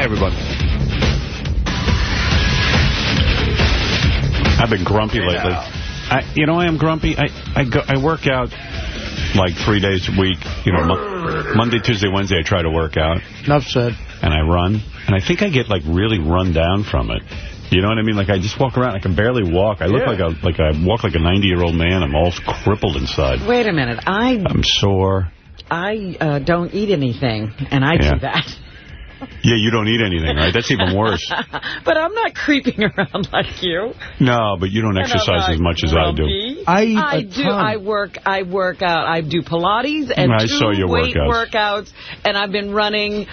Bye, everybody. I've been grumpy lately. I, you know, I am grumpy. I I, go, I work out like three days a week. You know, mo Monday, Tuesday, Wednesday, I try to work out. Enough said. And I run. And I think I get, like, really run down from it. You know what I mean? Like, I just walk around. I can barely walk. I look Yeah. like a like I walk like a 90-year-old man. I'm all crippled inside. Wait a minute. I I'm sore. I uh, don't eat anything, and I Yeah. do that. Yeah, you don't eat anything, right? That's even worse. but I'm not creeping around like you. No, but you don't And exercise as much as I do. grumpy. I eat I a do. ton. I work. I work out. I do Pilates and I two saw your weight workouts. workouts, and I've been running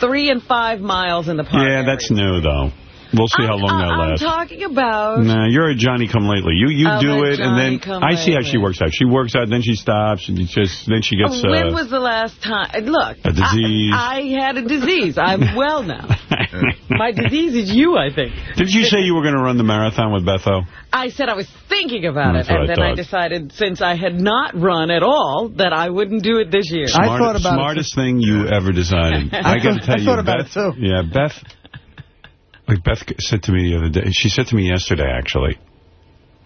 three and five miles in the park. Yeah, that's new, though. We'll see how long I, that I'm lasts. talking about. Nah, you're a Johnny come lately. You you I'm do it, and then I see how she works out. She works out, then she stops, and just then she gets. Oh, when uh, was the last time? Look, A disease. I, I had a disease. I'm well now. My disease is you, I think. Did you say you were going to run the marathon with Betho? I said I was thinking about That's it, and I then I decided since I had not run at all that I wouldn't do it this year. I thought about it smartest thing you ever decided. I, I got to thought- tell I you, thought about Beth. it, too. Yeah, Beth. Like Beth said to me the other day. She said to me yesterday, actually.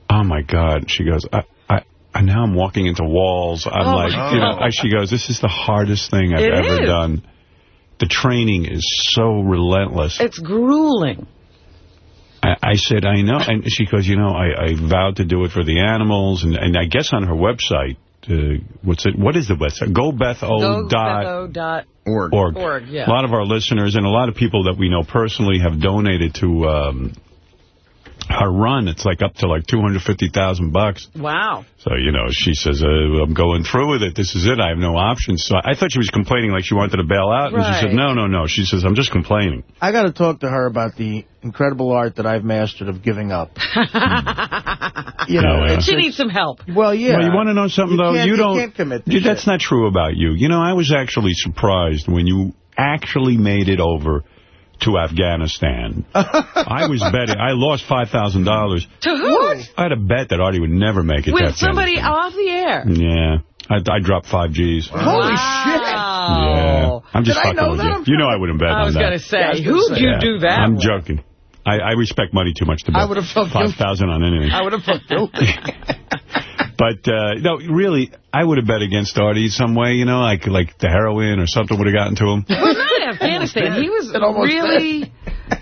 Oh my God! She goes, I, I, I now I'm walking into walls. I'm Oh, like, you know. I, she goes, this is the hardest thing I've It ever is. done. The training is so relentless. It's grueling. I, I said, I know. And she goes, you know, I, I vowed to do it for the animals. And, and I guess on her website, uh, what's it? What is the website? GoBetho dot Go dot Org. org. org. Yeah. A lot of our listeners and a lot of people that we know personally have donated to um, her run. It's like up to like 250000 bucks. Wow. So, you know, she says, uh, I'm going through with it. This is it. I have no options. So I thought she was complaining like she wanted to bail out. And she said, no, no, no. She says, I'm just complaining. I got to talk to her about the incredible art that I've mastered of giving up. you know, Yeah. it's, She needs some help. well, yeah. Well, you want to know something, You though? you you don't. can't commit to You- that's shit. not true about you. You know, I was actually surprised when you actually made it over to Afghanistan. I was betting. I lost $5,000. To who? I had a bet that Artie would never make it to With somebody off the air. Yeah. I, I dropped five G's. Holy shit. Yeah. I'm just Did I fucking know with that? you. You know I wouldn't bet I on was that. going to say, Yeah, I was gonna say, who'd you Yeah. do that I'm with? joking. I, I respect money too much to bet I would've felt guilty. 5000 on anything. I would have felt guilty. But, uh, no, really, I would have bet against Artie some way, you know, like like the heroin or something would have gotten to him. Well, not Afghanistan. He was really,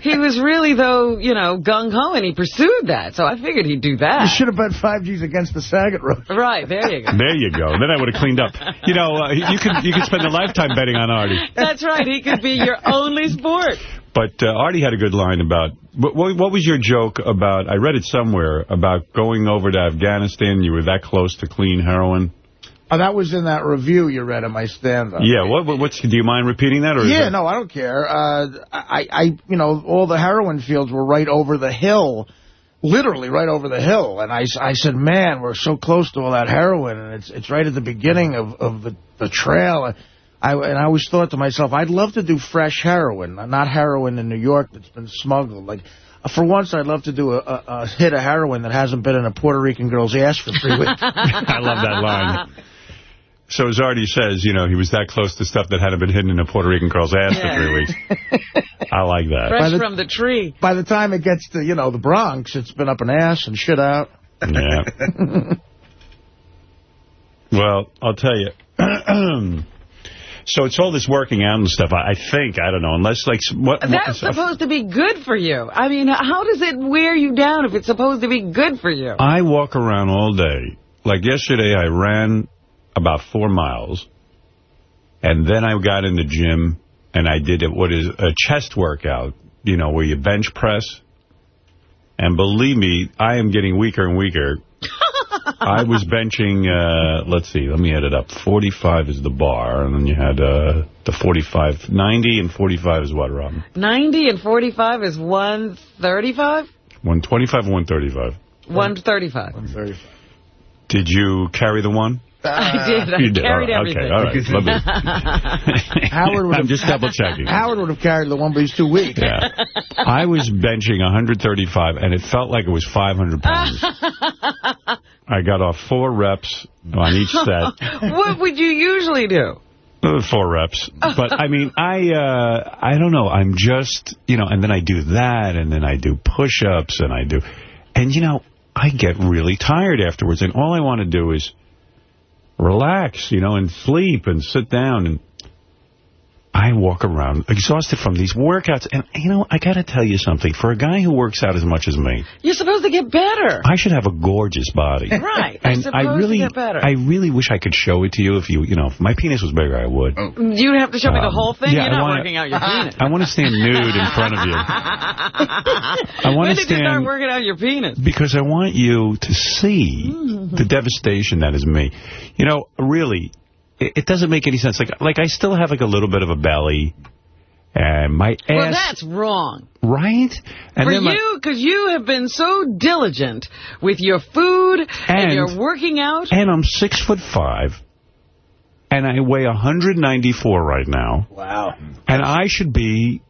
he was really, though, you know, gung-ho, and he pursued that. So I figured he'd do that. you should have bet 5Gs against the Saget Road. Right, there you go. There you go. Then I would have cleaned up. You know, uh, you could you could spend a lifetime betting on Artie. That's right. He could be your only sport. But uh, Artie had a good line about, what, what what was your joke about, I read it somewhere, about going over to Afghanistan, you were that close to clean heroin. Oh, that was in that review you read at my stand-up. Yeah, what, what- what's, do you mind repeating that? Or Yeah, it- no, I don't care. Uh, I, I, you know, all the heroin fields were right over the hill, literally right over the hill. And I, I said, man, we're so close to all that heroin, and it's it's right at the beginning of, of the, the trail. I, and I always thought to myself, I'd love to do fresh heroin, not heroin in New York that's been smuggled. Like, for once, I'd love to do a, a, a hit of heroin that hasn't been in a Puerto Rican girl's ass for three weeks. I love that line. So as Artie says, you know, he was that close to stuff that hadn't been hidden in a Puerto Rican girl's ass Yeah. for three weeks. I like that. Fresh the- from the tree. By the time it gets to, you know, the Bronx, it's been up an ass and shit out. Yeah. well, I'll tell you. so it's all this working out and stuff. I, I think, I don't know, unless like... What, That's what- supposed to be good for you. I mean, how does it wear you down if it's supposed to be good for you? I walk around all day. Like yesterday, I ran about four miles, and then I got in the gym, and I did what is a chest workout, you know, where you bench press. And believe me, I am getting weaker and weaker. I was benching, uh, let's see, let me add it up. 45 is the bar, and then you had uh, the 45, 90 and 45 is what, Rob? 90 and 45 is 135? 125 and 135. 135. Did you carry the one? I did. I You did. carried everything. Okay, all right. Me- Howard would I'm have- just double checking. Howard would have carried the one, but he's too weak. Yeah. I was benching 135, and it felt like it was 500 pounds. I got off four reps on each set. what would you usually do? Uh, Four reps. But, I mean, I uh, I don't know. I'm just, you know, and then I do that, and then I do push-ups, and I do... And, you know, I get really tired afterwards, and all I want to do is relax, you know, and sleep and sit down. And I walk around exhausted from these workouts. And, you know, I got to tell you something. For a guy who works out as much as me, You're supposed to get better. I should have a gorgeous body. Right. You're And supposed I really, to get better. I really wish I could show it to you. If you, you know, if my penis was bigger, I would. You'd have to show me the Um, whole thing. yeah, You're I not wanna- working out your penis. I want to stand nude in front of you. I want to when to did you start stand working out your penis? because I want you to see the devastation that is me. You know, really, it, it doesn't make any sense. Like, like I still have like a little bit of a belly, and my ass, Well, that's wrong. right? And For you, because you have been so diligent with your food and, And- your working out. and I'm six foot five, and I weigh 194 right now, Wow. and I should be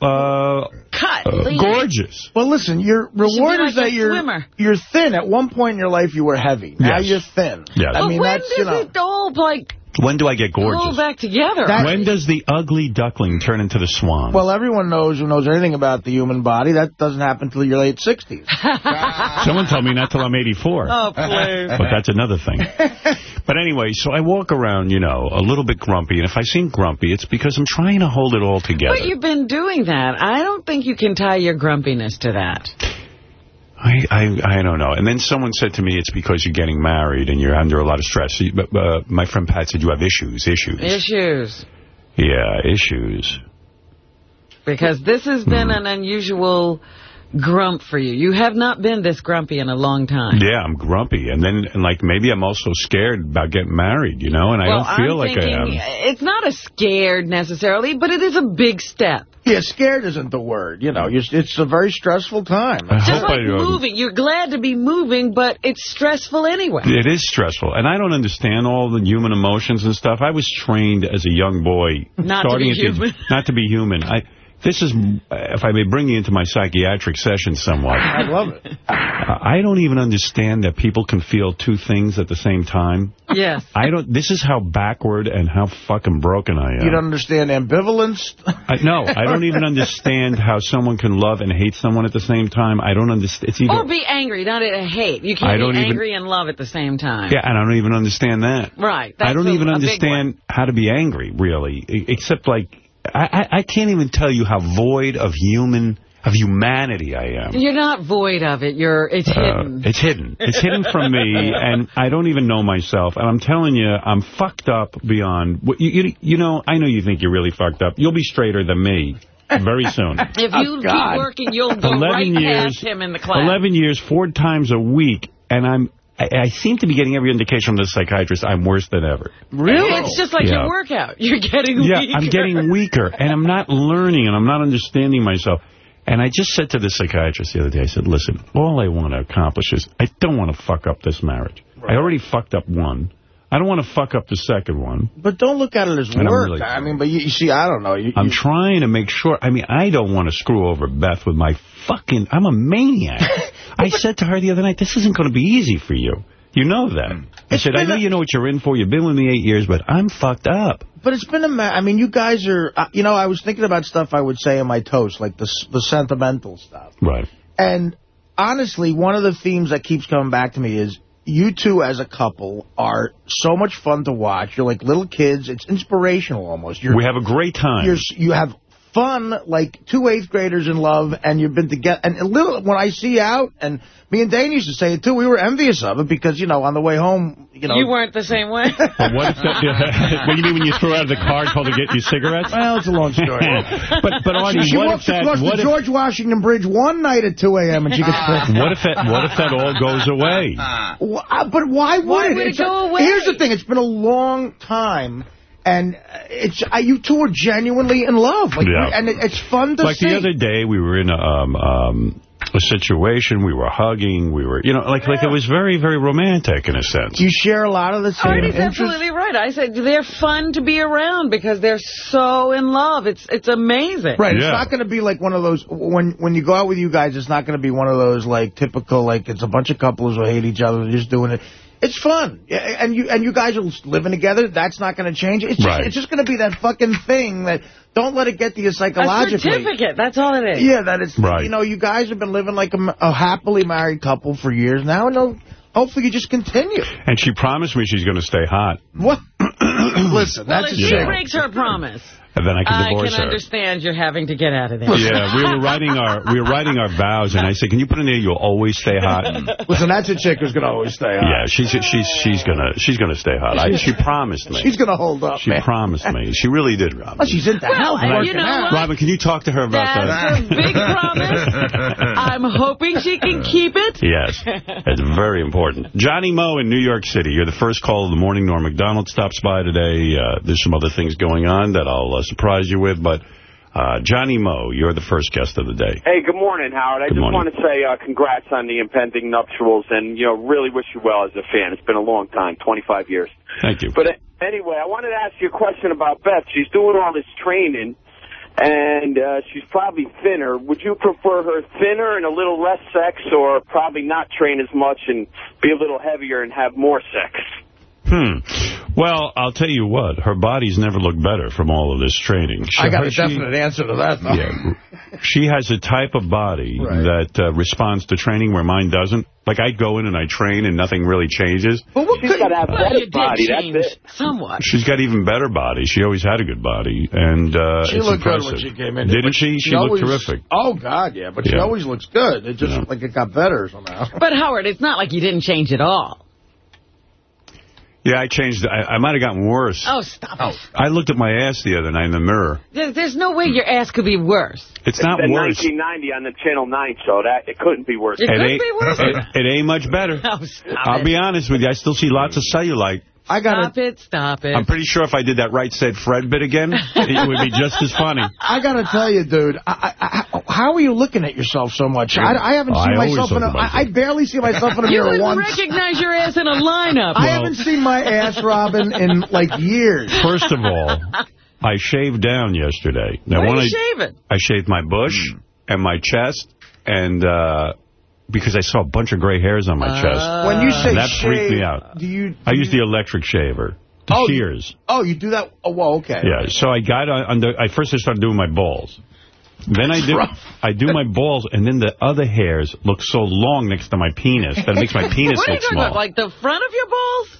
uh, Cut. uh, gorgeous. Well, listen, your reward like is that you're swimmer. you're thin. At one point in your life, you were heavy. Now Yes. you're thin. Yes. I But mean, when that's, does you know... it all, like, When do I get pull gorgeous? back together? That- When does the ugly duckling turn into the swan? Well, everyone knows who knows anything about the human body. That doesn't happen until your late 60s. Someone told me not till I'm 84. oh, please. But that's another thing. But anyway, so I walk around, you know, a little bit grumpy. And if I seem grumpy, it's because I'm trying to hold it all together. But you've been doing that. I don't think you can tie your grumpiness to that. I, I I don't know. And then someone said to me, it's because you're getting married and you're under a lot of stress. So you- But uh, my friend Pat said you have issues, issues. Issues. Yeah, issues. Because this has been Hmm. an unusual grump for you. You have not been this grumpy in a long time. Yeah, I'm grumpy. And then, and like, maybe I'm also scared about getting married, you know, and I well, don't feel I'm like thinking, I am. It's not a scared necessarily, but it is a big step. yeah, scared isn't the word. You know, you're, it's a very stressful time. I Just hope like I don't. moving. You're glad to be moving, but it's stressful anyway. It is stressful, and I don't understand all the human emotions and stuff. I was trained as a young boy, Not to be at the- human. not to be human. I this is, if I may bring you into my psychiatric session somewhat. I love it. I don't even understand that people can feel two things at the same time. Yes. I don't. This is how backward and how fucking broken I am. You don't understand ambivalence? I, no, I don't even understand how someone can love and hate someone at the same time. I don't understand. It's either Or be angry, not hate. You can't don't be even- angry and love at the same time. yeah, and I don't even understand that. Right. I don't a- even understand how to be angry, really, except like I, I, I can't even tell you how void of human of humanity I am. You're not void of it. You're. It's Uh, hidden. it's hidden. It's hidden from me, and I don't even know myself. And I'm telling you, I'm fucked up beyond. what- You, you, you know, I know you think you're really fucked up. You'll be straighter than me very soon. If you keep working, you'll go 11 right years, past him in the class. 11 years, four times a week, and I'm. I, I seem to be getting every indication from the psychiatrist I'm worse than ever. Really? It's just like Yeah. your workout. You're getting Yeah, weaker. I'm getting weaker, and I'm not learning, and I'm not understanding myself. And I just said to the psychiatrist the other day, I said, listen, all I want to accomplish is I don't want to fuck up this marriage. I already fucked up one. I don't want to fuck up the second one. But don't look at it as I'm work. really- I mean, but you, you see, I don't know. You, I'm trying to make sure. I mean, I don't want to screw over Beth with my fucking... I'm a maniac. I said to her the other night, this isn't going to be easy for you. You know that. I said, I know you know what you're in for. You've been with me eight years, but I'm fucked up. But it's been a I mean, you guys are, uh, you know, I was thinking about stuff I would say in my toast, like the, the sentimental stuff. Right. And honestly, one of the themes that keeps coming back to me is you two as a couple are so much fun to watch. You're like little kids. It's inspirational almost. You're, We have a great time. you're, you have fun like two eighth graders in love and you've been together. And a little, when I see you out, and me and Dane used to say it too, we were envious of it because, you know, on the way home, you know. You weren't the same way. But what if that, what do you mean when you threw out of the car told to get you cigarettes? Well, it's a long story. but but Artie, she what walks if that across what the if, George Washington Bridge one night at 2 a.m. and she gets pissed. what if that what if that all goes away? Wh- uh, But why would Why it? would it It's a- away? Here's the thing. It's been a long time. And uh, it's uh, you two are genuinely in love. Like, Yeah. And it, it's fun to Like see. the other day, we were in a, um, um, a situation. We were hugging. We were, you know, like like it was very very romantic in a sense. you share a lot of the same Artie's interests. absolutely right. I said they're fun to be around because they're so in love. It's it's amazing. Right, it's not going to be like one of those, when when you go out with you guys, it's not going to be one of those, like, typical, like, it's a bunch of couples who hate each other, they're just doing it. It's fun. And you and you guys are living together. That's not going to change. It's just, Right. it's just going to be that fucking thing that don't let it get to you A certificate, that's all it is. Yeah, that it's, Right. you know, you guys have been living like a, m- a happily married couple for years now, and they'll- hopefully you just continue. And she promised me she's going to stay hot. What? Listen, Well, that's if a she breaks her promise, And then I can divorce her. I can her. understand you're having to get out of there. Yeah, we were writing our we were writing our vows, and I said, "Can you put in there? You'll always stay hot." Listen, that's a chick who's going to always stay hot. Yeah, she's she's she's gonna she's gonna stay hot. I, she promised me. She's going to hold up, She man. promised me. She really did, Robin. Well, she's into health. and working you know out. what? Robin, can you talk to her about That's that? a big promise. I'm hoping she can keep it. Yes, it's very important. Johnny Moe in New York City. You're the first call of the morning. Norm Macdonald stops by today. Uh, there's some other things going on that I'll uh, surprise you with, but uh, Johnny Moe, you're the first guest of the day. Hey, good morning, Howard. I Good just morning. want to say uh, congrats on the impending nuptials and, you know, really wish you well as a fan. It's been a long time, 25 years. Thank you. But uh, anyway, I wanted to ask you a question about Beth. She's doing all this training, and uh, she's probably thinner. Would you prefer her thinner and a little less sex, or probably not train as much and be a little heavier and have more sex? Hmm. Well, I'll tell you what. Her body's never looked better from all of this training. I got Her- a she- definite answer to that, though. Yeah. She has a type of body Right. that uh, responds to training where mine doesn't. Like, I go in and I train and nothing really changes. But what She's could, got to have Well, you athletic did body. change That's it. somewhat. She's got even better body. She always had a good body, and uh, she looked impressive. good when she came in. Didn't but she? She, looked terrific. Oh, God, yeah. But she always looks good. It just Yeah. like it got better somehow. But, Howard, it's not like you didn't change at all. Yeah, I changed. I, I might have gotten worse. Oh, stop it. I looked at my ass the other night in the mirror. There- There's no way your ass could be worse. It's not The worse. 1990 on the Channel 9 show, that it couldn't be worse. It It could ain't, be worse. it, it ain't much better. Oh, stop I'll it. be honest with you. I still see lots of cellulite. I got Stop to it, stop it. I'm pretty sure if I did that Right Said Fred bit again, it would be just as funny. I got to tell you, dude. I, I, I, how are you looking at yourself so much? I, I haven't Oh, seen I myself in a. look at I, I barely see myself in a mirror wouldn't once. recognize your ass in a lineup. I haven't seen my ass, Robin, in like years. First of all, I shaved down yesterday. Now, Why when are I, you shaving? I shaved my bush and my chest, and uh, because I saw a bunch of gray hairs on my ah. chest. When you say That freaked me out. Do you? I do used you- the electric shaver, the Oh, shears. Oh, you do that? Oh, well, okay. Yeah, so I got on, on the, I first I started doing my balls. Then I do rough. I do my balls, and then the other hairs look so long next to my penis that it makes my penis What are you look talking small. about? Like the front of your balls?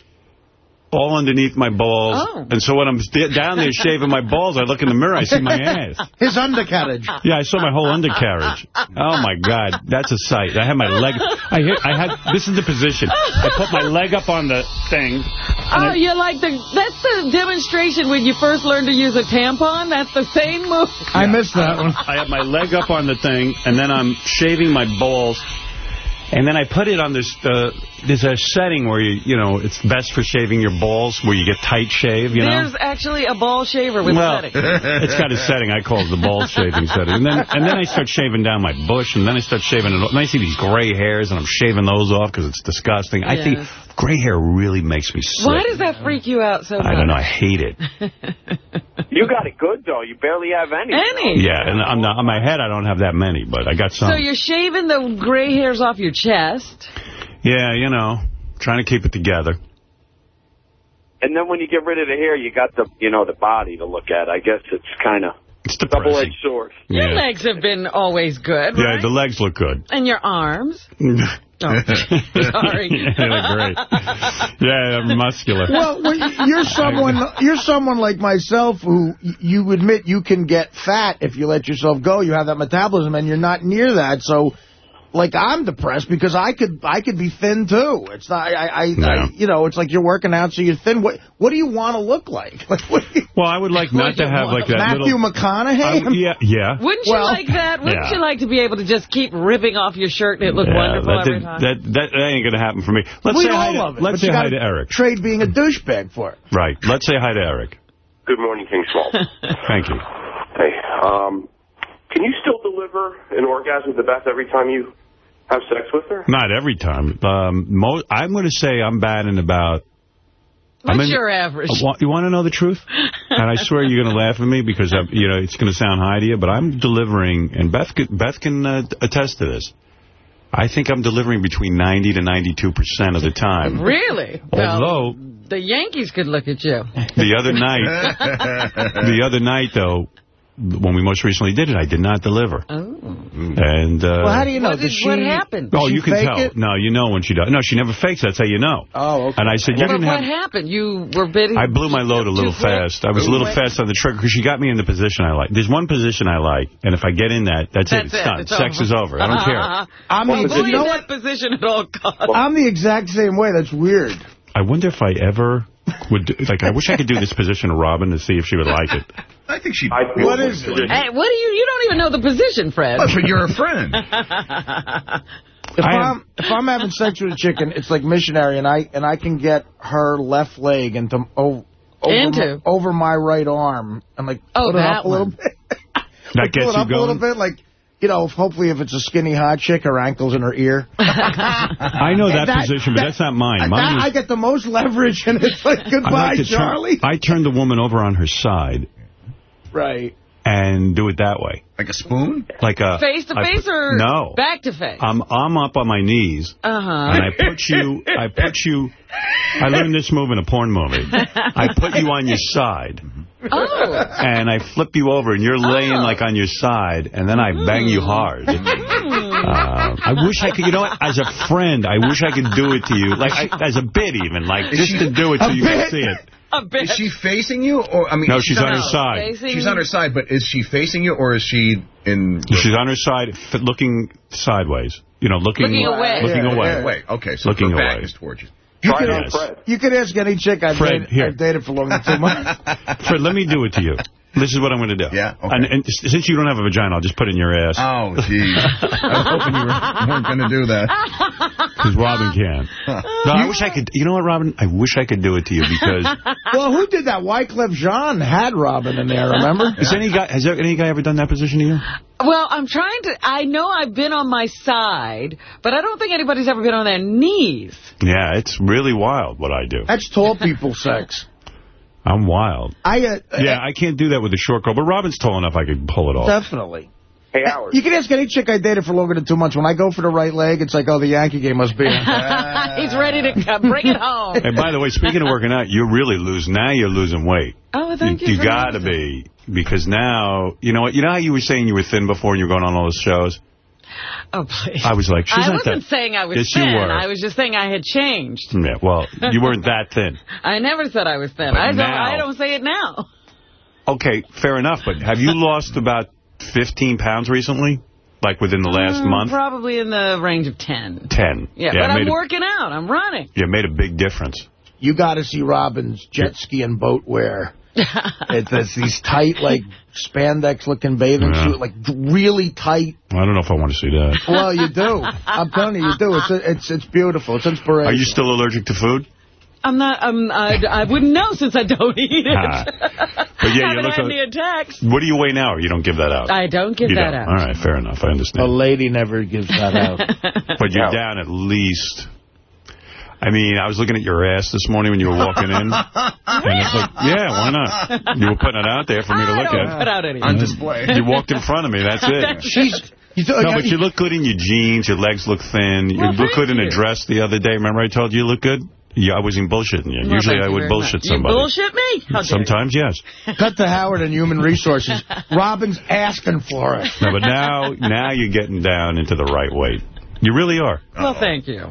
All underneath my balls. Oh. And so when I'm down there shaving my balls, I look in the mirror, I see my ass. His undercarriage. Yeah, I saw my whole undercarriage. Oh, my God. That's a sight. I had my leg. I hit, I had, this is the position. I put my leg up on the thing. Oh, you're like the, that's the demonstration when you first learned to use a tampon? That's the same move. I missed that one. I have my leg up on the thing, and then I'm shaving my balls. And then I put it on this, uh, there's a setting where, you you know, it's best for shaving your balls, where you get tight shave, you know? There's actually a ball shaver with Well, setting. it's got a setting I call it the ball shaving setting. And then and then I start shaving down my bush, and then I start shaving it off. And I see these gray hairs, and I'm shaving those off because it's disgusting. I think Yes. Gray hair really makes me sick. Why does that freak you out so much? I don't know. I hate it. You got it good, though. You barely have any. Any? Yeah, and on, the, on my head, I don't have that many, but I got some. So you're shaving the gray hairs off your chest. Yeah, you know, trying to keep it together. And then when you get rid of the hair, you got the, you know, the body to look at. I guess it's kind of It's depressing. double-edged sword. Your legs have been always good, Yeah, right? the legs look good. and your arms. Oh, yeah, Oh, sorry. they're great. Yeah, they're muscular. Well, when y- you're someone you're someone like myself who you admit you can get fat if you let yourself go. You have that metabolism, and you're not near that. So, like, I'm depressed because I could I could be thin too. It's not I, I, Yeah. I you know it's like you're working out so you're thin. What what do you want to look like? Like what do you, Well, I would like not to have like that Matthew little... McConaughey? Um, yeah, yeah. Wouldn't you Well, like that? Wouldn't yeah. you like to be able to just keep ripping off your shirt and it look Yeah, wonderful that, every did- time? that, that, that ain't going to happen for me. Let's we say hi all to, love it. Let's say hi to Eric. Trade being a douchebag for it. Right. Let's say hi to Eric. Good morning, King Small. Thank you. hey, um, can you still deliver an orgasm to Beth every time you have sex with her? Not every time. Um, I'm going to say I'm bad in about... I'm What's in- your average? Uh, You want to know the truth? And I swear you're going to laugh at me because, I'm, you know, it's going to sound high to you, but I'm delivering, and Beth can, Beth can uh, attest to this. I think I'm delivering between 90 to 92% of the time. Really? Although... Well, the Yankees could look at you. The other night, the other night, though, when we most recently did it, I did not deliver. Oh. And uh, well, how do you know? What, did, Does she, what happened? Oh, she you can tell. it? No, you know when she does. No, she never fakes. That's how you know. Oh, okay. And I said, you But didn't what have... happened? You were bidding... I blew my load a little fast. I was a little Too fast on the trigger because she got me in the position I like. There's one position I like, and if I get in that, that's, That's it. It's it. done. It's Sex over. is over. I don't care. I'm the, you know that what? position at all costs. I'm the exact same way. That's weird. I wonder if I ever would... Do, like, I wish I could do this position to Robin to see if she would like it. I think she... I feel What it? Hey, what do you... You don't even know the position, Fred. Oh, but you're a friend. If I am- I'm if I'm having sex with a chicken, it's like missionary, and I and I can get her left leg into over, over, Into? My, over my right arm and like Oh, put it that up a little bit. That Like, pull gets it you up a little going? bit, like you know. Hopefully, if it's a skinny hot chick, her ankles in her ear. I know that, That- position, but that- that's not mine. That- Mine I get the most leverage, and it's like I goodbye, like to turn- Charlie. I turn the woman over on her side right. and do it that way. Like a spoon? Like a... Face to face put- or No. back to face? I'm, I'm up on my knees, Uh-huh. and I put you... I put you... I learned this move in a porn movie. I put you on your side, Oh. and I flip you over, and you're laying Oh. like on your side, and then I bang you hard. Uh, I wish I could, you know as a friend, I wish I could do it to you, like I, as a bit even, like just to do it so A you can see it. A bit. Is she facing you? Or I mean, No, she's on her her side. Facing- She's on her side, but is she facing you or is she in... She's on her side, looking sideways. You know, looking, Looking away. Looking Yeah, away. yeah. Wait, okay, so Looking her back away. is towards you. You could, it on Yes. Fred. you could ask any chick I've, Fred, dated. I've dated for longer than two months. Fred, let me do it to you. This is what I'm going to do. Yeah, okay. And, and since you don't have a vagina, I'll just put it in your ass. Oh, geez. I was hoping you were, weren't going to do that. Because Robin can. No, I wish I could. You know what, Robin? I wish I could do it to you because well, who did that? Wyclef Jean had Robin in there, remember? has any guy has there, any guy ever done that position to you? Well, I'm trying to... I know I've been on my side, but I don't think anybody's ever been on their knees. Yeah, it's really wild what I do. That's tall people sex. I'm wild. I uh, Yeah, I can't do that with a short girl, but Robin's tall enough I could pull it off. definitely. Hey, Howard. You can ask any chick I dated for longer than two months. When I go for the right leg, it's like, oh, the Yankee game must be. in. He's ready to come. bring it home. And by the way, speaking of working out, you're really losing. Now you're losing weight. Oh, thank you. You, for got to be. Because now, you know what? You know how you were saying you were thin before and you were going on all those shows? Oh, please. I was like, she's I not wasn't that. saying I was Yes, you thin. were. I was just saying I had changed. Yeah, well, you weren't that thin. I never said I was thin. But I don't, now- I don't say it now. Okay, fair enough, but have you lost about 15 pounds recently? Like within the last Mm, month? Probably in the range of 10. 10. Yeah, it but I'm made a- working out. I'm running. Yeah, made a big difference. you got to see Robin's jet ski and boat wear. It's, it's these tight, like, spandex-looking bathing Yeah. suit, like, really tight. I don't know if I want to see that. Well, you do. I'm telling you, you do. It's it's it's beautiful. It's inspirational. Are you still allergic to food? I'm not, I'm, I, I wouldn't know since I don't eat it. Ah. But yeah, you Haven't look had any attacks. What do you weigh now? You don't give that out? I don't give you that don't. out. All right, fair enough. I understand. A lady never gives that out. But you're Yeah. down at least... I mean, I was looking at your ass this morning when you were walking in. and it's like, yeah, why not? You were putting it out there for me to I look don't at. put out any. On display. You walked in front of me, that's it. She's. You do, No, but you look good in your jeans. Your legs look thin. You Well, look thank good in a dress the other day. Remember I told you you look good? Yeah, I wasn't bullshitting you. Well, Usually thank I would bullshit much. somebody. You bullshit me? How. Sometimes, yes. cut to Howard and Human Resources. Robin's asking for it. No, but now, now you're getting down into the right weight. You really are. Well, thank you.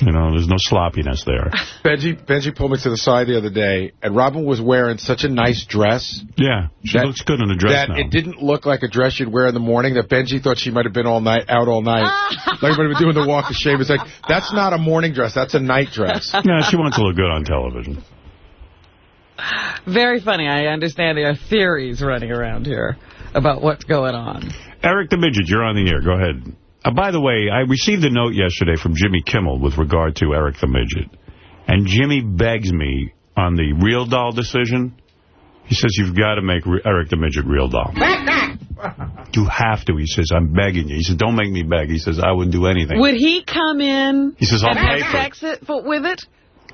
You know, there's no sloppiness there. Benji, Benji pulled me to the side the other day, and Robin was wearing such a nice dress Yeah, she That- looks good in a dress that now. it didn't look like a dress you'd wear in the morning. That Benji thought she might have been all night out all night, like might have been doing the walk of shame. It's like that's not a morning dress. That's a night dress. Yeah, she wants to look good on television. Very funny. I understand there are theories running around here about what's going on. Eric the Midget, you're on the air. Go ahead. Uh, by the way, I received a note yesterday from Jimmy Kimmel with regard to Eric the Midget. And Jimmy begs me on the real doll decision. He says, you've got to make Re Eric the Midget real doll. you have to. He says, I'm begging you. He says, don't make me beg. He says, I would do anything. Would he come in He says, I'll and pay have for it. sex it, for, with it?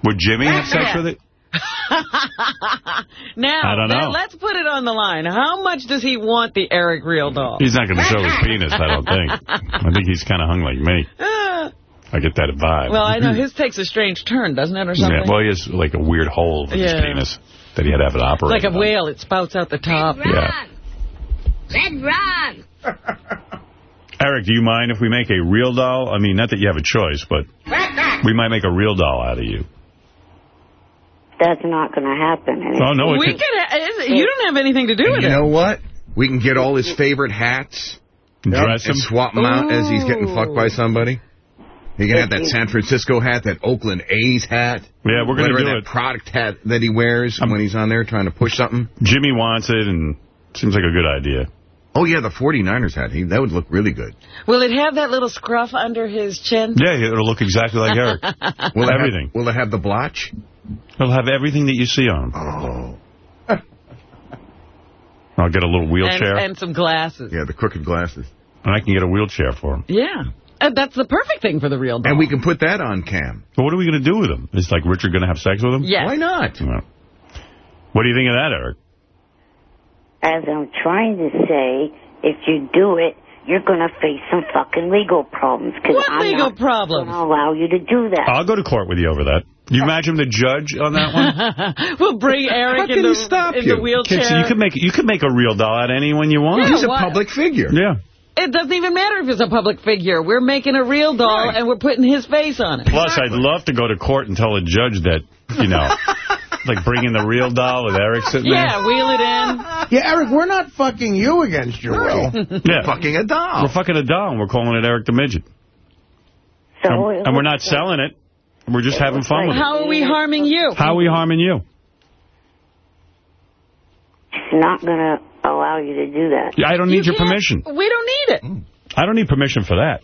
Would Jimmy have sex with it? now, I don't know. let's put it on the line. How much does he want the Eric Real doll? He's not going to show his penis, I don't think. I think he's kind of hung like me. Uh, I get that vibe. well, I know his takes a strange turn, doesn't it, or something? Yeah, well, he has like a weird hole in his penis that he had to have it operated like a on. whale, it spouts out the top. Yeah. Red Ron. Eric, do you mind if we make a real doll? I mean, not that you have a choice, but we might make a real doll out of you. That's not going to happen. And Oh, no, it we could- could. Ha you don't have anything to do with you it. You know what? We can get all his favorite hats Dress and him. swap them out as he's getting fucked by somebody. He can have that San Francisco hat, that Oakland A's hat. Yeah, we're going to whatever do that it. product hat that he wears when he's on there trying to push something. Jimmy wants it, and seems like a good idea. Oh, yeah, the 49ers hat. He, that would look really good. Will it have that little scruff under his chin? Yeah, it'll look exactly like Eric. Will it Everything. Have, will it have the blotch? It'll have everything that you see on him. Oh. I'll get a little wheelchair, and, and some glasses. Yeah, the crooked glasses. And I can get a wheelchair for him. Yeah. Uh, that's the perfect thing for the real doll. And we can put that on cam. But what are we going to do with him? Is like Richard going to have sex with him? Yes. Why not? No. What do you think of that, Eric? as I'm trying to say, if you do it, you're going to face some fucking legal problems. Cause What I'm legal not problems? going to allow you to do that. I'll go to court with you over that. You imagine the judge on that one? we'll bring Eric How in, the, he stop in you? the wheelchair. Kids, you could make you could make a real doll out of anyone you want. Yeah, He's a why- public figure. Yeah. It doesn't even matter if it's a public figure. We're making a real doll, Right. and we're putting his face on it. Plus, I'd love to go to court and tell a judge that, you know, like bring in the real doll with Eric sitting Yeah, wheel it in. Yeah, Eric, we're not fucking you against your will. there. Yeah. Fucking a doll. We're fucking a doll, and we're calling it Eric the Midget. so And, and we're not selling it. We're just having fun with it. How are we harming you? How are we harming you? It's not going to allow you to do that. I don't need You your permission. We don't need it. Mm. I don't need permission for that.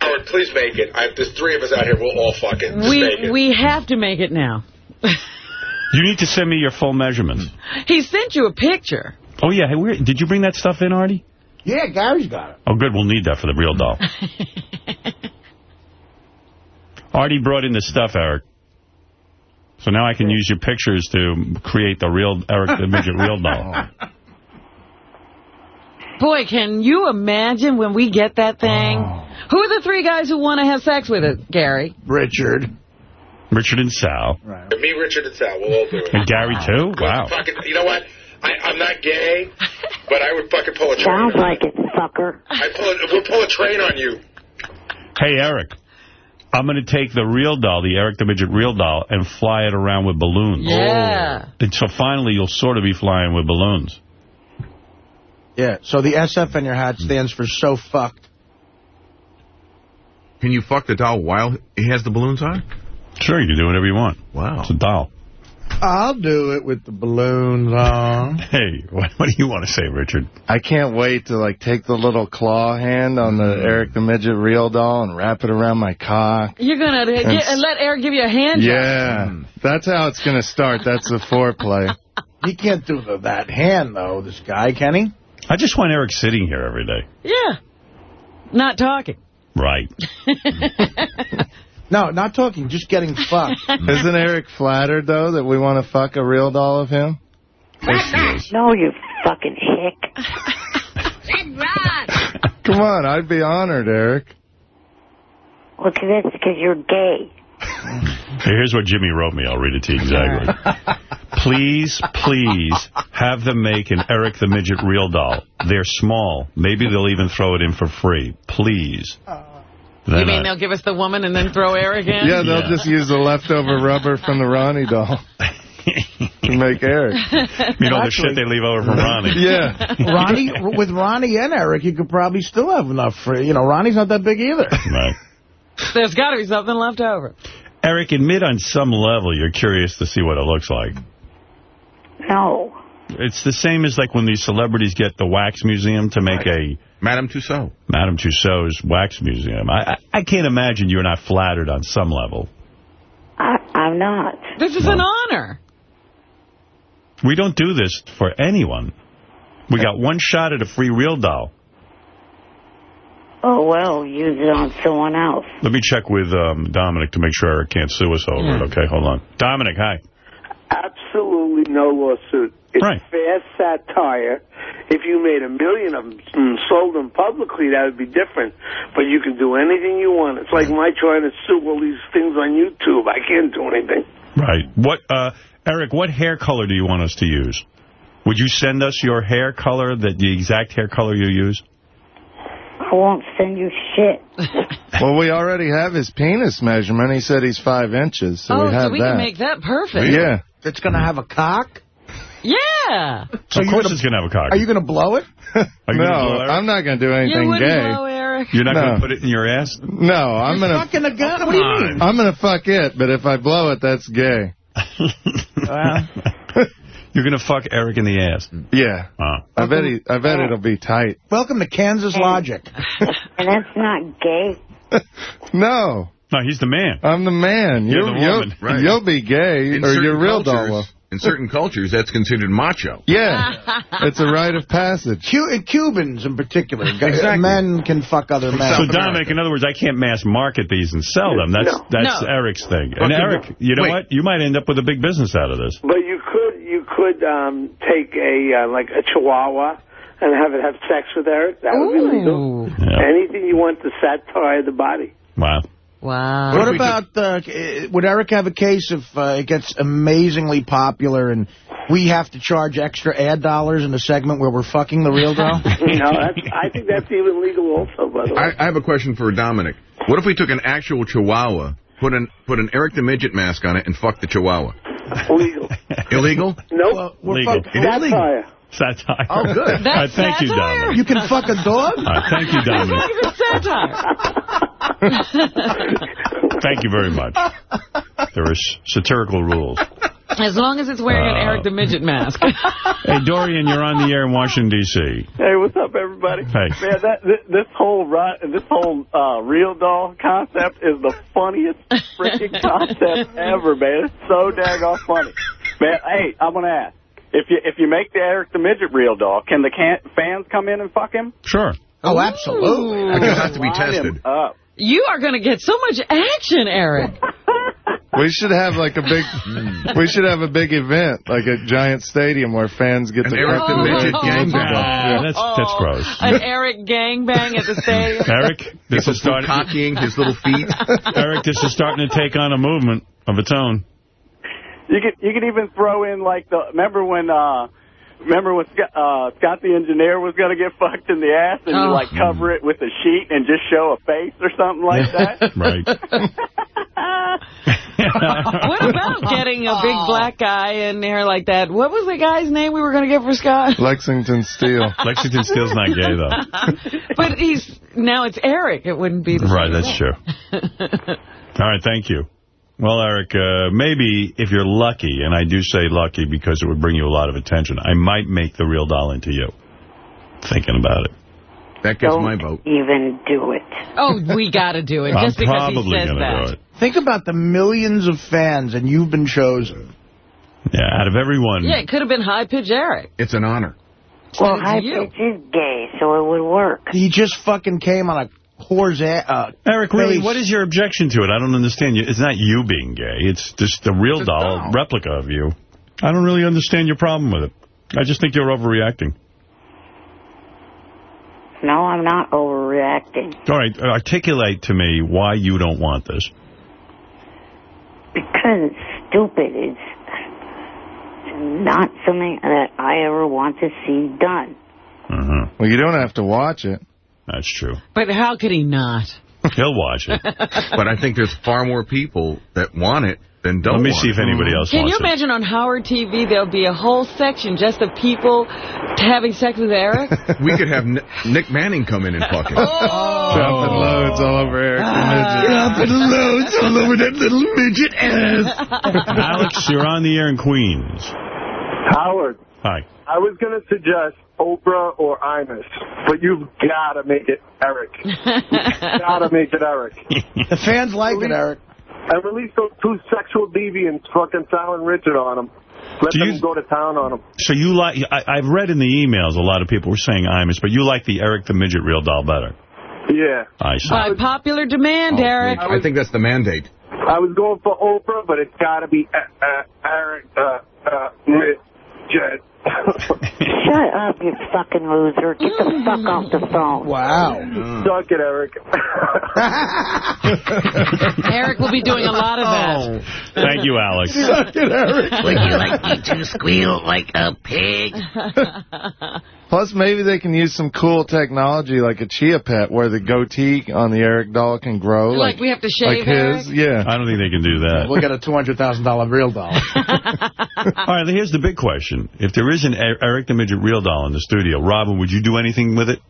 Howard, please make it. I, there's three of us out here. We'll all fuck it. Just make We it. we have to make it now. You need to send me your full measurements. He sent you a picture. Oh, yeah. Hey, where, did you bring that stuff in, Artie? Yeah, Gary's got it. Oh, good. We'll need that for the real doll. Artie brought in the stuff, Eric. So now I can use your pictures to create the real Eric the Midget real doll. Boy, can you imagine when we get that thing? Oh. Who are the three guys who want to have sex with it, Gary? Richard. Richard and Sal. Me, Richard, and Sal. We'll all do it. And Gary, too? Wow. Fucking, you know what? I, I'm not gay, but I would fucking pull a train. Sounds on like it, fucker. I pull a, we'll pull a train on you. Hey, Eric. I'm going to take the real doll, the Eric the Midget real doll, and fly it around with balloons. Yeah. Oh. And so finally you'll sort of be flying with balloons. Yeah, so the SF in your hat stands for so fucked. Can you fuck the doll while he has the balloons on? Sure, you can do whatever you want. Wow. It's a doll. I'll do it with the balloons on. Hey, what, what do you want to say, Richard? I can't wait to like take the little claw hand on the mm. Eric the Midget real doll and wrap it around my cock. You're going to That's- let Eric give you a hand job. Yeah, that's how it's gonna start. That's the foreplay. He can't do the, that hand, though, this guy, can he? I just want Eric sitting here every day. Yeah. Not talking. Right. No, not talking, just getting fucked. Isn't Eric flattered though that we want to fuck a real doll of him? No, you fucking hick. Red Ron. Come on, I'd be honored, Eric. Well, 'cause that's because you're gay. Here's what Jimmy wrote me. I'll read it to you exactly. please, please have them make an Eric the Midget real doll. They're small. Maybe they'll even throw it in for free. Please. Oh. Then you mean I- they'll give us the woman and then throw Eric in? Yeah, they'll Yeah. just use the leftover rubber from the Ronnie doll to make Eric. you know, the shit they leave over from Ronnie. Yeah. Ronnie, with Ronnie and Eric, you could probably still have enough for, you know, Ronnie's not that big either. Right. There's got to be something left over. Eric, admit on some level you're curious to see what it looks like. No. It's the same as like when these celebrities get the wax museum to make a Madame Tussauds. Madame Tussauds wax museum. I, I I can't imagine you're not flattered on some level. I, I'm not. This is an honor. We don't do this for anyone. We got one shot at a free real doll. Oh, well, use it on someone else. Let me check with um, Dominic to make sure Eric can't sue us over it, okay? Hold on. Dominic, hi. absolutely no lawsuit. It's Right. fast satire. If you made a million of them and sold them publicly, that would be different. But you can do anything you want. It's like my trying to sue all these things on YouTube. I can't do anything. Right. What, uh, Eric, what hair color do you want us to use? Would you send us your hair color, that the exact hair color you use? I won't send you shit. Well, we already have his penis measurement. He said he's five inches, so oh, we have so we that. can make that perfect. Yeah. It's going to have a cock? Yeah. So of course gonna- it's going to have a cock. Are you going to blow it? Are you no, blow I'm not going to do anything You anything wouldn't gay. blow, Eric? You're not No. going to put it in your ass? No, I'm You're going fucking a gun? What do you mean? I'm going to fuck it, but if I blow it, that's gay. well... You're going to fuck Eric in the ass? Yeah. Oh. I bet he, I bet it'll be tight. Welcome to Kansas Logic. And that's not gay. No, No, he's the man. I'm the man. You're You'll, the you'll, woman. Right. you'll be gay, In or you're real cultures- doll. In certain cultures, that's considered macho. Yeah, it's a rite of passage. Cu Cubans in particular. Men can fuck other men. So, Dominic, in other words, I can't mass market these and sell them. That's No. that's No. Eric's thing. And Okay, Eric, you know wait. what? You might end up with a big business out of this. But you could you could um, take a uh, like a Chihuahua and have it have sex with Eric. That would be legal. Ooh. Yeah. Anything you want to satire the body. Wow. Wow. What if we about, uh, eh, would Eric have a case if uh, it gets amazingly popular and we have to charge extra ad dollars in a segment where we're fucking the real doll? You know, that's, I think that's even legal also, by the way. I, I have a question for Dominic. What if we took an actual Chihuahua, put an put an Eric the Midget mask on it, and fucked the Chihuahua? legal. Illegal? Nope. Well, we're Legal. fuck- It is legal. Satire. Satire. Oh, good. All right, That's thank you, satire? Dominic. You can fuck a dog? All right, thank you, Dominic. Even satire. Thank you very much. There are satirical rules. As long as it's wearing an Uh, Eric the Midget mask. Hey, Dorian, you're on the air in Washington, D.C. Hey, what's up, everybody? Hey. Man, that this, this whole ri- this whole uh, real doll concept is the funniest freaking concept ever, man. It's so daggone funny. Man, hey, I'm gonna ask if you if you make the Eric the Midget real doll, can the can- fans come in and fuck him? Sure. Oh, absolutely. I guess it has to be tested. up. You are going to get so much action, Eric. We should have like a big, we should have a big event, like a giant stadium where fans get An to Eric the fuck Midget Eric gangbang. Ah, that's, that's gross. An Eric gangbang at the stadium. Eric, this People is starting. cockying his little feet. Eric, this is starting to take on a movement of its own. You could you could even throw in like the remember when uh remember when Scott, uh, Scott the engineer was gonna get fucked in the ass and you Oh. like cover it with a sheet and just show a face or something like that. Right. What about getting a big black guy in there like that? What was the guy's name we were going to get for Scott? Lexington Steele. Lexington Steele's not gay, though. But he's now it's Eric. It wouldn't be the Right, same that's true. All right, thank you. Well, Eric, uh, maybe if you're lucky, and I do say lucky because it would bring you a lot of attention, I might make the real doll into you. Thinking about it. That gets Don't my vote. even do it. Oh, we got to do it I'm just because he probably says going to that. Do it. Think about the millions of fans, and you've been chosen. Yeah, out of everyone. Yeah, it could have been high pitch Eric. It's an honor. Well, It's high pitch is gay, so it would work. He just fucking came on a whore's ass. Uh, Eric, really, face. what is your objection to it? I don't understand you. It's not you being gay. It's just a real It's a doll, doll. replica of you. I don't really understand your problem with it. I just think you're overreacting. No, I'm not overreacting. All right, articulate to me why you don't want this. Because it's stupid. It's not something that I ever want to see done. Uh-huh. Well, you don't have to watch it. That's true. But how could he not? He'll watch it. But I think there's far more people that want it than don't Let me want see it. if anybody else Can wants you it. imagine on Howard TV there'll be a whole section just of people having sex with Eric? We could have N- Nick Manning come in and fuck it. Dropping oh. loads all over Eric the ah. Midget. Dropping loads all over that little midget ass. Alex, you're on the air in Queens. Howard, Hi. I was going to suggest Oprah or Imus, but you've got to make it Eric. got to make it Eric. The fans like it, Eric. And release those two sexual deviants fucking Silent Richard on them. Let Do them you- go to town on them. So you like, I, I've read in the emails a lot of people were saying Imus, but you like the Eric the Midget real doll better. Yeah. I see. By popular demand, Oh, Eric. I think that's the mandate. I was going for Oprah, but it's got to be uh, uh, Eric, uh, uh, midget. Shut up, you fucking loser. Get the fuck off the phone. Wow. Suck it, Eric. Eric will be doing a lot of that. Oh. Thank you, Alex. Suck it, Eric. Would you like me to squeal like a pig? Plus, maybe they can use some cool technology like a Chia Pet where the goatee on the Eric doll can grow. Like we have to shave Like his, yeah. I don't think they can do that. We'll get a $200,000 real doll. All right, here's the big question. If there is an E- Eric the Midget real doll in the studio, Robin, would you do anything with it?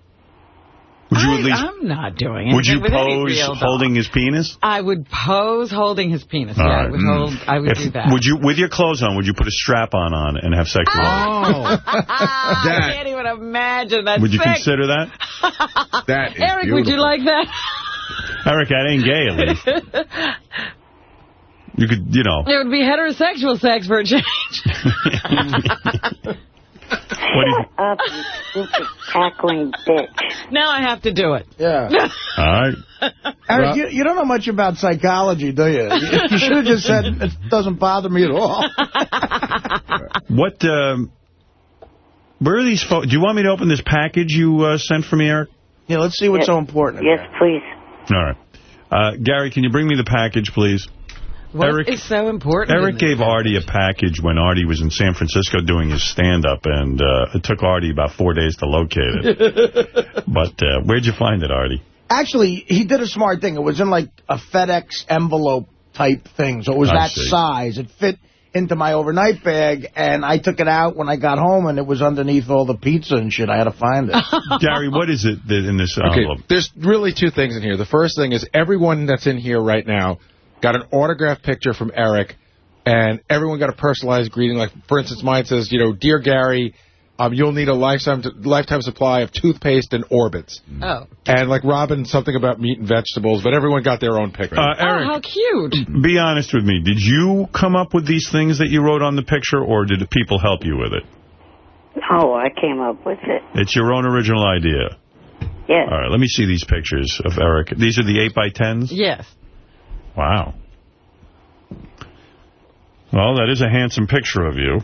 Would you I, at least... I'm not doing it. Would you with any pose real doll. holding his penis? I would pose holding his penis. All yeah, right. I would mm. hold. I would If- do that. Would you, with your clothes on, would you put a strap on on and have sex with him? Oh. Oh. I That- can't even imagine that. Would you consider that? That is Eric, would you like that? Eric, I ain't gay, at least. You could, you know. It would be heterosexual sex for a change. What do you, Up, you stupid cackling bitch. now I have to do it. Yeah. all right. Eric, you, you don't know much about psychology, do you? You, you should have just said, it doesn't bother me at all. What, um, where are these photos? Do you want me to open this package you uh, sent for me, Eric? Yeah, let's see what's so important. Yes, please. All right. Uh, Gary, can you bring me the package, please? What Eric- is so important? Eric in this? gave Artie a package when Artie was in San Francisco doing his stand-up, and uh, it took Artie about four days to locate it. but uh, where'd you find it, Artie? Actually, he did a smart thing. It was in like a FedEx envelope type thing, so it was I that see. size. It fit into my overnight bag, and I took it out when I got home, and it was underneath all the pizza and shit. I had to find it. Gary, what is it that in this Okay, envelope? there's really two things in here. The first thing is everyone that's in here right now got an autographed picture from Eric, and everyone got a personalized greeting. Like, for instance, mine says, you know, Dear Gary, um, you'll need a lifetime lifetime supply of toothpaste and Orbits. Oh. And like Robin, something about meat and vegetables, but everyone got their own picture. Uh, Oh, Eric, how cute. be honest with me. Did you come up with these things that you wrote on the picture, or did the people help you with it? Oh, I came up with it. It's your own original idea. Yes. All right, let me see these pictures of Eric. These are the 8 by 10s Yes. Wow. Well, that is a handsome picture of you.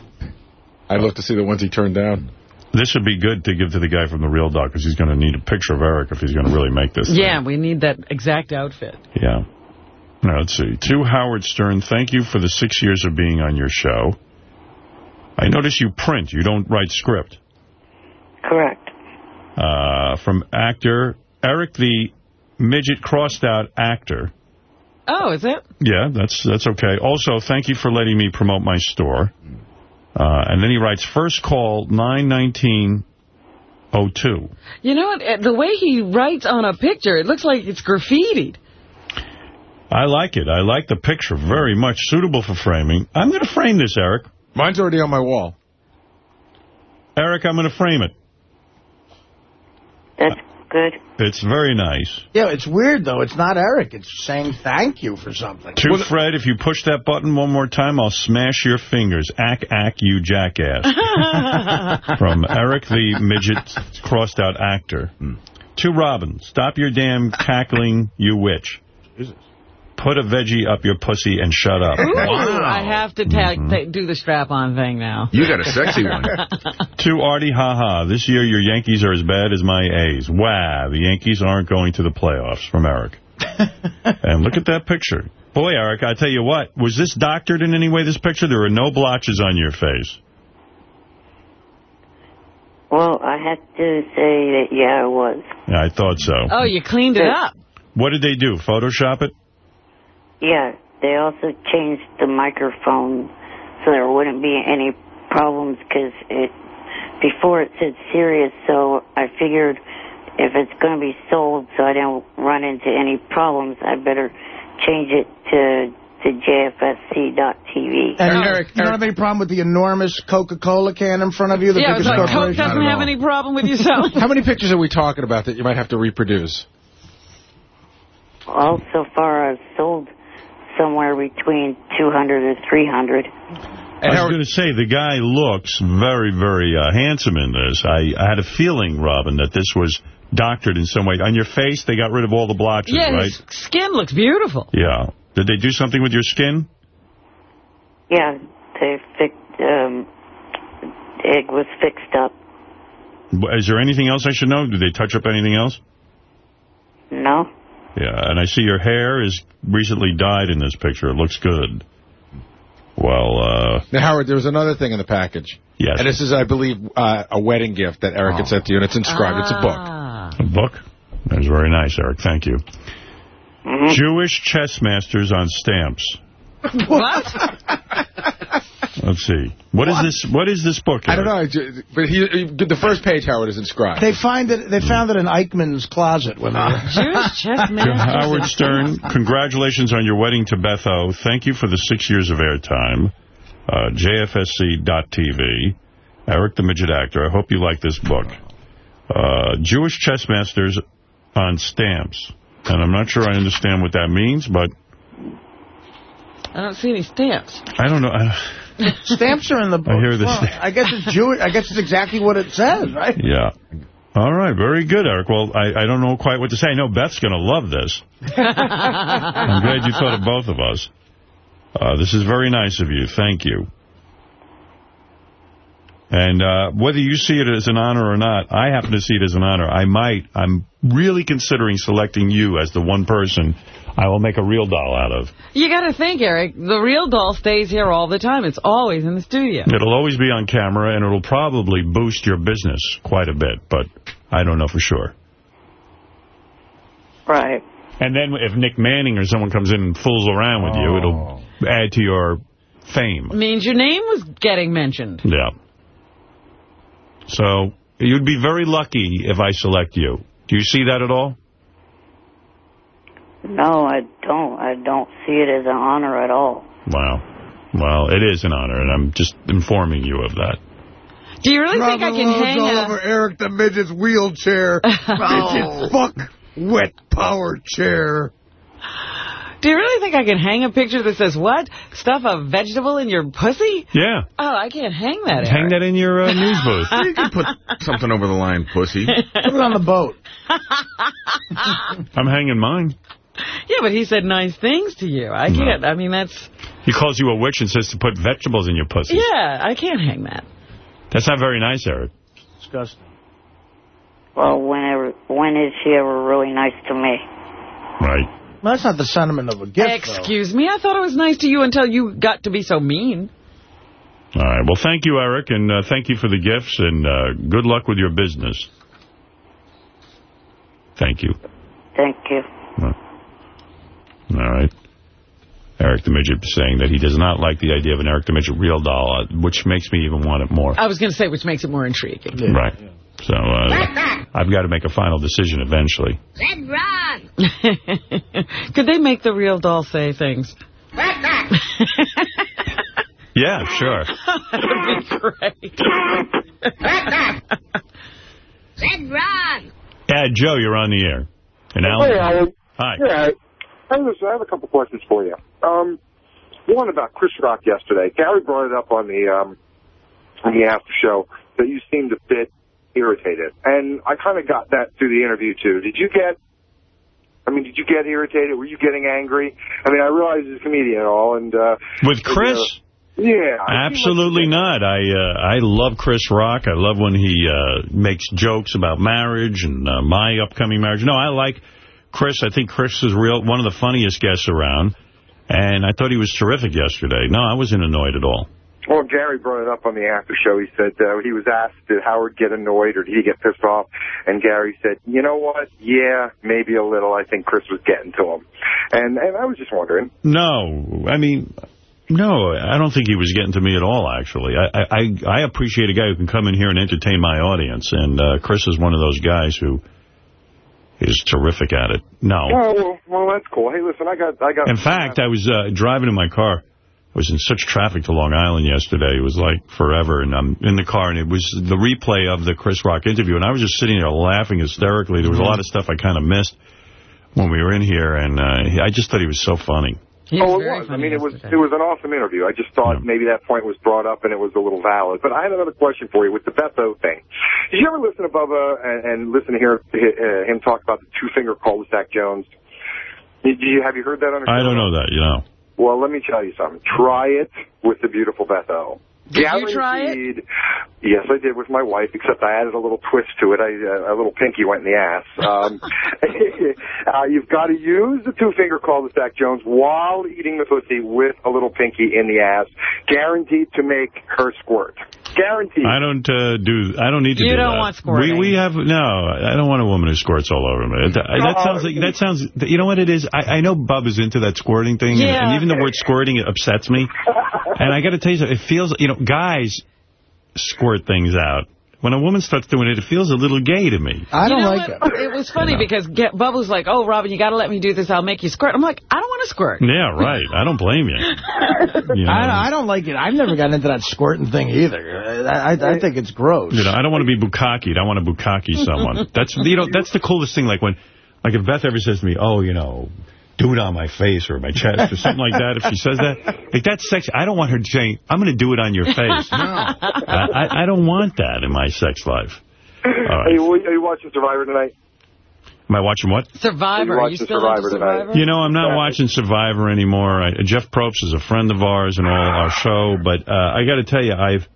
I'd love to see the ones he turned down. This would be good to give to the guy from the Real Doll, because he's going to need a picture of Eric if he's going to really make this. Yeah, we need that exact outfit. Yeah. Now, let's see. To Howard Stern, thank you for the six years of being on your show. I notice you print. You don't write script. Correct. Uh, from actor Eric the midget crossed out actor. Oh, is it? Yeah, that's that's okay. Also, thank you for letting me promote my store. Uh, and then he writes, first call 91902. You know what? Uh, The way he writes on a picture, it looks like it's graffitied. I like it. I like the picture very much. Suitable for framing. I'm going to frame this, Eric. Mine's already on my wall. Eric, I'm going to frame it. That's good. It's very nice. Yeah, it's weird, though. It's not Eric. It's saying thank you for something. To Fred, if you push that button one more time, I'll smash your fingers. Ack, ack, you jackass. From Eric the Midget Crossed Out Actor. Hmm. To Robin, stop your damn cackling, you witch. Put a veggie up your pussy and shut up. Ooh, I have to ta mm-hmm. ta do the strap-on thing now. You got a sexy one. To Artie, haha, this year your Yankees are as bad as my A's. Wow, the Yankees aren't going to the playoffs, from Eric. and look at that picture. Boy, Eric, I tell you what, was this doctored in any way, this picture? There were no blotches on your face. Well, I have to say that, yeah, I was. Yeah, I thought so. Oh, you cleaned it up. What did they do, Photoshop it? Yeah, they also changed the microphone so there wouldn't be any problems because it before it said Sirius, so I figured if it's going to be sold so I don't run into any problems, I better change it to to JFSC.TV. And Eric, you don't have any problem with the enormous Coca-Cola can in front of you? The yeah, biggest like Coke corporation? doesn't have any problem with you selling. How many pictures are we talking about that you might have to reproduce? Well, so far I've sold somewhere between 200 to 300. I was going to say, the guy looks very, very uh, handsome in this. I, I had a feeling, Robin, that this was doctored in some way. On your face, they got rid of all the blotches, yeah, right? his skin looks beautiful. Yeah. Did they do something with your skin? Yeah, they fix um, egg was fixed up. Is there anything else I should know? Did they touch up anything else? No. Yeah, and I see your hair is recently dyed in this picture. It looks good. Well, uh... Now, Howard, there was another thing in the package. Yes. And this is, I believe, uh, a wedding gift that Eric had sent to you, and it's inscribed. It's a book. A book? That's very nice, Eric. Thank you. Mm-hmm. Jewish chess masters on stamps. What? Let's see. What is this? What is this book? I don't know, I ju- but he, he- the first page, Howard, is inscribed. They find it. They found it in Eichmann's closet when they. Jewish chess masters. Howard Stern, congratulations on your wedding to Beth O. Thank you for the six years of airtime. Uh, JFSC.TV. Eric the Midget Actor. I hope you like this book. Uh, Jewish chess masters on stamps. And I'm not sure I understand what that means, but I don't see any stamps. I don't know. I, Stamps are in the book. I hear the Well, I guess it's Jewish. I guess it's exactly what it says, right? yeah. All right, very good, Eric. Well, I, I don't know quite what to say. I know Beth's going to love this. I'm glad you thought of both of us. Uh, this is very nice of you. Thank you. And uh, whether you see it as an honor or not, I happen to see it as an honor. I might. I'm really considering selecting you as the one person I will make a real doll out of. You got to think, Eric, the real doll stays here all the time. It's always in the studio. It'll always be on camera, and it'll probably boost your business quite a bit, but I don't know for sure. Right. And then if Nick Manning or someone comes in and fools around with you, it'll oh. add to your fame. Means your name was getting mentioned. Yeah. So you'd be very lucky if I select you. Do you see that at all? No, I don't. I don't see it as an honor at all. Wow. Well, it is an honor, and I'm just informing you of that. Do you really think I can hang all a... over Eric the Midget's wheelchair. Midget fuck wet power chair. Do you really think I can hang a picture that says, what? Stuff a vegetable in your pussy? Yeah. Oh, I can't hang that, Hang Eric. that in your uh, news booth. You can put something over the line, pussy. Put it on the boat. I'm hanging mine. Yeah, but he said nice things to you. I can't. I mean, that's... He calls you a witch and says to put vegetables in your pussy. Yeah, I can't hang that. That's not very nice, Eric. Disgusting. Well, whenever, when is she ever really nice to me? Right. Well, that's not the sentiment of a gift, though. Excuse me, I thought it was nice to you until you got to be so mean. All right. Well, thank you, Eric, and uh, thank you for the gifts, and uh, good luck with your business. Thank you. Thank you. All right. Eric the Midget saying that he does not like the idea of an Eric the Midget real doll, uh, which makes me even want it more. I was going to say, which makes it more intriguing. Right. So uh, I've got to make a final decision eventually. Red Ron! Could they make the real doll say things? Yeah, sure. That'd be great. Red Ron! Yeah, Joe, you're on the air. And Alan. Hey, Alan. Hi. Yeah. Hey, listen, I have a couple questions for you. Um, one about Chris Rock yesterday. Gary brought it up on the um, on the after show that you seemed a bit irritated, and I kind of got that through the interview too. Did you get? I mean, did you get irritated? Were you getting angry? I mean, I realize he's a comedian and all, and uh, With Chris? yeah, Absolutely not. I uh, I love Chris Rock. I love when he uh, makes jokes about marriage and uh, my upcoming marriage. No, I like Chris. I think Chris is real one of the funniest guests around. And I thought he was terrific yesterday. No, I wasn't annoyed at all. Well, Gary brought it up on the after show. He said uh, he was asked, did Howard get annoyed or did he get pissed off? And Gary said, you know what? Yeah, maybe a little. I think Chris was getting to him. And and I was just wondering. No, I mean, no, I don't think he was getting to me at all, actually. I I, I appreciate a guy who can come in here and entertain my audience, and uh, Chris is one of those guys who is terrific at it. No. Oh, well, well, that's cool. Hey, listen, I got... I got. In fact, I was uh, driving in my car. I was in such traffic to Long Island yesterday. It was like forever, and I'm in the car, and it was the replay of the Chris Rock interview, and I was just sitting there laughing hysterically. There was a lot of stuff I kind of missed when we were in here, and uh, I just thought he was so funny. Oh, it was. I mean, it was it was an awesome interview. I just thought maybe that point was brought up and it was a little valid. But I had another question for you with the Betho thing. Did you ever listen to Bubba and, and listen to hear uh, him talk about the two-finger cul-de-sac Jones? Did you, have you heard that on a I show? don't know that, you know. Well, let me tell you something. Try it with the beautiful Betho. Did you try it? Guaranteed. Yes, I did with my wife, except I added a little twist to it. I, uh, a little pinky went in the ass. Um, uh, you've got to use the two-finger cul-de-sac, Jones, while eating the pussy with a little pinky in the ass. Guaranteed to make her squirt. Guaranteed. I don't uh, do. I don't need to You do don't that. want squirting. We we have no. I don't want a woman who squirts all over me. That, that sounds like that sounds. You know what it is? I, I know Bub is into that squirting thing, and- Yeah. and even the word squirting it upsets me. And I got to tell you, something, it feels. You know, guys squirt things out. When a woman starts doing it, it feels a little gay to me. I don't you know like it. It was funny because get, Bubba's like, oh, Robin, you got to let me do this. I'll make you squirt. I'm like, I don't want to squirt. Yeah, right. I don't blame you. You know, I, I don't like it. I've never gotten into that squirting thing either. I, I, I think it's gross. You know, I don't want to be bukkakied. I want to bukkake someone. That's you know, that's the coolest thing. Like when, like if Beth ever says to me, "Oh, you know, do it on my face or my chest or something like that," if she says that, like that's sexy. I don't want her saying, "I'm going to do it on your face." No, I, I, I don't want that in my sex life. All Are, you, are you watching Survivor tonight? Am I watching what? Survivor. You Are you still Survivor into tonight. Survivor? You know, I'm not watching Survivor anymore. I, Jeff Probst is a friend of ours and all our show, but uh, I got to tell you, I've,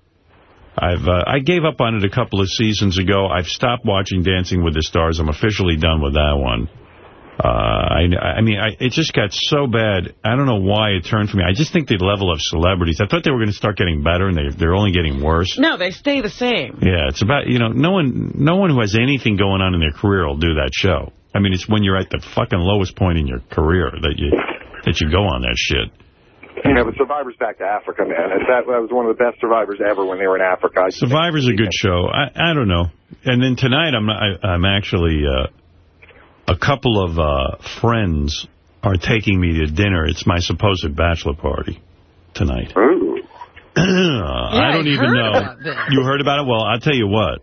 I've, uh, I gave up on it a couple of seasons ago. I've stopped watching Dancing with the Stars. I'm officially done with that one. Uh, I, I mean, I, it just got so bad. I don't know why it turned for me. I just think the level of celebrities. I thought they were going to start getting better, and they, they're only getting worse. No, they stay the same. Yeah, it's about, you know, no one no one who has anything going on in their career will do that show. I mean, it's when you're at the fucking lowest point in your career that you that you go on that shit. Yeah, but Survivor's back to Africa, man. And that, that was one of the best Survivors ever when they were in Africa. I- Survivor's a good show. I I don't know. And then tonight I'm I, I'm actually uh, a couple of uh, friends are taking me to dinner. It's my supposed bachelor party tonight. Ooh. I don't I even know. You heard about it? Well, I'll tell you what.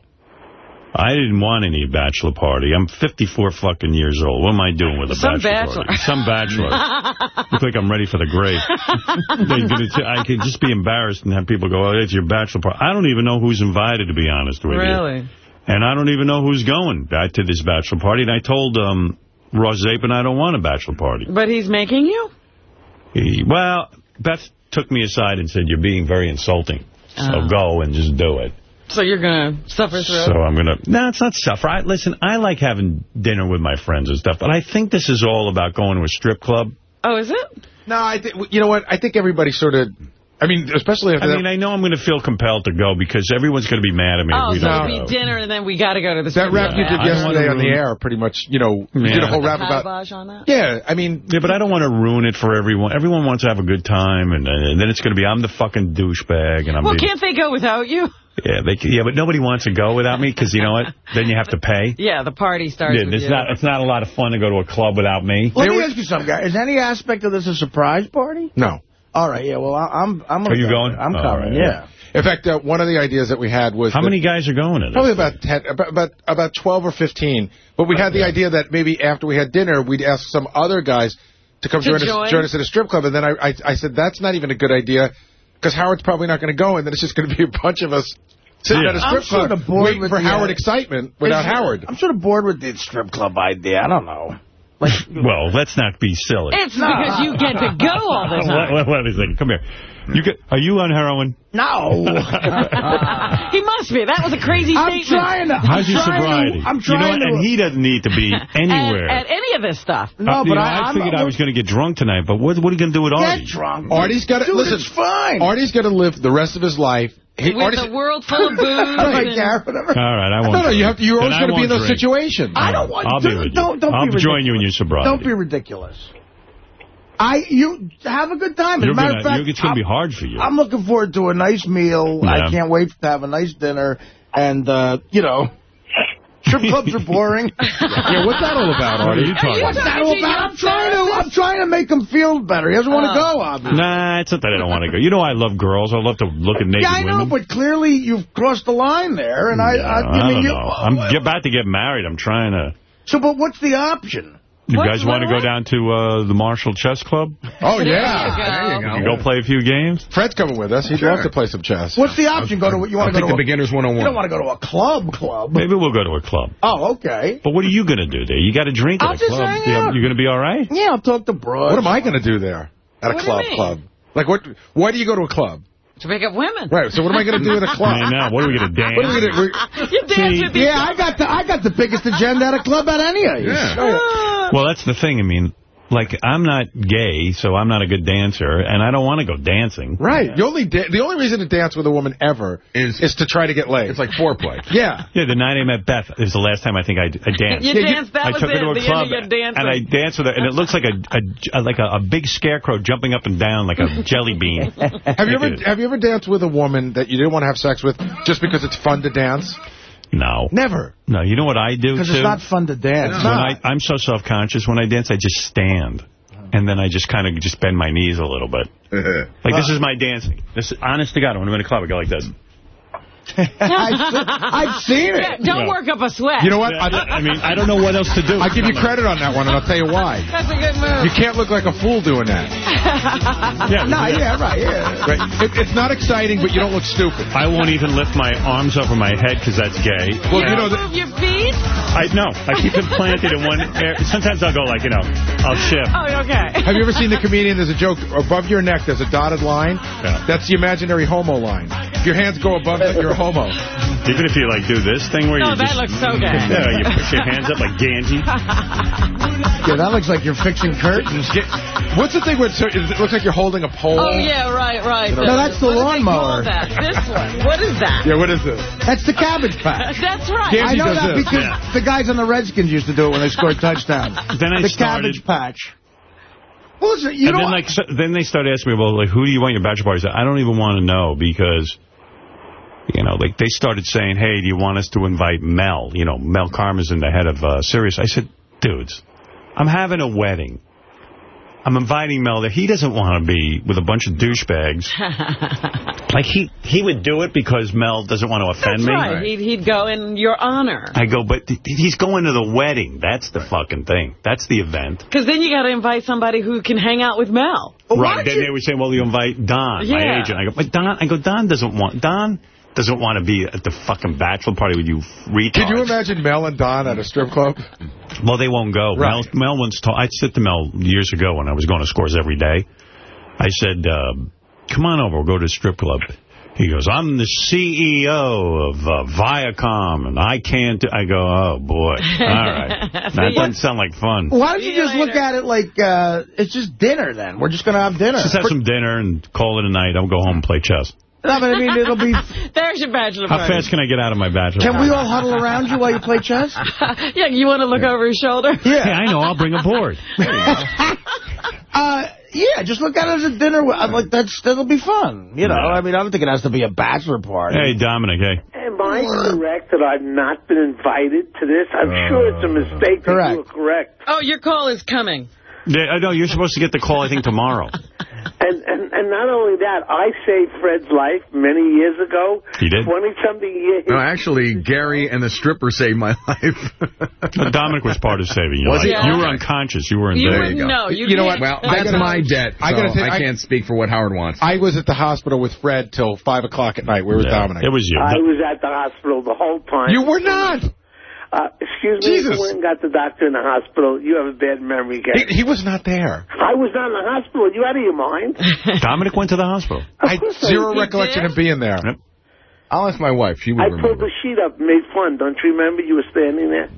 I didn't want any bachelor party. I'm 54 fucking years old. What am I doing with a Some bachelor, bachelor. party? Some bachelor. Look like I'm ready for the grave. They're gonna t- I could just be embarrassed and have people go, oh, it's your bachelor party. I don't even know who's invited, to be honest with you. Really? And I don't even know who's going back to this bachelor party. And I told um, Ross Zapin I don't want a bachelor party. But he's making you? He, well, Beth took me aside and said, you're being very insulting. So Oh. go and just do it. So you're going to suffer through So? I'm going to... No, it's not suffer. I, listen, I like having dinner with my friends and stuff, but I think this is all about going to a strip club. Oh, is it? No, I think you know what? I think everybody sort of. I mean, especially after I that. mean, I know I'm going to feel compelled to go because everyone's going to be mad at me Oh, if we so don't it'll go. be dinner and then we got to go to the that rap you did I yesterday on the air, pretty much, you know, you did a Yeah. whole rap about. On that? Yeah, I mean, Yeah, but I don't want to ruin it for everyone. Everyone wants to have a good time, and, and then it's going to be I'm the fucking douchebag, and I'm Well, being, can't they go without you? yeah, they, yeah, but nobody wants to go without me because you know what? Then you have to pay. Yeah, the party starts Yeah, it's you. not it's not a lot of fun to go to a club without me. Let me ask you something, guys. Is any aspect of this a surprise party? no. All right, yeah, well, I- I'm I'm Are you go. going? I'm coming, right, yeah. In fact, uh, one of the ideas that we had was How many guys are going to this? Probably about ten, about, about about twelve or fifteen. But we had the idea that maybe after we had dinner, we'd ask some other guys to come To join join? us join us at a strip club. And then I I, I said that's not even a good idea because Howard's probably not going to go, and then it's just going to be a bunch of us sitting Yeah. at a I'm strip club sort of bored waiting with for the, Howard uh, excitement without Howard. I'm sort of bored with the strip club idea. I don't know. Like, Well, let's not be silly. It's because you get to go all the time. Wait, wait, wait a second. Come here. You get, are you on heroin? no. He must be. That was a crazy I'm statement. trying to. How's I'm your trying sobriety? To, I'm you know trying to. And he doesn't need to be anywhere. At, at any of this stuff. no, Uh, but know, I, I I'm, figured I was going to get drunk tonight, but what, what are you going to do with get Artie? drunk. Artie's got to listen. It's fine. Artie's going to live the rest of his life. He, With Artie's, a world full of booze. Like, and- yeah, whatever. All right, I won't. no, no, you have to, you're Then always going to be in those drink. situations. I don't want. I'll don't, be with you. Don't, don't I'll be join you in your sobriety. Don't be ridiculous. I you have a good time. As a You're matter gonna, of fact, you're, it's going to be hard for you. I'm looking forward to a nice meal. Yeah. I can't wait to have a nice dinner. And, uh, you know, strip clubs are boring. yeah, what's that all about, What are Artie? you talking What's about? that all about? I'm trying to, I'm trying to make him feel better. He doesn't want to go, obviously. Nah, it's not that I don't want to go. You know I love girls. I love to look at naked Yeah, I know, women. but clearly you've crossed the line there, and I, Yeah, I, I I mean, don't you, know. I'm about to get married. I'm trying to... So, but what's the option? You What- guys want to go down to uh, the Marshall Chess Club? Oh, There yeah. you go. There you go. And go play a few games? Fred's coming with us. He'd love to play some chess. What's the option? Go to you I'll want to take go the to a, beginners you don't want to go to a club club. Maybe we'll go to a club. Oh, okay. But what are you going to do there? You got to drink at I'll a just club. hang You- out. You're going to be all right? Yeah, I'll talk to Broad. What am I going to do there at a What do you club mean? club? Like, what? why do you go to a club? To pick up women. Right, so what am I going to do at a club? I know. What are we going to dance? What are we going to You dance with Yeah, I got the I got the biggest agenda at a club at any of you. Well, that's the thing. I mean, like, I'm not gay, so I'm not a good dancer, and I don't want to go dancing. Right. You only the only reason to dance with a woman ever is, is to try to get laid. It's like foreplay. Yeah. Yeah, the night I met Beth is the last time I think I, I danced. You danced, that I was took her to a the club, of your and I danced with her, and it looks like a, a like a, a big scarecrow jumping up and down like a jelly bean. Have you ever have you ever danced with a woman that you didn't want to have sex with just because it's fun to dance? No. Never. No, you know what I do, Because it's not fun to dance. When I, I'm so self-conscious, when I dance, I just stand. And then I just kind of just bend my knees a little bit. Like, this is my dancing. This is, honest to God, when I'm in a club, I go like this. I've seen Yeah, don't Yeah. work up a sweat. You know what? I, I mean, I don't know what else to do. I give you credit on that one, and I'll tell you why. That's a good move. You can't look like a fool doing that. Yeah, No, yeah, right, yeah. Right. It, it's not exciting, but you don't look stupid. I won't even lift my arms over my head because that's gay. Well, you you know, don't move your feet? I no, I keep them planted in one area. Sometimes I'll go like, you know, I'll shift. Oh, okay. have you ever seen the comedian? There's a joke above your neck. There's a dotted line. Yeah. That's the imaginary homo line. If your hands go above it, you're a homo. Even if you like do this thing where No, you that just looks so gay. yeah, you push your hands up like Gandhi. Yeah, that looks like you're fixing curtains. What's the thing where it looks like you're holding a pole? Oh, yeah, right, right. No, that's the what lawnmower. call that? This one. What is that? Yeah, what is this? That's the cabbage patch. That's right. Yeah. I know does that this. because Yeah. the guys on the Redskins used to do it when they scored touchdowns. Then I the started- cabbage patch. Well, listen, you and know, then like so, then they started asking me, well, like who do you want your bachelor party? I said, I don't even want to know because, you know, like they started saying, hey, do you want us to invite Mel? You know, Mel Karmazin, the head of uh, Sirius. I said, dudes, I'm having a wedding. I'm inviting Mel there. He doesn't want to be with a bunch of douchebags. like he he would do it because Mel doesn't want to offend That's me. right. He'd, he'd go in your honor. I go, but th- he's going to the wedding. That's the fucking thing. That's the event. Because then you got to invite somebody who can hang out with Mel. right. Then they would say, well, you invite Don, my Yeah. agent. I go, but Don, I go, Don doesn't want, Don doesn't want to be at the fucking bachelor party with you retards. Could you imagine Mel and Don at a strip club? Well, they won't go. Right. Mel, Mel once told, I said to Mel years ago when I was going to Scores every day, I said, uh, come on over, we'll go to the strip club. He goes, I'm the CEO of uh, Viacom, and I can't. I go, oh, boy. All right. That doesn't sound like fun. why don't you just look at it like uh, it's just dinner then? We're just going to have dinner. Just have some dinner and call it a night. I'll go home and play chess. No, but I mean, it'll be... There's your bachelor How party. fast can I get out of my bachelor party? Can party? we all huddle around you while you play chess? yeah, you want to look over his shoulder? Hey, I know. I'll bring a board. Uh, yeah, just look at it as a dinner. I'm like, that's that'll be fun. You know, I mean, I don't think it has to be a bachelor party. Hey, Dominic, hey. Am I correct that I've not been invited to this? I'm sure it's a mistake. that Correct. You are correct. Oh, your call is coming. Yeah, I know. You're supposed to get the call, I think, tomorrow. And, and and not only that, I saved Fred's life many years ago. You did? 20-something years. No, actually, Gary and the stripper saved my life. No, Dominic was part of saving your Was life. he? You were unconscious. You were in You bed. wouldn't you go. know. You, You know can't- Well, I that's gotta- my debt, so I I, gotta say, I- can't speak for what Howard wants. I was at the hospital with Fred till 5 o'clock at night. Where was Yeah, Dominic? It was you. I was at the hospital the whole time. You were not. Uh, excuse me, Jesus. you went and got the doctor in the hospital. You have a bad memory, guy. He, he was not there. I was not in the hospital. Are You out of your mind? Dominic went to the hospital. I course zero did. recollection did? of being there. Yep. I'll ask my wife. She would I remember. pulled the sheet up and made fun. Don't you remember? You were standing there.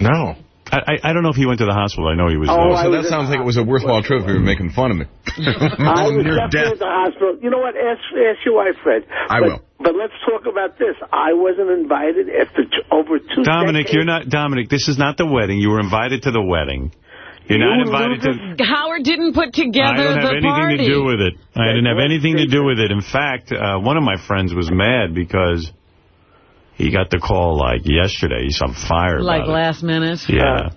No. I, I I don't know if he went to the hospital. I know he was Oh. I So was that in sounds like it was a worthwhile trip if you were making fun of me. I was Near definitely death. at the hospital. You know what? Ask, ask your wife, Fred. I but, will. But let's talk about this. I wasn't invited after t over two Dominic, decades. you're not Dominic. This is not the wedding. You were invited to the wedding. You're not You invited to. Howard didn't put together the party. I together don't have the anything party. to do with it. I didn't have anything to do with it. In fact, uh, one of my friends was mad because he got the call like yesterday. He's on fire Like about it. last minute. Yeah. Uh,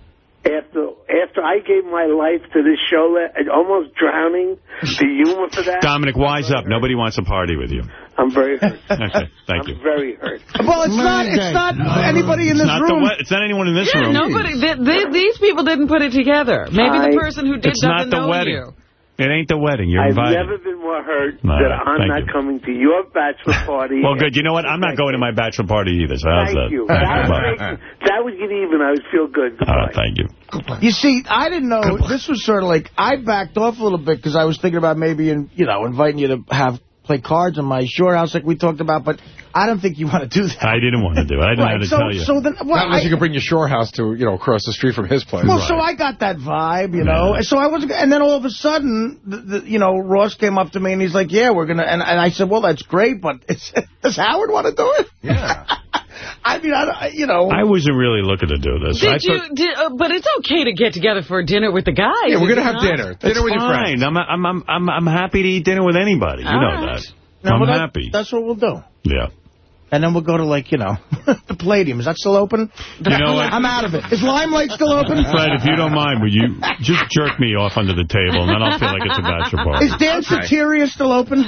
after after I gave my life to this show, uh, almost drowning, the humor for that. Dominic, wise up. Nobody wants a party with you. I'm very hurt. Okay, thank you. I'm very hurt. Well, it's not. It's not anybody in this not, room. we- it's not anyone in this Yeah, room. nobody. Th th these people didn't put it together. Maybe the person who did It's not doesn't the know wedding. you. It ain't the wedding. You're I've invited. never been more hurt All that I'm not you. coming to your bachelor party. Well, good. You know what? I'm not going to my bachelor party either, so how's Thank that? you. That would, make, that would get even. I would feel good. All right, thank you. You see, I didn't know. This was sort of like, I backed off a little bit because I was thinking about maybe, in, you know, inviting you to have play cards in my shore house like we talked about, but I don't think you want to do that. I didn't want to do it. I didn't Right, know how to so- tell you. so then- well, Not unless I- you can bring your shore house to, you know, across the street from his place. Well, so I got that vibe, you know. And so I was, and then all of a sudden, the, the, you know, Ross came up to me and he's like, "Yeah, we're gonna," and, and I said, "Well, that's great, but it's, does Howard want to do it?" Yeah. I mean, I, don't- you know, I wasn't really looking to do this. I Did you? thought- Did, uh, but it's okay to get together for a dinner with the guys. Yeah, we're going to have not? dinner. Dinner It's with your fine. friends. I'm, I'm, I'm, I'm, I'm happy to eat dinner with anybody. You All know right. that. No, I'm but that- happy. That's what we'll do. Yeah. And then we'll go to, like, you know, the Palladium. Is that still open? You know what? I'm out of it. Is Limelight still open? Fred, if you don't mind, would you just jerk me off under the table, and then I'll feel like it's a bachelor party. Is Danceteria still open?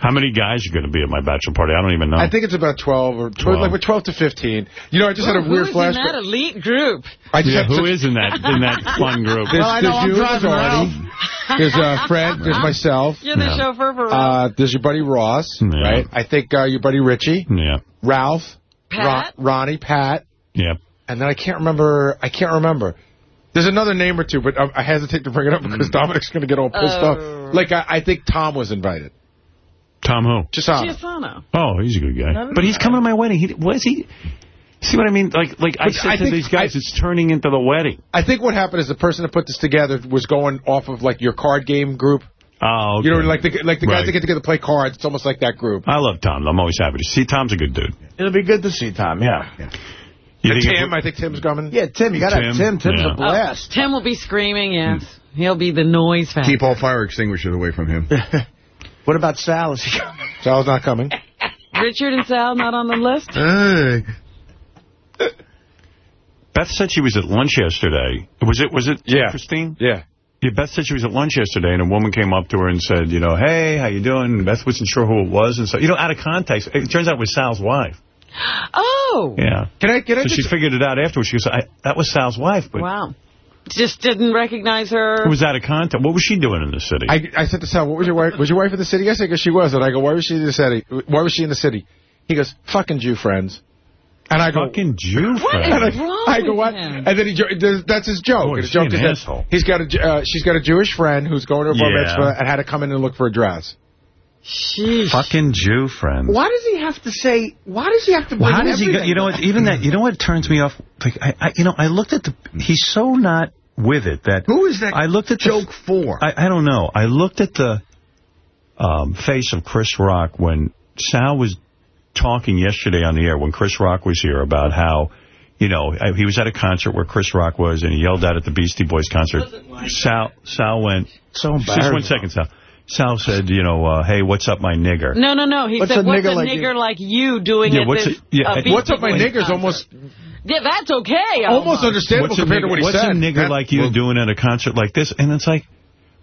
How many guys are going to be at my bachelor party? I don't even know. I think it's about 12 or 12, like we're 12 to 15. You know, I just had a weird flash. Who's in that flashback. elite group? I just yeah, had who such- in that in that fun group? There's, Well, I know there's I'm you, there's driving Artie, there's uh, Fred, there's myself, You're the Yeah. chauffeur for Ross. uh, there's your buddy Ross, Yeah. right? I think uh, your buddy Richie, Yeah, Ralph, Pat? Ron- Ronnie, Pat, yeah. and then I can't remember, I can't remember. There's another name or two, but I, I hesitate to bring it up Mm. because Dominic's going to get all pissed Oh. off. Like, I, I think Tom was invited. Tom who? Chiusano. Chiusano. Oh, he's a good guy. But he's coming to my wedding. He was he. See what I mean? Like, like I said I to these guys, it's turning into the wedding. I think what happened is the person that put this together was going off of, like, your card game group. Oh, okay. You know, like the, like the guys Right. that get together to play cards. It's almost like that group. I love Tom. I'm always happy to see. Tom's a good dude. It'll be good to see Tom, yeah. You And think Tim, I think Tim's coming. Yeah, Tim, you got to have Tim? Tim. Tim's Yeah. a blast. Oh, Tim will be screaming, yes. Hmm. He'll be the noise factor. Keep all fire extinguishers away from him. What about Sal? Is he coming? Sal's not coming. Richard and Sal not on the list? Hey. Beth said she was at lunch yesterday. Was it? Was it? Yeah. Christine. Yeah. Yeah, Beth said she was at lunch yesterday, and a woman came up to her and said, you know, hey, how you doing? And Beth wasn't sure who it was, and so, you know, out of context, it turns out it was Sal's wife. Oh. Yeah. Can I, can I So she just... figured it out afterwards. She goes, I, that was Sal's wife, but Wow. Just didn't recognize her. it was out of context. What was she doing in the city? I, I said to Sal, what was your wife? Was your wife in the city I said, Because she was. And I go, why was she in the city? Why was she in the city? He goes, fucking Jew friends. And I go, Fucking Jew What friend. and I, wrong I go, what? him? And then he, jo- th- that's his joke. Boy, his joke he is an that asshole. he's got a, uh, she's got a Jewish friend who's going to a bar Yeah. mitzvah and had to come in and look for a dress. Sheesh. Fucking Jew friend. Why does he have to say, why does he have to bring how does he? Go, you know what? Even that. You know what turns me off? Like I, I, you know, I looked at the. He's so not with it that. Who is that I looked at joke the, for? I, I don't know. I looked at the um, face of Chris Rock when Sal was talking yesterday on the air when Chris Rock was here about how. You know, he was at a concert where Chris Rock was, and he yelled out at the Beastie Boys concert. Sal, Sal went. So Just one second, Sal. Sal said, you know, uh, hey, what's up, my nigger? No, no, no. He What's said, a what's nigger a like nigger you?" like you doing Yeah, at what's this a- yeah, uh, What's up, my Boys nigger's concert? almost Yeah, that's okay. almost understandable What's a compared to nigger- what he what's said. a nigger That- like you well, doing at a concert like this? And it's like,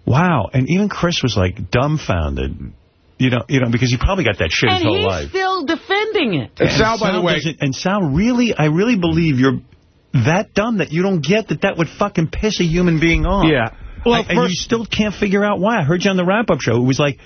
wow. And even Chris was like dumbfounded. You know, you know, because he probably got that shit his whole life. And he's still defending it. And Sal, by the way, and Sal really, I really believe you're that dumb that you don't get that that would fucking piss a human being off. Yeah. Well, I- and you still can't figure out why. I heard you on the wrap-up show. It was like,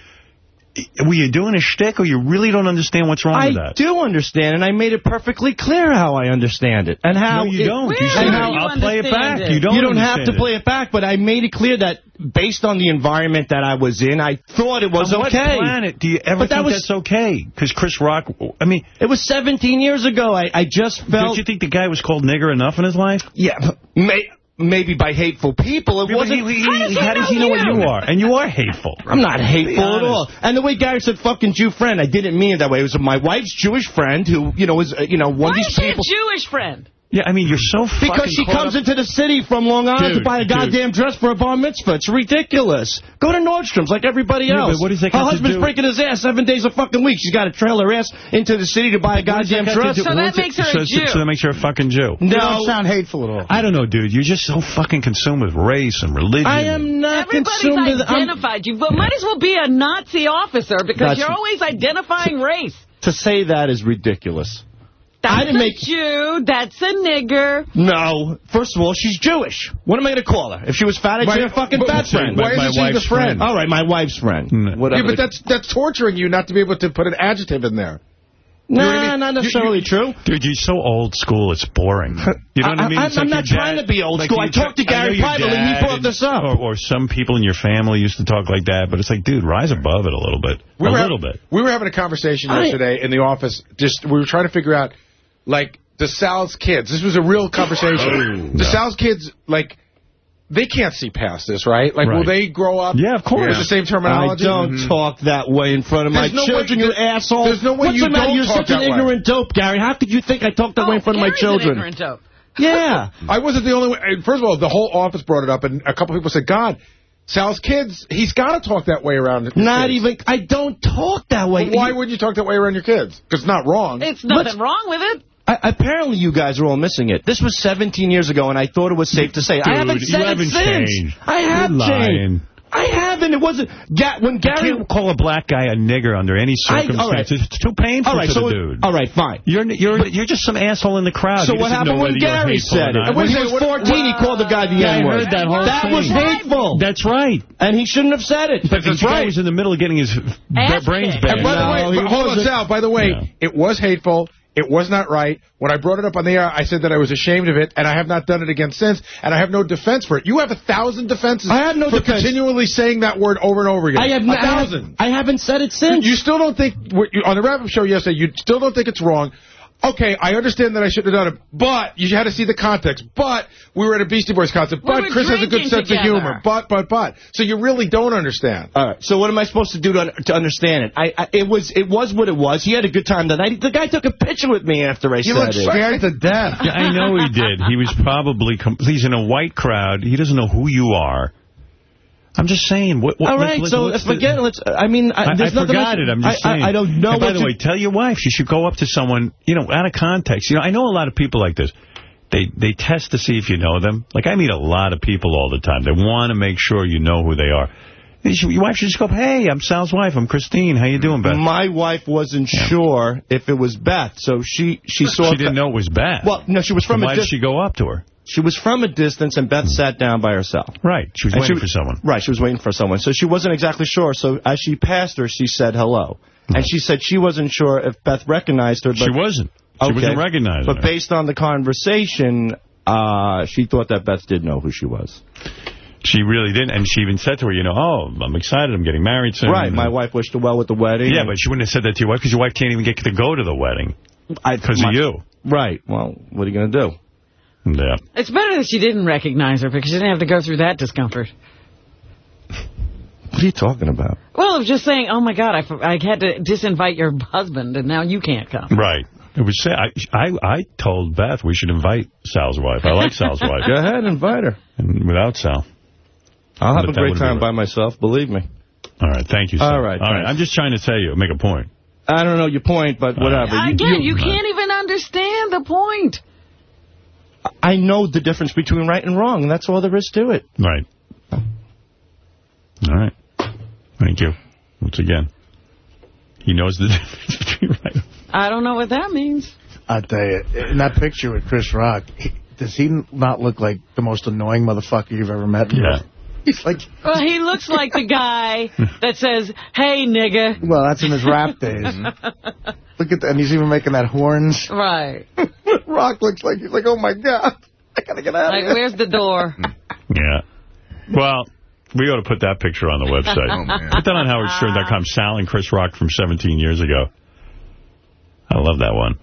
were you doing a shtick or you really don't understand what's wrong with that? I do understand, and I made it perfectly clear how I understand it. And how No, you it- don't. You said, you I'll play it back. it? You don't you don't have to it. play it back, but I made it clear that based on the environment that I was in, I thought it was On what okay. planet do you ever But that think was- that's okay? Because Chris Rock, I mean, It was 17 years ago. I, I just don't you think the guy was called nigger enough in his life? Yeah, may, maybe by hateful people. It Yeah, wasn't... he- he- how does he know what you are? And you are hateful. I'm not hateful at all. And the way Gary said fucking Jew friend, I didn't mean it that way. It was my wife's Jewish friend who, you know, was, uh, you know, one Why of is these she a. Jewish friend? Yeah, I mean, you're so fucking Because she comes up- into the city from Long Island Dude, to buy a dude. goddamn dress for a bar mitzvah. It's ridiculous. Go to Nordstrom's like everybody else. but what does that Her got to husband's do- breaking his ass seven days a fucking week. She's got to trail her ass into the city to buy a What does that goddamn dress. So that makes her a so, Jew. So that makes her a fucking Jew. You No. don't sound hateful at all. I don't know, dude. You're just so fucking consumed with race and religion. I am not Everybody's consumed with... I'm- identified you, but might as well be a Nazi officer because That's- you're always identifying race. To say that is ridiculous. That's I didn't a make- Jew. That's a nigger. No. First of all, she's Jewish. What am I going to call her? If she was fat, I'd My- say a fucking fat friend. why My isn't she the friend? friend. All right, my wife's friend. Mm. Whatever. Yeah, but that's that's torturing you not to be able to put an adjective in there. No, Nah, not necessarily true. Dude, you're so old school, it's boring. You know what I, mean? I- It's I'm like not trying dad- to be old like school. I you talked to Gary your privately, and he brought this up. Or, or some people in your family used to talk like that, but it's like, dude, rise above it a little bit. We a were little hav- bit. We were having a conversation I- yesterday in the office. Just we were trying to figure out, like, the Sal's kids. This was a real conversation. Oh, the no. Sal's kids, like, they can't see past this, right? Like, will they grow up? Yeah, of course. With the same terminology. I don't Mm-hmm. talk that way in front of There's my no way- children, you there, asshole. There's no way What's you the matter? You're talk such that an way. ignorant dope, Gary. How could you think I talk that way in front of my Gary's an children? ignorant dope. Yeah. I wasn't the only one. First of all, the whole office brought it up, and a couple people said, God, Sal's kids, he's got to talk that way around his Not kids." even, I don't talk that way. But why wouldn't you talk that way around your kids? Because it's not wrong. It's nothing wrong with it. I, apparently, you guys are all missing it. This was 17 years ago, and I thought it was safe to say. I haven't you said haven't it since. changed. I have You're lying. changed. I haven't. It wasn't. Ga when You Gary. can't call a black guy a nigger under any I- all right. circumstances. It's too painful All right, to so the it- dude. all right, fine. You're you're you're just some asshole in the crowd. So He what happened when Gary said it? When he was 14, he called the guy the Yeah, I N-word. heard that whole That thing. was hateful. That's right. And he shouldn't have said it. But this guy was in the middle of getting his Ass brains kicked. And by the way, he but hold on, wasn't. Sal, by the way, Yeah. it was hateful. It was not right. When I brought it up on the air, I said that I was ashamed of it, and I have not done it again since, and I have no defense for it. You have a thousand defenses I have no for defense. continually saying that word over and over again. I have a thousand. I haven't said it since. You still don't think, on the wrap-up show yesterday, you still don't think it's wrong. Okay, I understand that I shouldn't have done it, but you had to see the context. But we were at a Beastie Boys concert. We But Chris has a good sense together. of humor. But, but, but. So you really don't understand. All right. So what am I supposed to do to, to understand it? I, I it was it was what it was. He had a good time that night. The guy took a picture with me after I You said look it. scared to death. Yeah, I know he did. He was probably, he's in a white crowd. He doesn't know who you are. I'm just saying. What, what, All let's- So let's- forget it. Let's. I mean, I, I, I there's nothing forgot it. I'm just I, saying. I, I don't know And by the way, tell your wife she should go up to someone, you know, out of context. You know, I know a lot of people like this. They they test to see if you know them. Like, I meet a lot of people all the time. They want to make sure you know who they are. Your wife should just go, hey, I'm Sal's wife. I'm Christine. How you doing, Beth? My wife wasn't sure if it was Beth, so she she saw. She didn't know it was Beth. Well, no, she was from Then a why did she go up to her? She was from a distance, and Beth sat down by herself. Right. She was And waiting she- for someone. Right, she was waiting for someone. So she wasn't exactly sure. So as she passed her, she said hello. And she said she wasn't sure if Beth recognized her. But, She wasn't. She Okay. wasn't recognizing But her. based on the conversation, uh, she thought that Beth did know who she was. She really didn't. And she even said to her, you know, oh, I'm excited. I'm getting married soon. Right, my wife wished her well with the wedding. Yeah, but she wouldn't have said that to your wife because your wife can't even get to go to the wedding because of you. Right, well, what are you going to do? Yeah. It's better that she didn't recognize her because she didn't have to go through that discomfort. What are you talking about? Well, of just saying, oh, my God, I, I had to disinvite your husband, and now you can't come. Right. It was. I, I I told Beth we should invite Sal's wife. I like Sal's wife. Go ahead, invite her. And without Sal. I'll have a great time by myself, believe me. All right. Thank you. Sal. All right, All right. I'm just trying to tell you, make a point. I don't know your point, but whatever. You- Again, you- you can't even understand the point. I know the difference between right and wrong, and that's all there is to it. Right. All right. Thank you. Once again. He knows the difference between right and I don't know what that means. I'll tell you, in that picture with Chris Rock, he, does he not look like the most annoying motherfucker you've ever met? Yeah. He's like, Well, he looks like the guy that says, hey, nigga. well, that's in his rap days. Look at that, and he's even making that horns. Right. Rock looks like, he's like, oh my God, I gotta get out Like, of here. where's the door? Yeah. Well, we ought to put that picture on the website. Oh. Put that on howardstern.com. Sal and Chris Rock from 17 years ago. I love that one.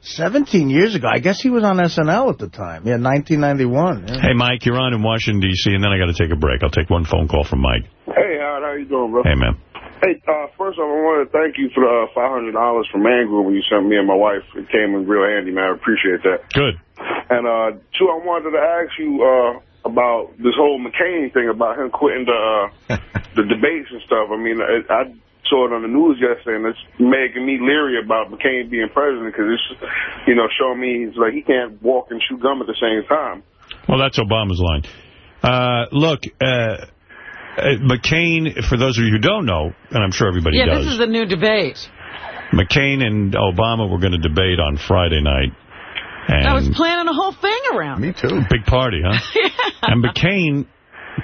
17 years ago. I guess he was on SNL at the time. Yeah, 1991. Yeah. Hey, Mike, you're on in Washington, D.C., and then I got to take a break. I'll take one phone call from Mike. Hey, Howard, how you doing, bro? Hey, man. Hey, uh, first off, I want to thank you for the uh, $500 from Man when you sent me and my wife. It came in real handy, man. I appreciate that. Good. And, uh, two, I wanted to ask you uh, about this whole McCain thing, about him quitting the uh, the debates and stuff. I mean, I, I saw it on the news yesterday, and it's making me leery about McCain being president because it's, you know, showing me he's like he can't walk and chew gum at the same time. Well, that's Obama's line. Uh, look, uh, uh, McCain, for those of you who don't know, and I'm sure everybody Yeah, does, this is the new debate. McCain and Obama were going to debate on Friday night. And I was planning a whole thing around. Me too. Big party, huh? And McCain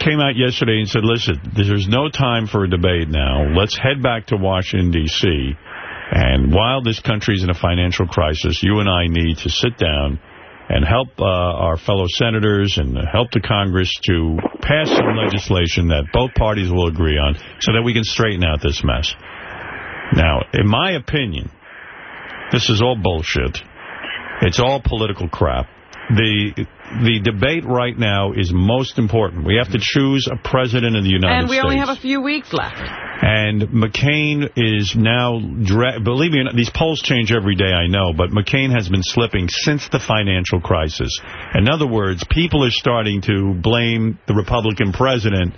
came out yesterday and said, listen, there's no time for a debate now. Let's head back to Washington, D.C., And while this country is in a financial crisis, you and I need to sit down and help uh, our fellow senators and help the Congress to pass some legislation that both parties will agree on so that we can straighten out this mess. Now, in my opinion, this is all bullshit. It's all political crap. The the debate right now is most important. We have to choose a president of the United States. And we States. only have a few weeks left. And McCain is now, believe me, these polls change every day, I know, but McCain has been slipping since the financial crisis. In other words, people are starting to blame the Republican president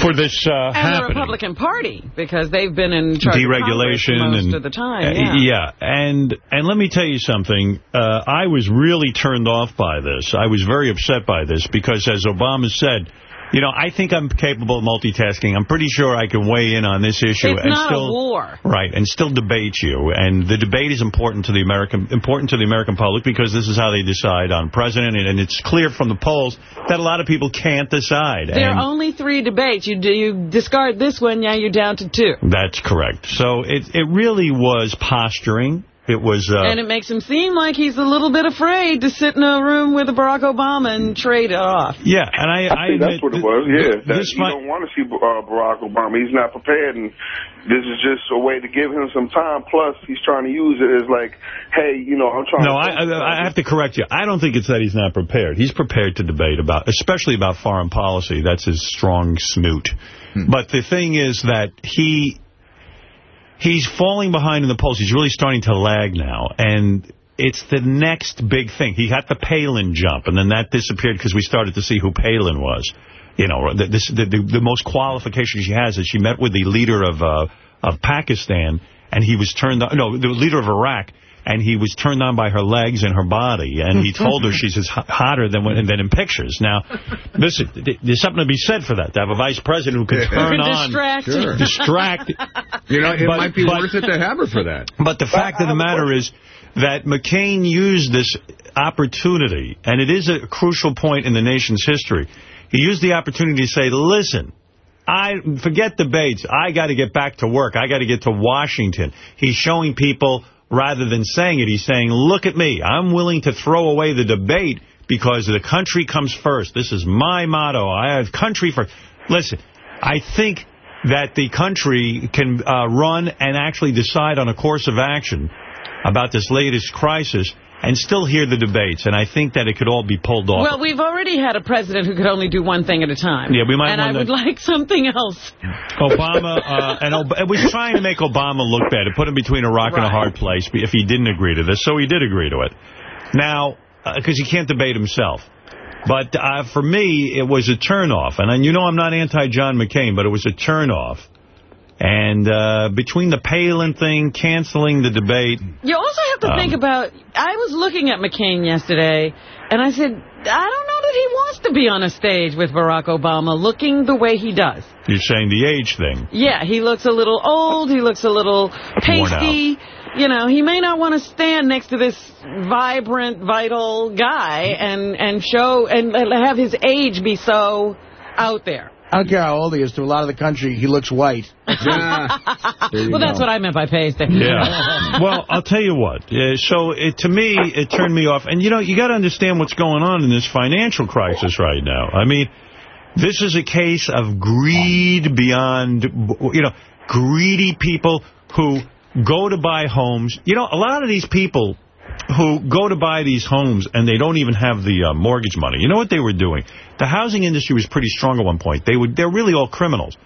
for this uh, And the. Republican Party, because they've been in charge Deregulation of most and of the time. Uh, Yeah. yeah, and and let me tell you something. Uh, I was really turned off by this. I was very upset by this because, as Obama said, you know, I think I'm capable of multitasking. I'm pretty sure I can weigh in on this issue It's and not still a war. right and still debate you. And the debate is important to the American important to the American public because this is how they decide on president. And, and it's clear from the polls that a lot of people can't decide. There and are only three debates. You do you discard this one, now you're down to two. that's correct. So it it really was posturing. It was. Uh, and it makes him seem like he's a little bit afraid to sit in a room with a Barack Obama and trade it off. Yeah, and I, I think that's what it was, yeah. That this you might- don't want to see uh, Barack Obama. He's not prepared, and this is just a way to give him some time. Plus, he's trying to use it as like, hey, you know, I'm trying No, to... I, I I have to correct you. I don't think it's that he's not prepared. He's prepared to debate about, especially about foreign policy. That's his strong snoot. But the thing is that he he's falling behind in the polls. He's really starting to lag now. And it's the next big thing. He got the Palin jump, and then that disappeared because we started to see who Palin was. You know, the, this, the, the, the most qualification she has is she met with the leader of uh, of Pakistan, and he was turned on, no, the leader of Iraq, and he was turned on by her legs and her body, and he told her she's as hotter than when, than in pictures. Now, listen, there's something to be said for that, to have a vice president who can turn on, Distract. Sure. distract. You know, it But- might be but- worth it to have her for that. But the fact of the matter is that McCain used this opportunity, and it is a crucial point in the nation's history. He used the opportunity to say, listen, I forget debates. I got to get back to work. I got to get to Washington. He's showing people, rather than saying it, he's saying, look at me. I'm willing to throw away the debate because the country comes first. This is my motto. I have country first. Listen, I think that the country can uh, run and actually decide on a course of action about this latest crisis and still hear the debates. And I think that it could all be pulled off. Well, we've already had a president who could only do one thing at a time. Yeah, we might And I would like something else. Obama, uh, and Ob it was trying to make Obama look bad. It put him between a rock and a hard place if he didn't agree to this. So he did agree to it. Now, because he can't debate himself. But uh, for me, it was a turnoff. And, and you know I'm not anti-John McCain, but it was a turnoff. And uh, between the Palin thing, canceling the debate, You also have to Um, think about, I was looking at McCain yesterday, and I said, I don't know that he wants to be on a stage with Barack Obama looking the way he does. you're saying the age thing. Yeah, he looks a little old, he looks a little pasty. You know, he may not want to stand next to this vibrant, vital guy and, and show, and have his age be so out there. I don't care how old he is. To a lot of the country, he looks white. Well, that's what I meant by pasty. Yeah. well, I'll tell you what. Uh, so it, to me, it turned me off. And, you know, you got to understand what's going on in this financial crisis right now. I mean, this is a case of greed beyond, you know, greedy people who go to buy homes. You know, a lot of these people who go to buy these homes and they don't even have the uh, mortgage money. You know what they were doing? The housing industry was pretty strong at one point. They would they're really all criminals.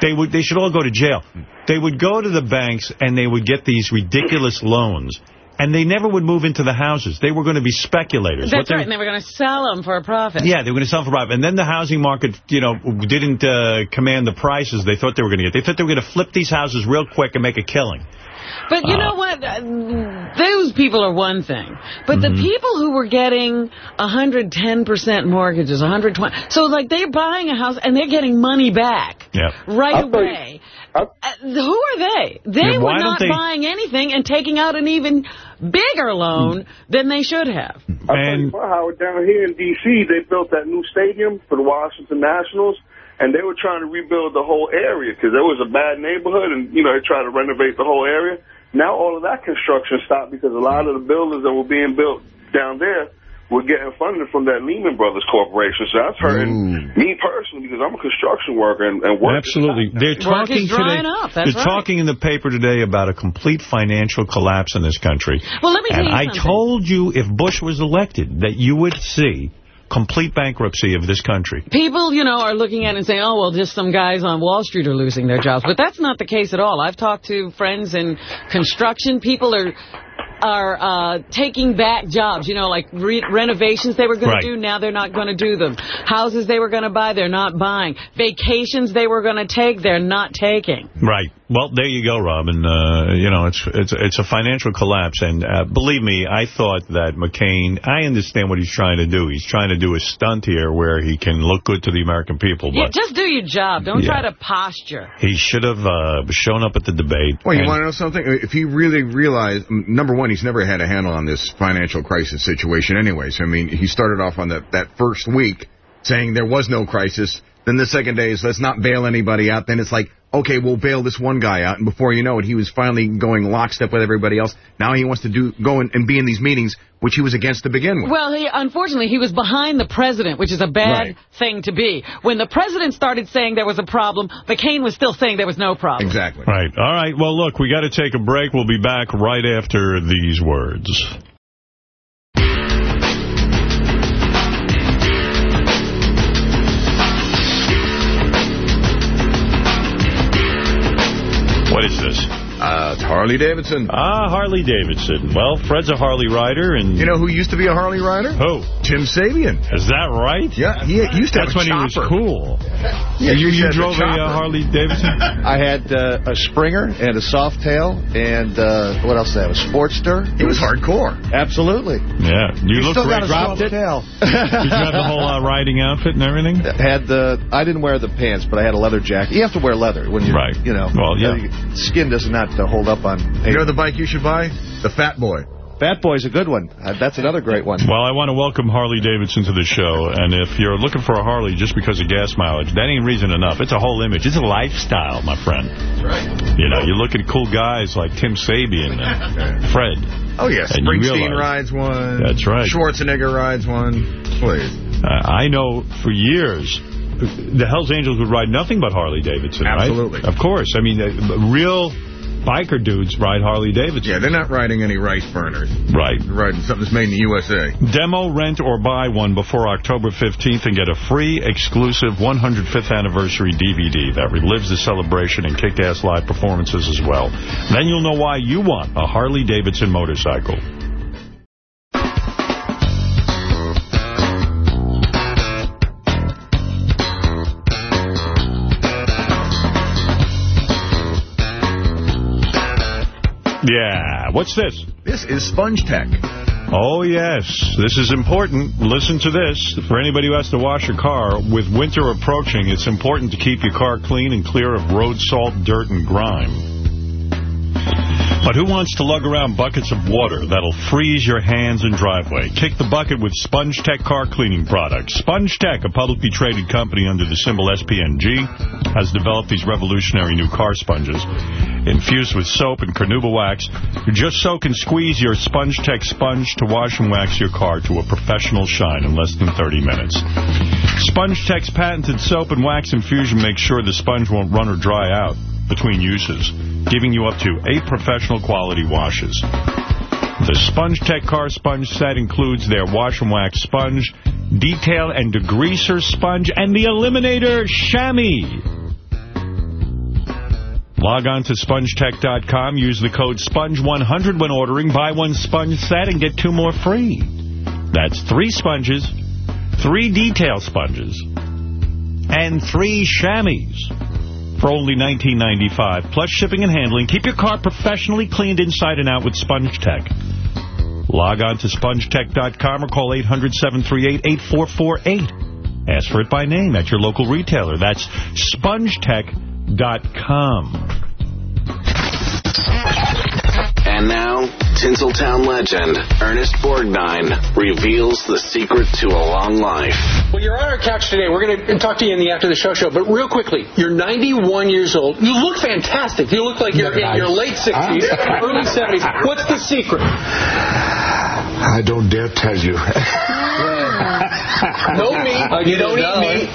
They would they should all go to jail. They would go to the banks and they would get these ridiculous loans. And they never would move into the houses. They were going to be speculators. That's right, and they were going to sell them for a profit. yeah, they were going to sell for a profit. And then the housing market, you know, didn't uh, command the prices they thought they were going to get. They thought they were going to flip these houses real quick and make a killing. But you Uh, know what? Uh, Those people are one thing. But Mm-hmm. the people who were getting 110% mortgages, 120 so like they're buying a house and they're getting money back Yeah. right I'll away. Uh, who are they? They Yeah, were don't they- buying anything and taking out an even bigger loan than they should have. I'll tell you what, Howard, down here in D.C., they built that new stadium for the Washington Nationals, and they were trying to rebuild the whole area because there was a bad neighborhood, and you know they tried to renovate the whole area. Now all of that construction stopped because a lot of the buildings that were being built down there were getting funded from that Lehman Brothers Corporation. So that's hurting mm. me personally because I'm a construction worker and, and work. Absolutely. They're Work talking is today. up, that's they're right. talking in the paper today about a complete financial collapse in this country. Well, let me tell and you I something. told you if Bush was elected that you would see complete bankruptcy of this country. People, you know, are looking at it and saying, oh, well, just some guys on Wall Street are losing their jobs. But that's not the case at all. I've talked to friends in construction. People are are uh, taking back jobs, you know, like re renovations they were going Right. to do, now they're not going to do them. Houses they were going to buy, they're not buying. Vacations they were going to take, they're not taking. Right. Well, there you go, Robin. Uh, you know, it's it's it's a financial collapse, and uh, believe me, I thought that McCain. I understand what he's trying to do. He's trying to do a stunt here where he can look good to the American people, Yeah, just do your job. Don't Yeah. try to posture. he should have uh, shown up at the debate. Well, you want to know something? If he really realized, number one, he's never had a handle on this financial crisis situation anyways. I mean, he started off on that, that first week saying there was no crisis. Then the second day is let's not bail anybody out. Then it's like, okay, we'll bail this one guy out. And before you know it, he was finally going lockstep with everybody else. Now he wants to do go in, and be in these meetings, which he was against to begin with. Well, he, unfortunately, he was behind the president, which is a bad Right. thing to be. When the president started saying there was a problem, McCain was still saying there was no problem. Exactly. Right. All right. Well, look, we got to take a break. We'll be back right after these words. What is this? Uh, it's Harley Davidson. Ah, Harley Davidson. Well, Fred's a Harley rider, and You know who used to be a Harley rider? who? Tim Sabian. Is that right? Yeah, he used to have That's when he was cool. Yeah, you he you drove a uh. Harley Davidson? I had uh, a Springer and a Softail and uh, what else did I have? A Sportster. It was hardcore. Absolutely. Yeah. You look still great. got a Dropped it? Softail. Did you have the whole uh, riding outfit and everything? Had the I didn't wear the pants, but I had a leather jacket. You have to wear leather when you Right. you know. Well, yeah. uh, Skin does not uh, hold up on paper. You know the bike you should buy? The Fat Boy. Fat Boy's a good one. Uh, that's another great one. Well, I want to welcome Harley Davidson to the show, and if you're looking for a Harley just because of gas mileage, that ain't reason enough. It's a whole image. It's a lifestyle, my friend. right. You know, you look at cool guys like Tim Sabian and Fred. Oh, yeah. And you Springsteen realize- rides one. That's right. Schwarzenegger rides one. Please. Uh, I know for years, the Hells Angels would ride nothing but Harley Davidson, right? Absolutely. Of course. I mean, uh, real biker dudes ride Harley Davidson. Yeah, they're not riding any rice burners. Right. They're riding something that's made in the USA. Demo, rent, or buy one before October 15th and get a free, exclusive 105th anniversary DVD that relives the celebration and kick-ass live performances as well. Then you'll know why you want a Harley-Davidson motorcycle. Yeah, what's this? This is Sponge Tech. Oh, yes. This is important. Listen to this. For anybody who has to wash a car, with winter approaching, it's important to keep your car clean and clear of road salt, dirt, and grime. But who wants to lug around buckets of water that'll freeze your hands and driveway? Kick the bucket with Sponge Tech car cleaning products. Sponge Tech, a publicly traded company under the symbol SPNG, has developed these revolutionary new car sponges. Infused with soap and carnauba wax, you just soak and squeeze your Sponge Tech sponge to wash and wax your car to a professional shine in less than 30 minutes. Sponge Tech's patented soap and wax infusion makes sure the sponge won't run or dry out between uses, giving you up to eight professional quality washes. The Sponge Tech Car Sponge set includes their wash and wax sponge, detail and degreaser sponge, and the Eliminator chamois. Log on to SpongeTech.com, use the code SPONGE100 when ordering, buy one sponge set and get two more free. That's three sponges, three detail sponges, and three chamois for only $19.95, plus shipping and handling. Keep your car professionally cleaned inside and out with Sponge Tech. Log on to SpongeTech.com or call 800-738-8448. Ask for it by name at your local retailer. That's SpongeTech.com. And now, Tinseltown legend Ernest Borgnine reveals the secret to a long life. Well, you're on our couch today. We're going to talk to you in the After the Show show. But real quickly, you're 91 years old. You look fantastic. You look like you're in your late 60s, ah. early 70s. What's the secret? I don't dare tell you. no meat. you don't eat meat.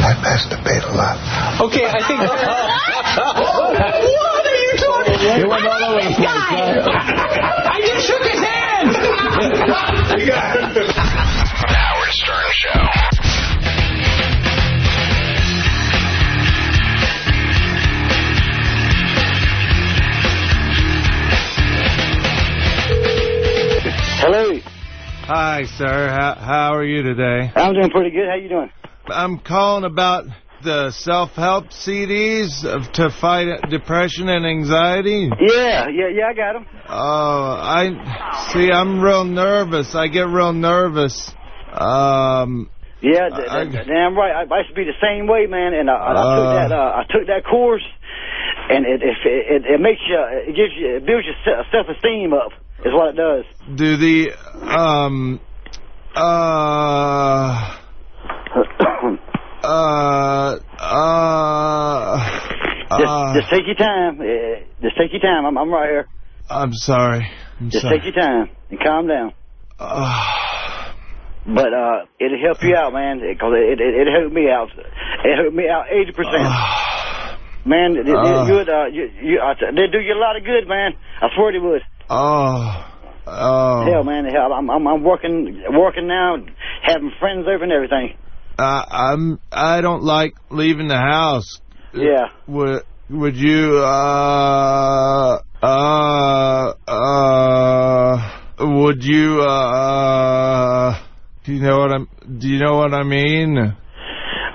I masturbate a lot. Okay, I think. Oh, what are you talking about? You went all over the place, I just shook his hand. Howard Stern Show. Hello. Hi, sir. How, how are you today? I'm doing pretty good. How you doing? I'm calling about the self-help CDs to fight depression and anxiety. Yeah, yeah, yeah. I got them. Oh, I see. I'm real nervous. I get real nervous. Um, Yeah, I- damn right. I, I used to be the same way, man. And I, I Uh. took that. Uh, I took that course, and it it, it it makes you. It gives you. It builds your se- self-esteem up. Is what it does. do the um uh uh uh Just, uh, just take your time. Uh, Just take your time. I'm, I'm right here. I'm sorry. I'm Just sorry. take your time and calm down. Uh, But uh, it'll help you out, man, because it, it, it helped me out. It helped me out 80%. man, they, Uh. they, good, uh, you, you, uh, they do you a lot of good, man. I swear they would. oh oh Hell, man, hell, I'm, I'm, I'm working, working now, having friends over and everything. Uh, I'm I don't like leaving the house. Yeah. Would would you uh uh uh would you uh do you know what I'm do you know what I mean?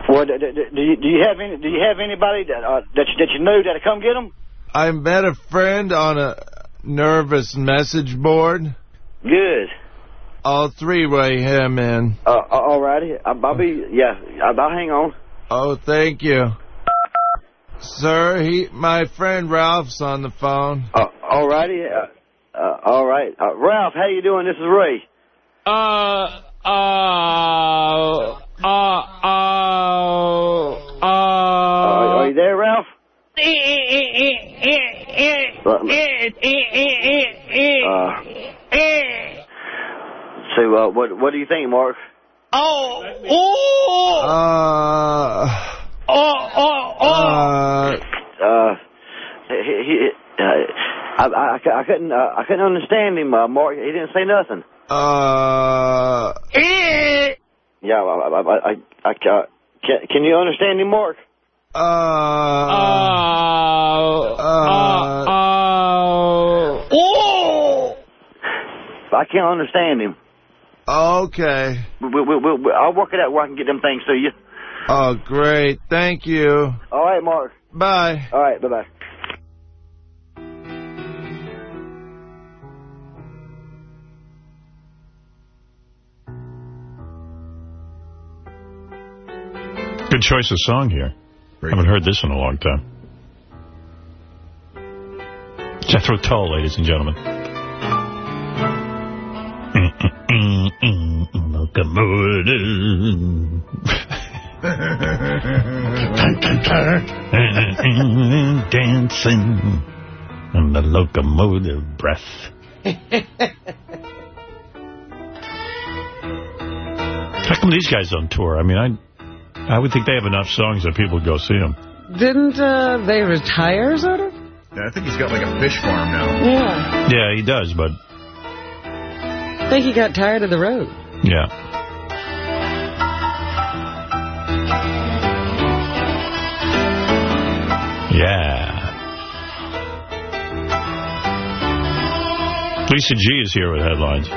Well, do, do, do you, do you have any? Do you have anybody that uh, that you, that you know that'll come get them? I met a friend on a nervous message board. Good. All three-way here, man. Uh, all righty. I'll, I'll be. Yeah, I'll, I'll hang on. Oh, thank you. Sir, he, my friend Ralph's on the phone. Uh, all righty. Uh, uh, all right. Uh, Ralph, how you doing? This is Ray. Uh, uh, uh, uh, uh, Are, are you there, Ralph? Uh, so, uh, what what do you think, Mark? Oh, oh, uh, oh, oh, Uh, uh, he, he, uh, I, I, I couldn't uh, I couldn't understand him, uh, Mark. He didn't say nothing. uh, Yeah, I, I, I, I, I can, can you understand him, Mark? uh, uh, uh, oh, I can't understand him. Okay. We, we, we, we, I'll work it out where I can get them things to you. Oh, great. Thank you. All right, Mark. Bye. All right, bye bye. Good choice of song here. Haven't heard this in a long time. Jethro Tull, ladies and gentlemen. Locomotive. Dancing on the locomotive breath. How come these guys on tour? I mean, I I would think they have enough songs that people would go see them. Didn't uh, they retire, sort of? I think he's got like a fish farm now. Yeah. Yeah, he does, but I think he got tired of the road. yeah. Yeah. Lisa G is here with headlines.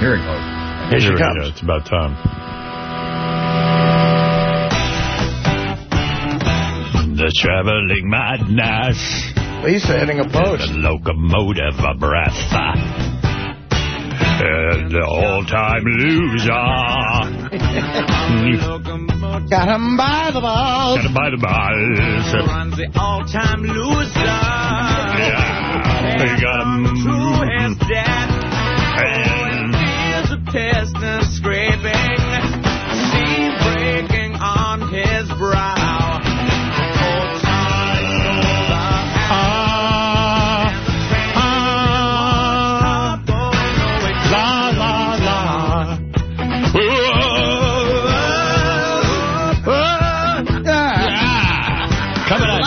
Here it goes. Here she comes. It's about time. The traveling madness. Lisa hitting a post. The locomotive of breath. And the all-time loser. Got him by the balls. Got him by the balls. Runs the all-time loser. They got to his death. Oh, and feels a piston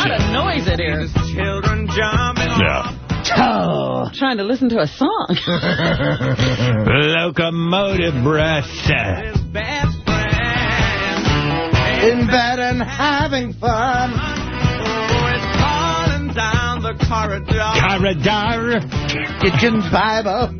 lot you. of noise in here. Children jumping Yeah. Oh, trying to listen to a song. Locomotive breath. In bed and having fun. falling down the corridor. Corridor. Kitchen Bible.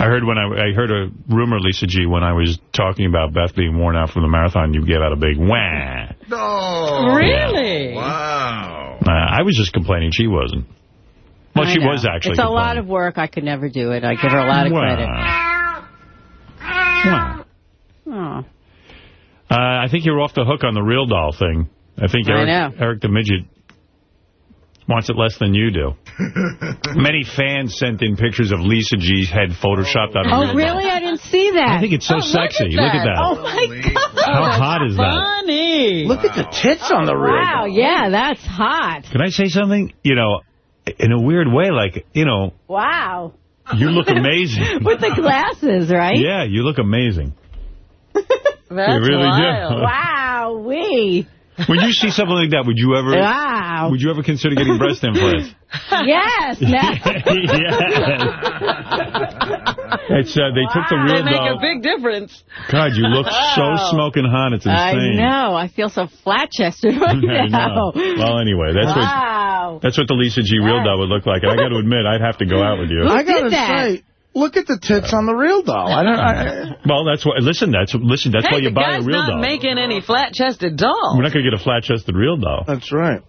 I heard when I, I heard a rumor, Lisa G, when I was talking about Beth being worn out from the marathon, you gave out a big wah. No. Really? Wow. Uh, I was just complaining she wasn't. Well, I she know. was actually It's a lot of work. I could never do it. I give her a lot of Wow. credit. Wow. Oh. Uh, I think you're off the hook on the real doll thing. I think Eric, know. Eric the Midget wants it less than you do. Many fans sent in pictures of Lisa G's head photoshopped on a Oh, really? I didn't see that. I think it's so oh, sexy. Look at that. Oh, my God. How hot is that? Funny. Look at the tits on the real Wow, yeah, that's hot. Can I say something? You know, in a weird way, like, you know, Wow. you look amazing. With the glasses, right? Yeah, you look amazing. That's You really do. wild. Wow, we. When you see something like that, would you ever Wow. would you ever consider getting breast implants? Yes. Now. It's uh, they took the real They real make doll. a big difference. God, you look so smoking hot. It's insane. I know. I feel so flat-chested right now. Well, anyway, that's what wow. that's what the Lisa G real doll would look like. And I got to admit, I'd have to go out with you. I gotta that? say, look at the tits on the real doll. I don't. I, Well, that's what. Listen, that's listen. That's hey, why you buy a real doll. guy's real not making any flat-chested dolls. We're not going to get a flat-chested real doll. that's right.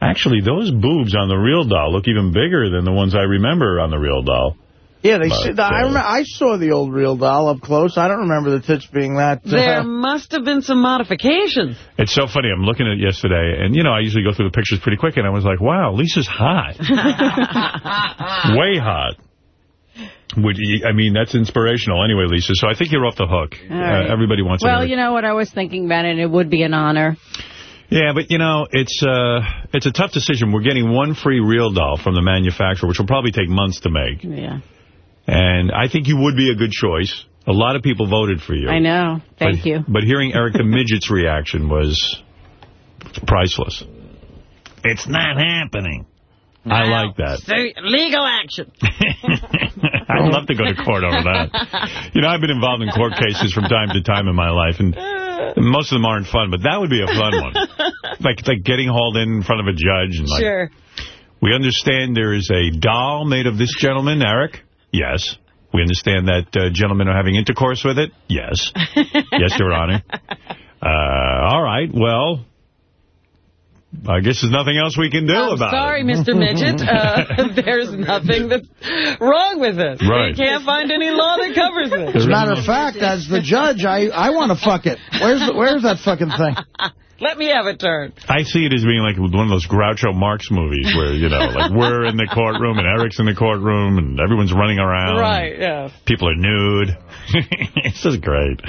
Actually, those boobs on the real doll look even bigger than the ones I remember on the real doll. Yeah, they. But, see, I uh, remember. I saw the old real doll up close. I don't remember the tits being that. uh, There must have been some modifications. It's so funny. I'm looking at it yesterday, and, you know, I usually go through the pictures pretty quick, and I was like, wow, Lisa's hot. Way hot. Would you, I mean, that's inspirational anyway, Lisa. So I think you're off the hook. All right. Uh, everybody wants Well, to you know what? I was thinking about it. It would be an honor. Yeah, but, you know, it's uh, it's a tough decision. We're getting one free real doll from the manufacturer, which will probably take months to make. Yeah. And I think you would be a good choice. A lot of people voted for you. I know. Thank but, you. But hearing Eric the Midget's reaction was priceless. It's not happening. I like that. So, legal action. I'd love to go to court over that. You know, I've been involved in court cases from time to time in my life, and most of them aren't fun, but that would be a fun one. Like like getting hauled in in front of a judge. and like, Sure. We understand there is a doll made of this gentleman, Eric. Yes. We understand that uh, gentlemen are having intercourse with it. Yes. yes, Your Honor. Uh, all right. Well, I guess there's nothing else we can do I'm about sorry, it. Sorry, Mr. Midget. Uh, there's nothing that's wrong with it. Right. We can't find any law that covers it. As a matter of fact, as the judge, I I want to fuck it. Where's the, where's that fucking thing? Let me have a turn. I see it as being like one of those Groucho Marx movies where, you know, like we're in the courtroom and Eric's in the courtroom and everyone's running around. Right, yeah. People are nude. this is great.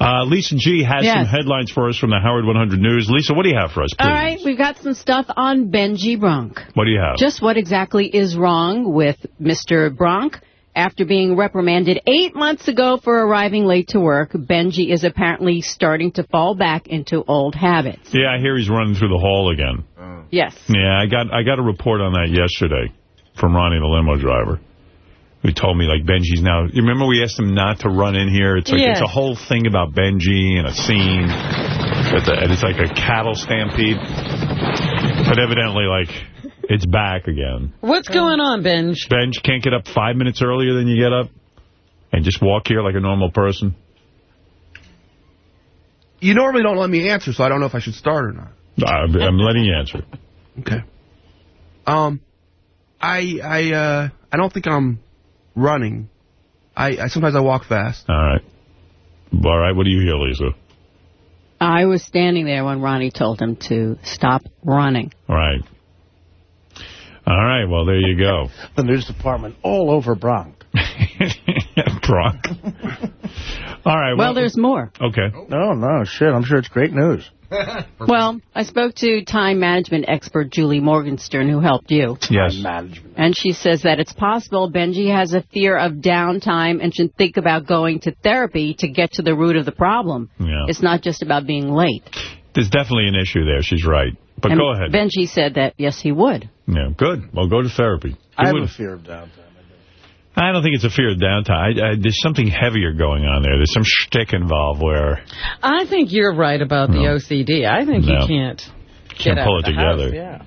Uh, Lisa G has Yes. some headlines for us from the Howard 100 News. Lisa, what do you have for us, please? All right, we've got some stuff on Benji Bronk. What do you have? Just what exactly is wrong with Mr. Bronk? After being reprimanded eight months ago for arriving late to work, Benji is apparently starting to fall back into old habits. Yeah, I hear he's running through the hall again. Yes. Yeah, I got I got a report on that yesterday from Ronnie, the limo driver, who told me, like, Benji's now... You remember we asked him not to run in here? It's like Yes. it's a whole thing about Benji and a scene. It's a- and it's like a cattle stampede. But evidently, like, it's back again. What's going on, Benj? Benj can't get up five minutes earlier than you get up and just walk here like a normal person. You normally don't let me answer, so I don't know if I should start or not. I'm I'm letting you answer. Okay. Um, I I uh I don't think I'm running. I, I sometimes I walk fast. All right. All right, what do you hear, Lisa? I was standing there when Ronnie told him to stop running. Right. All right, well, there you go. the news department all over Bronx. Bronx. All right. Well, there's more. Okay. No, no, shit. I'm sure it's great news. Well, I spoke to time management expert Julie Morgenstern, who helped you. Yes. management. And she says that it's possible Benji has a fear of downtime and should think about going to therapy to get to the root of the problem. Yeah. It's not just about being late. There's definitely an issue there. She's right. But and go ahead. Benji said that, yes, he would. Yeah, good. Well, go to therapy. I Who have would- a fear of downtime. I don't think it's a fear of downtime. I, I, there's something heavier going on there. There's some shtick involved where I think you're right about the No. OCD. I think No. you can't can't get pull it the house, together. Yeah.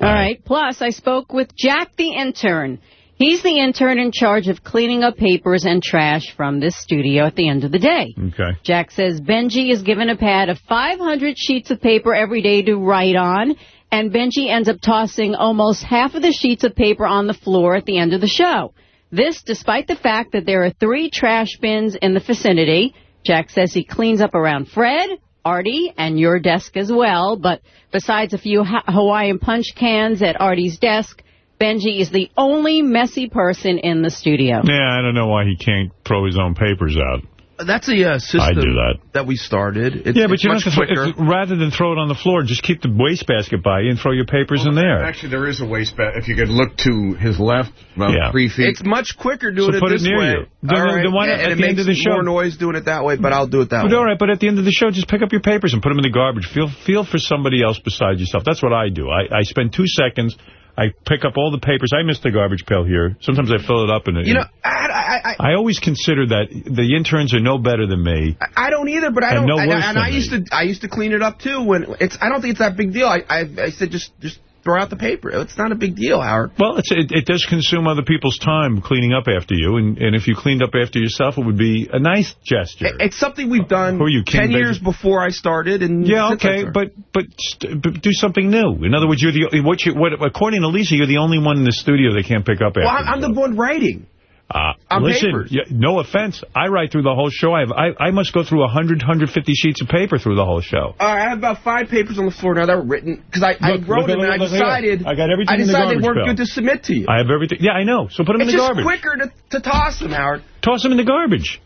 All right. Plus, I spoke with Jack the intern. He's the intern in charge of cleaning up papers and trash from this studio at the end of the day. Okay. Jack says Benji is given a pad of 500 sheets of paper every day to write on, and Benji ends up tossing almost half of the sheets of paper on the floor at the end of the show. This despite the fact that there are three trash bins in the vicinity. Jack says he cleans up around Fred, Artie, and your desk as well, but besides a few ha- Hawaiian punch cans at Artie's desk, Benji is the only messy person in the studio. Yeah, I don't know why he can't throw his own papers out. That's a uh, system I do that. we started. It's, yeah, but it's you much don't have quicker. if- rather than throw it on the floor, just keep the wastebasket by you and throw your papers in there. Actually, there is a wastebasket. If you could look to his left, about Yeah. three feet. It's much quicker doing So it put it this near way. you. Then- All right. then why not and at it the end makes of the show- more noise doing it that way, but I'll do it that But way. all right, but at the end of the show, just pick up your papers and put them in the garbage. Feel feel for somebody else besides yourself. That's what I do. I, I spend two seconds. I pick up all the papers. I miss the garbage pail here. Sometimes I fill it up it. You know, I, I, I, I always consider that the interns are no better than me. I don't either, but I don't. no and worse and I used to, I used to clean it up too. When it's, I don't think it's that big deal. I, I, I said just, just throw out the paper. It's not a big deal, Howard. Well, it, it does consume other people's time cleaning up after you, and, and if you cleaned up after yourself, it would be a nice gesture. It's something we've done you, ten years before I started, and Yeah, okay, but but, st but do something new. In other words, you're the what you what according to Lisa, you're the only one in the studio that can't pick up after. well, I'm, I'm the one writing. Uh, On listen, no offense. I write through the whole show. I have I, I must go through 100, 150 sheets of paper through the whole show. Uh, I have about five papers on the floor now that were written because I, I wrote look, them look, and I decided I got everything I in the decided they weren't pail. good to submit to you. I have everything. Yeah, I know. So put them it's in the garbage. It's just quicker to, to toss them, Howard. Toss them in the garbage.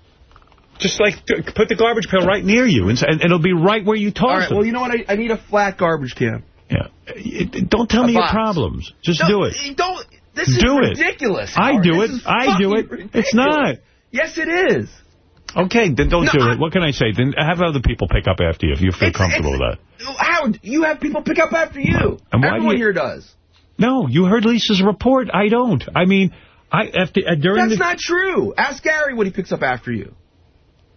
Just like put the garbage pail right near you, and, and it'll be right where you toss All right. them. Well, you know what? I, I need a flat garbage can. yeah. It- don't tell A me your problems. Just No, do it. Don't. This is Do it. ridiculous. I do it. I do it. fucking It's not. Yes, it is. Okay, then don't No, do I- it. What can I say? Then have other people pick up after you if you feel It's- comfortable it's- with that. Howard, you have people pick up after you. And Everyone you- here does. No, you heard Lisa's report. I don't. I mean, I after uh, during That's the not true. Ask Gary what he picks up after you.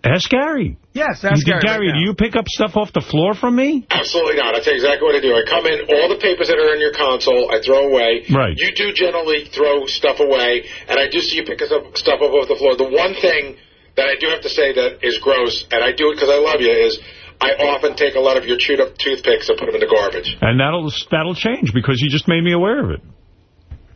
Ask Gary. Yes, You- ask Gary. Gary, right do you pick up stuff off the floor from me? Absolutely not. I tell you exactly what I do. I come in, all the papers that are in your console, I throw away. Right. You do generally throw stuff away, and I do see you pick up stuff up off the floor. The one thing that I do have to say that is gross, and I do it because I love you, is I often take a lot of your chewed up toothpicks and put them in the garbage. And that'll that'll change because you just made me aware of it.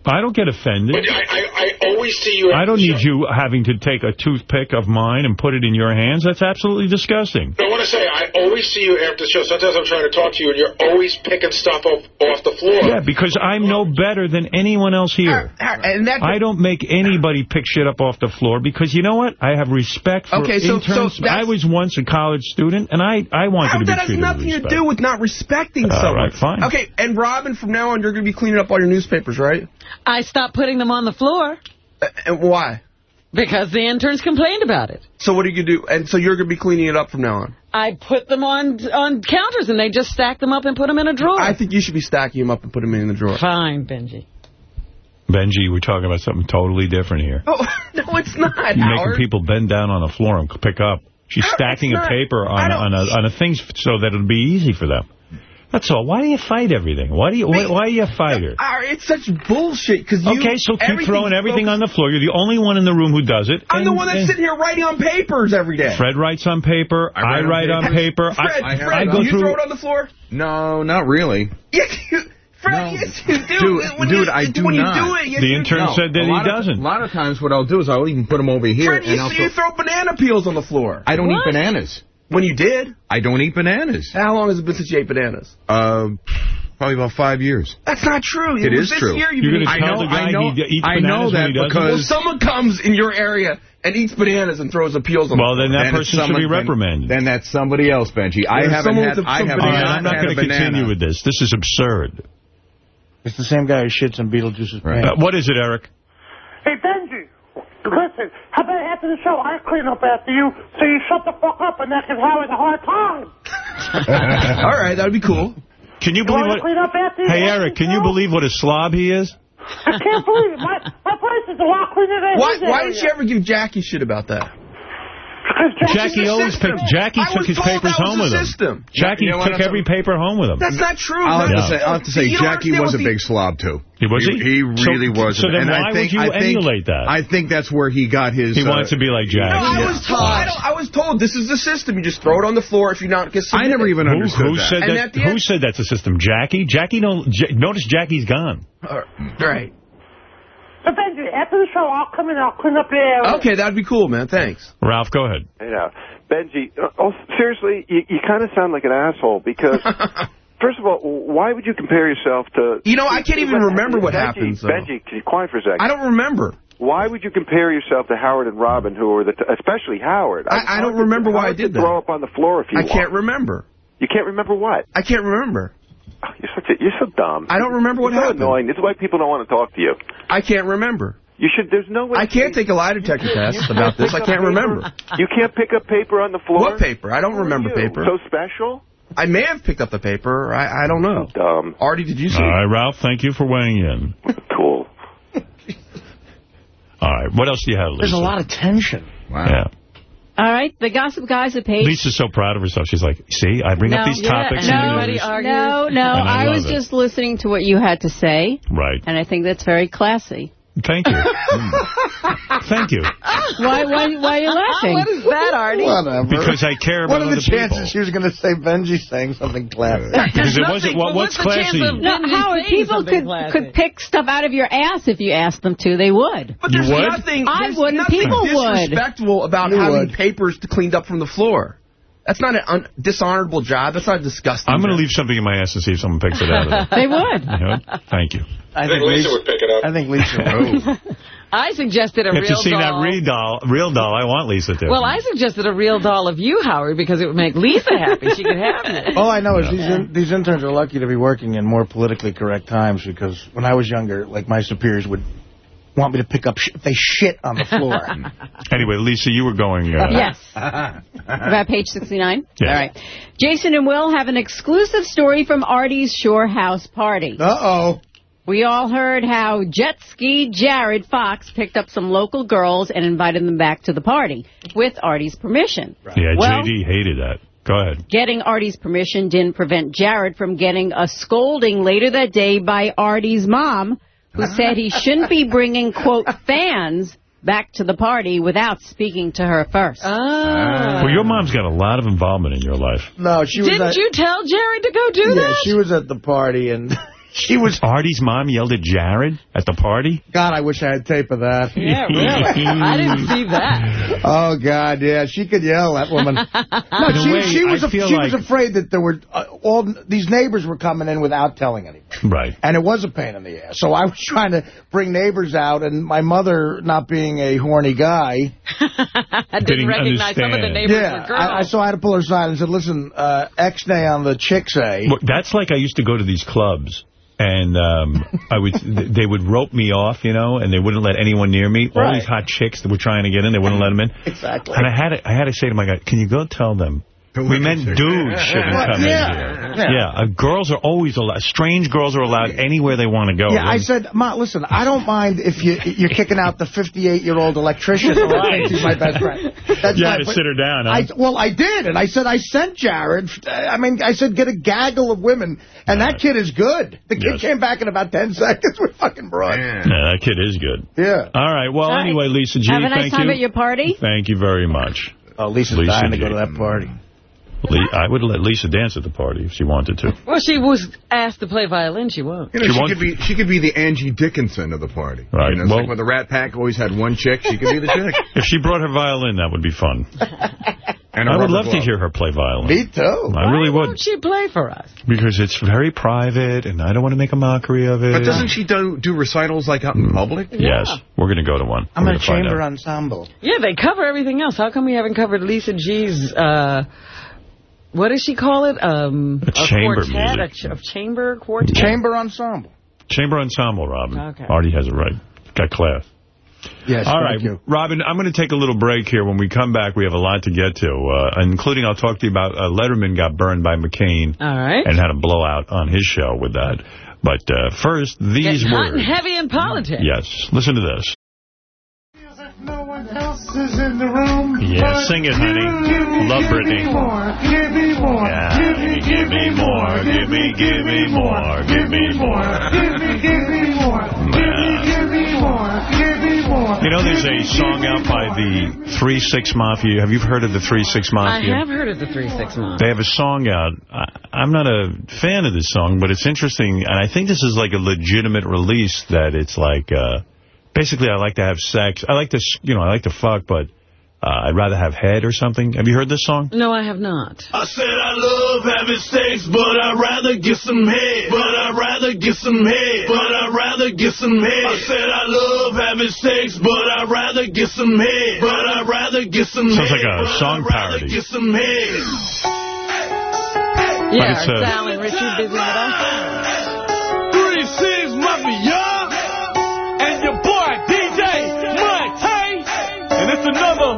I don't get offended. But I, I, I always see you. I don't need you having to take a toothpick of mine and put it in your hands. That's absolutely disgusting. I want to say, I always see you after the show. Sometimes I'm trying to talk to you, and you're always picking stuff up off the floor. Yeah, because I'm no better than anyone else here. And that, I don't make anybody pick shit up off the floor because you know what? I have respect for Okay, so- so interns. that's- I was once a college student, and I, I wanted Howard, to be that has treated with nothing to do with not respecting All someone. right, fine. Okay, and Robin, from now on, you're going to be cleaning up all your newspapers, right? I stopped putting them on the floor Uh, and why? because the interns complained about it. So what are you going to do? And so you're going to be cleaning it up from now on. I put them on on counters, and they just stack them up and put them in a drawer. I think you should be stacking them up and putting them in the drawer. Fine, Benji. Benji, we're talking about something totally different here. Oh, no, it's not, You're Howard. making people bend down on the floor and pick up. She's Howard, stacking it's a paper on a, on a on a thing so that it'll be easy for them. That's all. Why do you fight everything? Why do you why, why are you a fighter? It's such bullshit because you, okay, so keep throwing everything on the floor. You're the only one in the room who does it. I'm the one that's and sitting here writing on papers every day. Fred writes on paper. I, write on paper. Fred, I, Fred, I go you through. throw it on the floor? No, not really. Yes, you, Fred, yes, you do. Dude, when dude, you, I do when not. you do it, yes, The intern do. said that he doesn't. A lot of times what I'll do is I'll even put them over here. Fred, and you, I'll you throw, throw banana peels on the floor. I don't What? eat bananas. When you did? I don't eat bananas. How long has it been since you ate bananas? Uh, probably about five years. That's not true. It is this true. Year, you've You're been gonna eating- tell I the guy I know, he eats I know bananas when that he because Well, well, someone comes in your area and eats bananas and throws appeals on Well, the then that Then it's person should be reprimanded. Then that's somebody else, Benji. I There's haven't someone had. with a- I some haven't All banana. right, had, I'm not going to continue with this. This is absurd. It's the same guy who shits in Beetlejuice's pants. Uh, what is it, Eric? Hey, Benji, listen, how about after the show, I clean up after you, so you shut the fuck up and that gives Howard a hard time. All right, that'd be cool. Can you You believe what... clean up after you? Hey, Eric, can you believe what a slob he is? I can't believe it. My, my place is a lot cleaner than Why, his why area. didn't you ever give Jackie shit about that? Jackie always picked, Jackie I took his papers home the with him. Jackie You know took every a- paper home with him. That's not true. I'll have, to say, I'll have to say, You Jackie was a big slob, too. He was he? He really so, was. So then and why I think, would you I think, emulate that? I think that's where he got his... he uh, wants to be like Jackie. No, I was told. I, don't, I was told this is the system. You just throw it on the floor if you're not get. I never even who, understood who that. said And that? at the Who end- said that's a system? Jackie. Jackie don't. J notice Jackie's gone. All right. So, Benji, after the show, I'll come in and I'll clean up the area. Okay, that'd be cool, man. Thanks. Ralph, go ahead. Hey now, Benji. uh, Oh, seriously, you, you kind of sound like an asshole because, first of all, why would you compare yourself to? You know, I can't even remember what Benji, happened, so- Benji, can you quiet for a second? I don't remember. Why would you compare yourself to Howard and Robin, who are the, t- especially Howard? I, I don't remember why I did that. Throw up on the floor if you I want. can't remember. You can't remember what? I can't remember. Oh, You're such a, you're so dumb. I don't remember what You're so happened. annoying. This is why people don't want to talk to you. I can't remember. You should. There's no way. I can't take a lie detector test about this. I can't remember. You can't pick up paper on the floor. What paper? I don't remember you? paper. So special. I may have picked up the paper. I, I don't know. Dumb. Artie, did you see? All right, Ralph. Thank you for weighing in. Cool. All right. What else do you have, Lisa? There's a lot of tension. Yeah. All right, the Gossip Guys at page... Lisa's so proud of herself. She's like, see, I bring no, up these topics. no, no, no, I I, was it. just listening to what you had to say, Right. and I think that's very classy. Thank you. Mm. Thank you. Why, why, why are you laughing? What is that, Artie? Whatever. Because I care about other people. What about are the other people. chances she was going to say Benji saying something classy? Because it wasn't, what, what's classy? No, Howard, people could could pick stuff out of your ass if you asked them to. They would. But there's You would? nothing. I there's wouldn't. Nothing People would. disrespectful about You having would. papers to cleaned up from the floor. That's not an un- dishonorable job. That's not a disgusting. I'm going to leave something in my ass and see if someone picks it out of it. They would. You know? Thank you. I I think Lisa would pick it up. I think Lisa would. Oh. I suggested a If real you see that doll. real doll, real doll, I want Lisa to. Well, I suggested a real doll of you, Howard, because it would make Lisa happy. She could have it. All I know is these in, these interns are lucky to be working in more politically correct times because when I was younger, like my superiors would want me to pick up sh if they shit on the floor. Anyway, Lisa, you were going... Uh, Yes. About page 69? Yeah. All right. Jason and Will have an exclusive story from Artie's Shore House party. Uh-oh. We all heard how jet ski Jared Fox picked up some local girls and invited them back to the party with Artie's permission. Yeah, Well- JD hated that. Go ahead. Getting Artie's permission didn't prevent Jared from getting a scolding later that day by Artie's mom, who said he shouldn't be bringing, quote, fans back to the party without speaking to her first. Oh. Well, your mom's got a lot of involvement in your life. No, she was Didn't at, you tell Jared to go do Yeah, that? she was at the party and she was... Artie's mom yelled at Jared at the party? God, I wish I had tape of that. Yeah, really. I didn't see that. Oh God, yeah, she could yell. That woman. No, she, way, she was I a, feel she was afraid that there were uh, all these neighbors were coming in without telling anyone, Right. and it was a pain in the ass. So I was trying to bring neighbors out, and my mother, not being a horny guy, I didn't, Didn't recognize some of the neighbors yeah, were girls. I, I, so I had to pull her aside and said, "Listen, uh, X day on the chick say." Well, that's like I used to go to these clubs. And um, I would, they would rope me off, you know, and they wouldn't let anyone near me. All these hot chicks that were trying to get in, they wouldn't let them in. Exactly. And I had to, I had to say to my guy, "Can you go tell them we meant dudes shouldn't come yeah. in here. Yeah. Yeah, uh, girls are always allowed. Strange girls are allowed anywhere they want to go. Yeah, I said, Ma, listen, I don't mind if you, you're kicking out the 58-year-old electrician who Right. thinks he's my best friend. That's You had to sit her down, huh? I, well, I did, and I said I sent Jared. I mean, I said get a gaggle of women, and that kid is good. The kid Yes. came back in about 10 seconds with fucking broad. Yeah, that kid is good. Yeah. All right. Well, All right. anyway, Lisa G, Have a nice time you. at your party. Thank you very much. Oh, Lisa's Lisa dying to go to that party. Le- I would let Lisa dance at the party if she wanted to. Well, she was asked to play violin. She won't. You know, She she, won't- could be she could be the Angie Dickinson of the party. Right, You know, it's well- like when the Rat Pack always had one chick, she could be the chick. If she brought her violin, that would be fun. And a I would rubber love to hear her play violin. Me too. I really Why would. won't she play for us? Because it's very private, and I don't want to make a mockery of it. But doesn't she do, do recitals like out in public? Yes, we're going to go to one. I'm We're in a chamber ensemble. Yeah, they cover everything else. How come we haven't covered Lisa G's, uh, what does she call it? Um, A chamber quartet, music. A, ch- a chamber quartet? Chamber ensemble. Chamber ensemble, Robin. Okay. Artie has it right. Got class. Yes, All thank right, you. Robin, I'm going to take a little break here. When we come back, we have a lot to get to, uh, including I'll talk to you about uh, Letterman got burned by McCain All right. and had a blowout on his show with that. But uh, first, these Getting hot and heavy in politics. Yes, listen to this. No one else is in the room. Yeah, sing it, honey. Give me, Love give Britney. Me more, give me more. Yeah, give me, give me more, give me, give me more, give me more. Give me, give me more. Give me, give me more. Give me more. You know, there's a song out by the 3-6 Mafia. Have you heard of the 3-6 Mafia? I have heard of the 3-6 Mafia. They have a song out. I, I'm not a fan of this song, but it's interesting. And I think this is like a legitimate release that it's like, uh, basically I like to have sex. I like to, you know, I like to fuck, but uh, I'd rather have head or something. Have you heard this song? No, I have not. I said I love having sex, but I'd rather get some head. But I'd rather get some head. But I'd rather get some head. I said I love having sex, but I'd rather get some head. But I'd rather get some Sounds head. like a but song I'd rather parody. Get some head. Yeah, it's, uh, Sal and Richie busy and it's another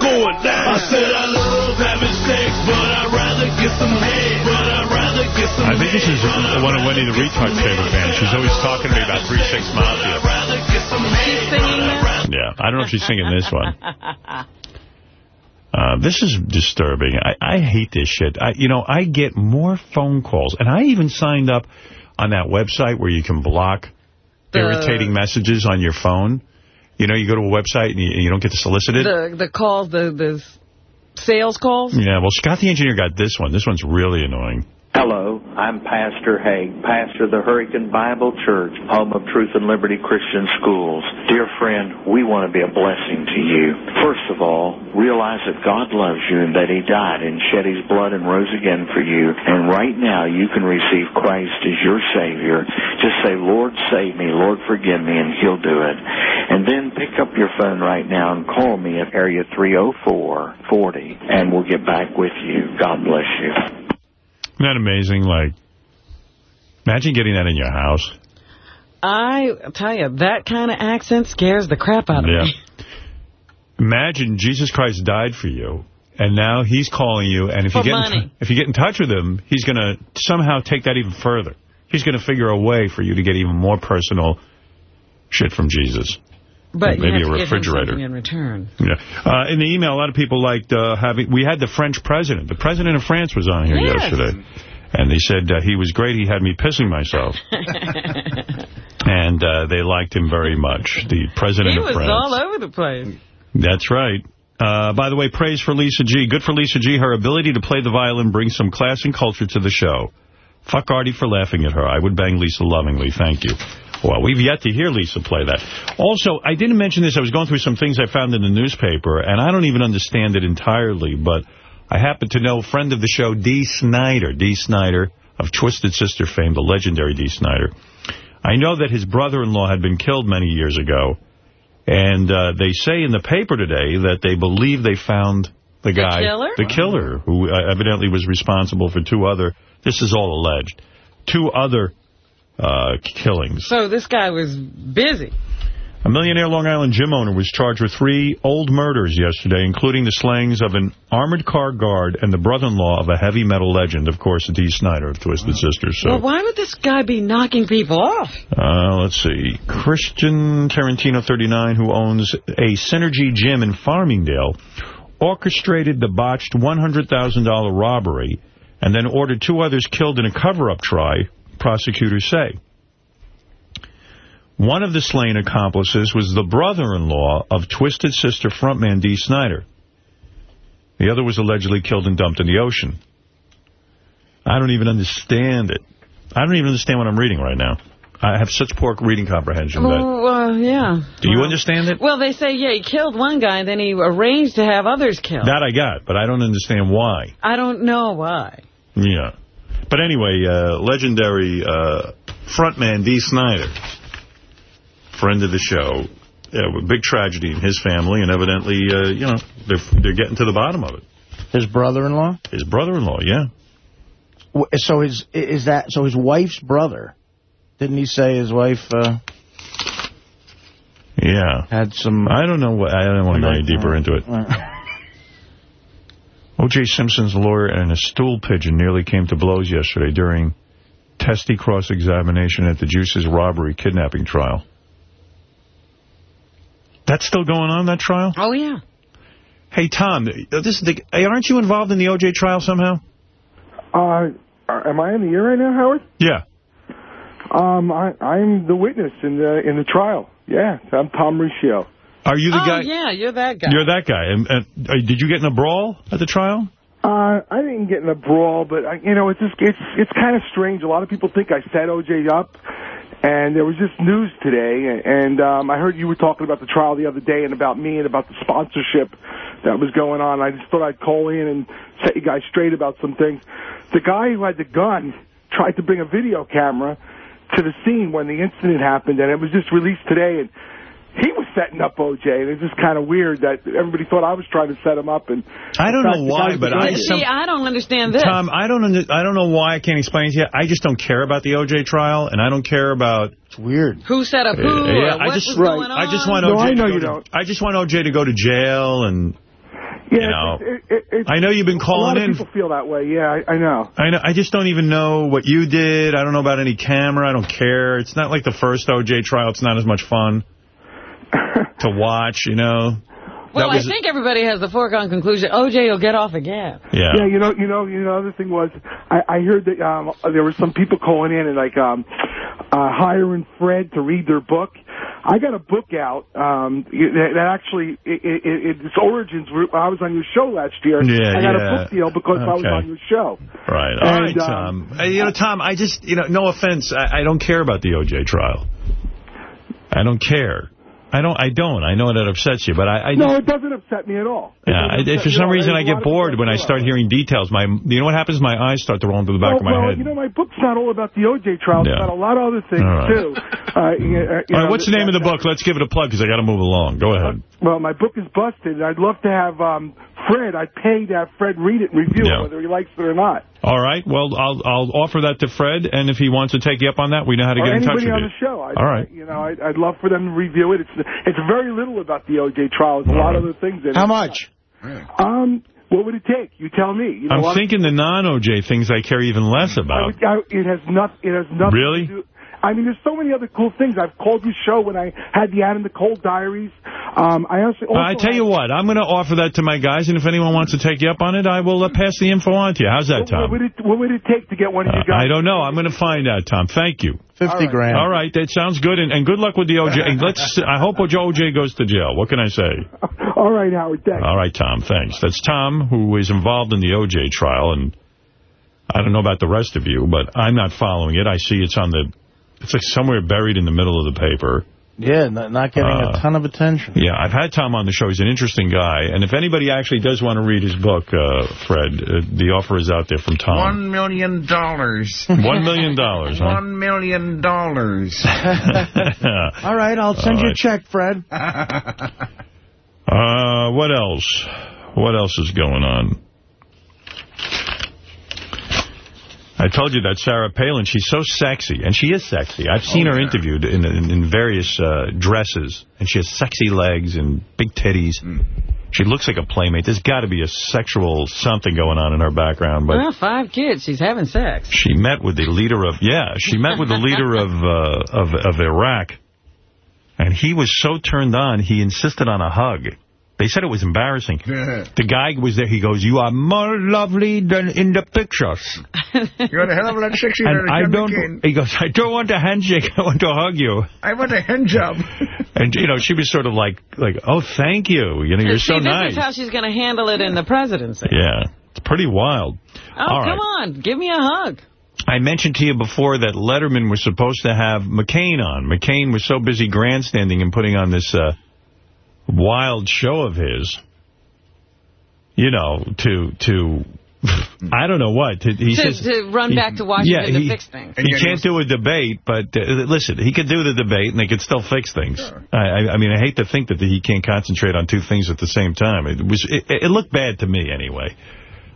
going down. I said I love having sex, but I'd rather get some head. But I'd rather get some. I think this is one of Wendy the Retard's favorite bands. She's always talking to me about 3-6 Mafia. She's singing this? Yeah, I don't know if she's singing this one. Uh, this is disturbing. I, I hate this shit. I, you know, I get more phone calls, and I even signed up on that website where you can block The- irritating messages on your phone. You know, you go to a website and you, you don't get to solicit it. the the calls, the the sales calls. yeah, well, Scott the Engineer got this one. This one's really annoying. Hello, I'm Pastor Haig, pastor of the Hurricane Bible Church, home of Truth and Liberty Christian Schools. Dear friend, we want to be a blessing to you. First of all, realize that God loves you and that He died and shed His blood and rose again for you. And right now, you can receive Christ as your Savior. Just say, Lord, save me, Lord, forgive me, and He'll do it. And then pick up your phone right now and call me at area 304 40, and we'll get back with you. God bless you. Isn't that amazing? Like, imagine getting that in your house. I tell you, that kind of accent scares the crap out of Yeah. me. Imagine Jesus Christ died for you, and now he's calling you, and if For you get in if you get in touch with him, he's going to somehow take that even further. He's going to figure a way for you to get even more personal shit from Jesus. But Maybe a to give him refrigerator. in return. Yeah. Uh, in the email, a lot of people liked uh, having. We had the French president. The president of France was on here Yes. yesterday, and they said uh, he was great. He had me pissing myself, and uh, they liked him very much. The president he of was France. all over the place. That's right. Uh, by the way, praise for Lisa G. Good for Lisa G. Her ability to play the violin brings some class and culture to the show. Fuck Artie for laughing at her. I would bang Lisa lovingly. Thank you. Well, we've yet to hear Lisa play that. Also, I didn't mention this. I was going through some things I found in the newspaper, and I don't even understand it entirely, but I happen to know a friend of the show, Dee Snider. Dee Snider of Twisted Sister fame, the legendary Dee Snider. I know that his brother-in-law had been killed many years ago, and uh, they say in the paper today that they believe they found the guy, killer? the killer, who uh, evidently was responsible for two other, this is all alleged, two other uh, killings. So this guy was busy. A millionaire Long Island gym owner was charged with three old murders yesterday, including the slayings of an armored car guard and the brother-in-law of a heavy metal legend, of course, Dee Snider of Twisted Sisters. So. Well, why would this guy be knocking people off? Uh, let's see. Christian Tarantino, 39, who owns a Synergy gym in Farmingdale, orchestrated the botched $100,000 robbery and then ordered two others killed in a cover-up try, prosecutors say. One of the slain accomplices was the brother-in-law of Twisted Sister frontman Dee Snider. The other was allegedly killed and dumped in the ocean. I don't even understand it. I don't even understand what I'm reading right now. I have such poor reading comprehension. Well, uh, yeah. Do you understand it? Well, they say, yeah, he killed one guy, then he arranged to have others killed. That I got, but I don't understand why. I don't know why. Yeah. But anyway, uh, legendary uh, frontman Dee Snider, friend of the show, uh, big tragedy in his family, and evidently, uh, you know, they're, they're getting to the bottom of it. His brother-in-law? His brother-in-law, yeah. So his is that so his wife's brother? Didn't he say his wife uh, Yeah. had some? I don't know. What, I don't want to go any deeper into it. O.J. Simpson's lawyer and a stool pigeon nearly came to blows yesterday during testy cross-examination at the Juice's robbery kidnapping trial. That's still going on, that trial? Oh, yeah. Hey, Tom, uh, this is the, hey, aren't you involved in the O.J. trial somehow? Uh, am I in the air right now, Howard? Yeah. Um, I, I'm the witness in the in the trial. Yeah, I'm Tom Riccio. Are you the oh, guy? yeah, you're that guy. You're that guy. And, and, uh, did you get in a brawl at the trial? Uh, I didn't get in a brawl, but I, you know, it's just it's it's kind of strange. A lot of people think I set OJ up, and there was just news today, and um, I heard you were talking about the trial the other day and about me and about the sponsorship that was going on. I just thought I'd call in and set you guys straight about some things. The guy who had the gun tried to bring a video camera to the scene when the incident happened, and it was just released today, and he was setting up OJ, and it's just kind of weird that everybody thought I was trying to set him up. And I don't know why, but I- doing it. See, I don't understand this. Tom, I don't under, I don't know why I can't explain it to you. I just don't care about the O.J. trial, and I don't care about... It's weird. Who set up who? Yeah, or I just, was going on? I just want No, O.J. I to know go you to, don't. I just want O.J. to go to jail, and Yeah, you know, it, it, it, I know you've been a calling lot in. of people feel that way. Yeah, I, I know. I know. I just don't even know what you did. I don't know about any camera. I don't care. It's not like the first O.J. trial. It's not as much fun to watch, you know. Well, That I think everybody has the foregone conclusion. OJ will get off again. Yeah. Yeah, you know, you know, you know. The other thing was, I, I heard that um, there were some people calling in and like um, uh, hiring Fred to read their book. I got a book out um, that, that actually it, it, it, its origins. Were, I was on your show last year. Yeah, I got yeah. a book deal because I was on your show. Right. All right, And, um, Tom. Uh, you know, Tom, I just, you know, no offense. I, I don't care about the O.J. trial. I don't care. I don't. I don't. I know that upsets you, but I. I no, it doesn't upset me at all. It yeah, I, for some reason I get bored when I start hearing details. My, you know what happens? My eyes start to roll into the back well, of my well, head. you know, my book's not all about the OJ trial. It's Yeah. about a lot of other things right. too. Uh, you- you All right, know, what's the name of the book? Let's give it a plug because I got to move along. Go ahead. Well, my book is busted, I'd love to have um, Fred. I'd pay to have Fred read it and review Yeah. it, whether he likes it or not. All right. Well, I'll I'll offer that to Fred, and if he wants to take you up on that, we know how to or get in touch with you. anybody on the show. I'd, All right. You know, I'd, I'd love for them to review it. It's it's very little about the OJ trial. There's a lot of other things in it. How much? Um, what would it take? You tell me. You know, I'm what? thinking the non-OJ things I care even less I about. would, I, it has not. It has nothing. Really? To do, I mean, there's so many other cool things. I've called your show when I had the Adam Nicole Diaries. Um, I also. Well, I tell you what, I'm going to offer that to my guys, and if anyone wants to take you up on it, I will uh, pass the info on to you. How's that, What Tom? would it What would it take to get one of Uh, you guys? I don't know. I'm going to find out, Tom. Thank you. 50 grand. All right, that sounds good, and, and good luck with the OJ. And let's. I hope OJ goes to jail. What can I say? All right, Howard. Thanks. All right, Tom. Thanks. That's Tom, who is involved in the OJ trial, and I don't know about the rest of you, but I'm not following it. I see it's on the. It's like somewhere buried in the middle of the paper. Yeah, not, not getting Uh, a ton of attention. Yeah, I've had Tom on the show. He's an interesting guy. And if anybody actually does want to read his book, uh, Fred, uh, the offer is out there from Tom. One million dollars. One million dollars, huh? One million dollars. All right, I'll send All you a check, Fred. Uh, what else? What else is going on? I told you that Sarah Palin, she's so sexy, and she is sexy. I've seen Oh, her yeah. interviewed in, in, in various uh, dresses, and she has sexy legs and big titties. Hmm. She looks like a playmate. There's got to be a sexual something going on in her background, but Well, five kids. She's having sex. she met with the leader of, yeah, she met with the leader of, uh, of, of Iraq, and he was so turned on, he insisted on a hug. They said it was embarrassing. The guy was there. He goes, you are more lovely than in the pictures. You're a hell of a lot sexier And than I John don't, McCain. he goes, I don't want a handshake. I want to hug you. I want a hand job. And, you know, she was sort of like, like, oh, thank you. You know, you're See, so this nice. is how she's going to handle it in the presidency. Yeah. It's pretty wild. Oh, All come right. on. Give me a hug. I mentioned to you before that Letterman was supposed to have McCain on. McCain was so busy grandstanding and putting on this uh, wild show of his, you know, to to I don't know what. To, he to, says, to run he- back to Washington yeah, he, to fix things. He can't do a debate, but uh, listen, he could do the debate and they could still fix things. I, I, I mean, I hate to think that he can't concentrate on two things at the same time. It was it, it looked bad to me anyway.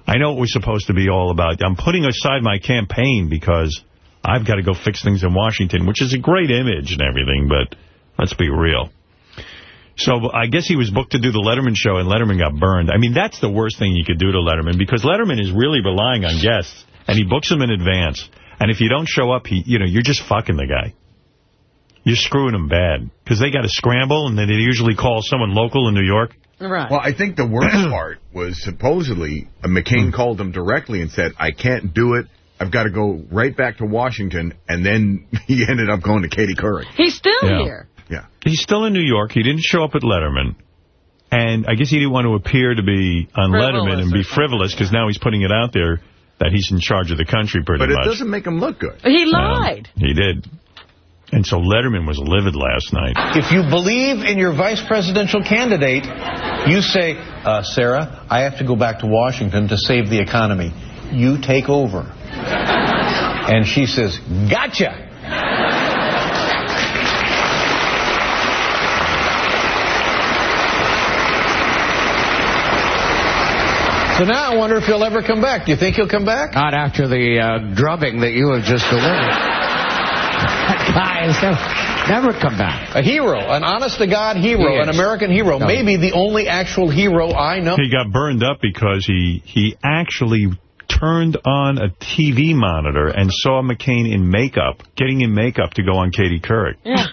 I know it was supposed to be all about, I'm putting aside my campaign because I've got to go fix things in Washington, which is a great image and everything, but let's be real. So I guess he was booked to do the Letterman show, and Letterman got burned. I mean, that's the worst thing you could do to Letterman, because Letterman is really relying on guests, and he books them in advance. And if you don't show up, he, you know, you're just fucking the guy. You're screwing him bad, because they got to scramble, and then they usually call someone local in New York. Right. Well, I think the worst part was supposedly uh, McCain called him directly and said, I can't do it. I've got to go right back to Washington. And then he ended up going to Katie Couric. He's still Yeah. here. Yeah. He's still in New York. He didn't show up at Letterman. And I guess he didn't want to appear to be on Frivolous Letterman and be frivolous, because now he's putting it out there that he's in charge of the country pretty much. But it much. doesn't make him look good. He lied. He did. And so Letterman was livid last night. If you believe in your vice presidential candidate, you say, uh, Sarah, I have to go back to Washington to save the economy. You take over. And she says, gotcha. So now I wonder if he'll ever come back. Do you think he'll come back? Not after the uh, drubbing that you have just delivered. that guy has never, never come back. A hero, an honest-to-God hero, He an. American hero, No. maybe the only actual hero I know. He got burned up because he he actually turned on a TV monitor and saw McCain in makeup, getting in makeup to go on Katie Couric. Yeah.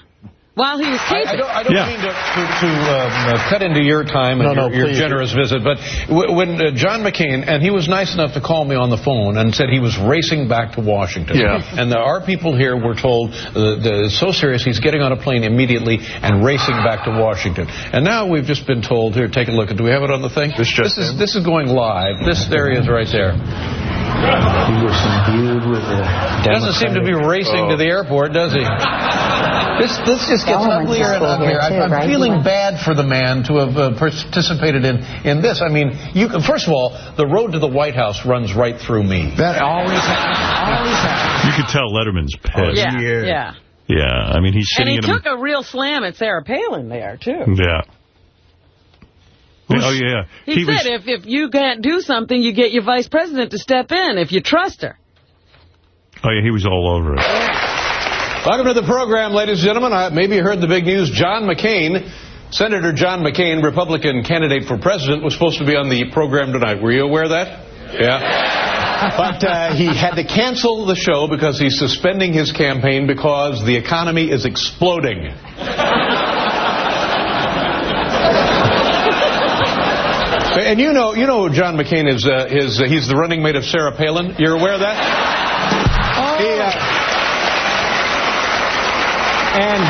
While he was I, taping. I don't, I don't Yeah. mean to, to, to um, uh, cut into your time and No, no, your, your generous visit, but w when uh, John McCain, and he was nice enough to call me on the phone and said he was racing back to Washington. Yeah. And there are people here were told uh, the, so serious he's getting on a plane immediately and racing back to Washington. And now we've just been told here, take a look. At do we have it on the thing? This, is this is going live. This there he is right there. He was imbued with the Doesn't seem to be racing to the airport, does he? This this just gets Solomon uglier and Temple here uglier. I, too, I'm right? feeling bad for the man to have uh, participated in in this. I mean, you can- first of all, the road to the White House runs right through me. That always happens. Always happens. You could tell Letterman's pissed. yeah, yeah. Yeah, I mean, he's And he in took a real slam at Sarah Palin there, too. Yeah. Oh, yeah. He, was- said if, if you can't do something, you get your vice president to step in if you trust her. Oh, yeah, he was all over it. Welcome to the program, ladies and gentlemen. I, maybe you heard the big news. John McCain, Senator John McCain, Republican candidate for president, was supposed to be on the program tonight. Were you aware of that? Yeah. But uh, he had to cancel the show because he's suspending his campaign because the economy is exploding. And you know, you know, John McCain is uh, his. Uh, he's the running mate of Sarah Palin. You're aware of that? He, uh, and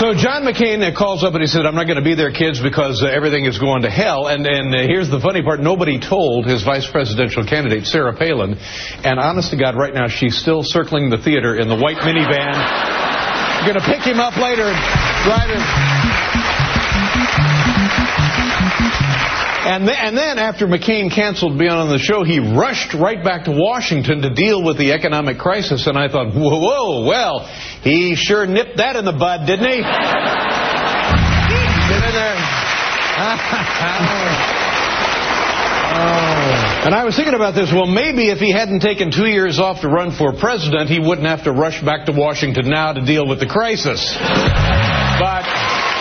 so John McCain uh, calls up and he said, "I'm not going to be there, kids, because uh, everything is going to hell." And and uh, here's the funny part: nobody told his vice presidential candidate Sarah Palin. And honest to God, right now she's still circling the theater in the white minivan. You're going to pick him up later and drive him. And, th- and then after McCain canceled being on the show, he rushed right back to Washington to deal with the economic crisis. And I thought, whoa, whoa, well, he sure nipped that in the bud, didn't he? Get in there. And I was thinking about this. Well, maybe if he hadn't taken two years off to run for president, he wouldn't have to rush back to Washington now to deal with the crisis. But.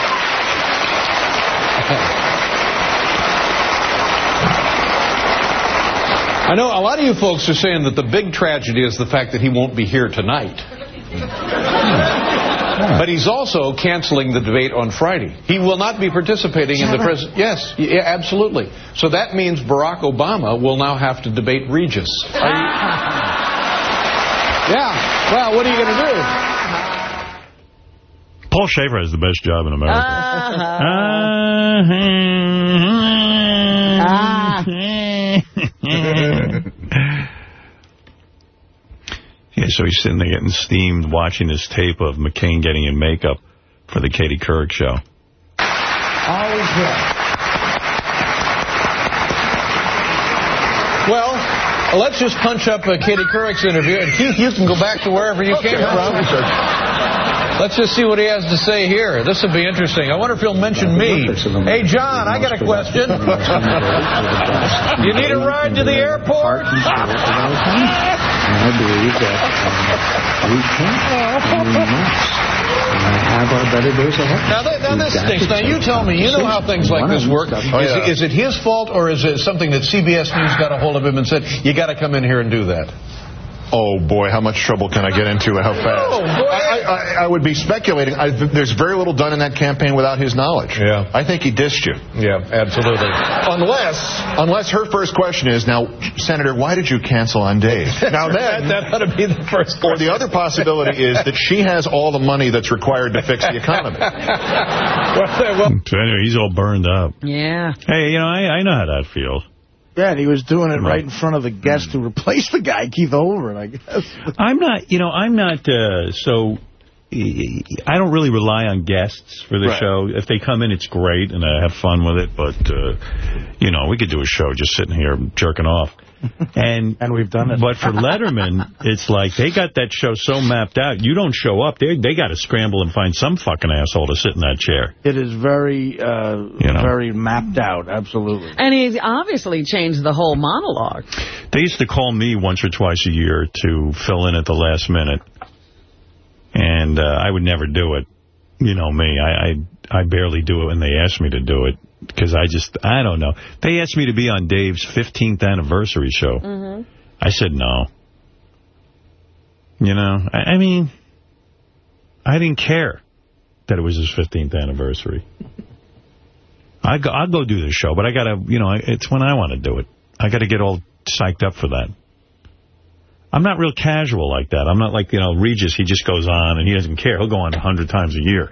I know a lot of you folks are saying that the big tragedy is the fact that he won't be here tonight. Hmm. But he's also canceling the debate on Friday. He will not be participating in the pres. Yes, yeah, absolutely. So that means Barack Obama will now have to debate Regis. Are you- yeah. Well, what are you going to do? Paul Shaffer has the best job in America. Uh-huh. uh-huh. Ah. Yeah, so he's sitting there getting steamed, watching this tape of McCain getting in makeup for the Katie Couric show. Always right. Well, let's just punch up uh, Katie Couric's interview, and Keith, you can go back to wherever you came from. Let's just see what he has to say here. This will be interesting. I wonder if he'll mention me. Hey, John, I got a question. you need a ride to the airport? I believe that um, we can we must uh, have our better days ahead. Now, that, now this stinks. Now, you tell me. You know how things like this work. Is, it, is it his fault, or is it something that CBS News got a hold of him and said, you got to come in here and do that? Oh boy, how much trouble can I get into and how fast? Oh, boy. I, I, I would be speculating. I, there's very little done in that campaign without his knowledge. Yeah. I think he dissed you. Yeah, absolutely. Unless, unless her first question is, now, Senator, why did you cancel on Dave? Now then, that ought to be the first. Or the other possibility is that she has all the money that's required to fix the economy. Well, So anyway, he's all burned up. Yeah. Hey, you know, I, I know how that feels. Yeah, and he was doing it right in front of the guest who replaced the guy, Keith Olbermann, I guess. I'm not, you know, I'm not, uh, so, I don't really rely on guests for the Right. show. If they come in, it's great, and I have fun with it, but, uh, you know, we could do a show just sitting here jerking off. And and we've done it. But for Letterman, it's like they got that show so mapped out. You don't show up, they they got to scramble and find some fucking asshole to sit in that chair. It is very, uh, know. very mapped out, absolutely. And he's obviously changed the whole monologue. They used to call me once or twice a year to fill in at the last minute. And uh, I would never do it. You know me. I, I I barely do it when they ask me to do it. Because I just, I don't know. They asked me to be on Dave's 15th anniversary show. Mm-hmm. I said no. You know, I, I mean, I didn't care that it was his 15th anniversary. I go, I'll go do the show, but I got to, you know, it's when I want to do it. I got to get all psyched up for that. I'm not real casual like that. I'm not like, you know, Regis, he just goes on and he doesn't care. He'll go on a hundred times a year.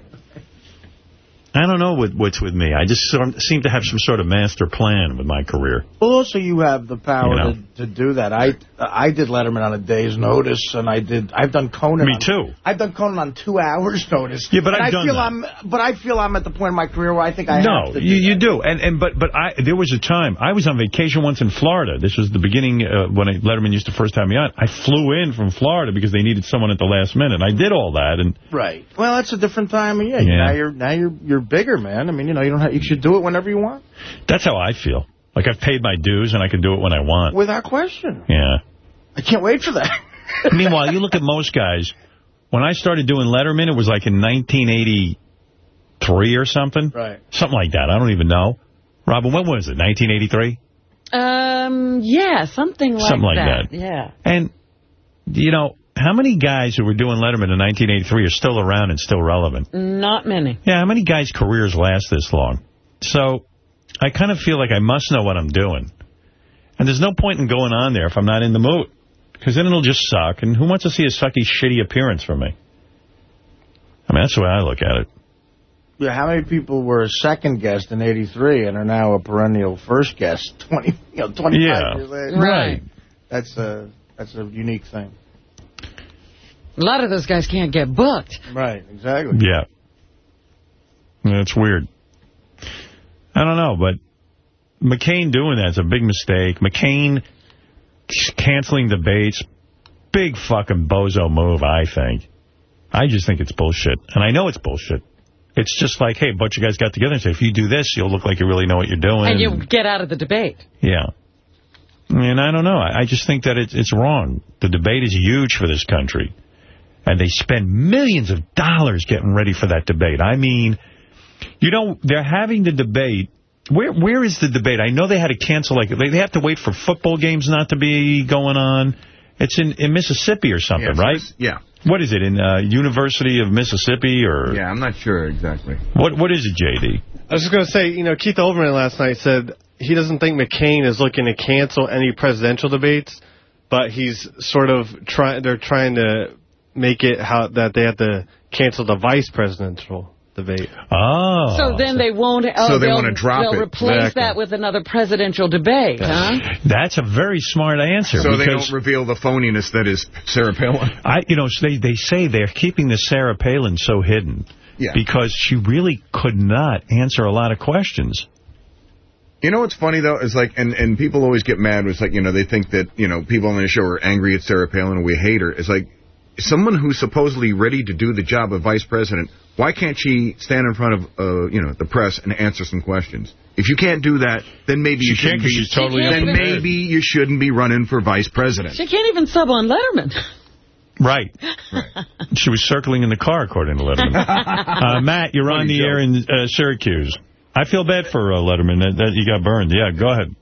I don't know what, what's with me. I just sort of seem to have some sort of master plan with my career. Well, also you have the power You know. to, to do that. I I did Letterman on a day's notice, and I did I've done Conan. Me on- too. I've done Conan on two hours notice. Yeah, but I've I done feel that. I'm, but I feel I'm at the point in my career where I think I have No, you, you do. And and but but I there was a time I was on vacation once in Florida. This was the beginning uh, when I, Letterman used to first have me on. I flew in from Florida because they needed someone at the last minute. I did all that and Right. Well, that's a different time of year. Yeah. Now you're now you're you're bigger, man. I mean, you know, you don't have, you should do it whenever you want, that's how I feel. Like I've paid my dues and I can do it when I want. without question. Yeah. I can't wait for that. Meanwhile, you look at most guys. When I started doing Letterman, it was like in 1983 or something. Right. Something like that. I don't even know. Robin, when was it? 1983? Um, yeah, something like Something like that. that. Yeah. And, you know, how many guys who were doing Letterman in 1983 are still around and still relevant? Not many. Yeah, how many guys' careers last this long? So I kind of feel like I must know what I'm doing. And there's no point in going on there if I'm not in the mood. Because then it'll just suck. And who wants to see a sucky, shitty appearance from me? I mean, that's the way I look at it. Yeah, how many people were a second guest in '83 and are now a perennial first guest 20, you know, 25 Yeah. years later? Right. That's a that's a unique thing. A lot of those guys can't get booked. Right. Exactly. Yeah. Yeah, It's weird. I don't know, but McCain doing that's a big mistake. McCain canceling debates, big fucking bozo move, I think. I just think it's bullshit. And I know it's bullshit. It's just like, hey, a bunch of guys got together and said, if you do this, you'll look like you really know what you're doing. And you get out of the debate. Yeah. And I don't know. I I just think that it's, it's wrong. The debate is huge for this country. And they spend millions of dollars getting ready for that debate. I mean, you know, they're having the debate. Where Where is the debate? I know they had to cancel, like, they, they have to wait for football games not to be going on. It's in, in Mississippi or something, Yeah, right? yeah. What is it, in uh, University of Mississippi? or Yeah, I'm not sure exactly. What What is it, J.D.? I was just going to say, you know, Keith Olbermann last night said he doesn't think McCain is looking to cancel any presidential debates, but he's sort of trying. They're trying to make it how that they have to cancel the vice presidential debate. Oh. So then they won't. Oh, So uh, they they'll- wanna drop They'll it. replace Exactly. that with another presidential debate, huh? That's a very smart answer. So they because don't reveal the phoniness that is Sarah Palin. I, you know, they they say they're keeping the Sarah Palin so hidden Yeah. because she really could not answer a lot of questions. You know what's funny though is like, and and people always get mad. It's like you know they think that you know people on the show are angry at Sarah Palin and we hate her. It's like someone who's supposedly ready to do the job of vice president. Why can't she stand in front of uh, you know the press and answer some questions? If you can't do that, then maybe you She can't shouldn't 'cause be. she's totally then unprepared. maybe you shouldn't be running for vice president. She can't even sub on Letterman. Right. she was circling in the car, according to Letterman. uh, Matt, you're on the joke. air in uh, Syracuse. I feel bad for uh, Letterman that, that you got burned. Yeah, go ahead.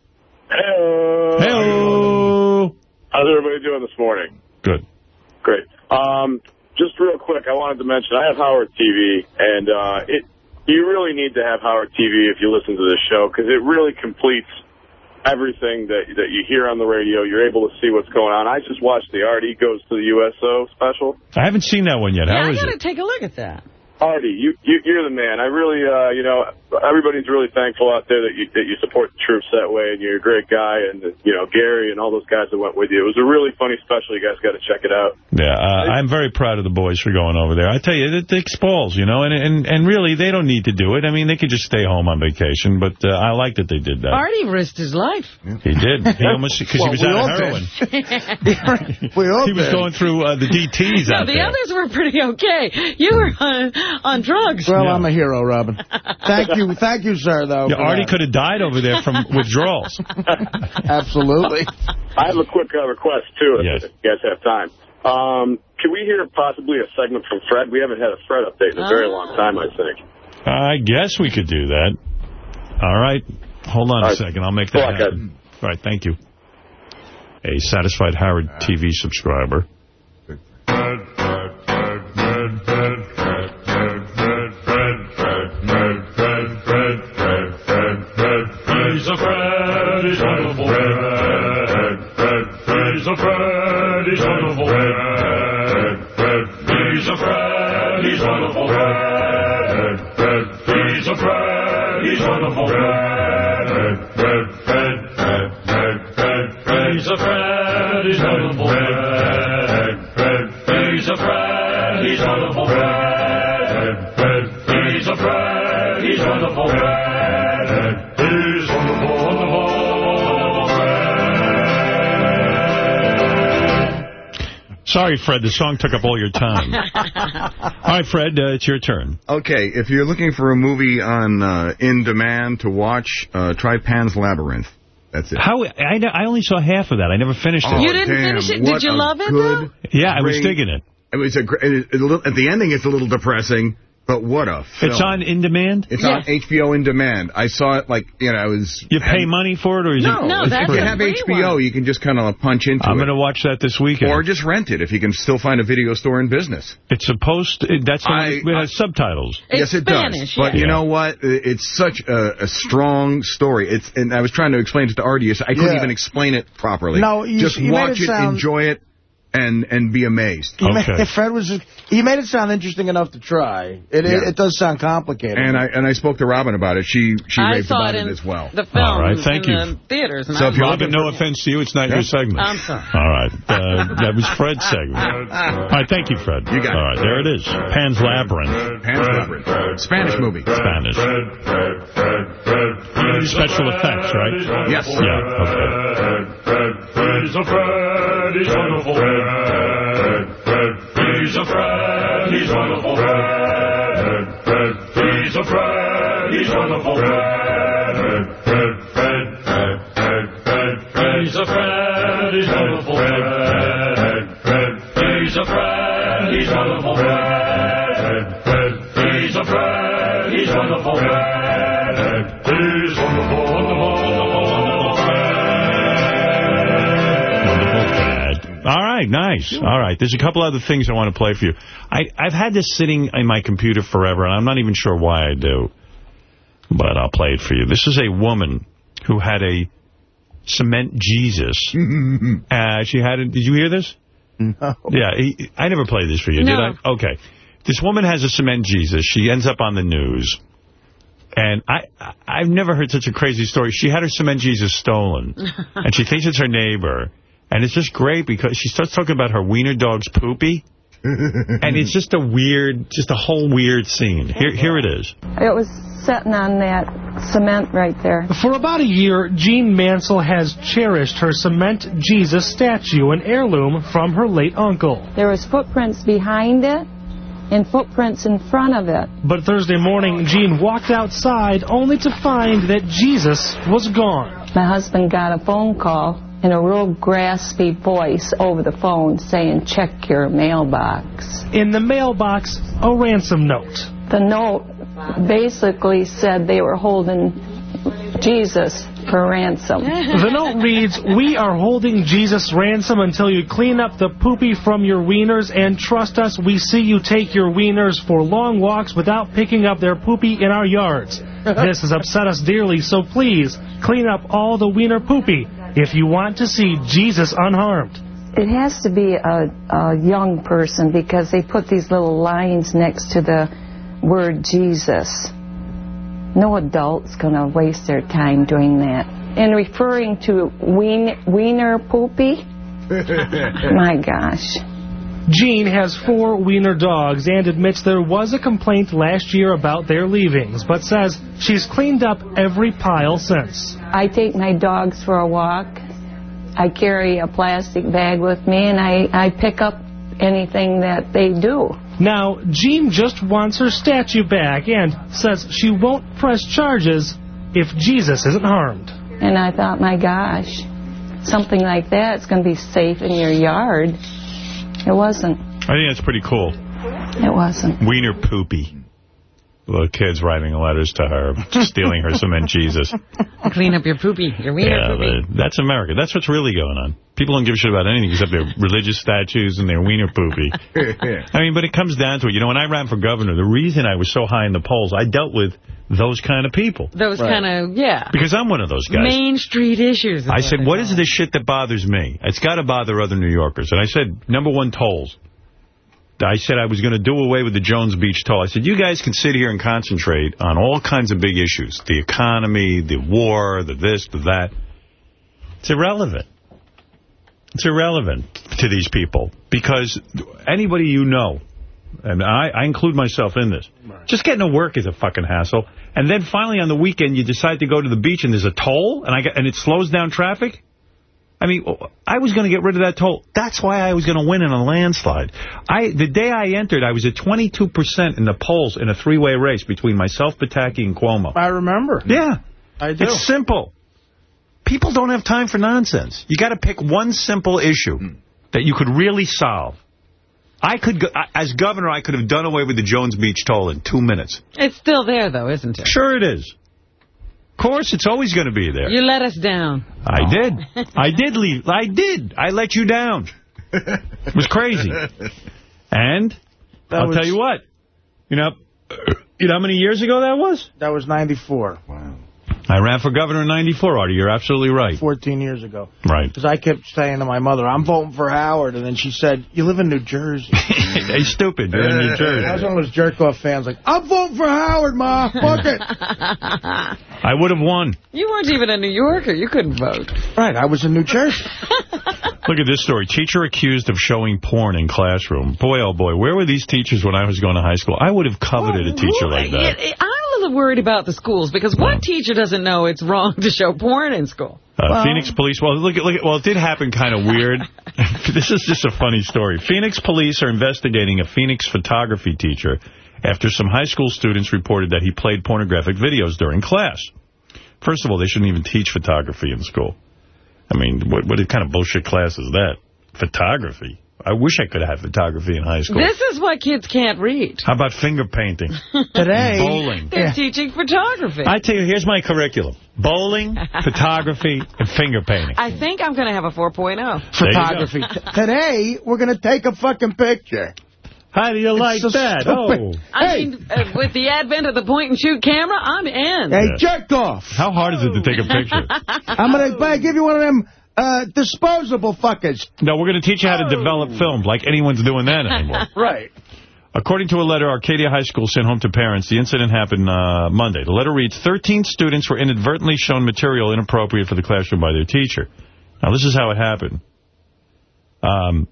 Hello. Hello. How's everybody doing this morning? Good. Great. Um, just real quick, I wanted to mention I have Howard TV, and uh, it you really need to have Howard TV if you listen to this show because it really completes everything that that you hear on the radio. You're able to see what's going on. I just watched the Artie goes to the USO special. I haven't seen that one yet. yeah, How I is got to it? take a look at that. Artie, you, you you're the man. I really, uh, you know, everybody's really thankful out there that you that you support the troops that way, and you're a great guy, and you know Gary and all those guys that went with you. It was a really funny special. You guys got to check it out. Yeah, uh, I'm very proud of the boys for going over there. I tell you, it takes balls, you know, and and and really, they don't need to do it. I mean, they could just stay home on vacation, but uh, I like that they did that. Artie risked his life. He did. He almost because Well, he was we out of heroin. we all He was did. going through uh, the DTs No, out the there. others were pretty okay. You were on, on drugs. Well, I'm a hero, Robin. Thank you, thank you, sir. Though Yeah, for Artie could have died over there from withdrawals. Absolutely. I have a quick uh, request too, if, if you guys have time. Um, can we hear possibly a segment from Fred? We haven't had a Fred update in a very long time, I think. I guess we could do that. All right. Hold on a second. I'll make that happen. All right. Thank you. A satisfied Howard TV subscriber. He's Sorry, Fred. The song took up all your time. all right, Fred. Uh, it's your turn. Okay, if you're looking for a movie on uh, in demand to watch, uh, try Pan's Labyrinth. That's it. How I, I only saw half of that. I never finished it. Oh, You didn't damn, finish it? Did you love it, good, Yeah, I was great- digging it. It was a, it, it, at the ending. It's a little depressing, but what a film. It's on in demand. It's on HBO in demand. I saw it like you know I was. You pay money for it, or is no, it? No, if you have HBO, you can just kind of punch into it? I'm going to watch that this weekend. Or just rent it if you can still find a video store in business. It's supposed. To, that's the one I- that has subtitles. yes, it does. But you know what? It's such a, a strong story. It's and I was trying to explain it to Ardius. I couldn't Yeah. even explain it properly. No, you- just you made watch it it, sound- enjoy it, and and be amazed. He made, Fred was. Just, he made it sound interesting enough to try. It Yeah. it, it does sound complicated. And I and I spoke to Robin about it. She she I raved saw about it it, in as well. the film All right, thank in you. the theaters. And So I if you're loved Robin, it. no offense to you, it's not your segment. I'm sorry. All right. Uh, that was Fred's segment. All right, thank you, Fred. You got All it. right, there it is. Pan's Labyrinth. Pan's Labyrinth. Spanish movie. Spanish. Special effects, right? Yes. Yeah, okay. He's a Fred, he's wonderful Fred. Fred, He's a Fred, he's wonderful Fred. He's a Fred, he's wonderful Fred. He's a Fred, he's wonderful Fred. He's a Fred, he's wonderful Fred. Right, nice. All right, there's a couple other things I want to play for you. I, I've had this sitting in my computer forever, and I'm not even sure why I do. But I'll play it for you. This is a woman who had a cement Jesus. uh, she had a, Did you hear this? No. Yeah, he, I never played this for you, No. did I? Okay. this woman has a cement Jesus. She ends up on the news. And I, I- I've never heard such a crazy story. She had her cement Jesus stolen. and she thinks it's her neighbor. And it's just great because she starts talking about her wiener dog's poopy. and it's just a weird, just a whole weird scene. Here, here it is. It was sitting on that cement right there. For about a year, Jean Mansell has cherished her cement Jesus statue, an heirloom from her late uncle. There was footprints behind it and footprints in front of it. But Thursday morning, Jean walked outside only to find that Jesus was gone. My husband got a phone call in a real graspy voice over the phone saying, check your mailbox. In the mailbox, a ransom note. The note basically said they were holding Jesus for ransom. The note reads, We are holding Jesus ransom until you clean up the poopy from your wieners and trust us, we see you take your wieners for long walks without picking up their poopy in our yards. This has upset us dearly, so please clean up all the wiener poopy if you want to see Jesus unharmed. It has to be a, a young person because they put these little lines next to the word Jesus. No adult's going to waste their time doing that. And referring to wien, wiener poopy, my gosh. Jean has four wiener dogs and admits there was a complaint last year about their leavings, but says she's cleaned up every pile since. I take my dogs for a walk. I carry a plastic bag with me, and I, I pick up anything that they do. Now, Jean just wants her statue back and says she won't press charges if Jesus isn't harmed. And I thought, my gosh, something like that's going to be safe in your yard. It wasn't. I think that's pretty cool. It wasn't. Wiener poopy. Little kids writing letters to her, stealing her cement Jesus. Clean up your poopy, your wiener Yeah, poopy. but that's America. That's what's really going on. People don't give a shit about anything except their religious statues and their wiener poopy. I mean, but it comes down to it. You know, when I ran for governor, the reason I was so high in the polls, I dealt with those kind of people. Those kind of, yeah. Because I'm one of those guys. Main Street issues. I what said, what is what call is the shit that bothers me? It's got to bother other New Yorkers. And I said, number one, tolls. I said I was going to do away with the Jones Beach toll. I said, you guys can sit here and concentrate on all kinds of big issues. The economy, the war, the this, the that. It's irrelevant. It's irrelevant to these people because anybody you know, and I, I include myself in this, just getting to work is a fucking hassle. And then finally on the weekend you decide to go to the beach and there's a toll and I get, and it slows down traffic. I mean, I was going to get rid of that toll. That's why I was going to win in a landslide. I The day I entered, I was at 22% in the polls in a three-way race between myself, Pataki, and Cuomo. I remember. Yeah. I do. It's simple. People don't have time for nonsense. You got to pick one simple issue hmm. that you could really solve. I could, go, as governor, I could have done away with the Jones Beach toll in two minutes. It's still there, though, isn't it? Sure it is. Of course, it's always going to be there. You let us down. I oh. did. I did leave. I did. I let you down. It was crazy. And That I'll was- tell you what. You know, you know how many years ago that was? That was 94. Wow. I ran for governor in 94, Artie. You're absolutely right. 14 years ago. Right. Because I kept saying to my mother, I'm voting for Howard. And then she said, you live in New Jersey. hey, stupid. You're in New Jersey. I was one of those jerk-off fans like, I'm voting for Howard, Ma. Fuck it. I would have won. You weren't even a New Yorker. You couldn't vote. Right, I was in New Jersey. Look at this story. Teacher accused of showing porn in classroom. Boy, oh boy, where were these teachers when I was going to high school? I would have coveted a teacher like that. Yeah, I'm a little worried about the schools because what teacher doesn't know it's wrong to show porn in school? Uh, Phoenix police, well, look at, look at, well, it did happen kind of weird. this is just a funny story. Phoenix police are investigating a Phoenix photography teacher after some high school students reported that he played pornographic videos during class. First of all, they shouldn't even teach photography in school. I mean, what, what kind of bullshit class is that? Photography? I wish I could have had photography in high school. This is what kids can't read. How about finger painting? Today, Bowling. They're teaching photography. I tell you, here's my curriculum. Bowling, photography, and finger painting. I think I'm going to have a 4.0. Photography. Today, we're going to take a fucking picture. How do you like so that? stupid. Oh. I mean, uh, with the advent of the point-and-shoot camera, I'm in. Hey, jerk off. How hard is it to take a picture? I'm going to give you one of them uh, disposable fuckers. No, we're going to teach you how to develop film like anyone's doing that anymore. Right. According to a letter Arcadia High School sent home to parents, the incident happened uh, Monday. The letter reads, 13 students were inadvertently shown material inappropriate for the classroom by their teacher. Now, this is how it happened. Um,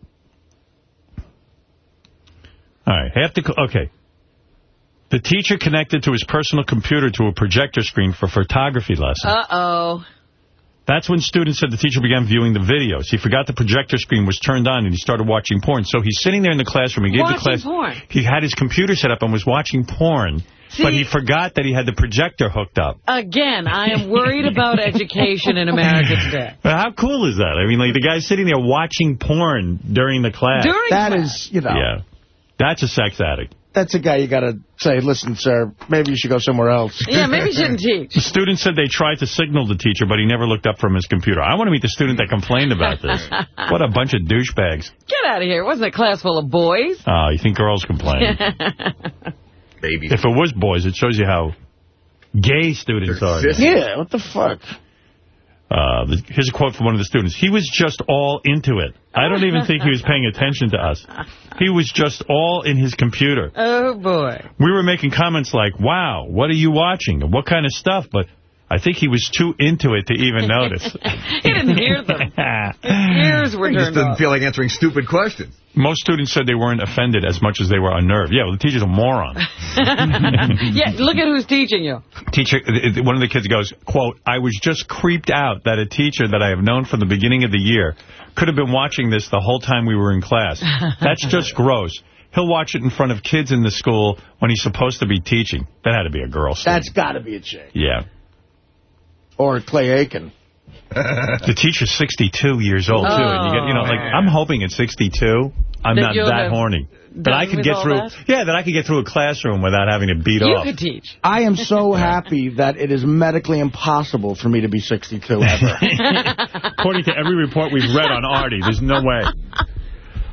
all right, half the... Okay. The teacher connected to his personal computer to a projector screen for photography lesson. Uh-oh. That's when students said the teacher began viewing the videos. He forgot the projector screen was turned on and he started watching porn. So he's sitting there in the classroom. He gave Watching the class. porn. He had his computer set up and was watching porn. See- but he forgot that he had the projector hooked up. Again, I am worried about education in America today. But how cool is that? I mean, like the guy's sitting there watching porn during the class. During That class. is, you know, Yeah. That's a sex addict. That's a guy you got to say, listen, sir, maybe you should go somewhere else. Yeah, maybe you shouldn't teach. The student said they tried to signal the teacher, but he never looked up from his computer. I want to meet the student that complained about this. What a bunch of douchebags. Get out of here. It wasn't a class full of boys. Oh, you think girls complain? Baby. If it was boys, it shows you how gay students are. Yeah, what the fuck? Uh, the, here's a quote from one of the students. He was just all into it. I don't even think he was paying attention to us. He was just all in his computer. Oh, boy. We were making comments like, wow, what are you watching? What kind of stuff? But I think he was too into it to even notice. He didn't hear them. His ears were He just turned doesn't off. feel like answering stupid questions. Most students said they weren't offended as much as they were unnerved. Yeah, well, the teacher's a moron. yeah, look at who's teaching you. teacher, one of the kids goes, quote, I was just creeped out that a teacher that I have known from the beginning of the year could have been watching this the whole time we were in class. That's just gross. He'll watch it in front of kids in the school when he's supposed to be teaching. That had to be a girl. student. That's got to be a chick. Yeah. Or Clay Aiken. The teacher's 62 years old, too. And you get, you know, like, Oh, I'm hoping at 62, I'm That not you'll that have horny. That I could get through, that? yeah, that I could get through a classroom without having to beat You off. could teach. I am so happy that it is medically impossible for me to be 62 ever. According to every report we've read on Artie, there's no way.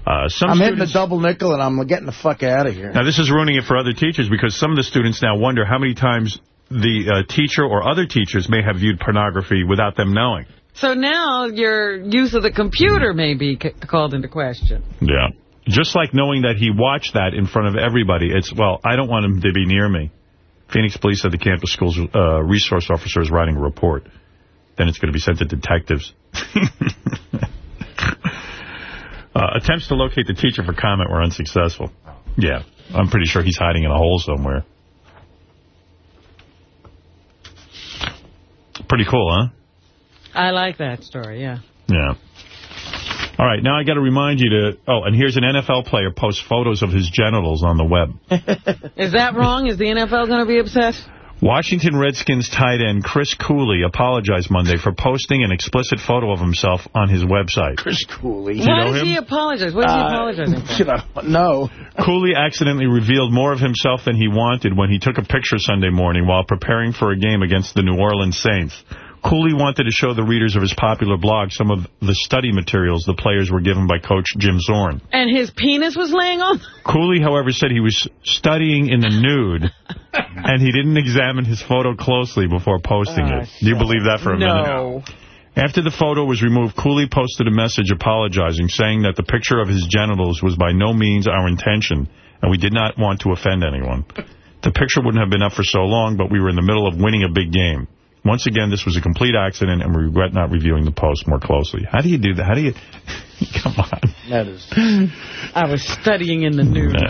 Uh, some I'm hitting the double nickel and I'm getting the fuck out of here. Now, this is ruining it for other teachers because some of the students now wonder how many times the uh, teacher or other teachers may have viewed pornography without them knowing. So now your use of the computer may be c- called into question. Yeah. Just like knowing that he watched that in front of everybody, it's, well, I don't want him to be near me. Phoenix Police said the campus school's uh, resource officer is writing a report. Then it's going to be sent to detectives. uh, attempts to locate the teacher for comment were unsuccessful. Yeah, I'm pretty sure he's hiding in a hole somewhere. Pretty cool, huh? I like that story, yeah. Yeah. All right, now I got to remind you to... Oh, and here's an NFL player posts photos of his genitals on the web. Is that wrong? Is the NFL going to be upset? Washington Redskins tight end Chris Cooley apologized Monday for posting an explicit photo of himself on his website. Chris Cooley. Do you Why know does him? he apologize? What is he Uh, apologizing for? You know, no. Cooley accidentally revealed more of himself than he wanted when he took a picture Sunday morning while preparing for a game against the New Orleans Saints. Cooley wanted to show the readers of his popular blog some of the study materials the players were given by Coach Jim Zorn. And his penis was laying on? Cooley, however, said he was studying in the nude, and he didn't examine his photo closely before posting it. Do you believe that for a minute? No. After the photo was removed, Cooley posted a message apologizing, saying that the picture of his genitals was by no means our intention, and we did not want to offend anyone. The picture wouldn't have been up for so long, but we were in the middle of winning a big game. Once again, this was a complete accident, and we regret not reviewing the post more closely. How do you do that? How do you... Come on. That is... I was studying in the nude.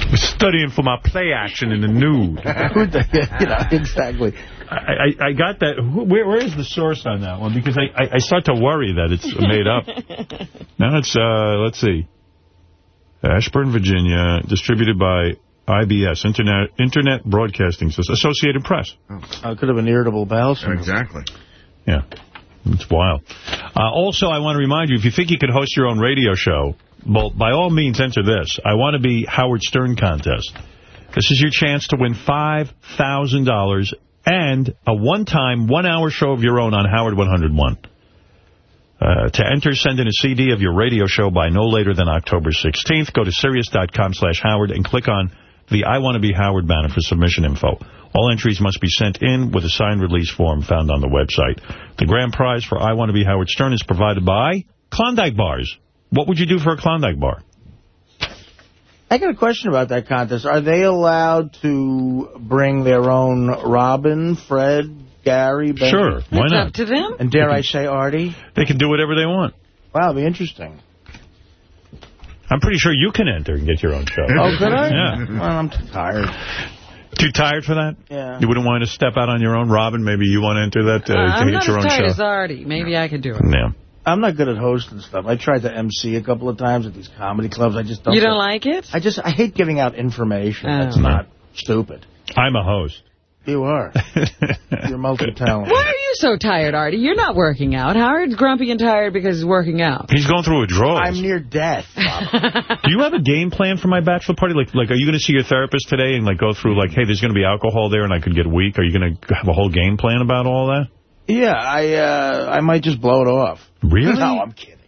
I was studying for my play action in the nude. You know, exactly. I, I, I got that. Where, where is the source on that one? Because I, I, I start to worry that it's made up. Now it's, uh, let's see. Ashburn, Virginia, distributed by IBS, Internet Internet Broadcasting System, Associated Press. I could have an irritable bowel syndrome. Exactly. Yeah. It's wild. Uh, also, I want to remind you, if you think you could host your own radio show, well, by all means, enter this. I want to be Howard Stern contest. This is your chance to win $5,000 and a one-time, one-hour show of your own on Howard 101. Uh, to enter, send in a CD of your radio show by no later than October 16th. Go to Sirius.com slash Howard and click on the I Want to Be Howard banner for submission info. All entries must be sent in with a signed release form found on the website. The grand prize for I Want to Be Howard Stern is provided by Klondike Bars. What would you do for a Klondike bar? I got a question about that contest. Are they allowed to bring their own Robin, Fred, Gary, Ben? Sure, why It's not? up to them. And dare I say Artie? They can do whatever they want. Wow, it'll be interesting. I'm pretty sure you can enter and get your own show. Oh, could I? Yeah. Well, I'm too tired. Too tired for that? Yeah. You wouldn't want to step out on your own, Robin? Maybe you want to enter that uh, Uh, to I'm get not your as own show? as Artie. Maybe I could do it. Yeah. I'm not good at hosting stuff. I tried to MC a couple of times at these comedy clubs. I just don't. You don't like it? I just I hate giving out information. Oh. That's not stupid. I'm a host. You are. You're multi-talented. Why are you so tired, Artie? You're not working out. Howard's grumpy and tired because he's working out. He's going through a draw. I'm near death. Do you have a game plan for my bachelor party? Like, like, are you going to see your therapist today and like go through like, hey, there's going to be alcohol there and I could get weak? Are you going to have a whole game plan about all that? Yeah, I uh, I might just blow it off. Really? No, I'm kidding.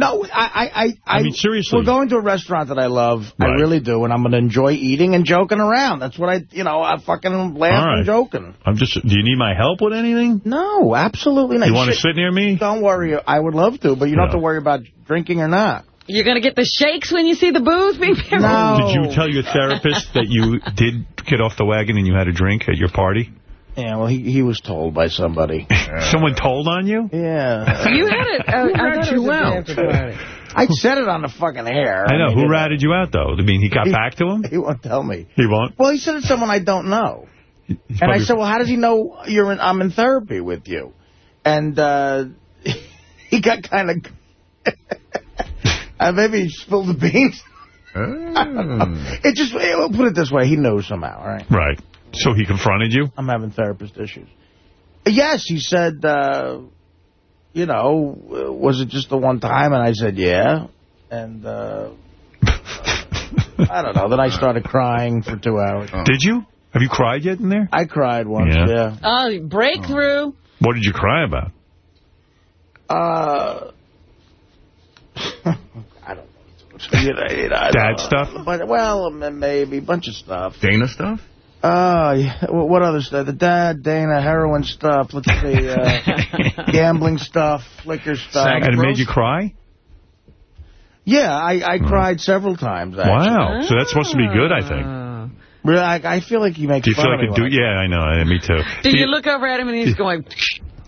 No, I, I, I, I mean, seriously. We're going to a restaurant that I love. I really do, and I'm going to enjoy eating and joking around. That's what I, you know, I fucking laugh All right. and joking. I'm just. Do you need my help with anything? No, absolutely not. You want to sit near me? Don't worry. I would love to, but you don't have to worry about drinking or not. You're going to get the shakes when you see the booze? Be careful. No. Did you tell your therapist that you did get off the wagon and you had a drink at your party? Yeah, well, he he was told by somebody. Someone told on you? Yeah. You had it. Uh, Who I ratted thought it was you out? I said it on the fucking hair. I know. mean, Who ratted you out, though? I mean, he got He- back to him? He won't tell me. He won't? Well, he said it's someone I don't know. And I said, well, how does he know you're in, I'm in therapy with you? And uh, he got kind of... uh, maybe he spilled the beans. It just, We'll put it this way, he knows somehow, all right? Right. So he confronted you? I'm having therapist issues. Yes, he said, uh, you know, uh, was it just the one time? And I said, yeah. And uh, I don't know. Then I started crying for two hours. Did you? Have you cried yet in there? I cried once, Yeah. yeah. Oh, breakthrough. What did you cry about? Uh, I don't know. You know, you know, I Dad don't know. stuff? But, well, maybe a bunch of stuff. Dana stuff? Oh, yeah. What other stuff? The dad, Dana, heroin stuff. Let's see, uh, gambling stuff, liquor stuff. and it made you cry? Yeah, I, I hmm. cried several times, actually. Wow. So that's supposed to be good, I think. Ah. Really, I, I feel like he makes Do you feel like me it do? Yeah, I know. Me too. Do Do you look over at him and he's going,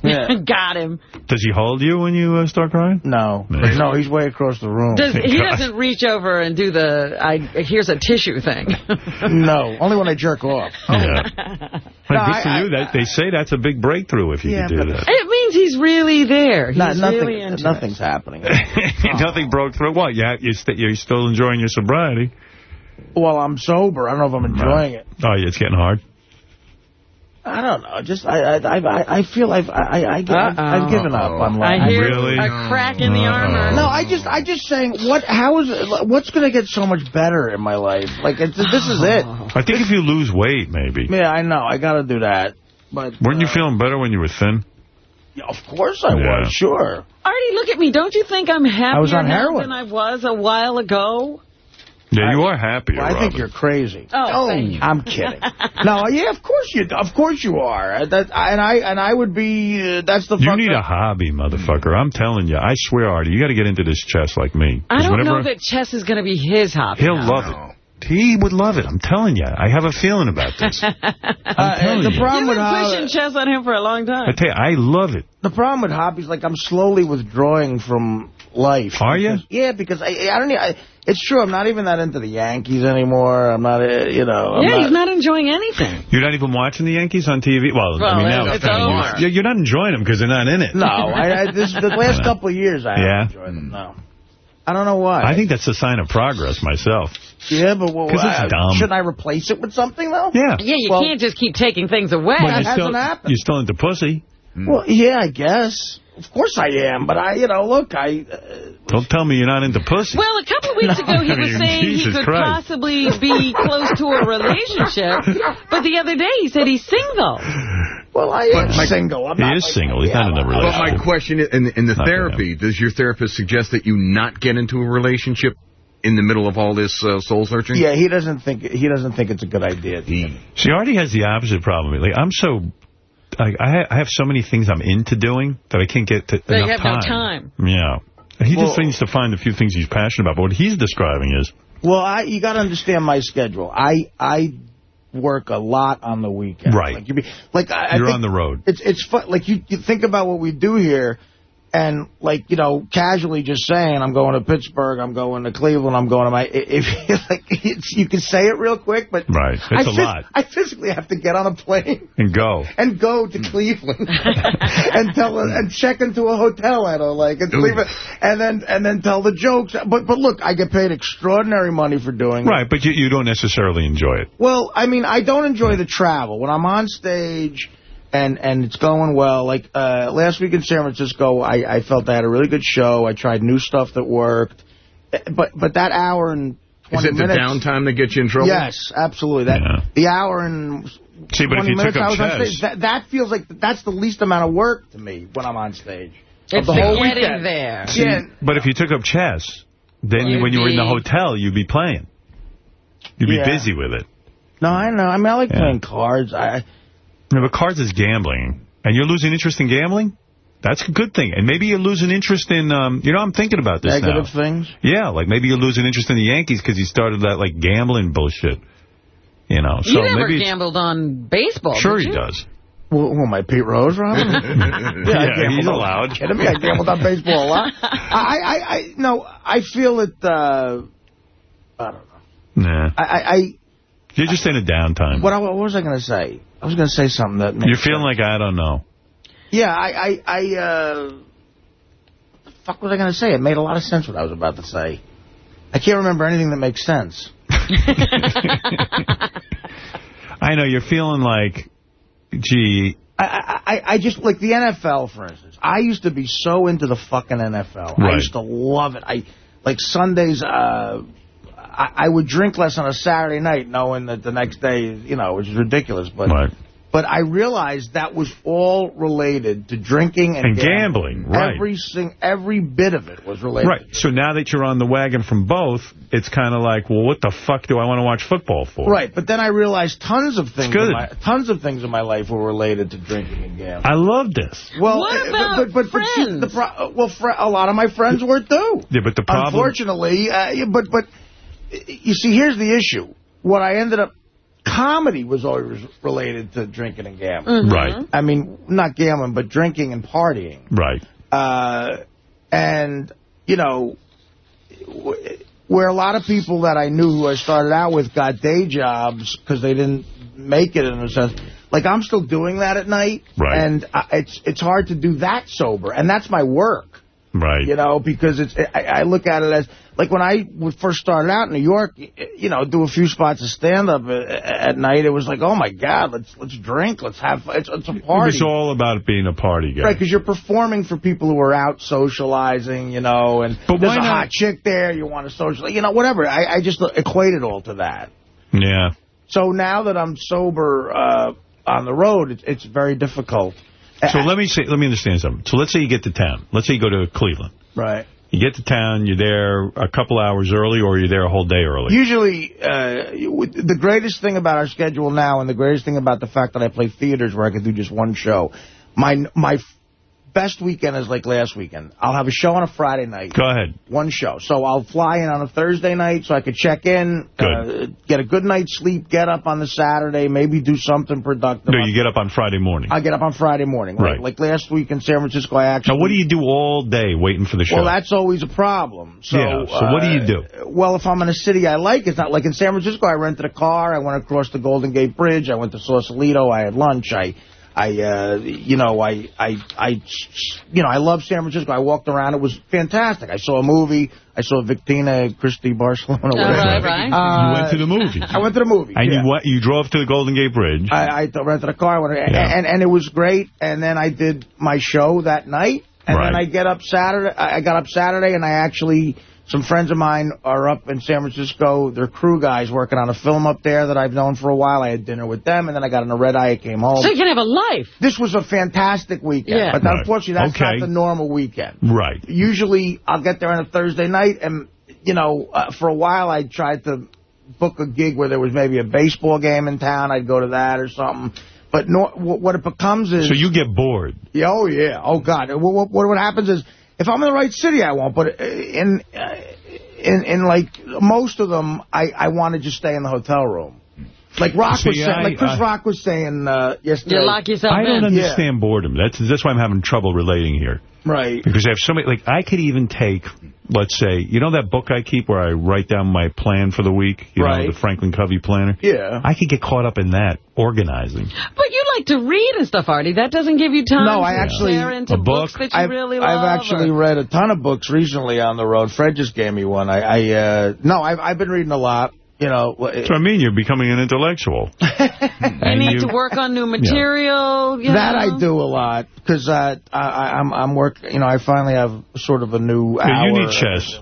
got him. Does he hold you when you uh, start crying? No. No, he's way across the room. Does, he doesn't reach over and do the, I here's a tissue thing. no, only when I jerk off. Yeah. Well, No, good for I- you. That, they say that's a big breakthrough if you Yeah, can do that. It means he's really there. He's Not, nothing, really into nothing's happening. Nothing broke through. What? Yeah, you're, st you're still enjoying your sobriety. Well, I'm sober. I don't know if I'm enjoying it. Oh, yeah, it's getting hard. I don't know. Just I I I, I feel I've I I, I've, I've given up on life. I hear Really? a crack in the armor. No, I just I just saying what how is it, what's going to get so much better in my life? Like it's, this is it. I think if you lose weight, maybe. Yeah, I know. I got to do that. But Weren't you uh, feeling better when you were thin? yeah, of course I Yeah. was. Sure. Artie, look at me. Don't you think I'm happier I was on now heroin. than I was a while ago? Yeah, you are happier, Well, I think you're crazy. Oh, thank you. I'm kidding. no, yeah, of course you, of course you are. That, and I, and I would be. Uh, that's the. You fucked need a hobby, motherfucker. I'm telling you. I swear, Artie, you got to get into this chess like me. I don't whenever know that chess is going to be his hobby. He'll now. love it. He would love it. I'm telling you. I have a feeling about this. Uh, telling the you. problem You've with been pushing chess on him for a long time. I tell you, I love it. the problem with hobbies, like I'm slowly withdrawing from life. Are you? Yeah, because I, I don't. I, it's true. I'm not even that into the Yankees anymore. I'm not. uh, You know. I'm yeah, he's not enjoying anything. You're not even watching the Yankees on TV? Well, Well, I mean, now it's kinda over. You're, you're not enjoying them because they're not in it. No, I, I, this the last couple of years I Yeah? haven't enjoyed them. No, I don't know why. I think that's a sign of progress myself. yeah, but well, 'Cause it's I- dumb. shouldn't I replace it with something though? Yeah. Yeah, you Well- can't just keep taking things away. That you're still, hasn't happened. You're still into pussy. Well, yeah, I guess. Of course I am, but I, you know, look, I. Uh, Don't tell me you're not into pussy. Well, a couple of weeks ago, he I was mean, saying he could Christ. possibly be close to a relationship, but the other day he said he's single. well, I am single. I'm he not is like- single. He's yeah, not in a relationship. But my question is, in, in the Not therapy, does your therapist suggest that you not get into a relationship in the middle of all this uh, soul searching? Yeah, he doesn't think he doesn't think it's a good idea. He, she already has the opposite problem. Like, I'm so... Like, I, I have so many things I'm into doing that I can't get to They enough have no time. time. Yeah. He just Well- needs to find a few things he's passionate about. But what he's describing is Well, I you got to understand my schedule. I I work a lot on the weekend. Right. Like, you be, like I, I You're think on the road. It's it's fun. Like you, you think about what we do here, and like you know, casually just saying, I'm going to Pittsburgh, I'm going to Cleveland, I'm going to my. If like it's, you can say it real quick, but Right. It's I a lot. I physically have to get on a plane And go. and go to mm. Cleveland and tell and check into a hotel I don't like and leave it, and then and then tell the jokes. But but look, I get paid extraordinary money for doing it. Right, but you, you don't necessarily enjoy it. Well, I mean, I don't enjoy the travel. When I'm on stage and and it's going well, like uh, last week in San Francisco, I, I felt I had a really good show. I tried new stuff that worked. Eh, But but that hour and 20 Is it the downtime that gets you in trouble? Yes, absolutely. That The hour and See, but if you minutes took I up was on chess- stage, that, that feels like that's the least amount of work to me when I'm on stage. It's the the whole getting weekend. there. See, Yeah. But if you took up chess, then you, when you were in the hotel, you'd be playing. You'd be Yeah. busy with it. No, I know. I mean, I like playing cards. I No, but cards is gambling. And you're losing interest in gambling? That's a good thing. And maybe you're losing interest in, um, you know, I'm thinking about this negative now. things. Yeah, like maybe you're losing interest in the Yankees because you started that, like, gambling bullshit. You know, so you never maybe gambled on baseball, Sure he you? does. Well, who am I, Pete Rose, Rob? yeah, Yeah, I gambled he's on- allowed. Kidding me? I gambled on baseball a lot. I, I, I, no, I feel it. Uh, I don't know. Nah. I, I, I You're just in a downtime. what, I- what was I going to say? I was going to say something that. You're feeling like, I don't know. Yeah, I, I, I uh, the fuck was I going to say? It made a lot of sense what I was about to say. I can't remember anything that makes sense. I know, you're feeling like, gee, I, I, I- I just, like the NFL, for instance. I used to be so into the fucking NFL. I used to love it. I Like Sundays, uh, I, I would drink less on a Saturday night knowing that the next day, you know, which is ridiculous. But but I realized that was all related to drinking and, And gambling, right. Every, sing, every bit of it was related. Right. So now that you're on the wagon from both, it's kind of like, well, what the fuck do I want to watch football for? Right, but then I realized tons of things. good. In my, tons of things in my life were related to drinking and gambling. I love this. Well, What about but, but, but see, the pro uh, well, fr a lot of my friends were too. Yeah, but the problem... Unfortunately, uh, but but you see, here's the issue. What I ended up, comedy was always related to drinking and gambling. Mhm. Right. I mean, not gambling, but drinking and partying. Right. Uh, and, you know, where a lot of people that I knew who I started out with got day jobs because they didn't make it in a sense. Like, I'm still doing that at night. Right. And I, it's it's hard to do that sober. And that's my work. Right. You know, because it's I, I look at it as, like when I would first started out in New York, you know, do a few spots of stand-up at, at night, it was like, oh, my God, let's let's drink, let's have, it's, it's a party. It's all about being a party guy. Right, because you're performing for people who are out socializing, you know, and But there's a not- hot chick there, you want to socialize, you know, whatever. I, I just equate it all to that. Yeah. So now that I'm sober uh, on the road, it's, it's very difficult. So let me say, let me understand something. So let's say you get to town. Let's say you go to Cleveland. Right. You get to town, you're there a couple hours early, or you're there a whole day early. Usually, uh, the greatest thing about our schedule now and the greatest thing about the fact that I play theaters where I can do just one show, my my best weekend is like last weekend. I'll have a show on a Friday night. Go ahead. One show. So I'll fly in on a Thursday night so I could check in, uh, get a good night's sleep, get up on the Saturday, maybe do something productive. No, you get up on Friday morning. I get up on Friday morning. Right. Like last week in San Francisco, I actually... Now, what do you do all day waiting for the show? Well, that's always a problem. So, Yeah, so what do you uh, do? Well, if I'm in a city I like, it's not like in San Francisco, I rented a car, I went across the Golden Gate Bridge, I went to Sausalito, I had lunch, I... I, uh, you know, I, I, I, you know, I love San Francisco. I walked around. It was fantastic. I saw a movie. I saw Vicky Cristina Barcelona. whatever. right, right. Uh, you went to the movie. I went to the movie. And yeah. you went, you drove to the Golden Gate Bridge. I, I rented a car, went, and, Yeah. and and it was great. And then I did my show that night, and then I get up Saturday. I I got up Saturday, and I actually some friends of mine are up in San Francisco. They're crew guys working on a film up there that I've known for a while. I had dinner with them, and then I got in a red eye. I came home. So you can have a life. This was a fantastic weekend, Yeah. but Right. unfortunately, that's Okay. not the normal weekend. right. Usually, I'll get there on a Thursday night, and you know, uh, for a while, I tried to book a gig where there was maybe a baseball game in town. I'd go to that or something. But no, what it becomes is, So you get bored. yeah, oh yeah, oh god, what, what, what happens is, if I'm in the right city, I won't. But uh, in uh, in, in like, most of them, I, I want to just stay in the hotel room. Like Rock See, was saying, I- like Chris I- Rock was saying uh, yesterday. I don't understand boredom. That's that's why I'm having trouble relating here. Right. Because I have so many, like, I could even take, let's say, you know that book I keep where I write down my plan for the week? You Right. know, the Franklin Covey planner? Yeah. I could get caught up in that, organizing. But you like to read and stuff, Artie. That doesn't give you time No, I actually stare into A book. books that you I've, really love. I've actually or- read a ton of books recently on the road. Fred just gave me one. I, I uh, no, I've, I've been reading a lot. You know, That's what I mean. You're becoming an intellectual. You need to work on new material. You that know? I do a lot because uh, I, I, I'm I'm work. You know, I finally have sort of a new. Yeah, you need chess.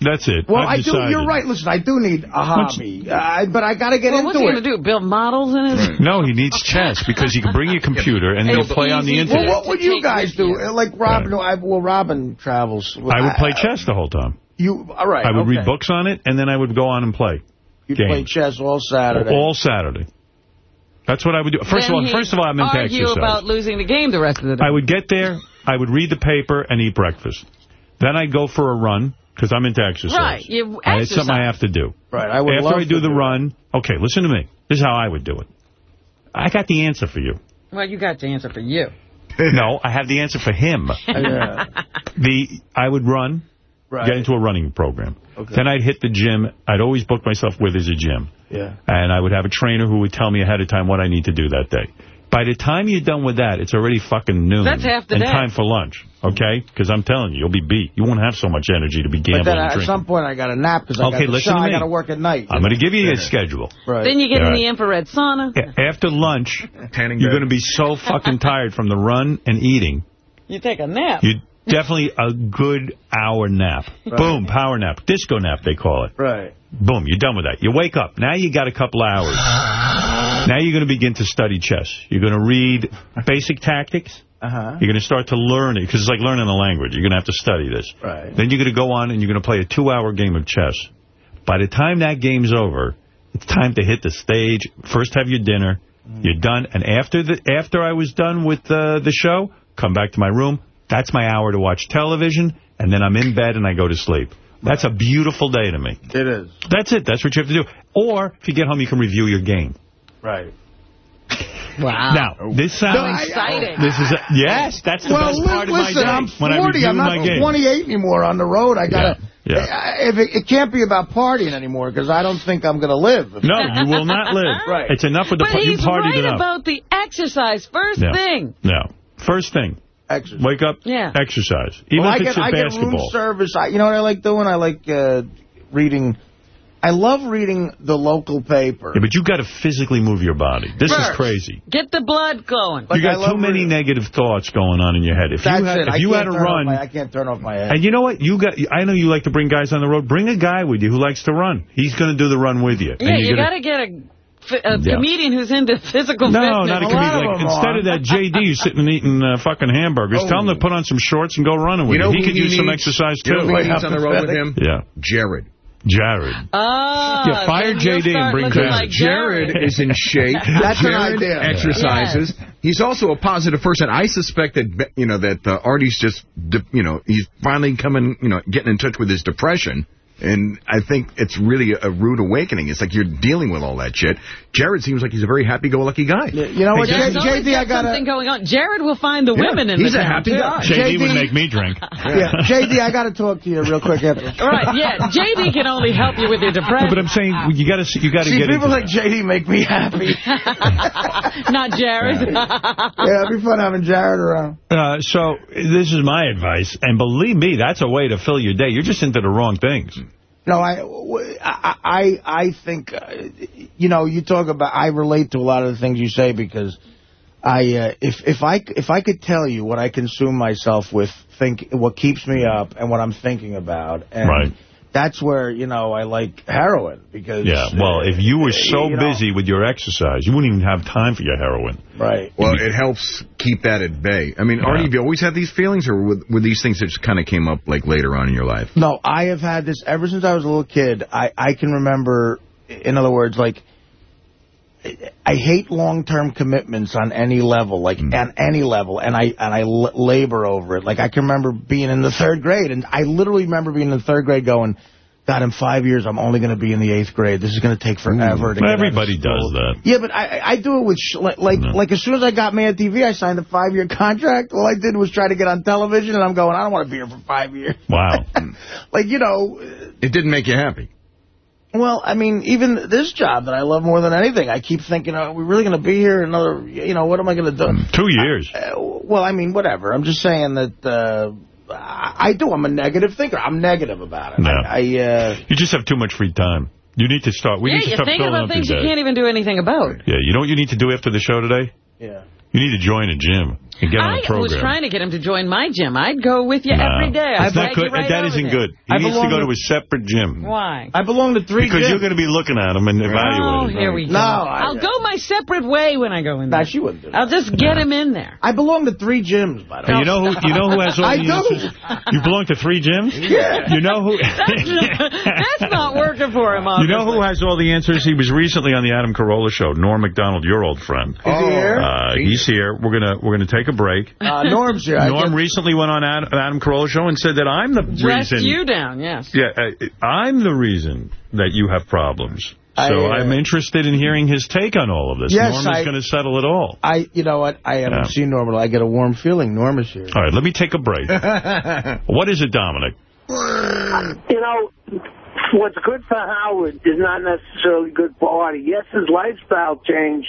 That's it. Well, I've I do. You're right. Listen, I do need a hobby, uh, but I got to get well, into what's he going to do? Build models in it? No, he needs chess because you can bring your computer and he'll play on the internet. Well, what would you guys do? Uh, Like Robin, I, well, Robin travels. I would play chess the whole time. You all right? I would okay. read books on it, and then I would go on and play You games. play chess all Saturday. All Saturday. That's what I would do. First Then of all, first of all, I'm into argue exercise. about losing the game the rest of the day. I would get there, I would read the paper and eat breakfast. Then I'd go for a run, because I'm into exercise. Right, you And It's something I have to do. Right, I would After love I do to the do run, okay, listen to me. This is how I would do it. I got the answer for you. Well, you got the answer for you. no, I have the answer for him. Yeah. The I would run, Right. get into a running program. Okay. Then I'd hit the gym. I'd always book myself where there's a gym. Yeah. And I would have a trainer who would tell me ahead of time what I need to do that day. By the time you're done with that, it's already fucking noon. That's half the and day. time for lunch, okay? Because I'm telling you, you'll be beat. You won't have so much energy to be But gambling then and at drinking. some point I got to nap because I Okay, got the listen show. to I got to work at night. I'm going to give you a schedule. Right. Then you get All in right. the infrared sauna. A- After lunch, you're going to be so fucking tired from the run and eating. You take a nap. You definitely a good hour nap. Right. Boom, power nap. Disco nap, they call it. Right. Boom, you're done with that. You wake up. Now you got a couple hours. Now you're going to begin to study chess. You're going to read basic tactics. Uh-huh. You're going to start to learn it, because it's like learning a language. You're going to have to study this. Right. Then you're going to go on and you're going to play a two-hour game of chess. By the time that game's over, it's time to hit the stage. First have your dinner. You're done. And after the after I was done with uh, the show, come back to my room. That's my hour to watch television. And then I'm in bed and I go to sleep. That's a beautiful day to me. It is. That's it. That's what you have to do. Or, if you get home, you can review your game. Right. Wow. Now, this sounds... How exciting. This is a, yes, that's the well, best li- part of my listen, day. I'm when I 40. review I'm my not game. 28 anymore on the road. I got to... Yeah, yeah. If it, it can't be about partying anymore because I don't think I'm going to live. No, you will not live. Right. It's enough with the But par- you he's partied right enough. about the exercise. First Yeah. thing. No. First thing, Exercise. wake up, Yeah. exercise. Even well, I if get, it's a I get room service. I, you know what I like doing? I like uh, reading. I love reading the local paper. Yeah, but you got to physically move your body. This is crazy. Get the blood going. Like, you got too many reading. negative thoughts going on in your head. If That's you had, it. if I you had to run, my- I can't turn off my head. and you know what? You got. I know you like to bring guys on the road. Bring a guy with you who likes to run. He's going to do the run with you. Yeah, you you're got gonna- get a, fi- a Yeah. comedian who's into physical No, fitness. not a lot comedian. Like, instead are. of that JD who's sitting and eating uh, fucking hamburgers, tell him to put on some shorts and go running with You you. know He who could he use some needs? exercise, You know too. who he needs on the road with him? Yeah. Jared. Jared. Ah, Yeah, fire JD and bring Jared. Like Jared Jared is in shape. That's an idea. exercises. He's also a positive person. I suspect that you know that uh, Artie's just de- you know he's finally coming you know getting in touch with his depression. And I think it's really a, rude awakening. It's like you're dealing with all that shit. Jared seems like he's a very happy-go-lucky guy. You know what, J- JD, I got something going on. Jared will find the Yeah, women in he's the a happy guy. JD would make me drink. Yeah, JD, I got to talk to you real quick after. All right, yeah. JD can only help you with your No, depression. but I'm saying you got to you got to get people like that. JD make me happy. Not Jared. yeah, it'd be fun having Jared around. Uh, so this is my advice, and believe me, that's a way to fill your day. You're just into the wrong things. No, I, I, I I think, uh, you know, you talk about, I relate to a lot of the things you say because I, uh, if, if I, if I could tell you what I consume myself with, think, what keeps me up and what I'm thinking about. And Right. That's where, you know, I like heroin because. Yeah, well, if you were so you know- busy with your exercise, you wouldn't even have time for your heroin. Right. Well, it helps keep that at bay. I mean, Yeah. Artie, have you always had these feelings, or were, were these things that just kind of came up like later on in your life? No, I have had this ever since I was a little kid. I, I can remember, in other words, like, I hate long-term commitments on any level, like mm. on any level, and I and I l labor over it. Like I can remember being in the third grade, and I literally remember being in the third grade going, God, in five years, I'm only going to be in the eighth grade. This is going to take forever to get out of Everybody does that. Yeah, but I, I do it with, sh like, like, like, as soon as I got Mad TV, I signed a five-year contract. All I did was try to get on television, and I'm going, I don't want to be here for five years. Wow. like, you know... Uh, it didn't make you happy. Well, I mean, even this job that I love more than anything, I keep thinking, are we really going to be here another, you know, what am I going to do? Two years. Uh, well, I mean, whatever. I'm just saying that uh, I I do. I'm a negative thinker. I'm negative about it. No. I, I uh, You just have too much free time. You need to start. We yeah, need to start think filling about up things your you day. can't even do anything about. Yeah, you know what you need to do after the show today? Yeah. You need to join a gym and get on I a program. was trying to get him to join my gym. I'd go with you No. every day. I'd That's not you good. right that over isn't good. He I needs to go to- to a separate gym. Why? I belong to three Because gyms. you're going to be looking at him and evaluating Oh, evaluating. here we go. No, I- I'll go my separate way when I go in there. Nah, she wouldn't do that. I'll just get him in there. I belong to three gyms, by the way. You know who you know who has all I the answers? You belong to three gyms? Yeah. You know who That's not working for him, You know who has all the answers? He was recently on the Adam Carolla show. Norm Macdonald, your old friend. Is he here? Uh, he's here. We're gonna we're gonna take a break. Uh, Norm's here. Norm recently went on Adam, Adam Carolla show and said that I'm the Dressed reason. you down, yes. Yeah, uh, I'm the reason that you have problems. So I, uh, I'm interested in hearing his take on all of this. Yes, Norm is I- going to settle it all. I, you know what? I haven't Yeah. seen Norm, but I get a warm feeling. Norm is here. All right, let me take a break. what is it, Dominic? You know, what's good for Howard is not necessarily good for Artie. Yes, his lifestyle changed,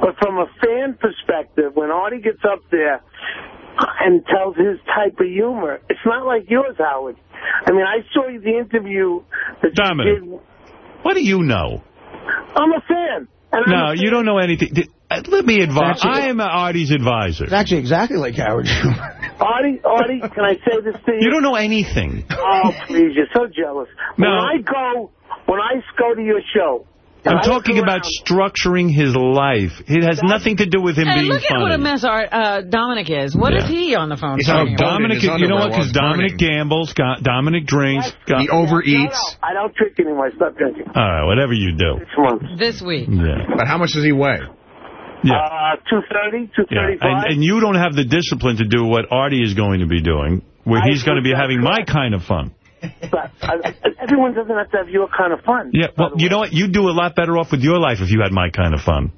but from a fan perspective, when Artie gets up there and tells his type of humor, it's not like yours, Howard. I mean, I saw the interview that Dominic. you did. What do you know? I'm a fan. No, a you don't know anything. Th- uh, Let me advise. Actually- I am Artie's advisor. It's actually exactly like Howard Humor. Artie, Artie, can I say this to you? You don't know anything. Oh, please, you're so jealous. No. When I go, when I go to your show, I'm I talking about around- structuring his life. It has nothing to do with him Hey, being look at funny. what a mess our, uh, Dominic is. What is Yeah. he on the phone? He's on Oh, Dominic, in his you know what? Because Dominic burning. gambles, Go- Dominic drinks. Go- He overeats. No, no, I don't drink anymore. I stopped drinking. All right, whatever you do. Six months. This week. Yeah. But how much does he weigh? Yeah. Uh, 230, Yeah. And, and you don't have the discipline to do what Artie is going to be doing, where I he's going to be having my kind of fun. But, uh, everyone doesn't have to have your kind of fun. Yeah, well, you know what? You'd do a lot better off with your life if you had my kind of fun.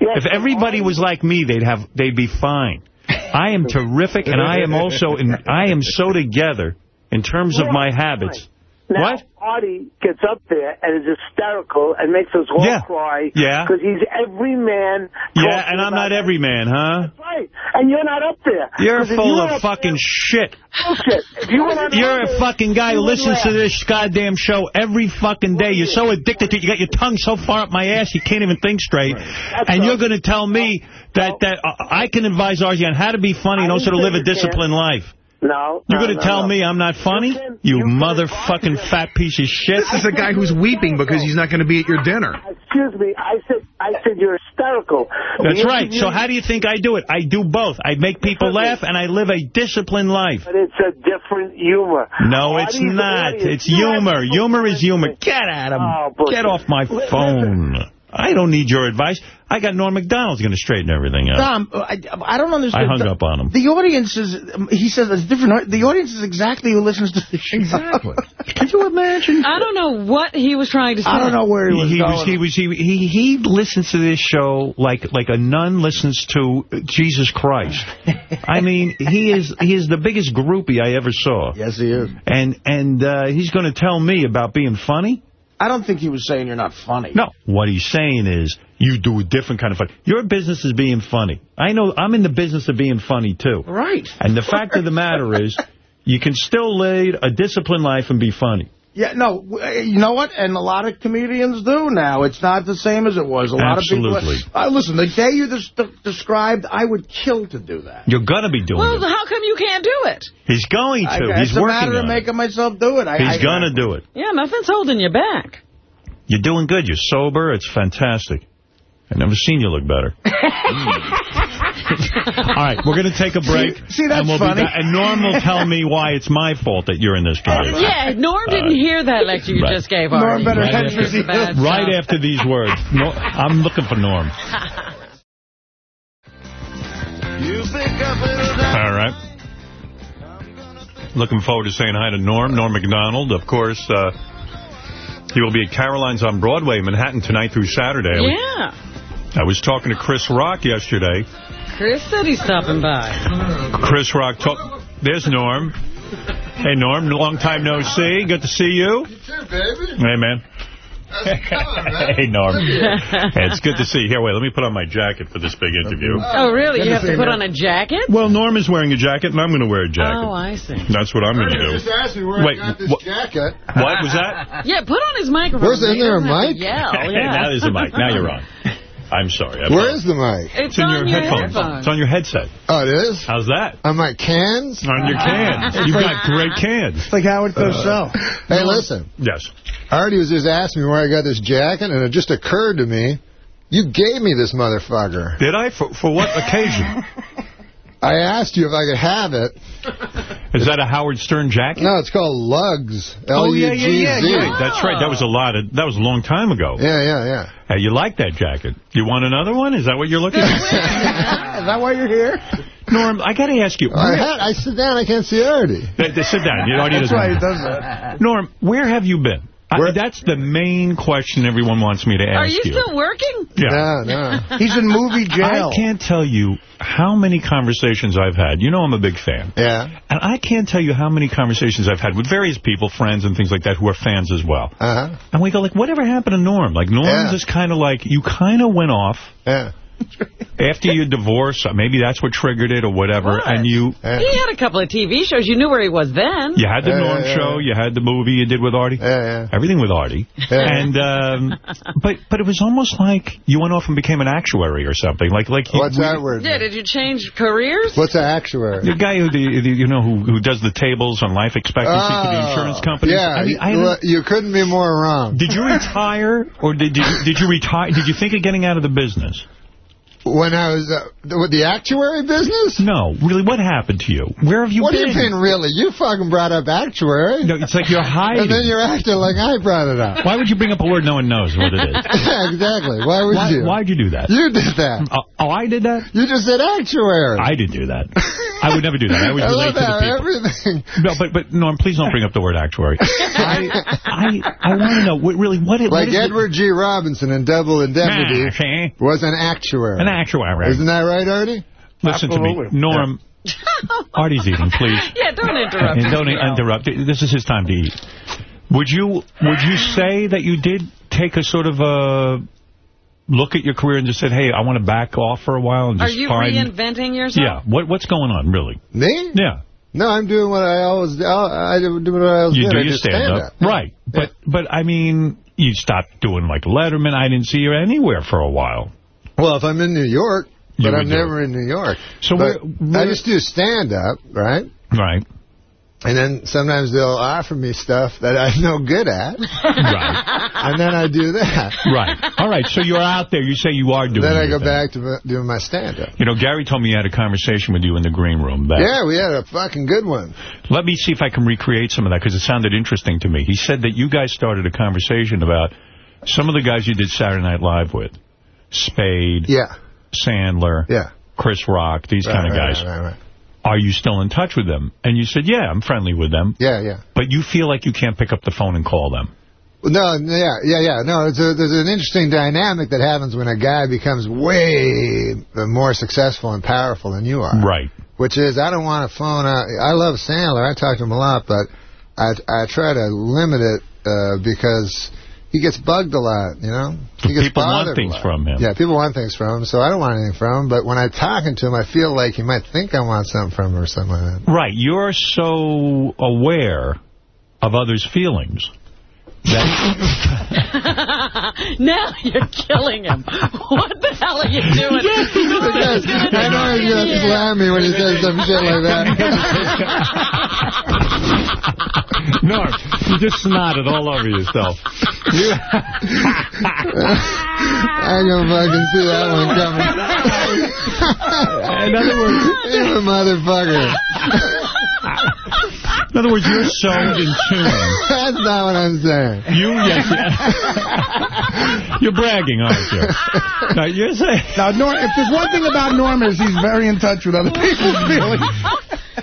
Yeah, If everybody was like me, they'd have they'd be fine. I am terrific, and I am also in, I am so together in terms of my habits. Now, What? Artie gets up there and is hysterical and makes us all Yeah. cry. Yeah. Because he's every man. Yeah, and I'm not every man, huh? Right. And you're not up there. You're full you of fucking shit. Bullshit. If you were not You're up a there, fucking guy who listens to this goddamn show every fucking day. You're so addicted to it. You got your tongue so far up my ass you can't even think straight. And you're going to tell me that that uh, I can advise Archie on how to be funny and also to live a disciplined life. No. You're no, going to no, tell no. me I'm not funny? can- You, you motherfucking fat piece of shit. This is a guy who's weeping because he's not going to be at your dinner. Uh, excuse me. I said I said you're hysterical. That's The right. So how do you think I do it? I do both. I make people laugh and I live a disciplined life. But it's a different humor. No, it's not. It's humor. Humor is humor. Get at him. Oh. Get off my Listen. Phone. I don't need your advice. I got Norm Macdonald's going to straighten everything out. Tom, I, I don't understand. I hung up on him. The audience is, he says it's different. The audience is exactly who listens to the show. Exactly. Can you imagine? I don't know what he was trying to say. I don't know where he was he going. was he was he, he he listens to this show like like a nun listens to Jesus Christ. I mean, he is he is the biggest groupie I ever saw. Yes, he is. And and uh, he's going to tell me about being funny? I don't think he was saying you're not funny. No. What he's saying is you do a different kind of fun. Your business is being funny. I know I'm in the business of being funny too. Right. And the fact of the matter is you can still lead a disciplined life and be funny. Yeah, no, uh, you know what? And a lot of comedians do now. It's not the same as it was. A lot Absolutely. of people. Uh, listen, the day you des- described, I would kill to do that. You're going to be doing Well, it. how come you can't do it? He's going to. I, He's it's a matter of on it. making myself do it. I, He's going to do it. Yeah, nothing's holding you back. You're doing good. You're sober. It's fantastic. I've never seen you look better. All right, we're going to take a break. See, see, that's and we'll funny. And Norm will tell me why it's my fault that you're in this condition. Yeah, Norm didn't hear that lecture you Right. just gave, Norm Artie. better Right head after, for the- Bad right stuff. after these words. No, I'm looking for Norm. All right. Looking forward to saying hi to Norm, Norm Macdonald. Of course, uh, He will be at Caroline's on Broadway, Manhattan, tonight through Saturday. Yeah. I was talking to Chris Rock yesterday. Chris said he's stopping by. Chris Rock talk. There's Norm. Hey, Norm, long time no see. Good to see you. You too, baby. Hey, man. hey, Norm. Hey, it's good to see you. Here, wait, let me put on my jacket for this big interview. Oh, oh really? You have to put on a jacket? Well, Norm is wearing a jacket, and I'm going to wear a jacket. Oh, I see. That's what I'm going to do. Just asked me where Wait, I got this what- jacket. What was that? Yeah, put on his microphone. Where's- isn't there a doesn't have to mic? Yell, Hey, yeah. now there's a mic. Now you're on. I'm sorry. I Where is the mic? It's in on your, your headphones. headphones. It's on your headset. Oh, it is? How's that? On my cans? On your ah. cans. You've got great cans. It's like Howard Cosell. Uh, hey, listen. Yes. Artie was just asking me where I got this jacket, and it just occurred to me, you gave me this motherfucker. Did I? For, for what occasion? I asked you if I could have it. Is that a Howard Stern jacket? No, it's called Lugz. Oh, yeah, yeah, yeah, L-U-G-Z. yeah. That's right. That was a lot of, that was a long time ago. Yeah, yeah, yeah. Hey, you like that jacket? You want another one? Is that what you're looking at? Is that why you're here? Norm, I got to ask you. I, had, I sit down, I can't see Artie. Th- th- Sit down. You know, That's why he does that. Norm, where have you been? I, that's the main question everyone wants me to ask Are you still working? Yeah. No, no. He's in movie jail. I can't tell you how many conversations I've had. You know I'm a big fan. Yeah. And I can't tell you how many conversations I've had with various people, friends and things like that, who are fans as well. Uh-huh. And we go, like, whatever happened to Norm? Like, Norm Yeah. just kind of like, you kind of went off. Yeah. After your divorce, maybe that's what triggered it or whatever, What? and you He had a couple of TV shows. You knew where he was then. you had the Yeah, Norm yeah, show, you had the movie you did with Artie. Yeah, yeah. Everything with Artie. And um, but but it was almost like you went off and became an actuary or something. Like like you, What's that word? Yeah, did you change careers? What's an actuary? The guy who the, the you know who who does the tables on life expectancy for the Oh, insurance companies. Yeah, I mean, I well, you couldn't be more wrong. did you retire or did you did you retire? Did you think of getting out of the business? When I was uh, with the actuary business? No, really. What happened to you? Where have you what been? What do you mean, really? You fucking brought up actuary. No, it's like you're hiding. And then you're acting like I brought it up. Why would you bring up a word no one knows what it is? exactly. Why would Why, you? why'd you do that? You did that. Oh, oh, I did that? You just said actuary. I did do that. I would never do that. I would relate love to the people. everything. No, but but Norm, please don't bring up the word actuary. I I I want to know what, really what it Like what is Edward G. Robinson in Double Indemnity Nah, see? was an actuary. An actuary. Isn't that right, Artie? Listen to me, Absolutely. Norm. Artie's eating, please. Yeah, don't interrupt. And don't him, interrupt. This is his time to eat. Would you would you say that you did take a sort of a look at your career and just said, "Hey, I want to back off for a while and Are just you find." reinventing yourself? yeah. What what's going on, really? Me? Yeah. No, I'm doing what I always do. I do what I always You did. do I your stand-up. stand-up. Right. But, but I mean, you stopped doing, like, Letterman. I didn't see you anywhere for a while. Well, if I'm in New York, You but I'm never in New York. So But where- where- I just do stand-up, right? Right. And then sometimes they'll offer me stuff that I'm no good at. Right. And then I do that. Right. All right. So you're out there. You say you are doing Then I go thing. back to doing my stand-up. You know, Gary told me he had a conversation with you in the green room. That Yeah, we had a fucking good one. Let me see if I can recreate some of that, because it sounded interesting to me. He said that you guys started a conversation about some of the guys you did Saturday Night Live with. Spade, Yeah, Sandler, yeah. Chris Rock, these Right, kind of right, guys. Right. Are you still in touch with them? And you said, yeah, I'm friendly with them. Yeah, yeah. But you feel like you can't pick up the phone and call them. No, yeah, yeah, yeah. No, it's a, there's an interesting dynamic that happens when a guy becomes way more successful and powerful than you are. Right. Which is, I don't want to phone out. I love Sandler. I talk to him a lot, but I I try to limit it uh, because he gets bugged a lot. You know, he gets People want things from him. Yeah, people want things from him, so I don't want anything from him. But when I'm talking to him, I feel like he might think I want something from him or something like that. Right. You're so aware of others' feelings. That, now you're killing him. What the hell are you doing? Because I know he's going to slam me when he says some shit like that. Norm, you just snotted all over yourself. You, I can fucking see that one coming. in other words, you a motherfucker. in other words, you're so in tune. That's not what I'm saying. You, yes, yes. you're bragging, aren't you? No, you're saying. Now, Norm, if there's one thing about Norm is he's very in touch with other people's feelings.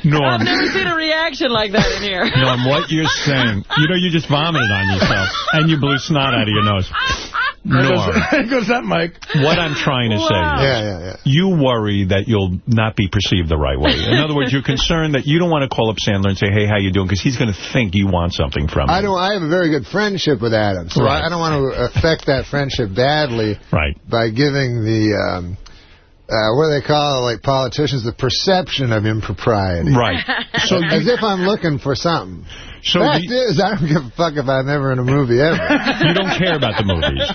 Norm. I've never seen a reaction like that in here. Norm, what you're saying, you know, you just vomited on yourself, and you blew snot out of your nose. Norm, There goes that mic. what I'm trying to say is, Yeah, yeah, yeah. you worry that you'll not be perceived the right way. In other words, you're concerned that you don't want to call up Sandler and say, hey, how you doing? Because he's going to think you want something from him. I don't. I have a very good friendship with Adam, so Right. I, I don't want to affect that friendship badly right. by giving the um, uh, what do they call it, like politicians the perception of impropriety. Right. So as if I'm looking for something. So Fact is, I don't give a fuck if I'm ever in a movie ever. you don't care about the movies.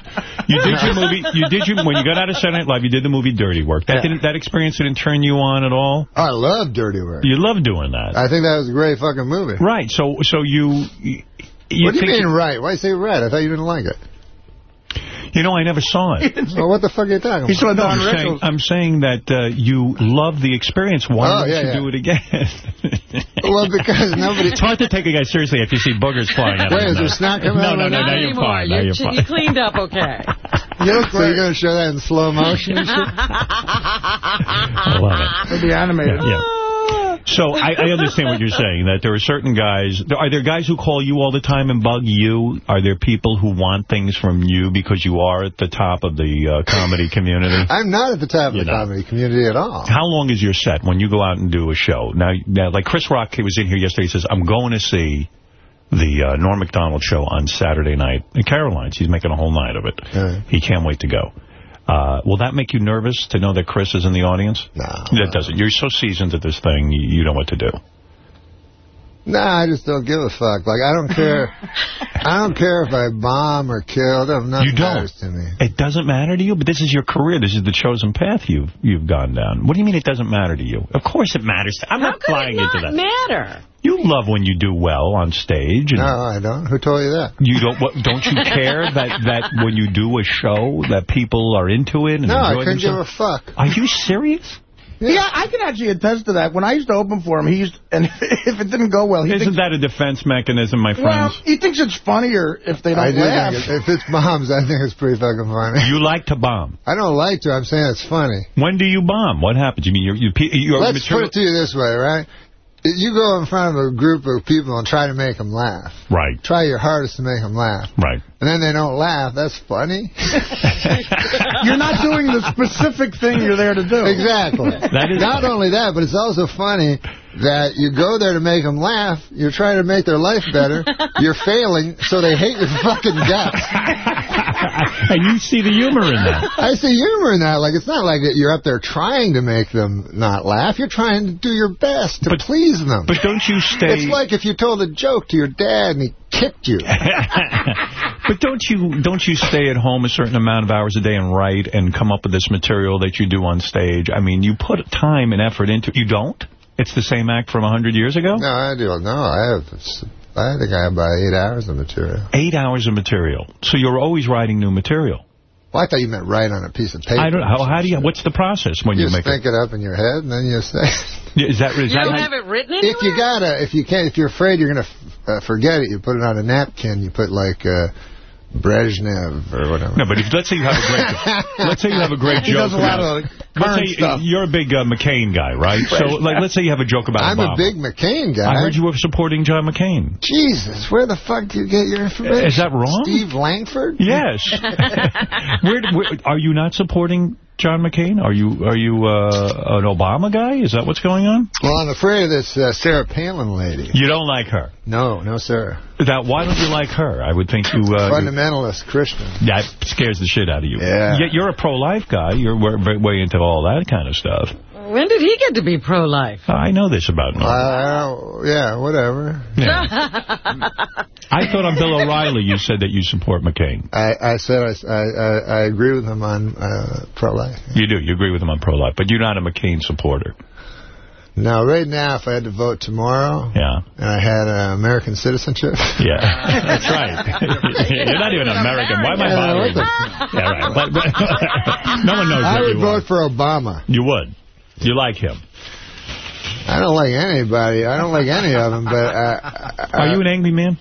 You did your movie. You did your when you got out of Saturday Night Live. You did the movie Dirty Work. That didn't that experience didn't turn you on at all. I love Dirty Work. You love doing that. I think that was a great fucking movie. Right. So so you. you what do you mean right? Why you say right? I thought you didn't like it. You know, I never saw it. well, what the fuck are you talking about? No, I'm, saying, I'm saying that uh, you love the experience. Why Oh, don't yeah, you yeah. do it again? well, because nobody... It's hard to take a guy seriously if you see boogers flying out. Wait, of is his there nose. coming no, no, no, my no, nose? you're Anymore. fine. No, You, you're you cleaned up okay. You look so you're going to show that in slow motion and shit? I love it. It'll be animated. Yeah. So I, I understand what you're saying, that there are certain guys, are there guys who call you all the time and bug you? Are there people who want things from you because you are at the top of the uh, comedy community? I'm not at the top of the comedy community at all. How long is your set when you go out and do a show? Now, now like Chris Rock he was in here yesterday, he says, I'm going to see the uh, Norm Macdonald show on Saturday night in Caroline's. He's making a whole night of it. He can't wait to go. Uh, will that make you nervous to know that Chris is in the audience? No. That doesn't. You're so seasoned at this thing, you, you know what to do. Nah, I just don't give a fuck. Like, I don't care. I don't care if I bomb or kill. That nothing You don't. matters to me. It doesn't matter to you, but this is your career. This is the chosen path you've you've gone down. What do you mean it doesn't matter to you? Of course it matters. To, I'm How not could buying it into not that. matter? You love when you do well on stage. And No, I don't. Who told you that? You don't. What, don't you care that that when you do a show that people are into it and No, I couldn't give a fuck. Are you serious? Yeah. I can actually attest to that. When I used to open for him, he used, and if it didn't go well, he Isn't thinks, that a defense mechanism, my well, friends? he thinks it's funnier if they don't do laugh. think it, if it's bombs, I think it's pretty fucking funny. You like to bomb. I don't like to. I'm saying it's funny. When do you bomb? What happens? You mean you're, you you're Let's material? put it to you this way, right? You go in front of a group of people and try to make them laugh. Right. Try your hardest to make them laugh. Right. And then they don't laugh. That's funny. You're not doing the specific thing you're there to do. Exactly. That is Not only that, but it's also funny that you go there to make them laugh. You're trying to make their life better. You're failing, so they hate your fucking guts. and you see the humor in that. I see humor in that. Like, it's not like that you're up there trying to make them not laugh. You're trying to do your best to please them. But don't you stay... It's like if you told a joke to your dad and he kicked you. But don't you don't you stay at home a certain amount of hours a day and write and come up with this material that you do on stage? I mean, you put time and effort into it. You don't? It's the same act from 100 years ago? No, I do. No, I have. I think I have about eight hours of material. Eight hours of material. So you're always writing new material. Well, I thought you meant write on a piece of paper. I don't. How, how do you? What's the process when You you, just make think it up in your head, and then you say. it? Is that is You that don't how- have it written anywhere? If you gotta, if you can't, if you're afraid you're gonna uh, forget it, you put it on a napkin. You put like uh, Brezhnev or whatever. No, but if, let's say you have a great, let's say you have a great He joke. does a lot about- of current say stuff. You're a big uh, McCain guy, right? So, like, let's say you have a joke about I'm Obama. a big McCain guy. I heard you were supporting John McCain. Jesus, where the fuck do you get your information? Is that wrong? Steve Langford? Yes. where, where, are you not supporting John McCain? Are you are you uh, an Obama guy? Is that what's going on? Well, I'm afraid of this uh, Sarah Palin lady. You don't like her. No, no, sir. That why don't you like her? I would think you. Uh, Fundamentalist Christian. that scares the shit out of you. Yeah. Yet you're a pro-life guy. You're way into all that kind of stuff. When did he get to be pro-life? I know this about Norm. Uh, yeah, whatever. I thought on Bill O'Reilly you said that you support McCain. I, I said I, I, I agree with him on uh, pro-life. You do. You agree with him on pro-life, but you're not a McCain supporter. Now, right now, if I had to vote tomorrow, Yeah. and I had uh, American citizenship, Yeah, that's right. You're not even American. Why am I bothering? Yeah, right. But, but no one knows I would you vote are. for Obama. You would. You like him. I don't like anybody. I don't like any of them. But uh, Are you an angry man?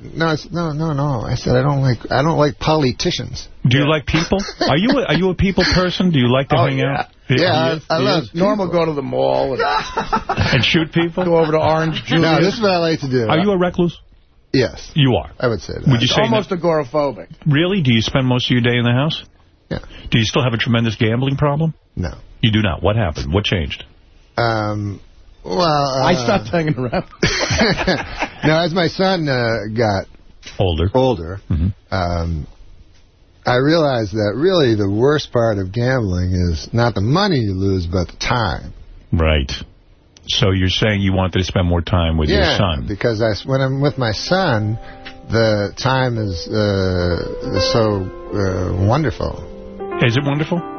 No, it's, no, no, no. I said I don't like. I don't like politicians. Do you like people? Are you a, are you a people person? Do you like to Oh, hang yeah. out? Yeah, I, I love Normal go to the mall and, and shoot people? Go over to Orange Julius. No, this is what I like to do. Are you a recluse? Yes. You are? I would say that. Would you say almost agoraphobic. Really? Do you spend most of your day in the house? Yeah. Do you still have a tremendous gambling problem? No. You do not. What happened? What changed? Um, well, uh, I stopped hanging around. now, as my son uh, got older, older, um, I realized that really the worst part of gambling is not the money you lose, but the time. Right. So you're saying you wanted to spend more time with yeah, your son. Yeah, because I, when I'm with my son, the time is, uh, is so uh, wonderful. Is it wonderful?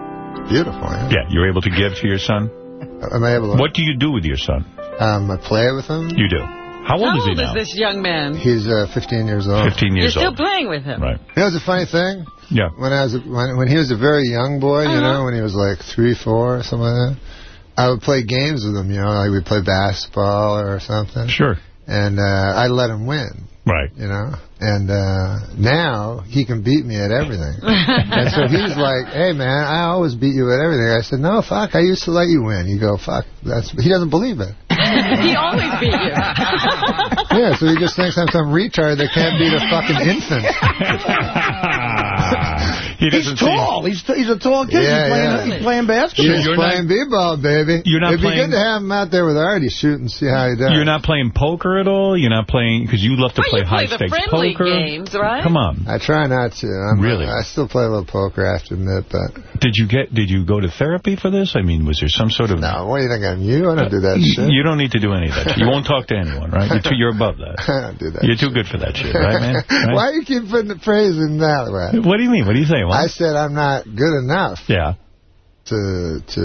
Beautiful, yeah. Yeah, you're able to give to your son? Am I able to? What do you do with your son? Um, I play with him. You do. How old How is he old now? is this young man? He's uh, 15 years old. 15 years You're years still playing with him. Right. You know, it's a funny thing. Yeah. When I was when when he was a very young boy, you know, when he was like three, four, or something like that, I would play games with him. You know, like we'd play basketball or something. Sure. And uh, I let him win. Right. You know, and uh, now he can beat me at everything. and so he's like, "Hey, man, I always beat you at everything." I said, "No, fuck, I used to let you win." You go, "Fuck." That's he doesn't believe it. he always beat you. Yeah, so he just thinks I'm some retard that can't beat a fucking infant. He He's tall. He's t he's a tall kid. Yeah, he's, playing, yeah. he's playing basketball. He's playing b-ball, baby. You're not It'd be good to have him out there with Artie shoot and see how he does. You're not playing poker at all? You're not playing, because you love to Well, play you play the high-stakes friendly poker. games, right? Come on. I try not to. I'm, Really? I still play a little poker, I have to admit, but... Did you get? Did you go to therapy for this? I mean, was there some sort of... No, what do you think I'm you? I don't do that uh, shit. You don't need to do any of that. shit. You won't talk to anyone, right? You're, too, you're above that. I don't do that You're too good for that shit, right, man? Right? Why do you keep putting the phrase in that way? What do you mean? What do you say? What? I said I'm not good enough yeah. to... to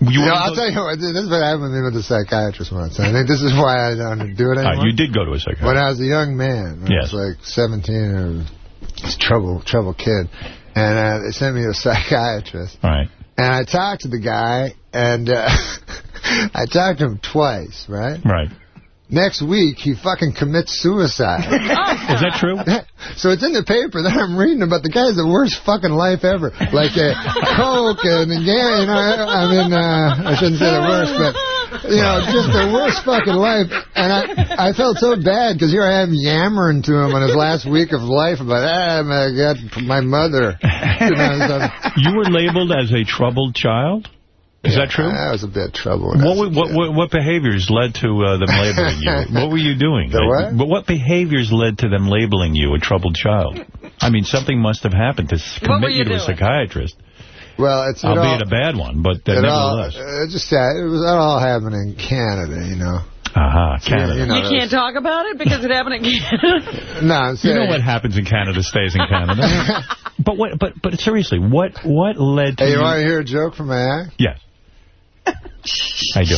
You you know, I'll tell you what, this is what happened with me with the psychiatrist once. I think this is why I don't do it Uh, anymore. you did go to a psychiatrist. When I was a young man, when Yes. I was like 17 or trouble, trouble kid, and uh, they sent me to a psychiatrist. Right. And I talked to the guy, and uh, I talked to him twice, right? Right. Next week, he fucking commits suicide. Is that true? So it's in the paper that I'm reading about the guy's the worst fucking life ever. Like uh, coke and yeah, you know. I mean, uh, I shouldn't say the worst, but you know, just the worst fucking life. And I, I felt so bad because here I am yammering to him on his last week of life about, ah, my God, my mother. You know, so, You were labeled as a troubled child? Is that true? I was a bit trouble. when What, what, what, what behaviors led to uh, them labeling you? What were you doing? The what? But what behaviors led to them labeling you a troubled child? I mean, something must have happened to s- What were commit you you to a psychiatrist, Well, it's it albeit all, a bad one, but uh, it all, nevertheless. uh, just uh, it was all happening in Canada, you know. Aha, Canada. You know, You can't talk about it because it happened in Canada? No, I'm You know what happens in Canada stays in Canada. but what? But but seriously, what what led to Hey, you you? want to hear a joke from my act? Yes, I do.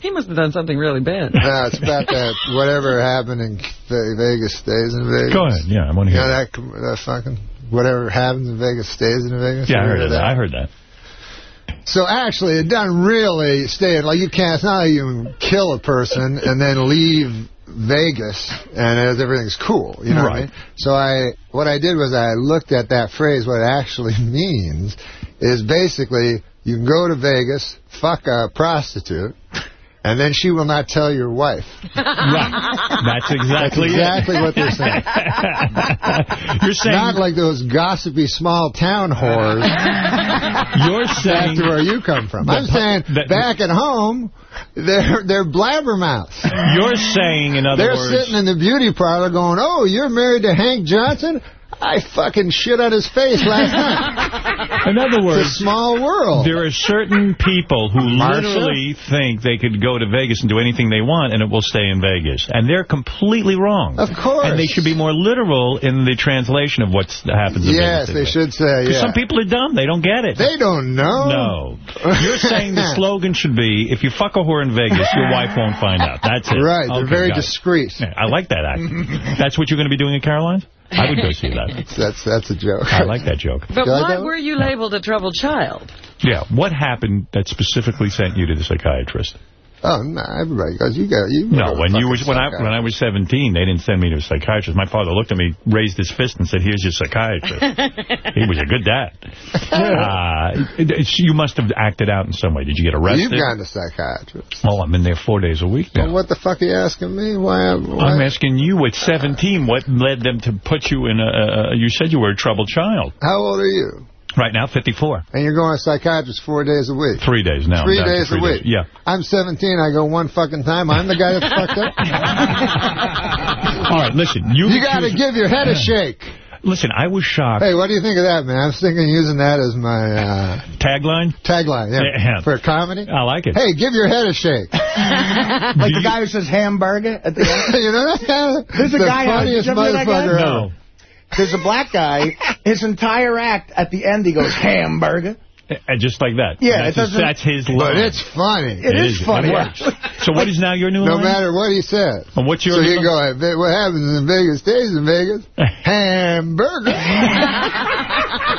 he must have done something really bad. No, it's about that whatever happened in Vegas stays in Vegas. Go ahead. Yeah, I want to You hear. know it. that, that fucking whatever happens in Vegas stays in Vegas? Yeah, I You heard of that. I heard that. So actually, it doesn't really stay. Like you can't. It's not like you can kill a person and then leave Vegas and as everything's cool. You know what I Right. mean? So I, what I did was I looked at that phrase. What it actually means is basically you can go to Vegas, fuck a prostitute, and then she will not tell your wife. Right. That's exactly That's exactly it. what they're saying. You're saying Not like those gossipy small town whores. you're Back saying to where you come from. I'm saying back at home, they're they're blabbermouths. you're saying in other They're words. sitting in the beauty parlor going, "Oh, you're married to Hank Johnson? I fucking shit on his face last night." in other It's a words, small world. There are certain people who literally think they could go to Vegas and do anything they want and it will stay in Vegas. And they're completely wrong. Of course. And they should be more literal in the translation of what happens in Yes, Vegas. they should say. Because Yeah. some people are dumb. They don't get it. They don't know. no. You're saying the slogan should be, if you fuck a whore in Vegas, your wife won't find out. That's it. Right, they're very discreet. Yeah, I like that act. That's what you're going to be doing in Caroline's? I would go see that. That's that's a joke. I like that joke. But Do why were you labeled a troubled child? Yeah. What happened that specifically sent you to the psychiatrist? Oh, no, everybody goes, you got, you No, when you was when I when I was 17, they didn't send me to a psychiatrist. My father looked at me, raised his fist, and said, "Here's your psychiatrist." he was a good dad. Uh, you must have acted out in some way. Did you get arrested? You've gone to psychiatrist. Oh, I'm in there four days a week now. Well, what the fuck are you asking me? Why? why? I'm asking you, at 17, what led them to put you in a... Uh, you said you were a troubled child. How old are you? Right now, 54. And you're going to psychiatrist four days a week? Three days now. Three Back to days three a week? Yeah. I'm 17. I go one fucking time. I'm the guy that's fucked up? All right, listen. You, You got to give your head a shake. Listen, I was shocked. Hey, what do you think of that, man? I was thinking of using that as my... Uh, Tagline? Tagline, yeah. Yeah. For comedy? I like it. Hey, give your head a shake. like the guy who says hamburger at the end. you know that? There's a the guy out funniest did you ever guy? motherfucker No. There's a black guy. His entire act at the end, he goes hamburger. And just like that. Yeah, that's, it his, that's his But line. it's funny. It is funny, It works. So what is now your new No line? matter what he says. And what's your So you go, what happens in Vegas stays in Vegas. Hamburger.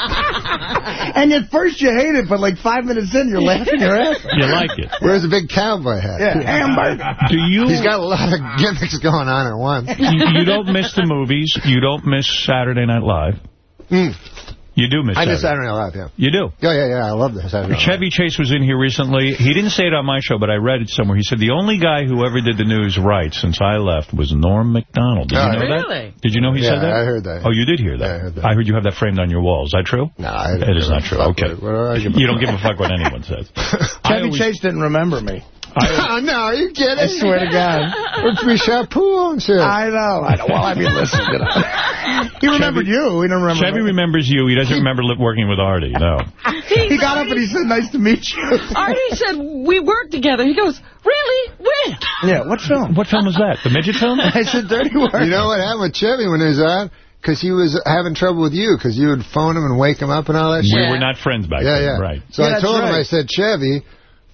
And at first you hate it, but like five minutes in, you're laughing your ass off. You like it. Wears a big cowboy hat. Yeah, hamburger. Do you... He's got a lot of gimmicks going on at once. you, you don't miss the movies. You don't miss Saturday Night Live. Mm. You do miss I miss Saturday. Saturday Night Live, yeah. You do. Yeah, yeah, yeah. I love the Saturday Night Live. Chevy Chase was in here recently. He didn't say it on my show, but I read it somewhere. He said the only guy who ever did the news right since I left was Norm Macdonald. Did Oh, you know really? that? Did you know he Yeah, said that? I heard that. Oh, you did hear that? Yeah, I heard that. I heard you have that framed on your wall. Is that true? No, I It is not true. Okay. it. What do I give a You don't give a fuck what anyone says. Chevy always- Chase didn't remember me. Oh, no, are you kidding? I swear to God. Which we shot pool and shit. I know. I know. Well, I mean, listen. You know. He remembered you. He didn't remember Chevy me. remembers you. He doesn't remember working with Artie. No. He got up and he said, nice to meet you. Artie said, we worked together. He goes, really? When? Yeah, what film? What film was that? The midget film? I said, dirty work. You know what happened with Chevy when he was on? Because he was having trouble with you, because you would phone him and wake him up and all that We shit. We were not friends back Yeah, then. yeah. Right. So Yeah, I that's told him, right. I said, Chevy,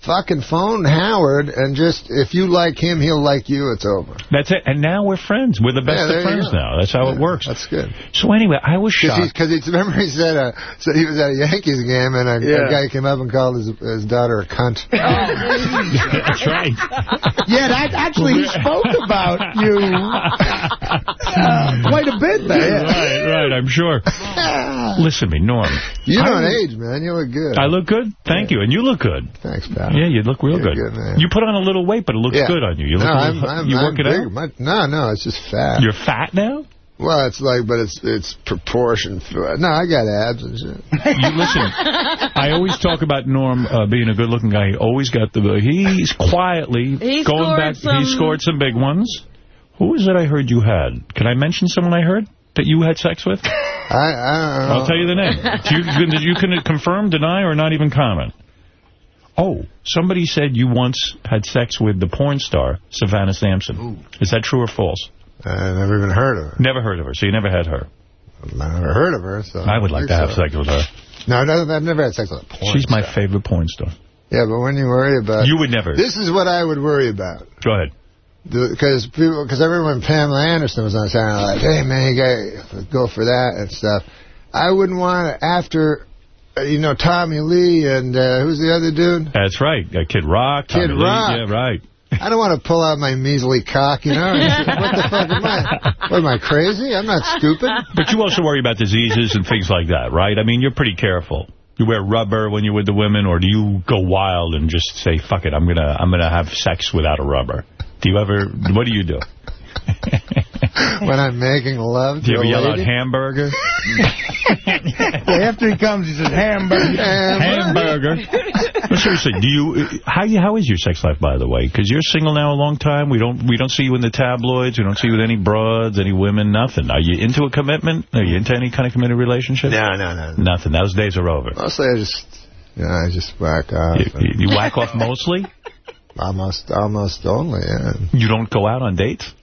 fucking phone Howard, and just, if you like him, he'll like you, it's over. That's it. And now we're friends. We're the best Yeah, of friends now. That's how it works. That's good. So anyway, I was shocked. Because he's, remember he said, uh, said he was at a Yankees game, and a, Yeah. a guy came up and called his, his daughter a cunt. That's right. Yeah, that actually he spoke about you uh, quite a bit there. Yeah. Right, right, I'm sure. Listen to me, Norm. You I don't was- age, man. You look good. I look good? Thank you. And you look good. Thanks, pal. Yeah, you look real good. good. You put on a little weight, but it looks Yeah. good on you. You look no, a I'm, I'm, you I'm it big. out? My, no, no, it's just fat. You're fat now? Well, it's like, but it's it's proportioned. For, no, I got abs and shit. You listen. I always talk about Norm uh, being a good-looking guy. He always got the. He's quietly He going back. some- He scored some big ones. Who is it? I heard you had. Can I mention someone I heard that you had sex with? I, I don't know. I'll tell you the name. Do you, did you can confirm, deny, or not even comment? Oh, somebody said you once had sex with the porn star Savanna Samson. Is that true or false? I never even heard of her. Never heard of her, so you never had her. I've never heard of her, so I would like to have so. sex with her. No, no, I've never had sex with a porn She's my favorite porn star. Yeah, but when you worry about... You would never. This is what I would worry about. Go ahead. Because people, because I remember when Pamela Anderson was on Saturday Night Live, hey man, you gotta go for that and stuff. I wouldn't want to, after, you know, Tommy Lee and, uh, who's the other dude? That's right. Uh, Kid Rock. Kid Tommy Lee. Rock. Yeah, right. I don't want to pull out my measly cock, you know? what the fuck am I? What am I, crazy? I'm not stupid. But you also worry about diseases and things like that, right? I mean, you're pretty careful. You wear rubber when you're with the women, or do you go wild and just say, fuck it, I'm going to I'm gonna have sex without a rubber? Do you ever, what do you do? when I'm making love Do you to ever a yell out lady. hamburger? After he comes, he says hamburger. hamburger. But seriously, do you, how you, how is your sex life, by the way? Because you're single now a long time. We don't, we don't see you in the tabloids. We don't see you with any broads, any women, nothing. Are you into a commitment? Are you into any kind of committed relationship? No, no, no. Nothing. Those days are over. Mostly I just, you know, I just whack off. You, you whack off mostly? Almost, almost only, yeah. You don't go out on dates?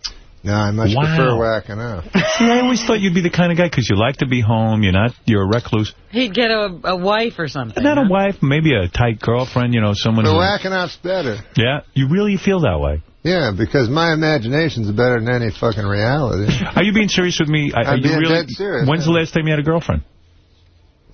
No, I much Wow. prefer whacking off. See, I always thought you'd be the kind of guy because you like to be home. You're not. You're a recluse. He'd get a, a wife or something. Not a wife, maybe a tight girlfriend. You know, someone. The who, whacking off's better. yeah, you really feel that way. Yeah, because my imagination's better than any fucking reality. Are you being serious with me? Are, are I'm you being really, dead serious, When's yeah. the last time you had a girlfriend?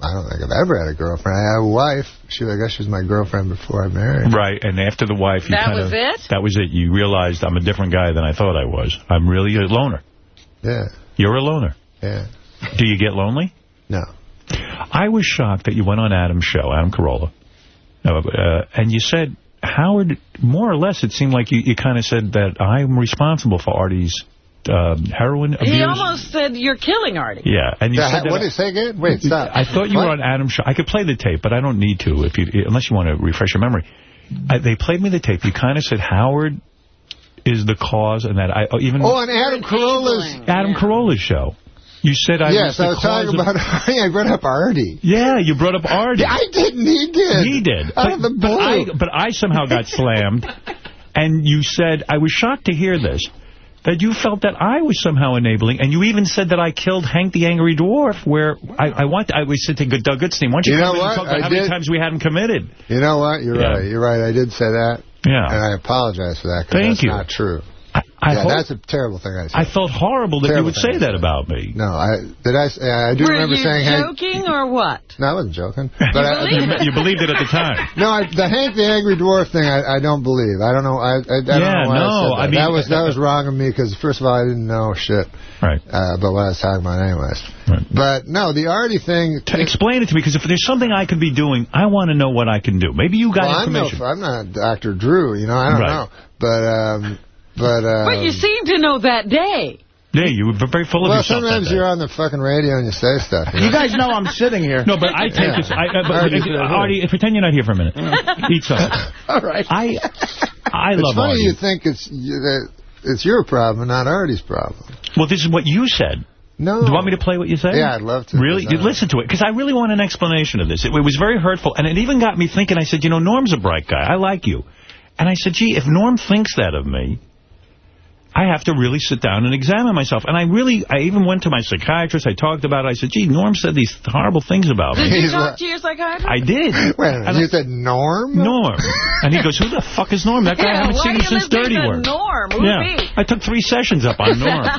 I don't think I've ever had a girlfriend. I had a wife. She, I guess she was my girlfriend before I married. Right, and after the wife, you That kind was of... it? That was it. You realized I'm a different guy than I thought I was. I'm really a loner. Yeah. You're a loner. Yeah. Do you get lonely? No. I was shocked that you went on Adam's show, Adam Carolla, uh, uh, and you said, Howard, more or less, it seemed like you, you kind of said that I'm responsible for Artie's uh, heroin abuse. He almost said you're killing Artie. Yeah, and you Yeah, said what did he say again? Wait, stop. I thought you What? were on Adam's show. I could play the tape, but I don't need to if you unless you want to refresh your memory. I, they played me the tape. You kind of said Howard is the cause, and that I oh, even Oh, on Adam Carolla's... Adam Carolla's show. You said I yes, was the I was talking of- about Artie. I brought up Artie. Yeah, you brought up Artie. I didn't. He did. He did. Out of the but, I, blue. but I somehow got slammed, and you said, I was shocked to hear this, that you felt that I was somehow enabling, and you even said that I killed Hank the Angry Dwarf, where I, I want, I was said to Doug Goodstein, why don't you, You know come in and what? talk about I how many times we had him committed? You know what? You're Yeah. right. You're right. I did say that. Yeah. And I apologize for that because that's you. not true. I yeah, hope- that's a terrible thing I said. I felt horrible that you would say that about me. No, I did. I, I do Were remember you saying Hank. joking or what? No, I wasn't joking. But I, believed it. You believed it at the time. No, I, the Hank the Angry Dwarf thing, I, I don't believe. I don't know. I, I, I don't Yeah, know why no, I said that. I mean- that was that was wrong of me because first of all, I didn't know shit Right. uh, about what I was talking about, anyways. Right. But no, the Artie thing. To explain it to me, because if there's something I could be doing, I want to know what I can do. Maybe you got well, I'm, no, information. I'm not Dr. Drew, you know. I don't Right. know, but um, but uh, But you seem to know that day. yeah, you were very full of well, yourself. that sometimes you're on the fucking radio and you say stuff. You, know? You guys know I'm sitting here. No, but I take Yeah. this. I, uh, but, Artie's uh, right. Artie, pretend you're not here for a minute. Eat something. All right. I I it's love funny Artie. you think it's you, that it's your problem and not Artie's problem. Well, this is what you said. No. Do you want me to play what you said? Yeah, I'd love to. Really? You listen to it, because I really want an explanation of this. It, it was very hurtful, and it even got me thinking. I said, you know, Norm's a bright guy. I like you. And I said, gee, if Norm thinks that of me, I have to really sit down and examine myself. And I really, I even went to my psychiatrist. I talked about it. I said, gee, Norm said these horrible things about me. Did you He's talk to your psychiatrist? I did. Wait a minute, And you I- said Norm? Norm. And he goes, who the fuck is Norm? That guy, I haven't why seen do him you since listen Dirty to Work. Norm? Who's yeah. me? I took three sessions up on Norm.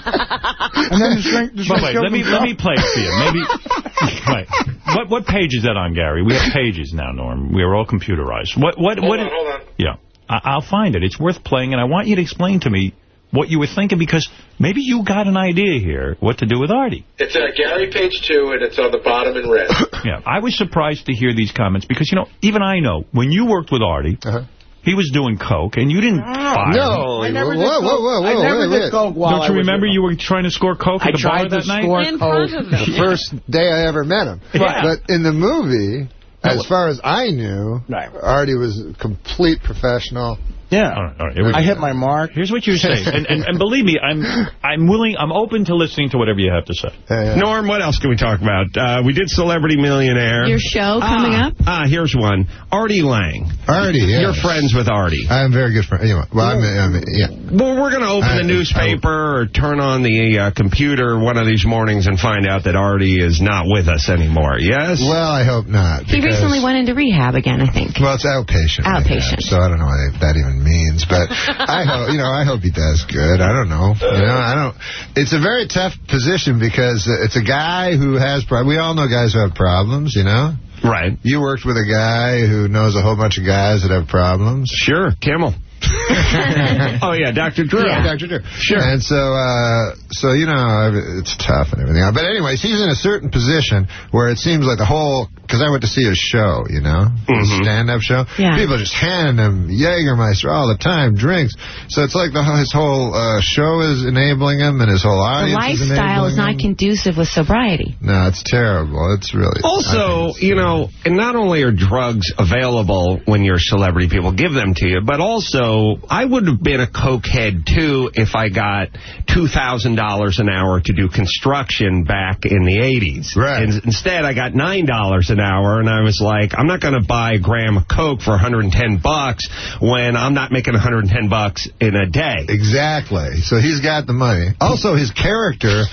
And then the shrink, the But shrink wait, let me himself. let me play it for you. Maybe right. What what page is that on, Gary? We have pages now, Norm. We are all computerized. What what Hold what? on, hold on. Yeah, I, I'll find it. It's worth playing, and I want you to explain to me what you were thinking because maybe you got an idea here what to do with Artie. It's at Gary page two, and it's on the bottom in red. Yeah, I was surprised to hear these comments because you know even I know when you worked with Artie. Uh-huh. He was doing coke, and you didn't fire him. No, I never whoa, did whoa, coke. whoa, whoa, I never wait, did wait. coke while Don't you was remember you were trying to score coke I at the bar tried to that night? score In coke. front of them. The first day I ever met him. Yeah. But in the movie, as far as I knew, Right. Artie was a complete professional. Yeah. All right, all right, here we I go. hit my mark. Here's what you're saying, and, and, and believe me, I'm I'm willing, I'm open to listening to whatever you have to say. Uh, Norm, what else can we talk about? Uh, we did Celebrity Millionaire. Your show coming ah, up? Ah, here's one. Artie Lange. Artie, yeah. You're friends with Artie. I'm very good friend. Anyway, well, I'm, I'm, yeah. Well, we're going to open I- the newspaper or turn on the uh, computer one of these mornings and find out that Artie is not with us anymore. Yes? Well, I hope not. He recently went into rehab again, I think. Well, it's outpatient. Outpatient. rehab, so I don't know what that even means, but I hope you know. I hope he does good. I don't know. You know, I don't. It's a very tough position because it's a guy who has. We all know guys who have problems. You know. Right. You worked with a guy who knows a whole bunch of guys that have problems. Sure. Kimmel. oh, yeah, Dr. Drew. Yeah, Dr. Drew. Sure. And so, uh, so you know, it's tough and everything. But anyways, he's in a certain position where it seems like the whole, because I went to see his show, you know, his Mhm. stand-up show. Yeah. People are just handing him Jägermeister all the time, drinks. So it's like the, his whole uh, show is enabling him, and his whole The audience is lifestyle is enabling not him. conducive with sobriety. No, it's terrible. It's really. Also, you know, and not only are drugs available when you're celebrity, people give them to you, but also I would have been a cokehead too if I got $2,000 an hour to do construction back in the 80s. Right. And instead, I got $9 an hour, and I was like, I'm not going to buy a gram of coke for 110 bucks when I'm not making 110 bucks in a day. Exactly. So he's got the money. Also, his character,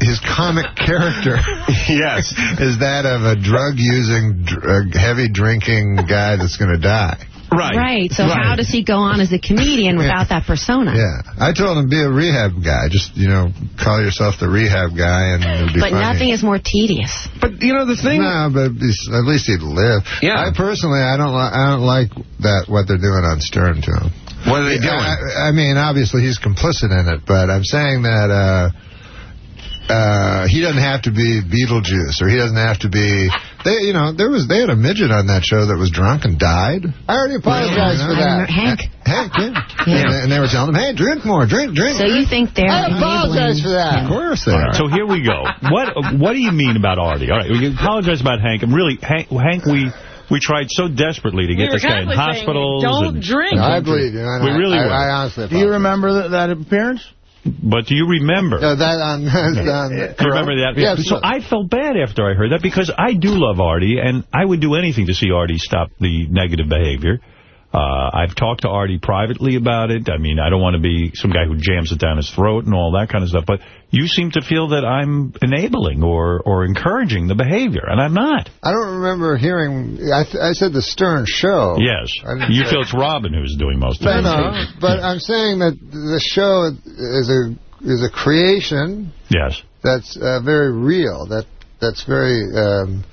his comic character, yes, is that of a drug-using, dr- uh, heavy-drinking guy that's going to die. Right. Right. So Right. how does he go on as a comedian without that persona? Yeah. I told him be a rehab guy. Just, you know, call yourself the rehab guy and it'll be But funny. nothing is more tedious. But, you know, the thing... No, but at least he'd live. Yeah. I personally, I don't, li- I don't like that, what they're doing on Stern to him. What are they doing? I, I mean, obviously he's complicit in it, but I'm saying that, uh, uh, he doesn't have to be Beetlejuice, or he doesn't have to be. They, you know, there was they had a midget on that show that was drunk and died. I already apologized for that. Hank. Hank, yeah. And, and they were telling him, "Hey, drink more, drink, drink." So you think they're I apologize enabling- for that. Of course they All are. so here we go. What what do you mean about Artie? All right, we apologize about Hank. And really, Hank, Hank we we tried so desperately to get were this guy in constantly saying, hospitals. "Don't and- drink." No, I believe you. I, We really I, were. I honestly. Do you remember that, that appearance? But do you remember? No, that um, on, on um, you remember that? Yes. So I felt bad after I heard that because I do love Artie, and I would do anything to see Artie stop the negative behavior. Uh, I've talked to Artie privately about it. I mean, I don't want to be some guy who jams it down his throat and all that kind of stuff. But you seem to feel that I'm enabling or, or encouraging the behavior, and I'm not. I don't remember hearing. I, th I said the Stern show. Yes. You feel it's Robin who's doing most of it. no. But I'm saying that the show is a is a creation Yes. that's uh, very real. That that's very um,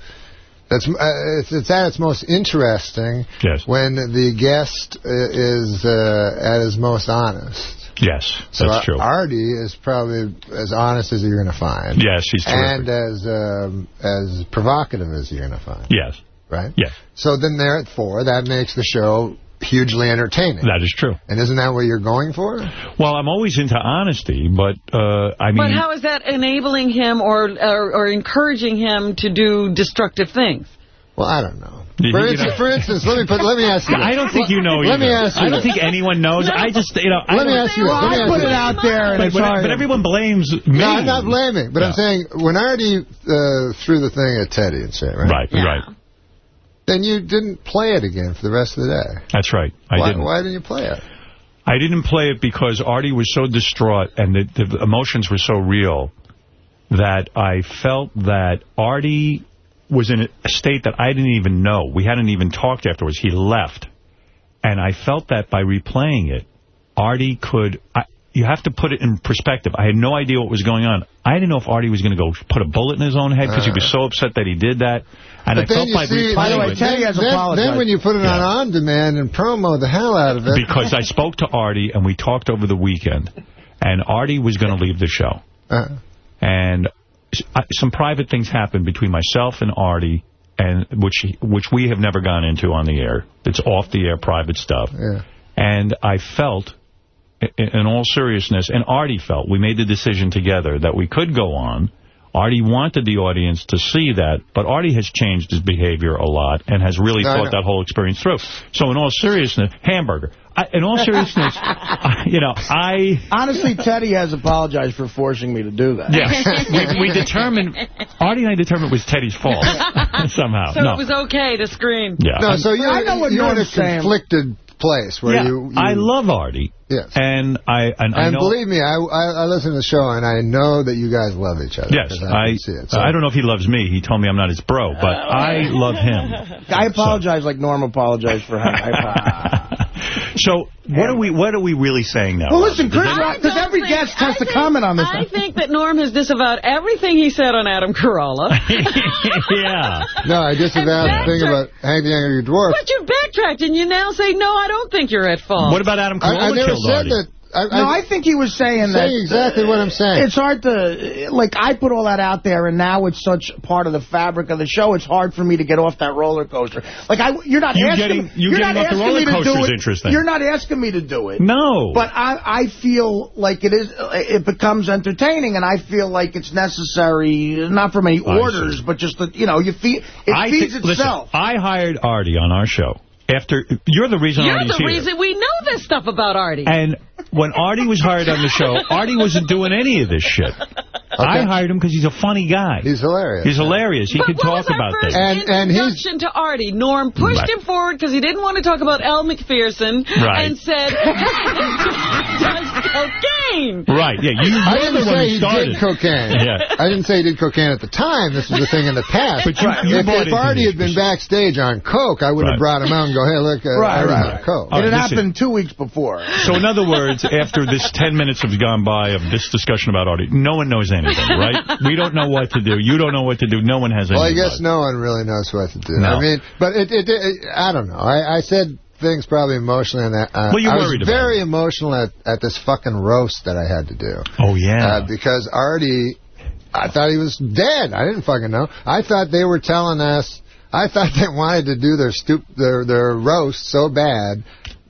that's uh, it's, it's at its most interesting Yes. when the guest uh, is uh, at his most honest. Yes, So that's true. Artie is probably as honest as you're going to find. Yes, he's And as um, as provocative as you're going to find. Yes. Right? Yes. So then there at four, that makes the show hugely entertaining. That is true. And isn't that what you're going for? Well, I'm always into honesty, but uh, I mean... But how is that enabling him or, or or encouraging him to do destructive things? Well, I don't know. For you instance, know- for instance, let me put, let me ask you. I don't think you know Let me ask you. I don't this. think anyone knows. I just, you know... I Let me don't- ask you. Well, let me I put it out there, and But, it's but, but everyone blames me. No, I'm not blaming, but I'm saying when Artie uh, threw the thing at Teddy and said, right? Right, right. Then you didn't play it again for the rest of the day. That's right. I why, didn't. why didn't you play it? I didn't play it because Artie was so distraught and the, the emotions were so real that I felt that Artie was in a state that I didn't even know. We hadn't even talked afterwards. He left. And I felt that by replaying it, Artie could... I, you have to put it in perspective. I had no idea what was going on. I didn't know if Artie was going to go put a bullet in his own head because he was uh. so upset that he did that. And but I then felt you by see, replaying then, it... then, then when you put it on on demand and promo the hell out of it. because I spoke to Artie and we talked over the weekend, and Artie was going to leave the show. Uh, And s- I- some private things happened between myself and Artie, and which which we have never gone into on the air. It's off the air private stuff. yeah. And I felt, in all seriousness, and Artie felt, we made the decision together that we could go on. Artie wanted the audience to see that, but Artie has changed his behavior a lot and has really I thought know. that whole experience through. So in all seriousness, hamburger. I, in all seriousness, I, you know, I... Honestly, Teddy has apologized for forcing me to do that. Yeah, we, we determined, Artie and I determined it was Teddy's fault somehow. So no. it was okay to scream. Yeah. No, so you're, I know what you're in a saying. conflicted place where yeah, you, you... I love Artie. Yes. And I and, I And know, believe me, I, I I listen to the show and I know that you guys love each other. Yes, 'cause I, can see it. So- I don't know if he loves me. He told me I'm not his bro, but I love him. I apologize like Norm apologized for him. I, So what are we what are we really saying now? well, listen, Chris Rock, because every guest has to comment on this. I think that Norm has disavowed everything he said on Adam Carolla. yeah. No, I disavowed the thing about Hank the Angry Dwarf. But you backtracked and you now say, no, I don't think you're at fault. What about Adam I, I never killed said Artie? that. I, no, I think he was saying that. saying exactly what I'm uh, saying. It's hard to, like, I put all that out there, and now it's such part of the fabric of the show. It's hard for me to get off that roller coaster. Like, I, you're not You asking. getting- you you're getting not off the roller me to coaster do is it. interesting. You're not asking me to do it. No. But I, I feel like it is. It becomes entertaining, and I feel like it's necessary, not from any orders, but just that you know, you feed. It I feeds thi- listen, itself. I hired Artie on our show. After You're the reason You're Artie's the here. reason we know this stuff about Artie. And when Artie was hired on the show, Artie wasn't doing any of this shit. I hired him because he's a funny guy. He's hilarious. He's hilarious. He But can talk about first things. And- and he's- introduction to Artie. Norm pushed Right. him forward because he didn't want to talk about Elle Macpherson Right. and said, does cocaine. Right, yeah. You, I didn't the say he started. did cocaine. Yeah. I didn't say he did cocaine at the time. This was the thing in the past. But you- you if, if Artie had been backstage on coke, I would have Right. brought him out and go, hey, look, uh, Right, Artie's right. on coke. All it had happened two weeks before. So in other words, after this 10 minutes have gone by of this discussion about Artie, no one knows anything, right? We don't know what to do. You don't know what to do. No one has Well, I guess no one really knows what to do. No. I mean, but it, it, it I don't know. I, I said things probably emotionally, and uh, Well, you I was worried about very emotional at, at this fucking roast that I had to do. Oh, yeah. Uh, because Artie, I thought he was dead. I didn't fucking know. I thought they were telling us. I thought they wanted to do their stoop, their their roast so bad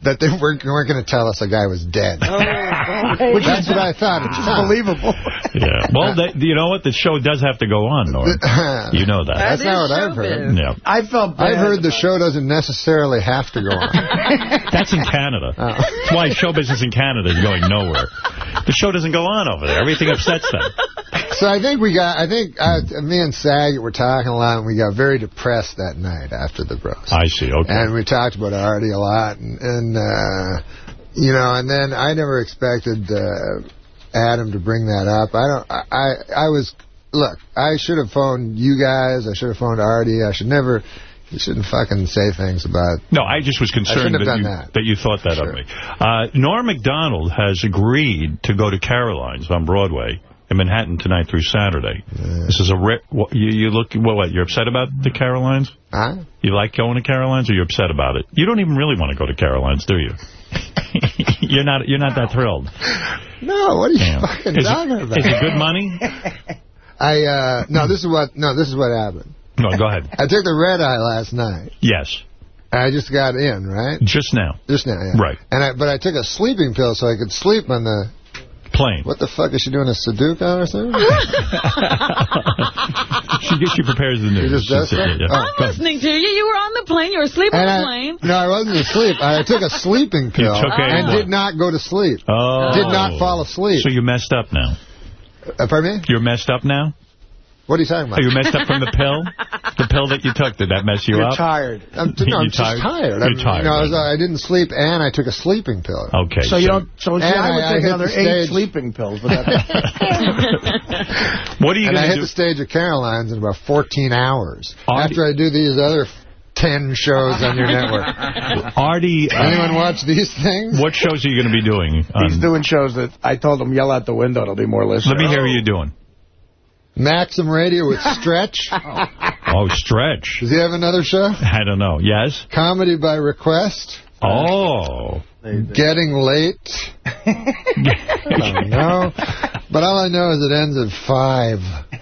that they weren't, weren't going to tell us a guy was dead. Oh, Which That's what I thought. It's just believable. yeah. Well, that, you know what? The show does have to go on, Norm. You know that. That's not what I've heard. Yeah. I felt bad. I've heard the show doesn't necessarily have to go on. That's in Canada. Oh. That's why show business in Canada is going nowhere. The show doesn't go on over there. Everything upsets them. So I think we got, I think uh, me and Saget were talking a lot, and we got very depressed that night after the roast. I see. Okay. And we talked about Artie a lot, and, and uh, you know, and then I never expected uh, Adam to bring that up. I don't. I I, I was look. I should have phoned you guys. I should have phoned Artie. I should never. You shouldn't fucking say things about. No, I just was concerned that, you, that. that you thought that of me. Uh, Norm Macdonald has agreed to go to Caroline's on Broadway in Manhattan tonight through Saturday. This is a what, you, you look what, what? You're upset about the Carolines? Huh? You like going to Caroline's, or you're upset about it? You don't even really want to go to Caroline's, do you? you're not. You're not that thrilled. No, what are you Yeah. fucking Is it- talking about? is it good money? I uh no. This is what no. This is what happened. No, go ahead. I took the red eye last night. Yes, I just got in, right? just now. Just now, yeah. Right. And I, but I took a sleeping pill so I could sleep on the Plane. What the fuck is she doing? A Sudoku or something? She she prepares the news. She just does She's- that? yeah. Oh. Go ahead. Listening to you. You were on the plane. You were asleep on the I- plane. no, I wasn't asleep. I took a sleeping pill took and what? did not go to sleep. Oh. Did not fall asleep. So you're messed up now. Uh, pardon me? You're messed up now? What are you talking about? Are you messed up from the pill? The pill that you took, did that mess you You're up? tired. I'm, no, You're I'm just tired? tired. You're I'm, tired, You know, I, was, right. I didn't sleep and I took a sleeping pill. Okay. So you don't. So see, And I would I- I take hit another the eight sleeping pills. But What are you and I hit the stage at Caroline's in about 14 hours. Artie- After I do these other 10 shows on your network. Artie, uh, Anyone watch these things? what shows are you going to be doing? he's doing shows that I told him yell out the window. it'll be more listeners. let me hear what you're doing. Maxim Radio with Stretch. Oh, oh, Stretch. Does he have another show? I don't know. Yes? Comedy by Request. Oh. Getting Late. I don't know. But all I know is it ends at 5.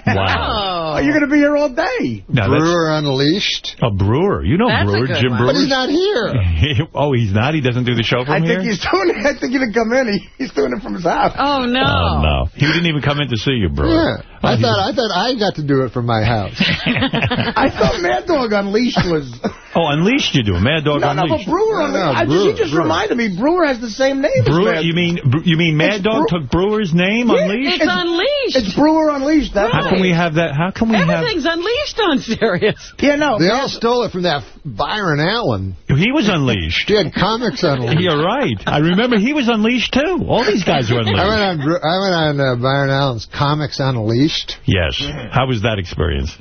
Wow. Oh, you're going to be here all day. Now, Breuer Unleashed. a brewer. You know That's Breuer, Jim one. Breuer. But he's not here. oh, he's not? He doesn't do the show from I here? think he's doing it. I think he didn't come in. He, he's doing it from his house. Oh, no. Oh, no. He didn't even come in to see you, Breuer. Yeah. Oh, I Oh, he- thought I thought I got to do it from my house. I thought Mad Dog Unleashed was... Oh, Unleashed you do. Mad Dog no, no, but Unleashed. Breuer No, Unleashed. I just, Breuer, he just Breuer. reminded me, Breuer has the same name Breuer, as Mad you mean you mean Mad It's Dog Brew- took Breuer's name, Yeah, Unleashed? It's unleashed. It's Breuer Unleashed. That's How can we have that? How can we have... Everything's unleashed on Sirius. Yeah, no. They all stole it from that Byron Allen. He was unleashed. He had comics unleashed. You're right. I remember he was unleashed, too. All these guys were I went unleashed. on I went on uh, Byron Allen's Comics Unleashed. Yes. How was that experience?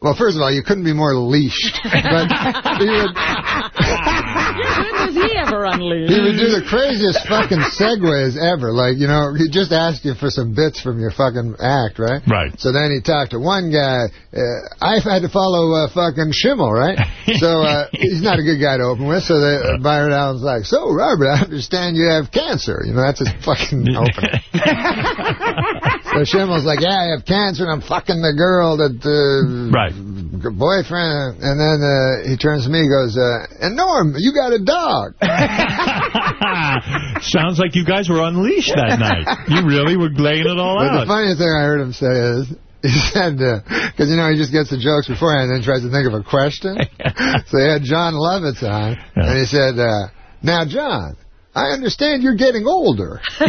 Well, first of all, you couldn't be more leashed. But he would, When was he ever unleashed? he would do the craziest fucking segues ever. Like, you know, he'd just ask you for some bits from your fucking act, right? Right. So then he talked to one guy. Uh, I had to follow uh, fucking Schimmel, right? So uh, he's not a good guy to open with. So they, uh, Byron Allen's like, so, Robert, I understand you have cancer. You know, that's his fucking opener. So Schimmel's like, yeah, I have cancer and I'm fucking the girl that, uh, Right. Boyfriend. And then uh, he turns to me and goes, uh, and Norm, you got a dog. Sounds like you guys were unleashed that night. You really were laying it all But the funniest thing I heard him say is, he said, because, you know, he just gets the jokes beforehand and then tries to think of a question. so he had Jon Lovitz on, and he said, uh, now, John, I understand you're getting older. that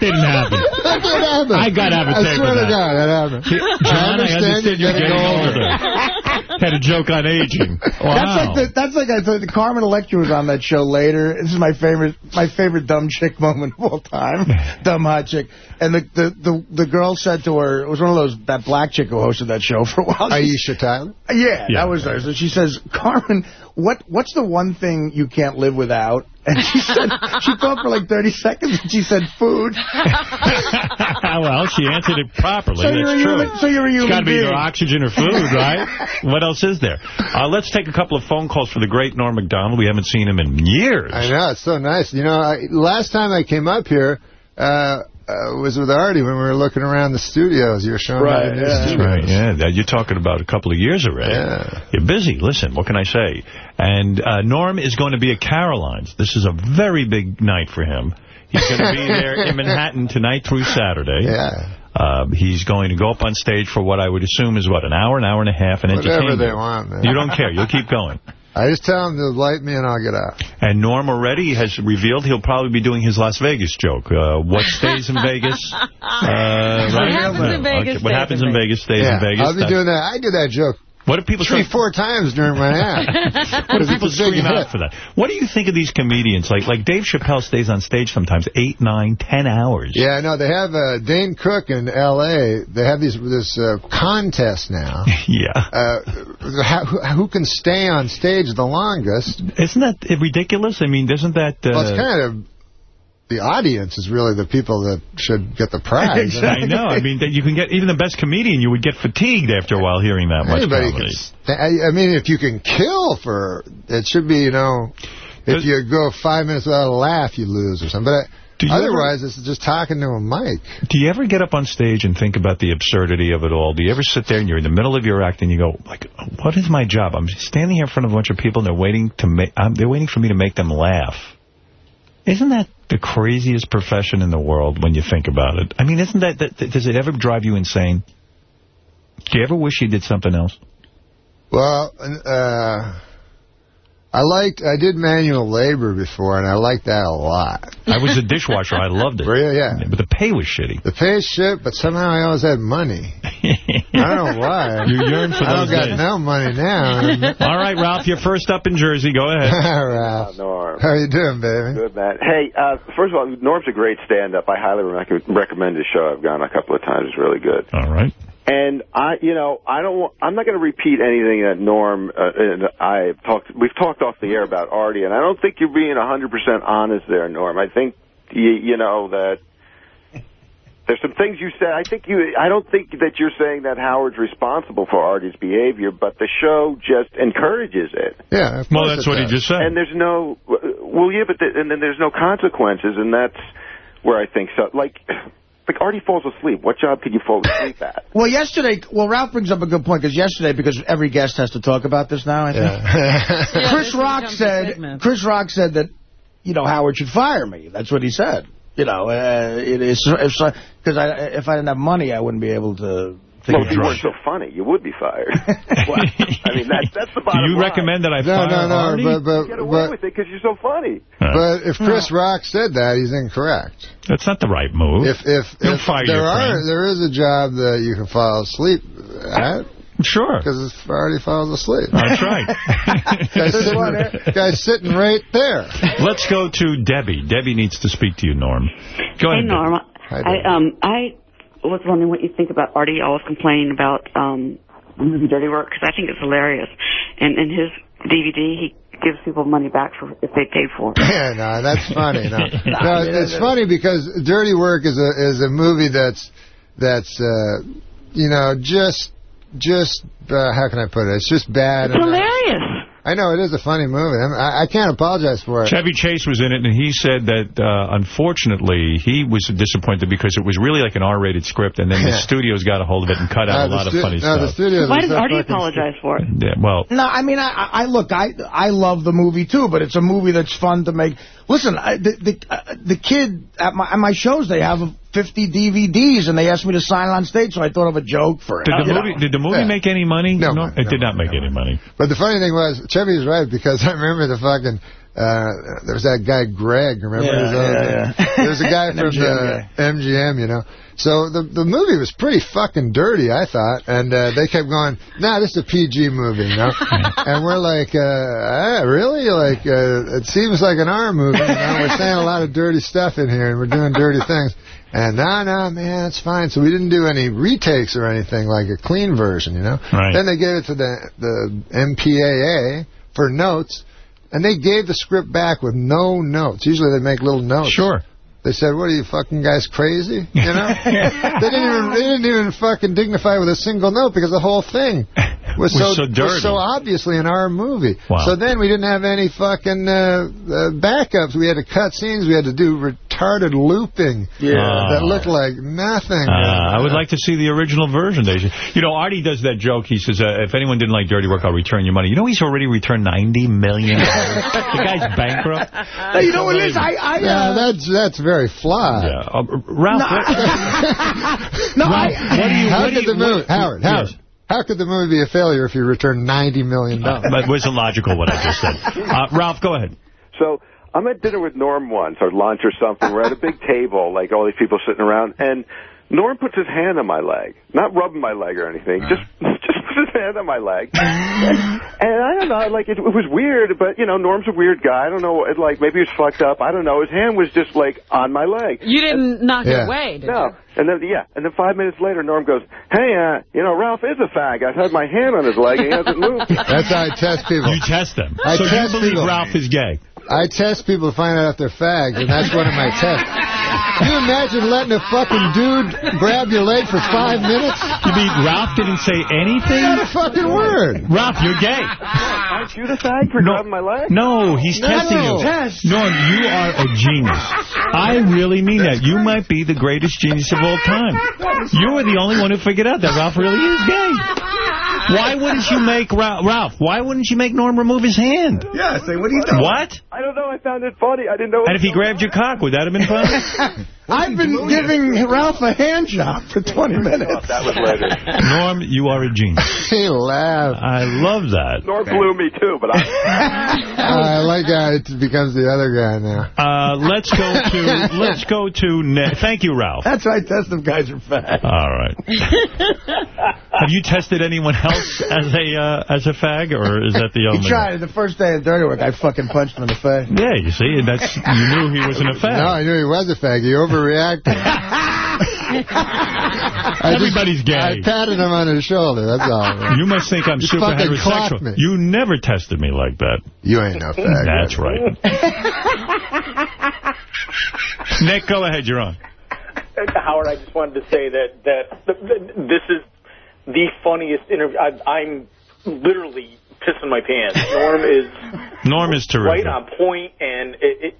didn't happen. That did happen. I got have a I swear of to. God, that happened. John, I understand you're getting older. Had a joke on aging. Wow. That's like the, that's like I thought the Carmen Electra was on that show later. This is my favorite my favorite dumb chick moment of all time. dumb hot chick. And the, the the the girl said to her, it was one of those that black chick who hosted that show for a while. Aisha Tyler. Yeah, that was her. So she says, Carmen, what what's the one thing you can't live without? And she said, she thought for like 30 seconds, and she said food. well, she answered it properly. So That's you're a true. human- so you're a It's human got to be being. either oxygen or food, right? what else is there? Uh, let's take a couple of phone calls for the great Norm Macdonald. We haven't seen him in years. I know, it's so nice. You know, I, last time I came up here uh, uh, was with Artie when we were looking around the studios. You were showing me the new That's studios. right, yeah. That- You're talking about a couple of years already. Yeah. You're busy. Listen, what can I say? And uh, Norm is going to be at Caroline's. This is a very big night for him. He's going to be there in Manhattan tonight through Saturday. Yeah. Uh, he's going to go up on stage for what I would assume is, what, an hour, an hour and a half, and Whatever entertain they you. want, man. You don't care. You'll keep going. I just tell him to light me and I'll get out. And Norm already has revealed he'll probably be doing his Las Vegas joke. Uh, what stays in Vegas? Uh, right? happens in No. Vegas What stays happens in in Vegas stays yeah, in Vegas. I'll be That's- doing that. I do that joke What do people three, say? four times during my act. What do people It's a big scream out for that? What do you think of these comedians? Like like Dave Chappelle stays on stage sometimes eight, nine, ten hours. Yeah, no, they have uh, Dane Cook in L.A. They have these this uh, contest now. yeah. Uh, who, who can stay on stage the longest? Isn't that ridiculous? I mean, doesn't that... Uh, well, it's kind of the audience is really the people that should get the prize. I know. I mean, that you can get even the best comedian. You would get fatigued after a while hearing that much Anybody can. comedy. sta- I, I mean, if you can kill for it, should be you know, if you go five minutes without a laugh, you lose or something. But Do you otherwise, it's just talking to a mic. Do you ever get up on stage and think about the absurdity of it all? Do you ever sit there and you're in the middle of your act and you go, like, what is my job? I'm standing here in front of a bunch of people and they're waiting to make, um, they're waiting for me to make them laugh. Isn't that the craziest profession in the world when you think about it? I mean, isn't that, that does it ever drive you insane? Do you ever wish you did something else? Well, uh, I liked. I did manual labor before, and I liked that a lot. I was a dishwasher. I loved it. Really? Yeah. But the pay was shitty. The pay is shit, but somehow I always had money. I don't know why. You yearn for I don't those got no money now. All right, Ralph, you're first up in Jersey. Go ahead. Ralph. Norm. How you doing, baby? Good, man. Hey, uh, first of all, Norm's a great stand-up. I highly rec- recommend his show. I've gone a couple of times. It's really good. All right. And I, you know, I don't. Want, I'm not going to repeat anything that Norm uh, and I talked. We've talked off the air about Artie, and I don't think you're being 100 percent honest there, Norm. I think you, you know that there's some things you said. I think you. I don't think that you're saying that Howard's responsible for Artie's behavior, but the show just encourages it. Yeah. Well, that's it what he just said. And there's no, well, yeah, but the, and then there's no consequences, and that's where I think so. Like, like Artie falls asleep. What job could you fall asleep at? Well, yesterday, well, Ralph brings up a good point, because yesterday, because every guest has to talk about this now, I think. Chris Rock said, Chris Rock said that, you know, Howard should fire me. That's what he said. You know, uh, it is, because I, if I didn't have money, I wouldn't be able to think Well, of if you weren't so funny, you would be fired. Well, I mean, that's that's the bottom Do bottom you line. recommend that I No, fire no, no, Artie? but but get away but, with it because you're so funny. but if Chris Rock said that, he's incorrect. That's not the right move. If if, Don't if fire there are friend. there is a job that you can fall asleep at Sure. because Artie falls asleep. That's right. guy's, sitting, guy's sitting right there. Let's go to Debbie. Debbie needs to speak to you, Norm. Go Hey, ahead. Norm. Hi, I um I was wondering what you think about Artie always complaining about um Dirty Work because I think it's hilarious. And in his DVD, he gives people money back for if they paid for it. Yeah, no, that's funny. No, no it's funny because Dirty Work is a is a movie that's that's uh, you know just just uh, how can I put it? It's just bad. It's hilarious. I know it is a funny movie. I'm, I, I can't apologize for it. Chevy Chase was in it, and he said that, uh, unfortunately, he was disappointed because it was really like an R-rated script, and then the studios got a hold of it and cut out Uh, a lot of funny no, the stuff. studios Why are does so Artie apologize for it? Yeah, well, No, I mean, I, I look, I I love the movie too, but it's a movie that's fun to make. Listen, I, the the, uh, the kid at my at my shows they have 50 DVDs, and they asked me to sign on stage, so I thought of a joke for it. did the You movie know. did the movie Yeah. make any money? No, no it no, did not make any money. But the funny thing was, Chevy's right because I remember the fucking uh, there was that guy Greg. Remember? Yeah, his own yeah, name? yeah. There was a guy from MGM the MGM, you know. So the the movie was pretty fucking dirty, I thought, and uh, they kept going, "Nah, this is a PG movie," you know. and we're like, uh, ah, "Really? Like, uh, it seems like an R movie. You know? We're saying a lot of dirty stuff in here, and we're doing dirty things." And no, no, man, it's fine. So we didn't do any retakes or anything like a clean version, you know. Right. Then they gave it to the the MPAA for notes, and they gave the script back with no notes. Usually they make little notes. Sure. They said, "What are you fucking guys crazy?" You know. they didn't even they didn't even fucking dignify with a single note because the whole thing was, Was so so dirty. was so obviously an R movie. Wow. So then we didn't have any fucking uh, uh, backups. We had to cut scenes. We had to do retarded looping. Yeah. That looked like nothing. Uh, I would like to see the original version. They You know, Artie does that joke. He says, uh, if anyone didn't like Dirty Work, I'll return your money. You know, he's already returned $90 million. the guy's bankrupt. Hey, you know what it is? I, I, yeah, uh, that's that's very fly. Yeah. Uh, Ralph, No, what, no, Ralph, I, what do you... How what do you, the movie, what- Howard, Yes. Howard, how could the movie be a failure if you returned $90 million? But it wasn't logical what I just said. Uh, Ralph, go ahead. So I'm at dinner with Norm once, or lunch or something. We're at a big table, like all these people sitting around, and Norm puts his hand on my leg, not rubbing my leg or anything, just just puts his hand on my leg. and, and I don't know, like it, it was weird, but you know, Norm's a weird guy. I don't know, it, like maybe he was fucked up. I don't know. His hand was just like on my leg. You didn't knock Yeah. it away, did No. you? And then, yeah, and then five minutes later, Norm goes, hey, uh, you know, Ralph is a fag. I've had my hand on his leg and he hasn't moved. That's how I test people. You test them. I so test you believe people. Ralph is gay? I test people to find out if they're fags, and that's one of my tests. Can you imagine letting a fucking dude grab your leg for five minutes? You mean Ralph didn't say anything? Not a fucking word. Ralph, you're gay. Aren't you the fag for grabbing my leg? No, he's No. testing you. Test. Norm, you are a genius. I really mean that. You might be the greatest genius of all time. You were the only one who figured out that Ralph really is gay. Why wouldn't you make Ra- Ralph? Why wouldn't you make Norm remove his hand? Yeah, say, what are you doing? What? I don't know. I found it funny. I didn't know. And if he grabbed your cock, would that have been fun? I've been giving Ralph a hand job for 20 minutes. that was later. Norm, you are a genius. He laughed. I love that. Norm blew me too, but I. I like how it becomes the other guy now. Uh, let's go to let's go to Nick. Thank you, Ralph. That's why I test them guys are fat. All right. Have you tested anyone else as a uh, as a fag, or is that the only? He tried it the first day of Dirty Work. I fucking punched him in the face. Yeah, you see, that's you knew he wasn't a fag. No, I knew he was a fag. He overreacted. I Everybody's just, gay. I patted him on his shoulder, that's all. You must think I'm You super fucking clocked heterosexual. me. You never tested me like that. You ain't no fag. That's right. Nick, go ahead. You're on. Howard, I just wanted to say that that th- th- this is the funniest interview. I, I'm literally pissing my pants. Norm is Norm is terrific. right on point, and it, it,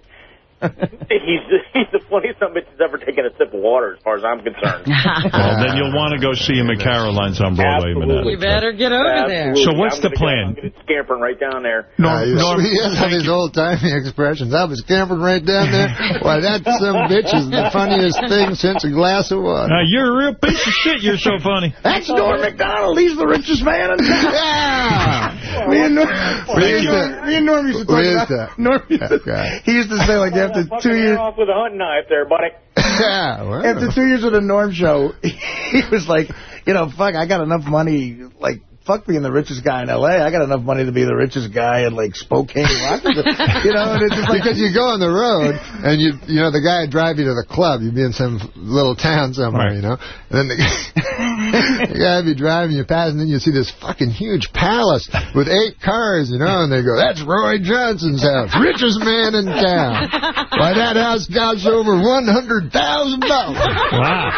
he's he's the funniest son of a bitch that's ever taken a sip of water, as far as I'm concerned. Well, then you'll want to go see him at Caroline's on Broadway. Manhattan. You better get over there. So what's I'm the gonna get- plan? I'm scampering right down there. Uh, Norm, he has all these old-timey expressions. I was camping right down there. Why, that some bitch is the funniest thing since a glass of water. Uh, you're a real piece of shit. You're so funny. That's Norm Macdonald. He's the richest man in town. Yeah! Me and Norm, Where me and Norm, that? me used to talk about that? Norm used to, Okay. he used to say like after Fucking two years off with a hunting knife there, buddy. Yeah, well. after two years of the Norm show, he was like, you know, fuck, I got enough money, like, fuck being the richest guy in L.A. I got enough money to be the richest guy in, like, Spokane, Washington. you know, and it's just like... because you go on the road and you you know the guy would drive you to the club. You'd be in some little town somewhere, Right. you know. And then the, the guy would be driving you past, and then you see this fucking huge palace with eight cars, you know. And they go, "That's Roy Johnson's house, richest man in town." Why that house costs over one hundred thousand dollars. Wow.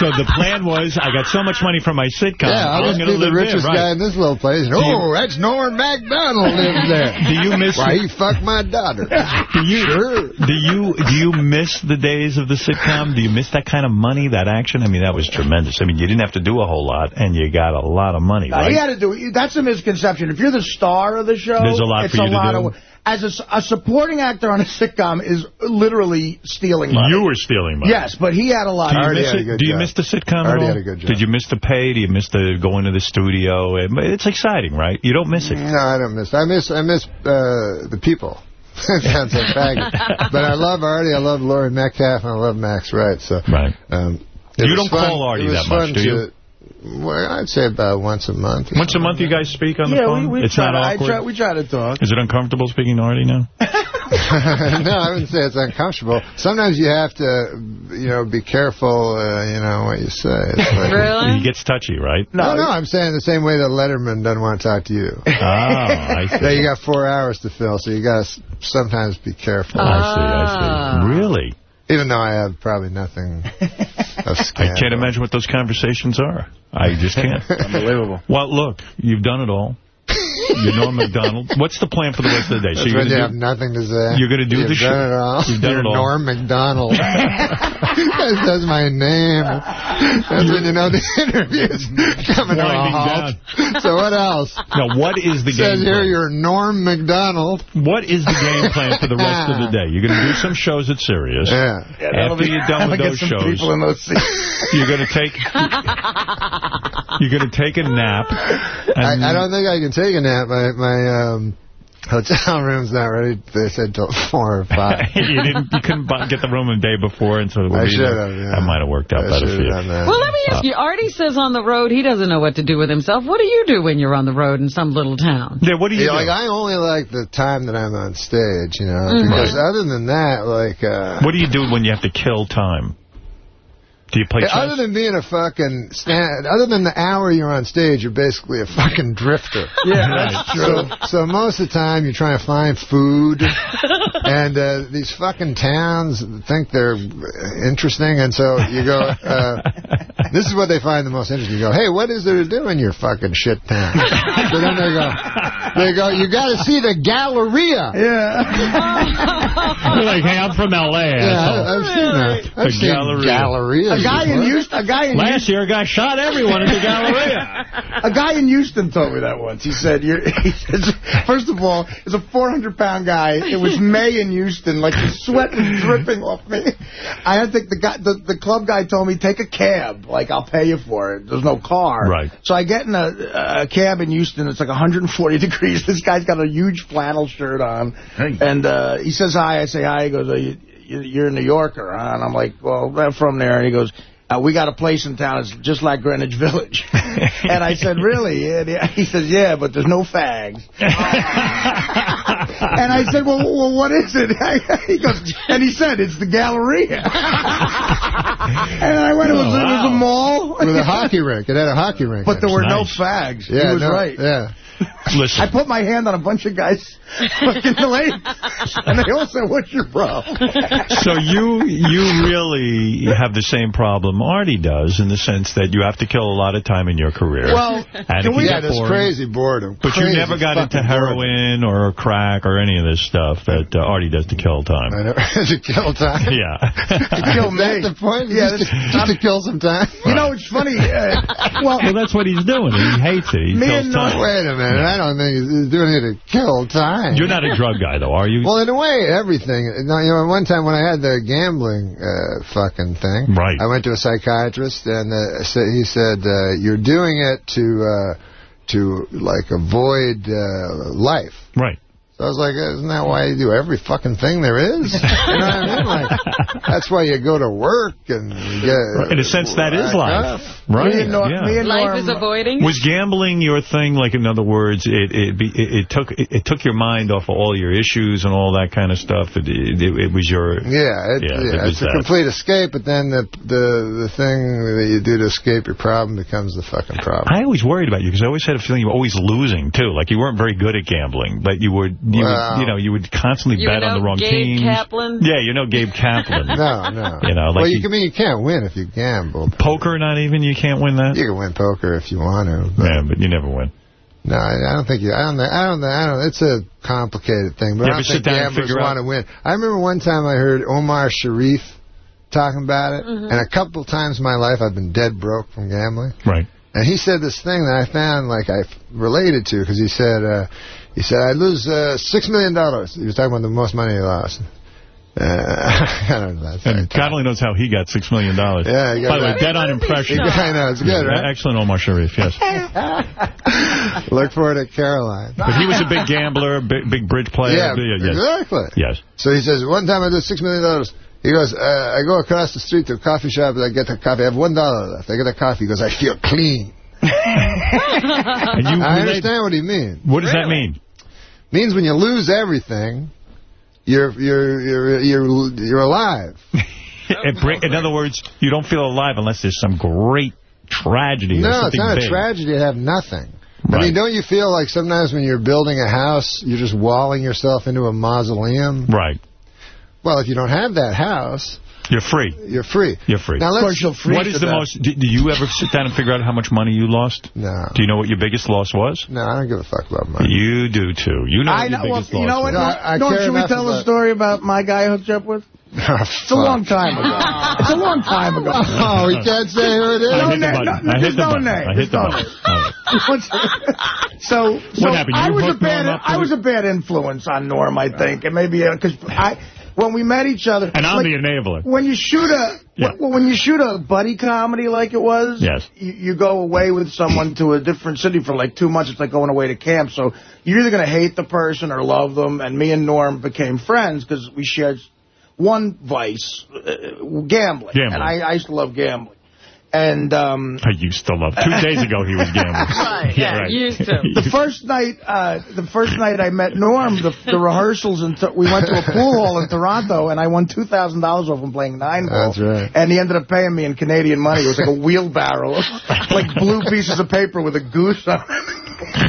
So the plan was, I got so much money from my sitcom. Yeah, I'll I'm going to be the live richest there. Right. Guy in this little place. And, you- oh, that's Norm Macdonald lives there. Do you miss? Why he fucked my daughter? Do you Sure. do you do you miss the days of the sitcom? Do you miss that kind of money, that action? I mean, that was tremendous. I mean, you didn't have to do a whole lot, and you got a lot of money, No, right? He had to do That's a misconception. If you're the star of the show, There's a lot it's for you a to lot do. of as a supporting actor on a sitcom is literally stealing money. You were stealing money. Yes, but he had a lot. Do you, of miss, had a it? good Do you miss the sitcom Artie at all? had a good job. Did you miss the pay? Do you miss the going to the studio? It's exciting, right? You don't miss it. No, I don't miss. I miss. I miss uh, the people. sounds like faggot. But I love Artie, I love Laurie Metcalf, and I love Max Wright. So, right. Um, You don't fun- call Artie that much, do you? to- Well, I'd say about once a month. Once a month you guys speak on the yeah, phone? we, we it's try not to, I awkward? try, we try to talk. Is it uncomfortable speaking to Artie now? no, I wouldn't say it's uncomfortable. Sometimes you have to, you know, be careful, uh, you know, what you say. It's like, He gets touchy, right? No, no, I'm saying the same way that Letterman doesn't want to talk to you. Oh, I see. Yeah, you got four hours to fill, so you got to sometimes be careful. I see, I see. Really? Even though I have probably nothing of I can't imagine what those conversations are. I just can't. Unbelievable. Well, look, you've done it all. You're Norm Macdonald. What's the plan for the rest of the day? That's you're gonna have nothing to say. You're gonna do You've the done show. it all. You've done You're it all. Norm Macdonald. That's that's my name. That's when you know the interview's coming to a halt. So what else? Now, what is the Says game here plan? you're Norm Macdonald. What is the game plan for the rest of the day? You're going to do some shows at Sirius. Yeah. that'll After be- you're done with that'll those get shows, people in those seats. you're going to take you're going to take a nap. I, I don't think I can take a nap. My my um, hotel room's not ready. They said till four or five. you didn't. You couldn't buy, get the room the day before, and so it would I be should have, yeah. That might have worked out I better for you. have done that. Well, let me ask you. Artie says on the road he doesn't know what to do with himself. What do you do when you're on the road in some little town? Yeah, what do you Yeah, do? like I only like the time that I'm on stage, you know, Mhm. because other than that, like, uh, what do you do when you have to kill time? Do you play Yeah, chess? other than being a fucking stand, other than the hour you're on stage, you're basically a fucking drifter. Yeah, that's true. So, so most of the time you're trying to find food, and uh, these fucking towns think they're interesting, and so you go. Uh, this is what they find the most interesting. You go, hey, what is there to do in your fucking shit town? so then they go, they go, you got to see the Galleria. Yeah. You're like, hey, I'm from L.A. Yeah. I, I've seen that. I've The seen Galleria. Galleria. A guy in Houston, a guy in Last year, a guy shot everyone at the Galleria. A guy in Houston told me that once. He said, you're, he says, first of all, it's a 400-pound guy. It was May in Houston. Like, the sweat was dripping off me. I had to think the guy, the, the club guy told me, take a cab. Like, I'll pay you for it. There's no car. Right. So I get in a, a cab in Houston. It's like 140 degrees. This guy's got a huge flannel shirt on. And uh, he says hi. I say hi. He goes, are you, you- you're a New Yorker, huh? And I'm like, well, I'm from there. And he goes, uh, we got a place in town. It's just like Greenwich Village. and I said, really? And he- says, yeah, but there's no fags. and I said, well, well what is it? he goes, and he said, it's the Galleria. and I went, it was, it was a mall. With a hockey rink. It had a hockey rink. But there were Nice. no fags. Yeah, he was no, right. Yeah. Listen. I put my hand on a bunch of guys' fucking the legs, and they all said, what's your problem? So you you really have the same problem Artie does in the sense that you have to kill a lot of time in your career. Well, and can we- can Yeah, get this crazy boredom. But you never got into fucking boredom. heroin or crack or any of this stuff that uh, Artie does to kill time. I know. to kill time. Yeah. To kill Is that me. the point? Yeah, just, to, just to kill some time? You know, it's funny. Uh, well, well, that's what he's doing. He hates it. He Me kills and time. Wait a minute. I don't think he's doing it to kill time. You're not a drug guy, though, are you? Well, in a way, everything. No, You know, one time when I had the gambling uh, fucking thing, Right. I went to a psychiatrist, and uh, he said, uh, "You're doing it to uh, to like avoid uh, life." Right. So I was like, isn't that why you do every fucking thing there is? You know what I mean? Like, that's why you go to work and get... In a sense, that is life. up. Right. me and Nor- yeah. me and Life Norm- is avoiding. Was gambling your thing? Like, in other words, it it, be, it, it took it, it took your mind off of all your issues and all that kind of stuff. It, it, it was your Yeah, it, Yeah, yeah, it was it's a that. complete escape, but then the the the thing that you do to escape your problem becomes the fucking problem. I always worried about you because I always had a feeling you were always losing too. Like you weren't very good at gambling, but you were you, Well- would, you know you would constantly You bet know on the wrong Gabe teams. Kaplan? Yeah, you know Gabe Kaplan. no, no. You know, like well, you, you- can mean you can't win if you gamble. Poker, not even you can't win that. You can win poker if you want to. But Yeah, but you never win. No, I I don't think you. I don't. think- I don't. think- I don't. It's a complicated thing, but You I don't sit think gamblers want to win. I remember one time I heard Omar Sharif talking about it, Mm-hmm. and a couple times in my life I've been dead broke from gambling. Right. And he said this thing that I found like I related to because he said uh, he said I lose uh, six million dollars. He was talking about the most money he lost. Uh, I don't know. That's And God only knows how he got 6 million. dollars. Yeah, By the way, dead on impression. I know, it's good, right? Excellent Omar Sharif, yes. Look for it at Caroline. But he was a big gambler, big, big bridge player. Yeah, yes. exactly. Yes. So he says, one time I did $6 million. He goes, uh, I go across the street to a coffee shop and I get a coffee. I have $1 left. I get a coffee. He goes, I feel clean. And you I relate- understand what he means. What does that mean? Means when you lose everything, you're you're you're you're you're alive. It bring- in other words, you don't feel alive unless there's some great tragedy or No, something it's not big. a tragedy to have nothing. I mean, don't you feel like sometimes when you're building a house, you're just walling yourself into a mausoleum? Right. Well, if you don't have that house, You're free. you're free. You're free. Now, let's, What is the most... Do, do you ever sit down and figure out how much money you lost? No. Do you know what your biggest loss was? No, I don't give a fuck about money. You do, too. You know I what your know, well, biggest you know what? was. No, I Norm, care should we enough tell a story about my guy I hooked up with? It's a long time ago. It's a long time ago. Oh, we can't say who it is. I No hit the name. button. No, I hit there's the no button. name. I hit the There's button. so, so What happened? You I was a bad, I was a bad influence on Norm, I think, and maybe uh, because I, when we met each other, And I'm like, the enabler. when you shoot a, Yeah. well, when you shoot a buddy comedy like it was, Yes. you, you go away with someone to a different city for like two months. It's like going away to camp. So you're either going to hate the person or love them. And me and Norm became friends because we shared one vice, uh, gambling. Gambling. And I, I used to love gambling. And um, I used to love. Two days ago, he was gambling. Right, yeah, right. the first night, uh, the first night I met Norm, the, the rehearsals, and we went to a pool hall in Toronto, and I won two thousand dollars off him playing nine ball. That's right. And he ended up paying me in Canadian money. It was like a wheelbarrow, of like blue pieces of paper with a goose on it.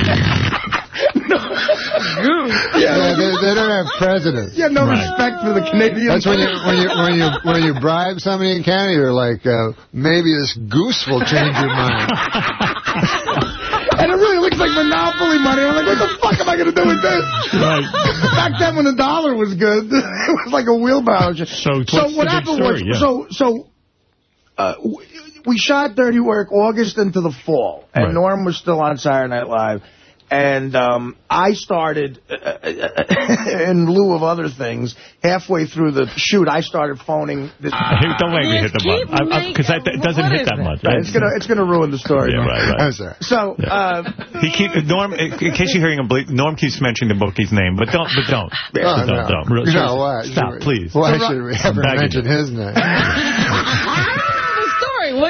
Yeah, they, they don't have presidents. You have no respect for the Canadian. That's when you when you when you when you bribe somebody in Canada, you're like, uh, maybe this goose will change your mind. And it really looks like Monopoly money. I'm like, what the fuck am I going to do with this? Right. Back then when the dollar was good, it was like a wheelbarrow. So so the what happened story? was, Yeah. so, so uh, w- we shot Dirty Work August into the fall, and Right. Norm was still on Saturday Night Live. And um, I started, uh, in lieu of other things, halfway through the shoot, I started phoning this. Hey, don't make me hit the button. Because it doesn't hit that much. Right, it's gonna it's gonna ruin the story. Yeah, right, right. I'm sorry. So, uh, He keep Norm. In in case you're hearing him bleep, Norm keeps mentioning the bookie's name, but don't, but don't, Oh, don't, no. don't. Really, You know seriously. what? Stop, we- please. Why So, should we I'm ever mention his name?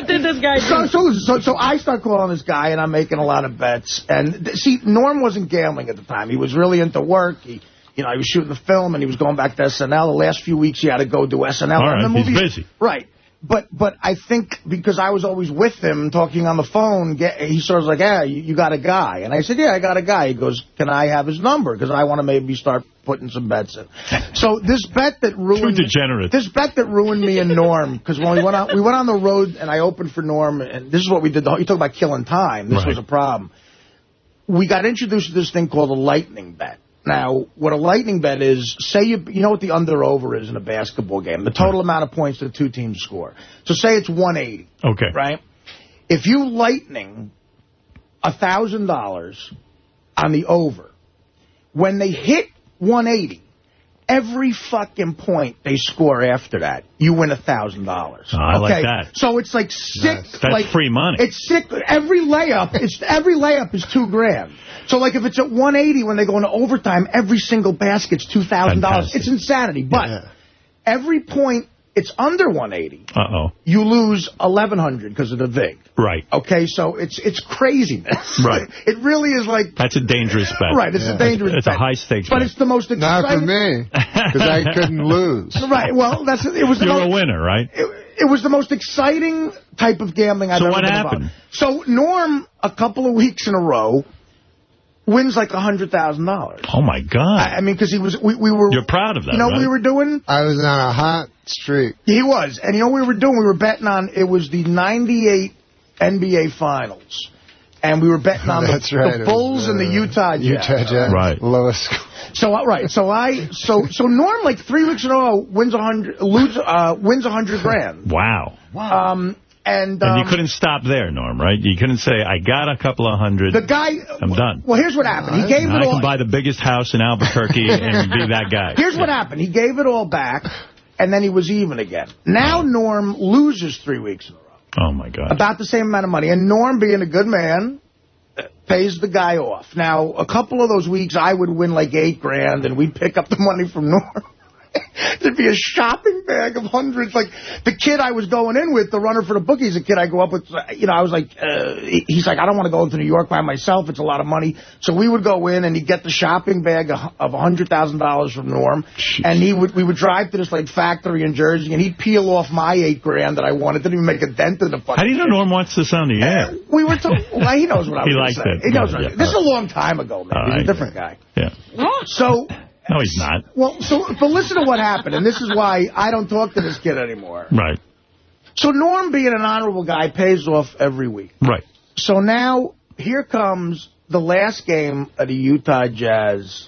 the story. What did this guy do? so, so, so I start calling this guy, and I'm making a lot of bets. And see, Norm wasn't gambling at the time. He was really into work. He, you know, he was shooting the film, and he was going back to SNL. The last few weeks, he had to go do SNL. All And the right, he's busy. Right. But but I think because I was always with him talking on the phone, get, he sort of was like, yeah, you, you got a guy. And I said, yeah, I got a guy. He goes, can I have his number? Because I want to maybe start putting some bets in. So this bet that ruined Too degenerate. this bet that ruined me and Norm, because when we went on, we went on the road and I opened for Norm, and this is what we did. The whole, you talk about killing time. This Right. was a problem. We got introduced to this thing called a lightning bet. Now, what a lightning bet is, say you you know what the under-over is in a basketball game, the total amount of points that two teams score. So say it's 180, Okay. right? If you lightning $1,000 on the over, when they hit 180, every fucking point they score after that, you win a $1,000. Oh, ah, I like okay? that. So it's like sick. That's like, free money. It's sick. Every layup, it's every layup is two grand. So like if it's at 180 when they go into overtime, every single basket's $2,000. It's insanity. But every point it's under 180, Uh-oh. you lose 1100 because of the VIG. Right. Okay, so it's it's craziness. Right. It really is like That's a dangerous bet. Right, it's a dangerous It's a bet. high stakes but bet. it's the most exciting. Not for me, because I couldn't lose. Right. Well, that's it. Was You're most, a winner, right? It, it was the most exciting type of gambling I've So ever what happened? involved. So Norm, a couple of weeks in a row, wins like a hundred thousand dollars. Oh, my God. I, I mean, because he was, we, we were. You're proud of that, You know, what we were doing. I was on a hot streak. He was, and you know what we were doing? We were betting on. It was the '98 NBA Finals. And we were betting on the, right. the it was, Bulls and the uh, Utah Jazz. Utah Jazz. Right. Lowest score. So uh, right, so I so so Norm like three weeks in a row wins a hundred lose uh wins a hundred grand. Wow. Um and um, And you couldn't stop there, Norm, right? You couldn't say, I got a couple of hundred. the guy I'm done. well here's what happened. He gave Now it I all can buy the biggest house in Albuquerque and be that guy. Here's what happened. He gave it all back and then he was even again. Now Norm loses three weeks in a row. Oh, my God. About the same amount of money. And Norm being a good man uh, pays the guy off. Now, a couple of those weeks, I would win like eight grand, and we'd pick up the money from Norm. There'd be a shopping bag of hundreds. Like, the kid I was going in with, the runner for the bookies, a kid I go up with, you know, I was like, uh, he's like, I don't want to go into New York by myself. It's a lot of money. So we would go in, and he'd get the shopping bag of of $100,000 from Norm, and he would we would drive to this, like, factory in Jersey, and he'd peel off my eight grand that I wanted. Didn't even make a dent in the fucking How do you know Norm wants this on the air? we were told, well, he knows what I was He gonna liked it. He knows Right, what yeah. This is a long time ago, man. All He's right. a different guy. Yeah. So, No, he's not. well, so, but listen to what happened, and this is why I don't talk to this kid anymore. Right. So Norm, being an honorable guy, pays off every week. Right. So now, here comes the last game of the Utah Jazz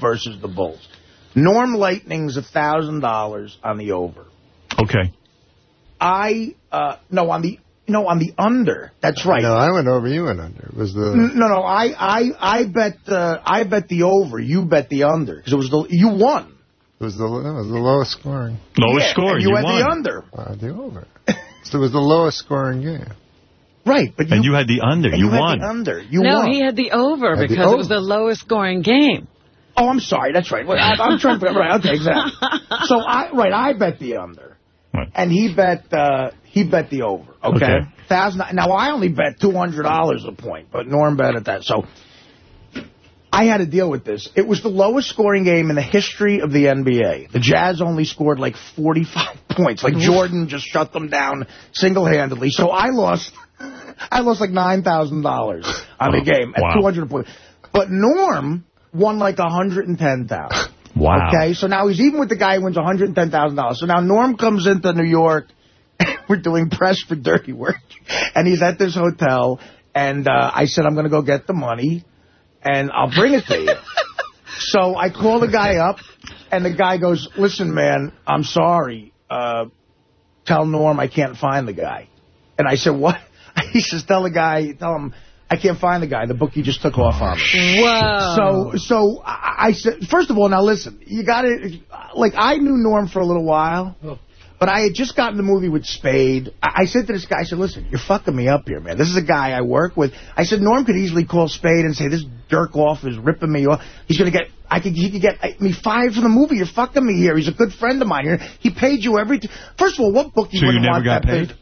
versus the Bulls. Norm Lightning's $1,000 on the over. Okay. I, uh, no, on the, no, on the under. That's right. No, I went over. You went under. It was the. No, no, I, I, I bet, the I bet the over. You bet the under because it was the you won. It was the, it was the lowest scoring. Lowest Yeah, score. and you, You had won. the under. Uh, the over. so it was the lowest scoring game. Right, but you, And you had the under. and You, had won. the under. You no, won. he had the over Had the because it was the lowest scoring game. Oh, I'm sorry. That's right. Wait, I, I'm trying to. Right. Okay. Exactly. So I right. I bet the under, Right. and he bet. Uh, he bet the over. Okay. Okay. Thousand. Now I only bet two hundred dollars a point, but Norm bet at that. So I had to deal with this. It was the lowest scoring game in the history of the NBA. The Jazz only scored like 45 points. Like Jordan just shut them down single handedly. So I lost. I lost like nine thousand dollars on the game at wow. two hundred points. But Norm won like a hundred and ten thousand. Wow. Okay, so now he's even with the guy who wins $110,000. So now Norm comes into New York. We're doing press for Dirty Work. And he's at this hotel. And uh, I said, I'm going to go get the money. And I'll bring it to you. so I call the guy up. And the guy goes, listen, man, I'm sorry. Uh, tell Norm I can't find the guy. And I said, what? He says, tell the guy, tell him I can't find the guy. The bookie just took off on me. Whoa. So, so I, I said, first of all, now listen, you got to, like, I knew Norm for a little while, but I had just gotten the movie with Spade. I, I said to this guy, I said, listen, you're fucking me up here, man. This is a guy I work with. I said, Norm could easily call Spade and say, this jerk off is ripping me off. He's going to get, I could, he could get me fired for the movie. You're fucking me here. He's a good friend of mine. Here. He paid you every, t- first of all, what book So you wouldn't never want got that paid? big-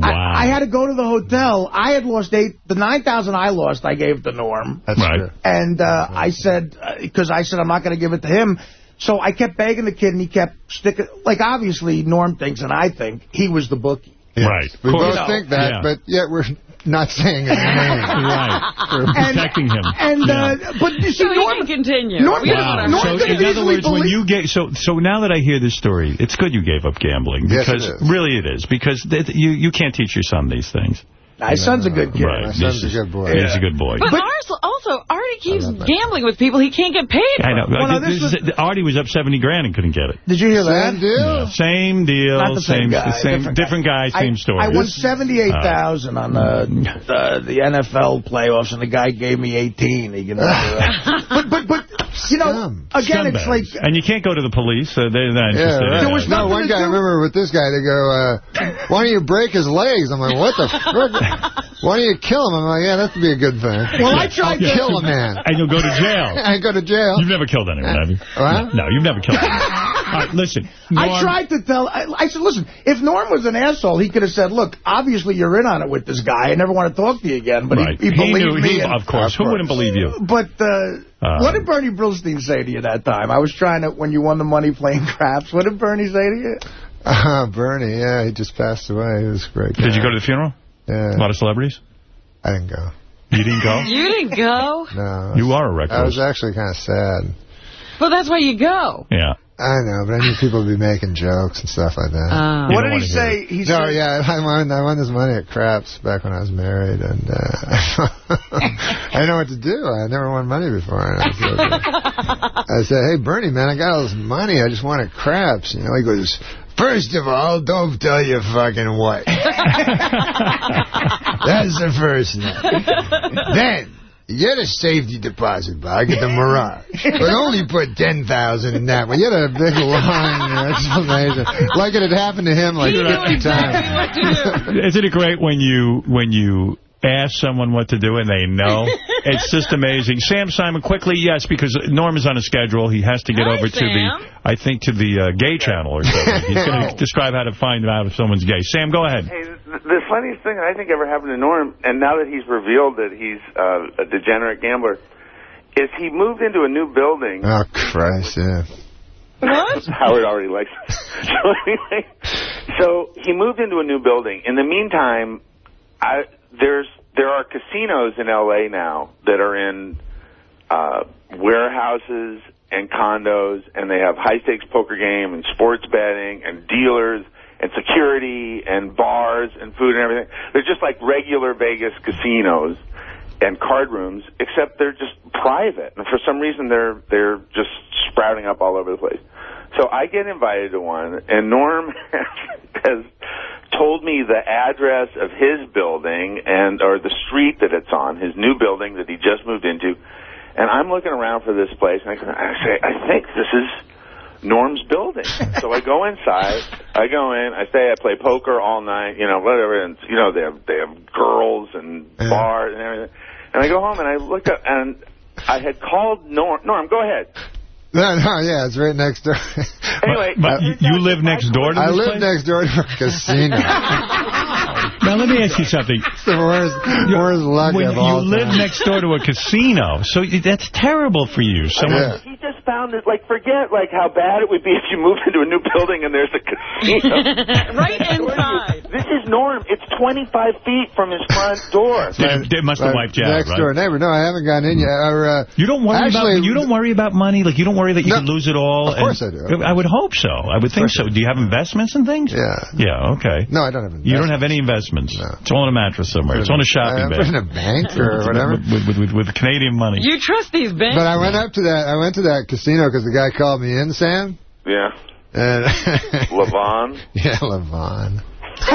Wow. I, I had to go to the hotel. I had lost eight. The nine thousand I lost, I gave to Norm. That's Right. true. And uh, I said, because I said I'm not going to give it to him. So I kept begging the kid, and he kept sticking. Like obviously, Norm thinks, and I think he was the bookie. Right. We Of course. both You know. think that, Yeah. but yet we're not saying his name. Right. We're protecting him. And Yeah. uh, but you see, So he Norm, can continue. Norm, We don't Wow. Norm So, in other easily words, when you get so so now that I hear this story, it's good you gave up gambling Yes, it because really it is because th you you can't teach your son these things. My son's a good kid. Right. My son's This a good boy. He's a good boy. But, also, also, Artie keeps gambling with people he can't get paid I know. Well, now, This this is- Artie was up 70 grand and couldn't get it. Did you hear that? Same deal. Same deal. Not the same, guy. Same, different, guy, same I, story. I won seventy-eight thousand on uh, the the NFL playoffs, and the guy gave me eighteen. You know, uh, but but but you know, Scum. again, it's like Scumbags. and you can't go to the police. So they're not Yeah, right. There was no, one to guy, I remember with this guy, they go, uh, why don't you break his legs? I'm like, what the frick? Why don't you kill him? I'm like, yeah, that would be a good thing. Well, I tried to kill a man. and you'll go to jail. I go to jail. You've never killed anyone, have you? What? No, you've never killed anyone. All right, listen. I tried to tell. I, I said, listen, if Norm was an asshole, he could have said, look, obviously you're in on it with this guy. I never want to talk to you again. But Right. he, he believed knew, me. he- and- of course. Who wouldn't believe you? But uh, Um, what did Bernie Brillstein say to you that time? I was trying to, when you won the money playing craps, what did Bernie say to you? Uh, Bernie, yeah, he just passed away. He was a great. Did guy. you go to the funeral? Yeah. A lot of celebrities? I didn't go. You didn't go? You didn't go? No. You are a record. I was actually kind of sad. Well, that's why you go. Yeah. I know, but I knew people would be making jokes and stuff like that. Uh, What did he say? He no, said, yeah, I won, I won this money at craps back when I was married, and uh, I didn't know what to do. I had never won money before. And I, said, I said, hey, Bernie, man, I got all this money. I just won at craps. You know, he goes, first of all, don't tell your fucking wife. That's the first thing. then, you get a safety deposit box at the Mirage, but only put 10000 in that one. You had a big long explanation. Like it had happened to him like He knew 50 exactly times. what. Isn't it great when you when you ask someone what to do and they know. it's just amazing. Sam Simon, quickly, yes, because Norm is on a schedule. He has to get Hi, over to the, I think, to the uh, gay channel or something. He's going to describe how to find out if someone's gay. Sam, go ahead. Hey, the funniest thing I think ever happened to Norm, and now that he's revealed that he's uh, a degenerate gambler, is he moved into a new building. Oh, Christ, yeah. What? Howard already likes it. so anyway, so he moved into a new building. In the meantime, I, there's there are casinos in L.A. now that are in uh, warehouses and condos, and they have high stakes poker game and sports betting and dealers and security and bars and food and everything. They're just like regular Vegas casinos and card rooms, except they're just private, and for some reason they're they're just sprouting up all over the place. So I get invited to one, and Norm has told me the address of his building and or the street that it's on, his new building that he just moved into. And I'm looking around for this place, and I, I say, I think this is Norm's building. so I go inside. I go in. I stay. I play poker all night. You know, whatever. And you know, they have they have girls and bars and everything. And I go home and I look up and I had called Norm. Norm, go ahead. No, no, yeah, it's right next door. Anyway, But you, you live next door to I live place? next door to a casino. Now, let me ask you something. It's the worst, worst luck When of you live time. next door to a casino, so that's terrible for you. Someone, He just found it. Like, forget like how bad it would be if you moved into a new building and there's a casino. right inside. This is Norm. It's 25 feet from his front door. They, they must have wiped you out, next right? door neighbor. No, I haven't gotten in yet. Or, uh, You don't worry Actually, about you don't worry about money. Like you don't worry that you No, could lose it all. of course and- I do. I would hope so. I would think so. Do you have investments and things? Yeah. Yeah. Okay. No, I don't have You don't have any investments. No. It's all in a mattress somewhere. It's on a shopping bag. in a bank or whatever. With, with, with, with Canadian money. You trust these banks? But I went up to that. I went to that casino because the guy called me in, Sam. Yeah. And Levon. yeah, Levon. all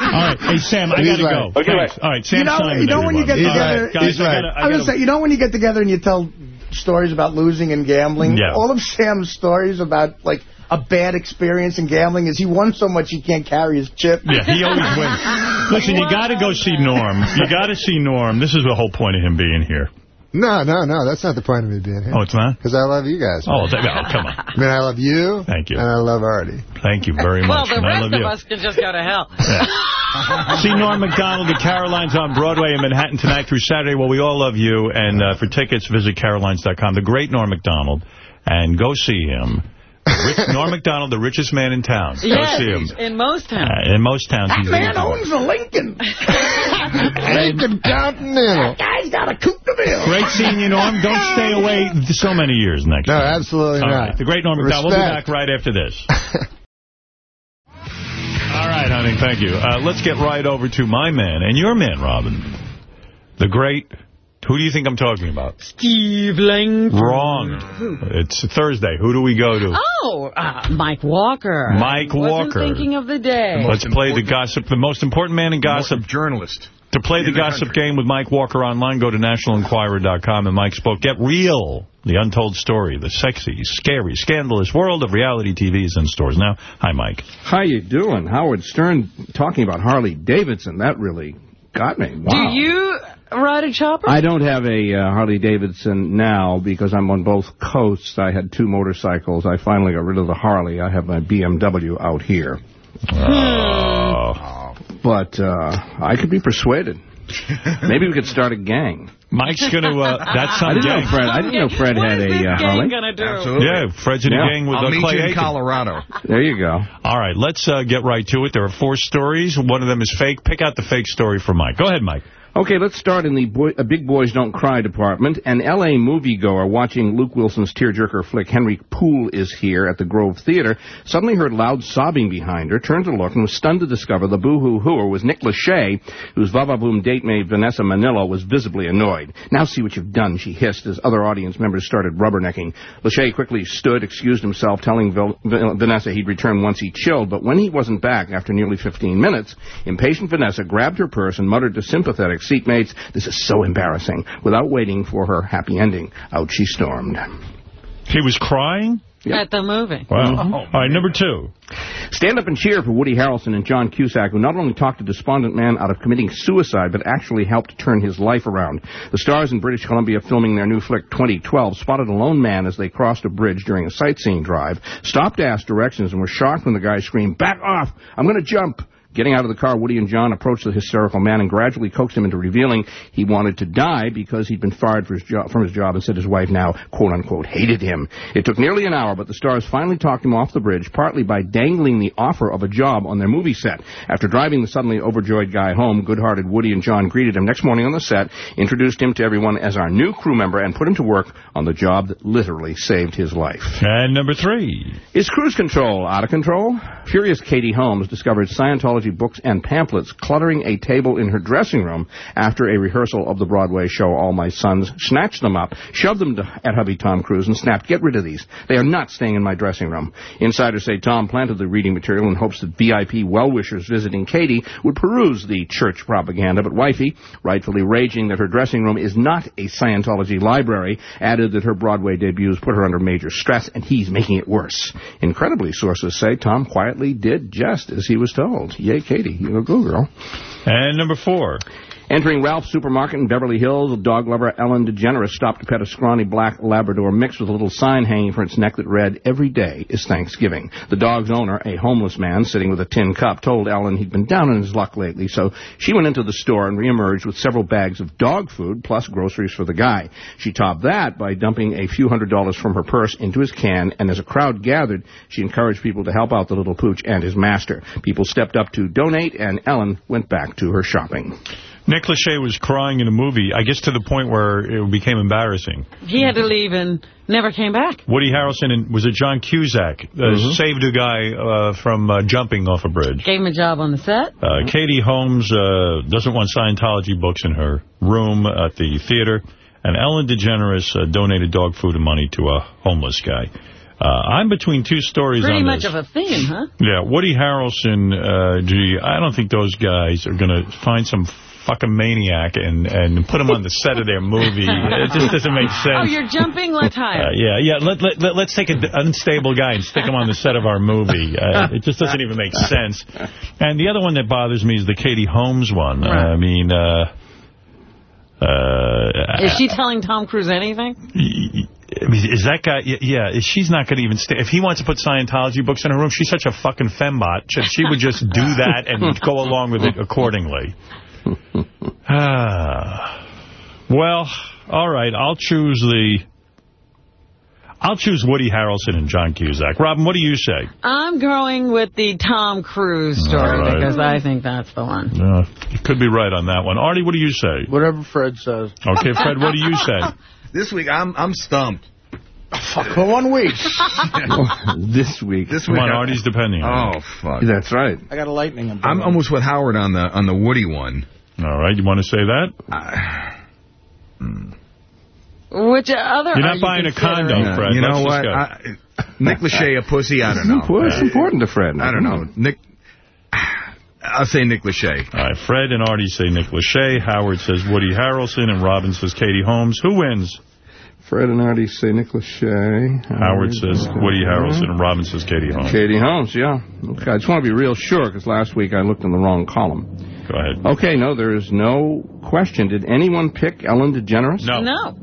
right. Hey, Sam, I He's got to right. go. Okay, Thanks. All right, Sam you know, Simon, you know when you get together. All right, guys, He's I right. gotta- I I was gonna gotta- say, you know when you get together and you tell stories about losing and gambling? Yeah. All of Sam's stories about, like, a bad experience in gambling is he won so much he can't carry his chip. Yeah, he always wins. Listen, you got to go see Norm. You got to see Norm. This is the whole point of him being here. No, no, no. That's not the point of me being here. Oh, it's not? Because I love you guys. Oh, th- oh, come on. I mean, I love you. Thank you. And I love Artie. Thank you very much. well, the and I rest love of you. us can just go to hell. See Norm Macdonald at Caroline's on Broadway in Manhattan tonight through Saturday. Well, we all love you. And uh, for tickets, visit carolines.com. The great Norm Macdonald. And go see him. Rich, Norm Macdonald, the richest man in town. Go yes, see him. in most towns. Uh, in most towns, That man owns a Lincoln. Lincoln Continental. Guy's got a coupe de ville. Great seeing you, Norm. Don't stay away so many years next No, time. absolutely All not. right. The great Norm Macdonald. We'll be back right after this. All right, honey. Thank you. Uh, let's get right over to my man and your man, Robin. The great... Who do you think I'm talking about? Steve Langford. Wrong. It's Thursday. Who do we go to? Oh, uh, Mike Walker. Mike Wasn't Walker. thinking of the day. Let's play the gossip. The most important man in gossip. journalist. To play the the gossip country. game with Mike Walker online, go to nationalenquirer.com and Mike's book, Get Real, the untold story, the sexy, scary, scandalous world of reality TVs and stores. Now, hi, Mike. How you doing? Howard Stern talking about Harley Davidson. That really got me. Wow. Do you ride a chopper? I don't have a uh, Harley Davidson now because I'm on both coasts. I had two motorcycles. I finally got rid of the Harley. I have my BMW out here. Oh. But uh, I could be persuaded. Maybe we could start a gang. Mike's going to, uh, that's some I didn't gang. know Fred. I didn't know Fred had a this uh, gang Harley. gonna do? Absolutely. Yeah, Fred's in Yeah. a gang with I'll uh, meet Clay you in Aiken. Colorado. There you go. All right, let's uh, get right to it. There are four stories. One of them is fake. Pick out the fake story for Mike. Go ahead, Mike. Okay, let's start in the boy, uh, Big Boys Don't Cry department. An L.A. moviegoer watching Luke Wilson's tearjerker flick Henry Poole is Here at the Grove Theater suddenly heard loud sobbing behind her, turned to look, and was stunned to discover the boo-hoo-hooer was Nick Lachey, whose Va-Va-Boom date mate Vanessa Minnillo was visibly annoyed. Now see what you've done, she hissed as other audience members started rubbernecking. Lachey quickly stood, excused himself, telling Vil- Vil- Vanessa he'd return once he chilled, but when he wasn't back after nearly 15 minutes, impatient Vanessa grabbed her purse and muttered to sympathetic seatmates, this is so embarrassing. Without waiting for her happy ending, out she stormed. He was crying? Yep. At the movie. Wow. Mm-hmm. All right, number two. Stand up and cheer for Woody Harrelson and John Cusack, who not only talked a despondent man out of committing suicide, but actually helped turn his life around. The stars in British Columbia filming their new flick 2012 spotted a lone man as they crossed a bridge during a sightseeing drive, stopped to ask directions, and were shocked when the guy screamed, Back off! I'm going to jump! Getting out of the car, Woody and John approached the hysterical man and gradually coaxed him into revealing he wanted to die because he'd been fired his from his job and said his wife now, quote-unquote, hated him. It took nearly an hour, but the stars finally talked him off the bridge, partly by dangling the offer of a job on their movie set. After driving the suddenly overjoyed guy home, good-hearted Woody and John greeted him next morning on the set, introduced him to everyone as our new crew member, and put him to work on the job that literally saved his life. And number three. Is cruise control out of control? Furious Katie Holmes discovered Scientology books and pamphlets cluttering a table in her dressing room after a rehearsal of the Broadway show All My Sons, snatched them up, shoved them to, at hubby Tom Cruise, and snapped, get rid of these. They are not staying in my dressing room. Insiders say Tom planted the reading material in hopes that VIP well-wishers visiting Katie would peruse the church propaganda, but wifey, rightfully raging that her dressing room is not a Scientology library, added that her Broadway debuts put her under major stress, and he's making it worse. Incredibly, sources say Tom quietly did just as he was told. Katie. you're a go, girl. And number four. Entering Ralph's supermarket in Beverly Hills, dog lover Ellen DeGeneres stopped to pet a scrawny black Labrador mix with a little sign hanging from its neck that read, Every day is Thanksgiving. The dog's owner, a homeless man sitting with a tin cup, told Ellen he'd been down on his luck lately, so she went into the store and reemerged with several bags of dog food plus groceries for the guy. She topped that by dumping a few hundred dollars from her purse into his can, and as a crowd gathered, she encouraged people to help out the little pooch and his master. People stepped up to donate, and Ellen went back to her shopping. Nick Lachey was crying in a movie, I guess to the point where it became embarrassing. He had to leave and never came back. Woody Harrelson and, was it John Cusack, uh, Mm-hmm. saved a guy uh, from uh, jumping off a bridge. Gave him a job on the set. Uh, Katie Holmes uh, doesn't want Scientology books in her room at the theater. And Ellen DeGeneres uh, donated dog food and money to a homeless guy. Uh, I'm between two stories Pretty on much this. of a theme, huh? Yeah, Woody Harrelson, uh, gee, I don't think those guys are going to find some fucking maniac and, and put him on the set of their movie. It just doesn't make sense. Oh, you're jumping? Let's hire. Uh, yeah, yeah. Let, let, let, us take an unstable guy and stick him on the set of our movie. Uh, it just doesn't even make sense. And the other one that bothers me is the Katie Holmes one. Uh, I mean, uh, uh, Is she telling Tom Cruise anything? I mean, is that guy, yeah, she's not going to even stay. If he wants to put Scientology books in her room, she's such a fucking fembot. She would just do that and go along with it accordingly. Ah. well, all right, I'll choose the... I'll choose Woody Harrelson and John Cusack. Robin, what do you say? I'm going with the Tom Cruise story All right. because I think that's the one. Uh, you could be right on that one. Artie, what do you say? Whatever Fred says. Okay, Fred, what do you say? This week, I'm I'm stumped. Oh, fuck, for one week. this week. This Come week, on, I- Artie's depending on Oh, fuck. That's right. I got a lightning. in I'm almost with Howard on the on the Woody one. All right, you want to say that? Hmm. Which other You're not are you buying a considering? condo, Fred. You know Let's what? I, Nick Lachey, a pussy? I don't know. It's important to Fred. I don't know. Nick. I'll say Nick Lachey. All right, Fred and Artie say Nick Lachey. Howard says Woody Harrelson. And Robin says Katie Holmes. Who wins? Fred and Artie say Nick Lachey. Howard uh, says Woody Harrelson. And Robin says Katie Holmes. Katie Holmes, yeah. Okay, I just want to be real sure, because last week I looked in the wrong column. Go ahead. Okay, no, there is no question. Did anyone pick Ellen DeGeneres? No. No.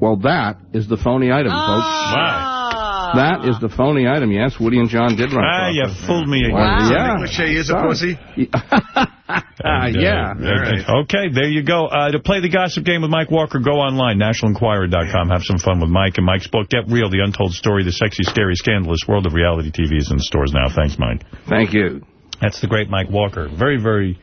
Well, that is the phony item, Wow. folks. Ah. That is the phony item. Yes, Woody and John did run Ah, you it. fooled me again. Well, So yeah. Lachey is a Sorry. pussy? And, uh, yeah. uh, Okay, there you go. Uh, to play the gossip game with Mike Walker, go online, nationalenquirer.com. Have some fun with Mike and Mike's book, Get Real, The Untold Story, The Sexy, Scary, Scandalous World of Reality TV is in stores now. Thanks, Mike. Thank you. That's the great Mike Walker. Very, very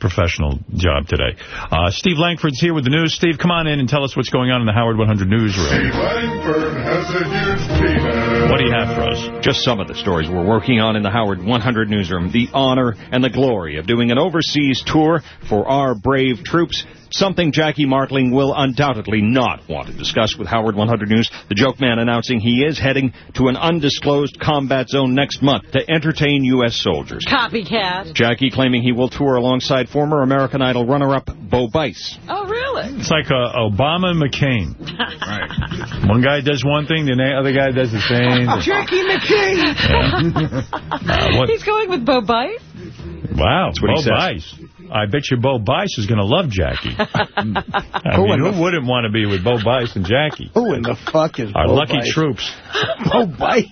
professional job today. Uh, Steve Langford's here with the news. Steve, come on in and tell us what's going on in the Howard 100 newsroom. Steve Langford has it here. What do you have for us? Just some of the stories we're working on in the Howard 100 newsroom. The honor and the glory of doing an overseas tour for our brave troops. Something Jackie Martling will undoubtedly not want to discuss with Howard 100 News. The joke man announcing he is heading to an undisclosed combat zone next month to entertain U.S. soldiers. Copycat. Jackie claiming he will tour alongside former American Idol runner-up Bo Bice. Oh, really? Really? It's like uh, Obama and McCain. Right. One guy does one thing, the other guy does the same. Jackie McCain. Uh, what- He's going with Bo Bice? Wow, That's what he Bo says. Bice. I bet you Bo Bice is going to love Jackie. I mean, who wouldn't want to be with Bo Bice and Jackie? Who in the fuck is Our Bo lucky Bice? troops. Bo Bice.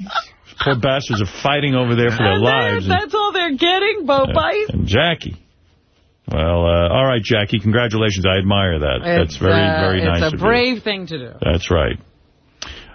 Poor bastards are fighting over there for their And lives. there- that's all they're getting, Bo and, Bice? and Jackie. Well, uh, all right, Jackie, congratulations. I admire that. That's very, uh, very nice It's a of brave thing to do. That's right.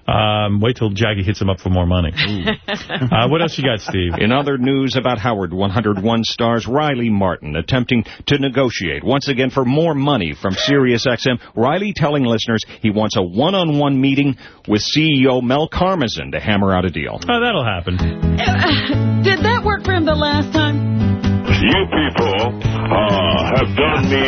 Um, wait till Jackie hits him up for more money. uh, what else you got, Steve? In other news about Howard 101 stars Riley Martin attempting to negotiate once again for more money from SiriusXM. Riley telling listeners he wants a one-on-one meeting with CEO Mel Karmazin to hammer out a deal. Oh, that'll happen. Did that work for him the last time? You people uh, have done me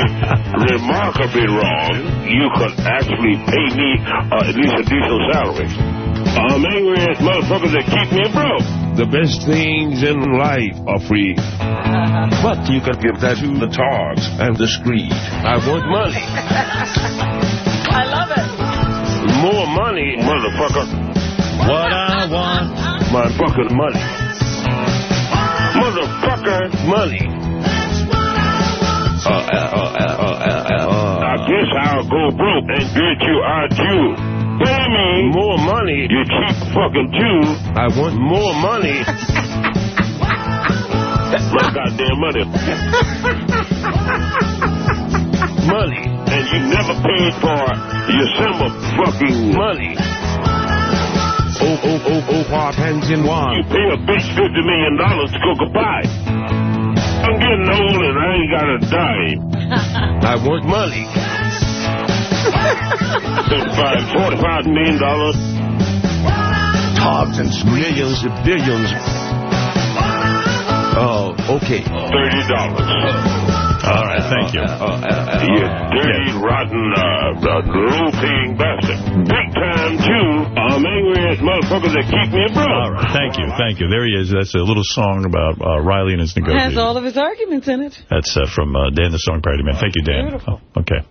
remarkably wrong. You could actually pay me uh, at least a decent salary. I'm angry at motherfuckers that keep me broke. The best things in life are free. But you can give that to the togs and the screed. I want money. I love it. More money, motherfucker. What I want. My fucking money. Motherfucker money. Uh, uh, uh, uh, uh, uh, I guess I'll go broke and get you out you. Pay me more money, you cheap fucking Jew. I want more money. My goddamn money. money. And you never paid for your simple fucking money. Oh, oh, oh, oh, what hands in one. You pay a bitch $50 million to go goodbye. I'm getting old and I ain't got a dime. I want money. Five, $45 million. Togs and millions and billions. Oh, okay. $30. All right, thank you. You dirty, rotten, uh, uh, low-paying bastard. Big time, too. I'm angry at motherfuckers that keep me broke. All right, thank you, thank you. There he is. That's a little song about uh, Riley and his Has all of his arguments in it. That's uh, from uh, Dan the Song Party Man. Thank you, Dan. Beautiful. Oh, okay.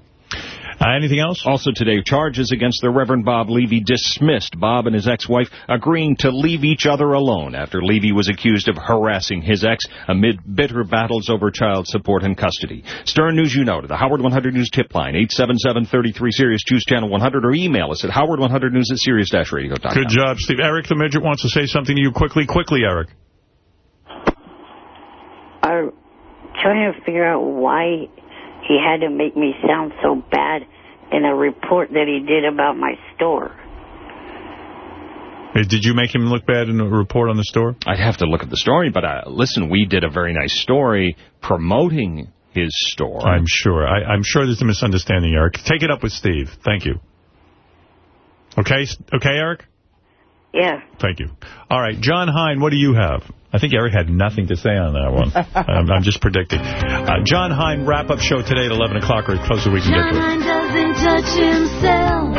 Uh, anything else? Also today, charges against the Reverend Bob Levy dismissed. Bob and his ex-wife agreeing to leave each other alone after Levy was accused of harassing his ex amid bitter battles over child support and custody. Stern News You Know to the Howard 100 News tip line, 877-33-SIRIUS, choose channel 100, or email us at howard100news at sirius-radio.com. Good job, Steve. Eric the Midget wants to say something to you quickly. Quickly, Eric. I'm trying to figure out why he had to make me sound so bad in a report that he did about my store. Did you make him look bad in a report on the store? I'd have to look at the story, but uh, listen, we did a very nice story promoting his store. I'm sure. I, I'm sure there's a misunderstanding, Eric. Take it up with Steve. Thank you. Okay, okay, Eric? Yeah. Thank you. All right, John Hine, what do you have? I think Eric had nothing to say on that one. I'm, I'm just predicting. Uh, John Hine, wrap-up show today at 11 o'clock or as close as we can get to it. John doesn't touch himself.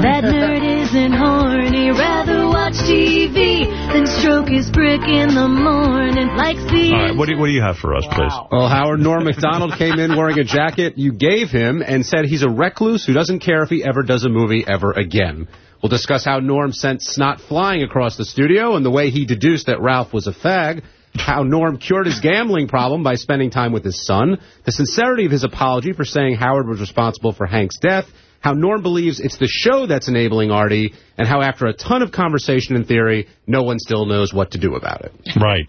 That nerd isn't horny. Rather watch TV than stroke his brick in the morning. Likes the All right, what do, you, what do you have for us, please? Well, Howard, Norm Macdonald came in wearing a jacket you gave him and said he's a recluse who doesn't care if he ever does a movie ever again. We'll discuss how Norm sent snot flying across the studio and the way he deduced that Ralph was a fag, how Norm cured his gambling problem by spending time with his son, the sincerity of his apology for saying Howard was responsible for Hank's death, how Norm believes it's the show that's enabling Artie, and how after a ton of conversation and theory, no one still knows what to do about it. Right.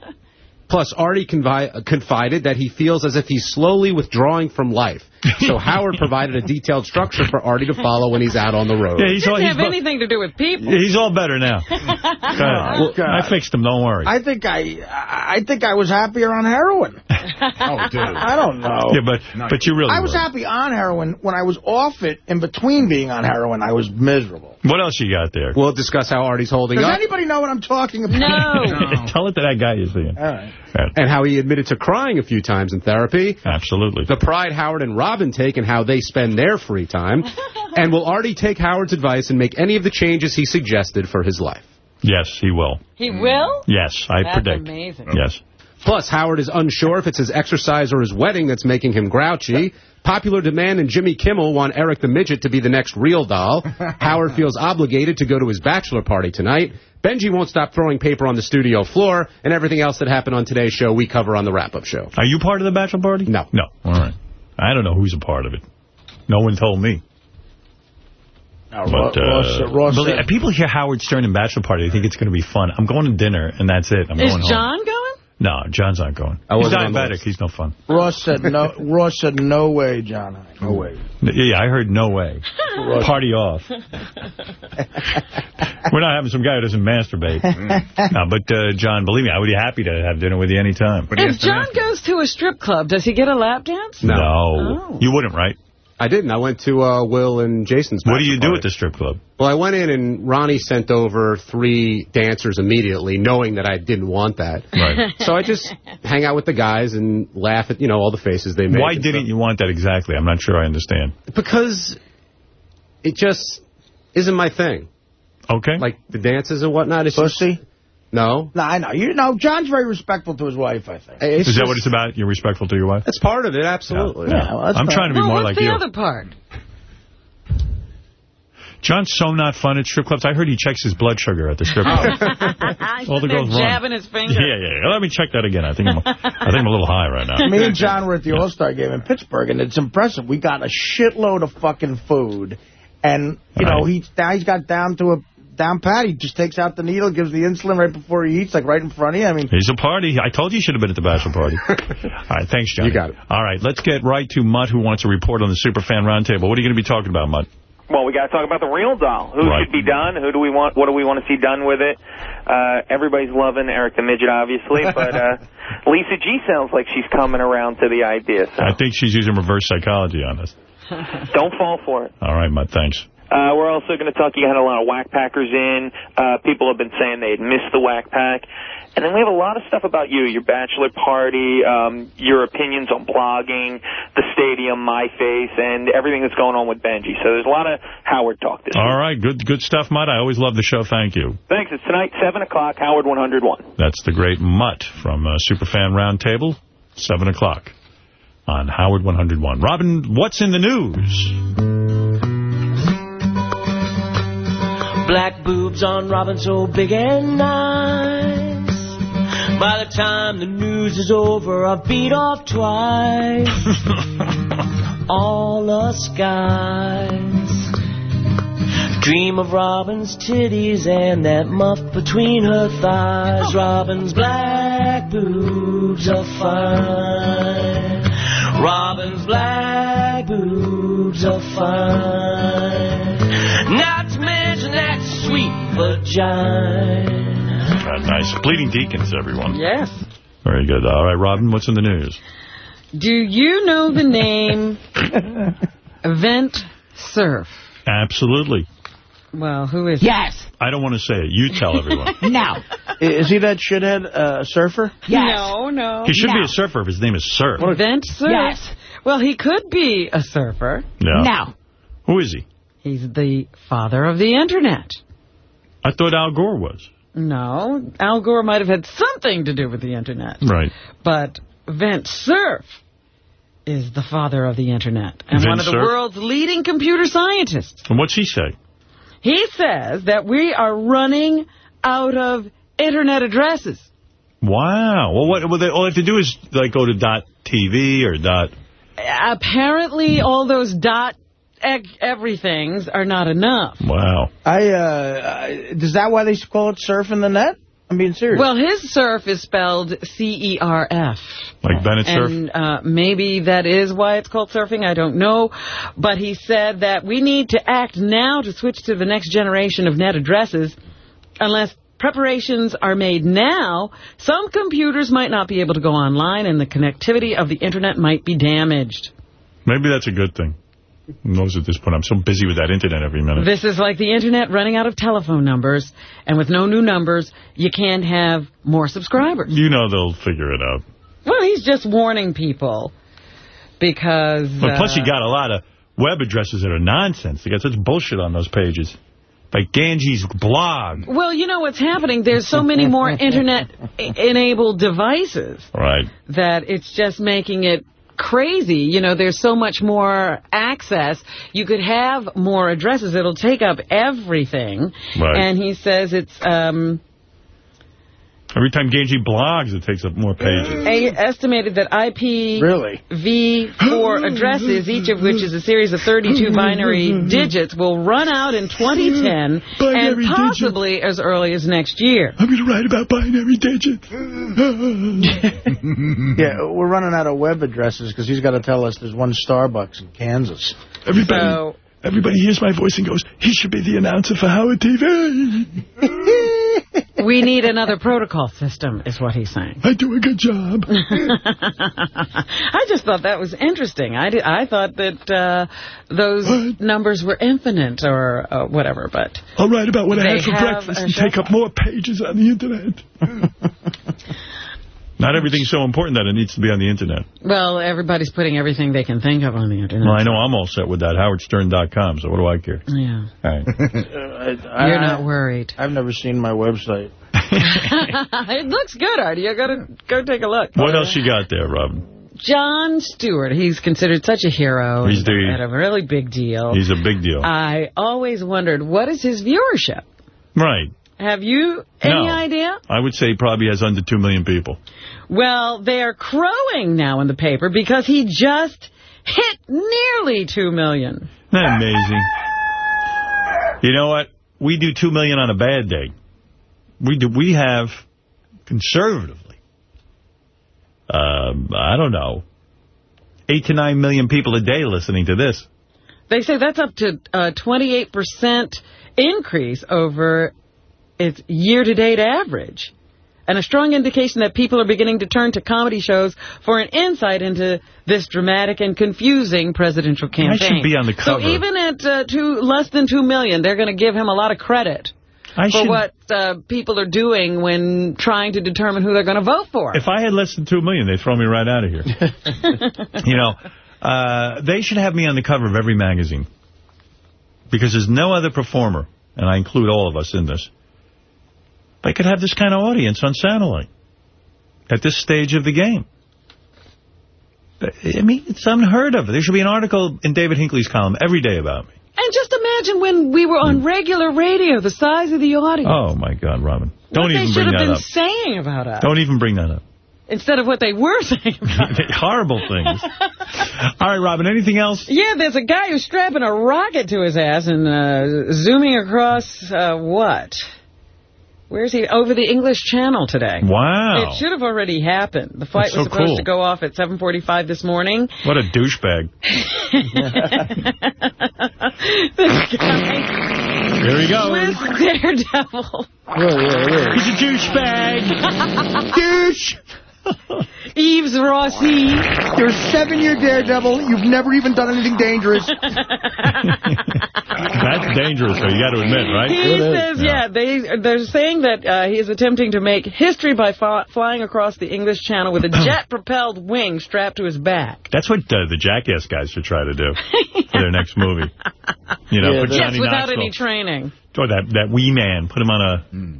Plus, Artie confided that he feels as if he's slowly withdrawing from life. So Howard provided a detailed structure for Artie to follow when he's out on the road. Yeah, he's all, Doesn't he's, have anything to do with people. he's all better now. Go ahead. Oh, God. I fixed him, don't worry. I think I, I think I was happier on heroin. oh, dude. I don't know. Yeah, but, but you really I was were. happy on heroin. When I was off it, in between being on heroin, I was miserable. What else you got there? We'll discuss how Artie's holding Does up. Does anybody know what I'm talking about? No. Tell it to that guy you're seeing. All right. And how he admitted to crying a few times in therapy. Absolutely. The pride Howard and Robin take and how they spend their free time. and will Artie take Howard's advice and make any of the changes he suggested for his life? Yes, he will. He will? Yes, I That's predict. amazing. Yes. Plus, Howard is unsure if it's his exercise or his wedding that's making him grouchy. Popular demand and Jimmy Kimmel want Eric the Midget to be the next real doll. Howard feels obligated to go to his bachelor party tonight. Benji won't stop throwing paper on the studio floor, and everything else that happened on today's show we cover on the wrap-up show. Are you part of the bachelor party? No. No. All right. I don't know who's a part of it. No one told me. Now, But, Ro- Ross, uh, Ross believe- said- people hear Howard Stern and Bachelor Party. They think it's going to be fun. I'm going to dinner, and that's it. I'm Is going home. John going? No, John's not going. I He's wasn't on the diabetic. He's no fun. Ross said no. Ross said no way, John. No way. Yeah, I heard no way. Party off. We're not having some guy who doesn't masturbate. no, but, uh, John, believe me, I would be happy to have dinner with you anytime. If John goes to a strip club, does he get a lap dance? No. Oh. You wouldn't, right? I didn't. I went to uh, Will and Jason's What do you do bachelor at the strip club? Well, I went in and Ronnie sent over three dancers immediately, knowing that I didn't want that. Right. so I just hang out with the guys and laugh at, you know, all the faces they make. Why didn't you want that exactly? I'm not sure I understand. Because it just isn't my thing. Okay. Like the dances and whatnot. It's Pussy? Just, no. No, I know. You know, John's very respectful to his wife, I think. It's Is that what it's about? You're respectful to your wife? That's part of it, absolutely. Yeah, well, I'm trying to be well, more what's like the you. other part? John's so not fun at strip clubs. I heard he checks his blood sugar at the strip club. Oh. All the They're girls run. jabbing his finger. Yeah, yeah, yeah. Let me check that again. I think I'm, I think I'm a little high right now. Me and John were at the All-Star game in Pittsburgh, and it's impressive. We got a shitload of fucking food. And, you know, he's, now he's got down to a down pat. He just takes out the needle, gives the insulin right before he eats, like right in front of you. I mean, He's a party. I told you you should have been at the bachelor party. All right, thanks, John. You got it. All right, let's get right to Mutt, who wants a report on the Superfan Roundtable. What are you going to be talking about, Mutt? Well, we got to talk about the real doll. Who Right. should be done? Who do we want? What do we want to see done with it? Uh, everybody's loving Eric the Midget, obviously, but uh, Lisa G sounds like she's coming around to the idea. So I think she's using reverse psychology on us. don't fall for it. All right, Mutt, thanks. Uh, we're also going to talk. You had a lot of whack packers in. Uh, people have been saying they had missed the whack pack. And then we have a lot of stuff about you, your bachelor party, um, your opinions on blogging, the stadium, my face, and everything that's going on with Benji. So there's a lot of Howard talk this All right, good good stuff, Mutt. I always love the show. Thank you. Thanks. It's tonight, 7 o'clock, Howard 101. That's the great Mutt from uh, Superfan Roundtable, 7 o'clock on Howard 101. Robin, what's in the news? Black boobs on Robin so big and nice. By the time the news is over, I've beat off twice. All the guys dream of Robin's titties and that muff between her thighs. Robin's black boobs are fine. Robin's black boobs are fine. Not that sweet vagina. Uh, nice. Bleeding Deacons, everyone. Yes. Very good. All right, Robin, what's in the news? Do you know the name Vint Cerf? Absolutely. Well, who is Yes. I don't want to say it. You tell everyone. no. Is he that shithead uh, surfer? No, no. He should be a surfer if his name is Surf. Vint Cerf? Yes. Well, he could be a surfer. Yeah. Who is he? He's the father of the Internet. I thought Al Gore was. No, Al Gore might have had something to do with the Internet. Right. But Vint Cerf is the father of the Internet and Vint one of the Cerf? world's leading computer scientists. And what's he say? He says that we are running out of Internet addresses. Wow. Well, what well, they, all they have to do is like go to dot .tv or dot. Apparently, all those dot eg- everythings are not enough. Wow. I, uh, is that why they call it surfing the net? I'm being serious. Well, his surf is spelled C-E-R-F. Like Bennett Cerf? And uh, maybe that is why it's called surfing. I don't know. But he said that we need to act now to switch to the next generation of net addresses. Unless preparations are made now, some computers might not be able to go online and the connectivity of the Internet might be damaged. Maybe that's a good thing. Knows at this point? I'm so busy with that Internet every minute. This is like the Internet running out of telephone numbers. And with no new numbers, you can't have more subscribers. You know they'll figure it out. Well, he's just warning people because... But plus, uh, you got a lot of web addresses that are nonsense. They got such bullshit on those pages. Like Ganges blog. Well, you know what's happening? There's so many more Internet-enabled devices Right. that it's just making it crazy. You know, there's so much more access. You could have more addresses. It'll take up everything. Right. And he says it's um, Every time Ganji blogs, it takes up more pages. a- estimated that IP Really? V4 addresses, each of which is a series of 32 binary digits, will run out in 2010 and possibly as early as next year. I'm going to write about binary digits. yeah, we're running out of web addresses because he's got to tell us there's one Starbucks in Kansas. Everybody, everybody hears my voice and goes, he should be the announcer for Howard TV. We need another protocol system, is what he's saying. I do a good job. I just thought that was interesting. I, did, I thought that uh, those numbers were infinite or uh, whatever, but... I'll write about what I had for breakfast and take up more pages on the Internet. Not everything's so important that it needs to be on the Internet. Well, everybody's putting everything they can think of on the Internet. Well, I know I'm all set with that. HowardStern.com, so what do I care? Yeah. All right. Uh, You're not worried. I've never seen my website. it looks good, Artie. You gotta go take a look. What else you got there, Robin? Jon Stewart. He's considered such a hero. He's the- and a really big deal. He's a big deal. I always wondered, what is his viewership? right. Have you any No. idea? I would say he probably has under 2 million people. Well, they're crowing now in the paper because he just hit nearly 2 million. Isn't that amazing? You know what? We do 2 million on a bad day. We do. We have, conservatively, um, I don't know, 8 to 9 million people a day listening to this. They say that's up to a 28% increase over its year-to-date average. And a strong indication that people are beginning to turn to comedy shows for an insight into this dramatic and confusing presidential campaign. I should be on the cover. So even at uh, two, less than 2 million, they're going to give him a lot of credit I for should- what uh, people are doing when trying to determine who they're going to vote for. If I had less than 2 million, they'd throw me right out of here. you know, uh, they should have me on the cover of every magazine. Because there's no other performer, and I include all of us in this, they could have this kind of audience on satellite at this stage of the game. I mean, it's unheard of. There should be an article in David Hinckley's column every day about me. And just imagine when we were on regular radio, the size of the audience. Oh, my God, Robin. Don't what they should have been saying about us. Don't even bring that up. Instead of what they were saying about us. Horrible things. All right, Robin, anything else? Yeah, there's a guy who's strapping a rocket to his ass and uh, zooming across uh, what? Where's he? Over the English Channel today. Wow. It should have already happened. The flight That's was so supposed cool. to go off at 7.45 this morning. What a douchebag. this guy Here he goes. was Daredevil. He's a douchebag. Douche. Yves Rossi. You're a seven-year daredevil. You've never even done anything dangerous. That's dangerous, though, you got to admit, right? He says, yeah, they, they're saying that uh, he is attempting to make history by flying across the English Channel with a jet-propelled wing strapped to his back. That's what uh, the Jackass guys should try to do for their next movie. You know, put yes, without Knoxville. any training. Or that, that wee man, put him on a Hmm.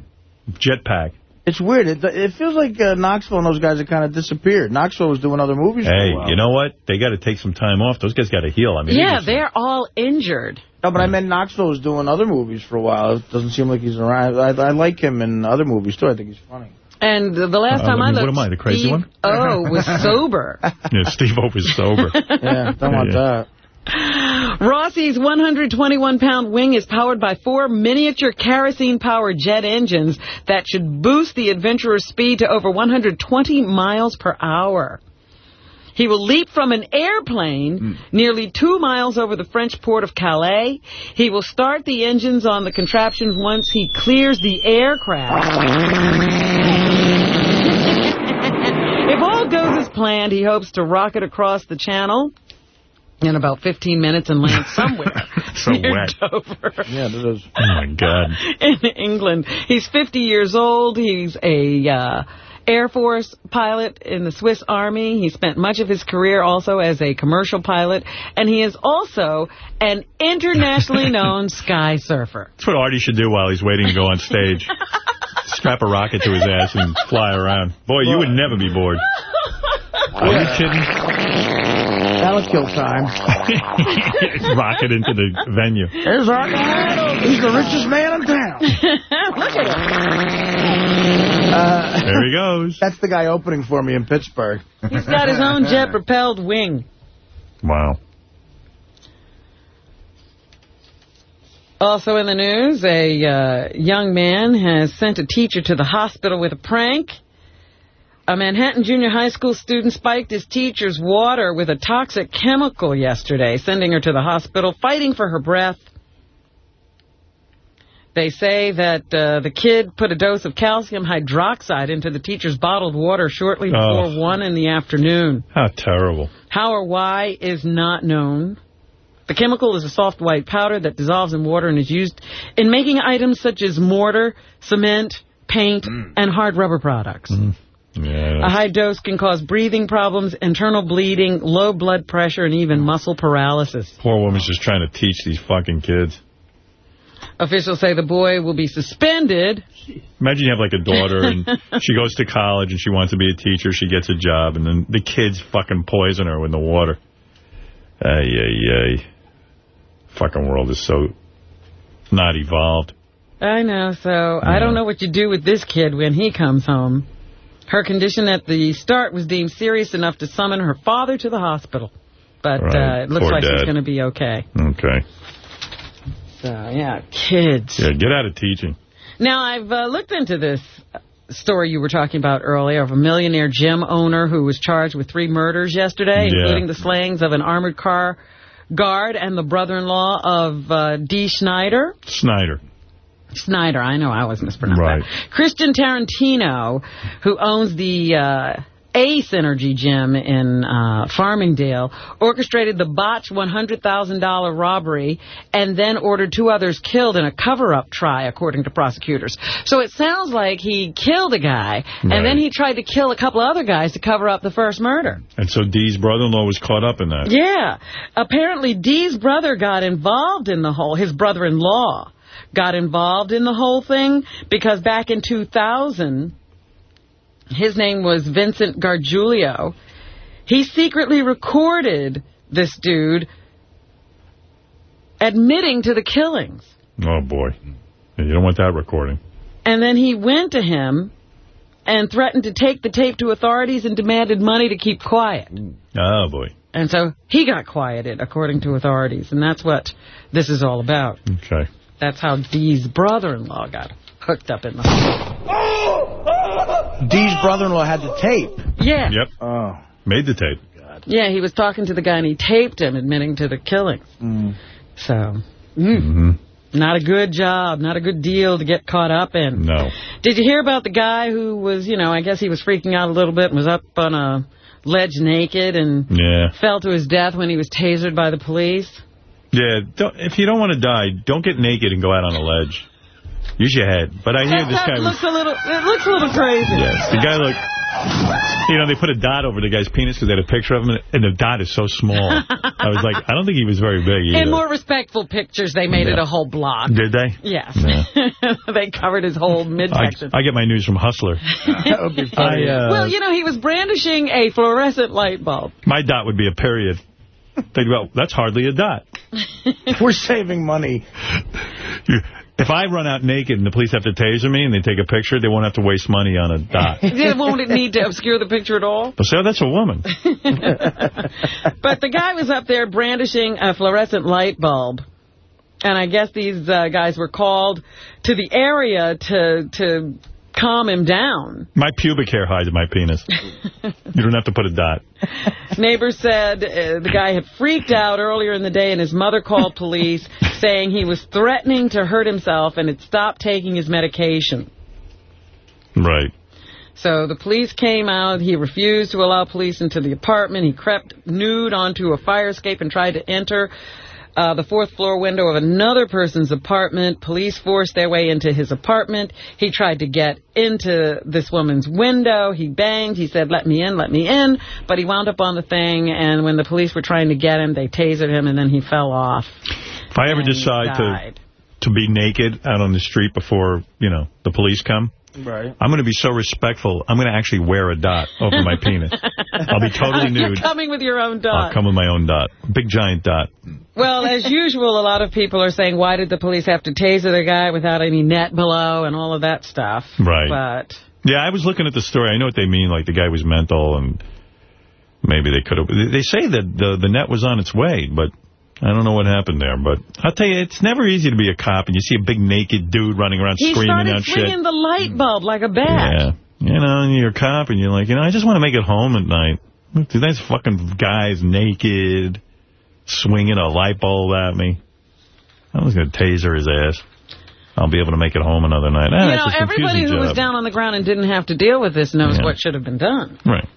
jetpack. It's weird. It, it feels like uh, Knoxville and those guys have kind of disappeared. Knoxville was doing other movies for Hey, a while. you know what? They got to take some time off. Those guys got to heal. I mean, Yeah, they they're all injured. No, but I meant Knoxville was doing other movies for a while. It doesn't seem like he's around. I, I like him in other movies, too. I think he's funny. And the, the last Uh, time what I am- what am I, the crazy Steve one? O was sober. yeah, Steve O was sober. Yeah, don't want Yeah. that. Rossi's 121-pound wing is powered by four miniature kerosene-powered jet engines that should boost the adventurer's speed to over 120 miles per hour. He will leap from an airplane hmm. nearly two miles over the French port of Calais. He will start the engines on the contraption once he clears the aircraft. if all goes as planned, he hopes to rocket across the channel in about 15 minutes and land somewhere So near wet. Dover Yeah, that is. Oh, my God. in England. He's 50 years old. He's a uh, Air Force pilot in the Swiss Army. He spent much of his career also as a commercial pilot. And he is also an internationally known sky surfer. That's what Artie should do while he's waiting to go on stage. Strap a rocket to his ass and fly around. Boy, you would never be bored. Are you kidding? That'll kill time. Rocket into the venue. There's Arthur Randall. He's the richest man in town. Look at him. Uh, There he goes. That's the guy opening for me in Pittsburgh. He's got his own jet-propelled wing. Wow. Also in the news, a uh, young man has sent a teacher to the hospital with a prank. A Manhattan junior high school student spiked his teacher's water with a toxic chemical yesterday, sending her to the hospital, fighting for her breath. They say that uh, the kid put a dose of calcium hydroxide into the teacher's bottled water shortly before Oh. 1 in the afternoon. How terrible. How or why is not known. The chemical is a soft white powder that dissolves in water and is used in making items such as mortar, cement, paint, and hard rubber products. A high dose can cause breathing problems, internal bleeding, low blood pressure, and even muscle paralysis. Poor woman's just trying to teach these fucking kids. Officials say the boy will be suspended. Imagine you have like a daughter and she goes to college and she wants to be a teacher. She gets a job and then the kids fucking poison her in the water. Ay, ay, ay. Fucking world is so not evolved. I know, so I don't know what you do with this kid when he comes home. Her condition at the start was deemed serious enough to summon her father to the hospital. But Right. uh, it looks Poor like she's going to be okay. Okay. So, yeah, kids. Yeah, get out of teaching. Now, I've uh, looked into this story you were talking about earlier of a millionaire gym owner who was charged with three murders yesterday, Yeah. including the slayings of an armored car guard and the brother-in-law of uh, Dee Schneider. Snider. Snider, I know I was mispronounced Right. that. Christian Tarantino, who owns the uh, Ace Energy Gym in uh, Farmingdale, orchestrated the botched $100,000 robbery and then ordered two others killed in a cover-up try, according to prosecutors. So it sounds like he killed a guy, Right. and then he tried to kill a couple other guys to cover up the first murder. And so Dee's brother-in-law was caught up in that. Yeah. Apparently, Dee's brother got involved in the whole, his brother-in-law got involved in the whole thing because back in 2000, his name was Vincent Gargiulo. He secretly recorded this dude admitting to the killings. Oh, boy. You don't want that recording. And then he went to him and threatened to take the tape to authorities and demanded money to keep quiet. Oh, boy. And so he got quieted, according to authorities. And that's what this is all about. Okay. That's how Dee's brother-in-law got hooked up in the Dee's brother-in-law had the tape. Yeah. Yep. Oh. Made the tape. God. Yeah, he was talking to the guy and he taped him admitting to the killings. So, mm, not a good job, not a good deal to get caught up in. No. Did you hear about the guy who was, you know, I guess he was freaking out a little bit and was up on a ledge naked and Yeah. fell to his death when he was tasered by the police? Yeah, don't, if you don't want to die, don't get naked and go out on a ledge. Use your head. But I hear That, this that guy was... looks a little, it looks a little crazy. Yes, the guy looked... You know, they put a dot over the guy's penis because they had a picture of him, and the dot is so small. I was like, I don't think he was very big either. In more respectful pictures, they made it a whole block. Did they? Yes. Yeah. they covered his whole I, midsection. I get my news from Hustler. That would be funny. I, uh, well, you know, he was brandishing a fluorescent light bulb. My dot would be a period. They'd go, that's hardly a dot. We're saving money. You, if I run out naked and the police have to taser me and they take a picture, they won't have to waste money on a dot. they Won't it need to obscure the picture at all? But so that's a woman. But the guy was up there brandishing a fluorescent light bulb. And I guess these uh, guys were called to the area to to calm him down. My pubic hair hides my penis. you don't have to put a dot. Neighbors said uh, the guy had freaked out earlier in the day and his mother called police saying he was threatening to hurt himself and had stopped taking his medication. Right. So the police came out. He refused to allow police into the apartment. He crept nude onto a fire escape and tried to enter uh, the fourth floor window of another person's apartment. Police forced their way into his apartment. He tried to get into this woman's window. He banged. He said, let me in, let me in. But he wound up on the thing, and when the police were trying to get him, they tasered him, and then he fell off. If I ever decide to to be naked out on the street before, you know, the police come. Right. I'm going to be so respectful, I'm going to actually wear a dot over my penis. I'll be totally You're nude. coming with your own dot. I'll come with my own dot. Big giant dot. Well, as usual, a lot of people are saying, why did the police have to taser the guy without any net below and all of that stuff? Right. But Yeah, I was looking at the story. I know what they mean. Like, the guy was mental, and maybe they could have... They say that the, the net was on its way, but I don't know what happened there. But I'll tell you, it's never easy to be a cop, and you see a big naked dude running around he screaming started out shit. swinging the light bulb like a bat. Yeah. You know, and you're a cop, and you're like, you know, I just want to make it home at night. These nice fucking guys naked, swinging a light bulb at me. I was going to taser his ass. I'll be able to make it home another night. Ah, you know, everybody who was down on the ground and didn't have to deal with this knows Yeah. what should have been done. Right.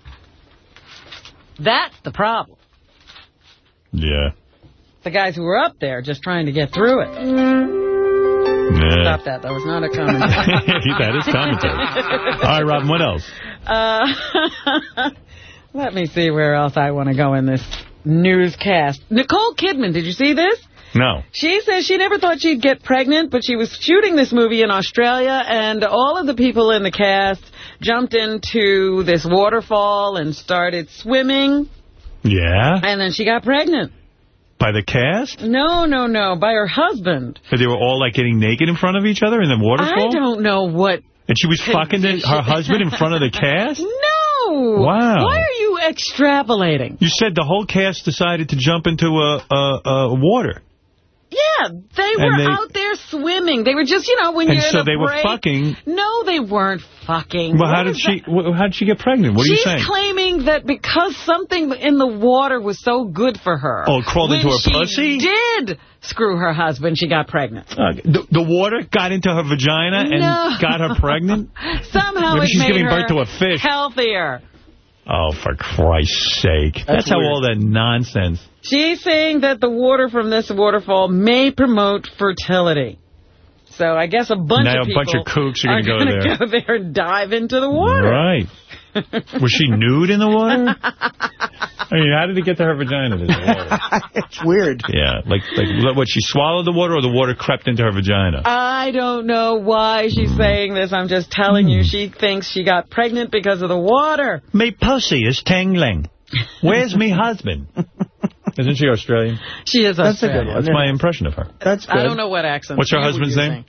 That's the problem. Yeah. The guys who were up there just trying to get through it. Yeah. Stop that. That was not a commentary. that is commentary. All right, Robin, what else? Uh, let me see where else I want to go in this newscast. Nicole Kidman, did you see this? No. She says she never thought she'd get pregnant, but she was shooting this movie in Australia, and all of the people in the cast jumped into this waterfall and started swimming, Yeah? and then she got pregnant. By the cast? No, no, no, by her husband. But they were all, like, getting naked in front of each other in the waterfall? I don't know what... And she was fucking the, her husband in front of the cast? No! Wow. Why are you extrapolating? You said the whole cast decided to jump into a, a, a water. Yeah, they were they- out there swimming. They were just, you know, when you're in so a they were fucking- No, they weren't fucking. Well, how did she, how did she get pregnant? What are She's you saying? She's claiming that because something in the water was so good for her. Oh, it crawled into her she pussy? did screw her husband, she got pregnant. Uh, the, the water got into her vagina and No. got her pregnant? Somehow Maybe it she's made giving her birth to a fish. healthier. Oh, for Christ's sake. That's, how weird. all that nonsense. She's saying that the water from this waterfall may promote fertility. So I guess a bunch Now of a people bunch of kooks are are gonna go there. go there and dive into the water. Right. Was she nude in the water? I mean, how did it get to her vagina? This water? it's weird. Yeah, like, like what, she swallowed the water or the water crept into her vagina? I don't know why she's saying this. I'm just telling Hmm. you she thinks she got pregnant because of the water. Me pussy is tingling. Where's me husband? Isn't she Australian? She is That's a good Australian. one. That's my impression of her. That's I don't know what accent. What's her husband's using. name?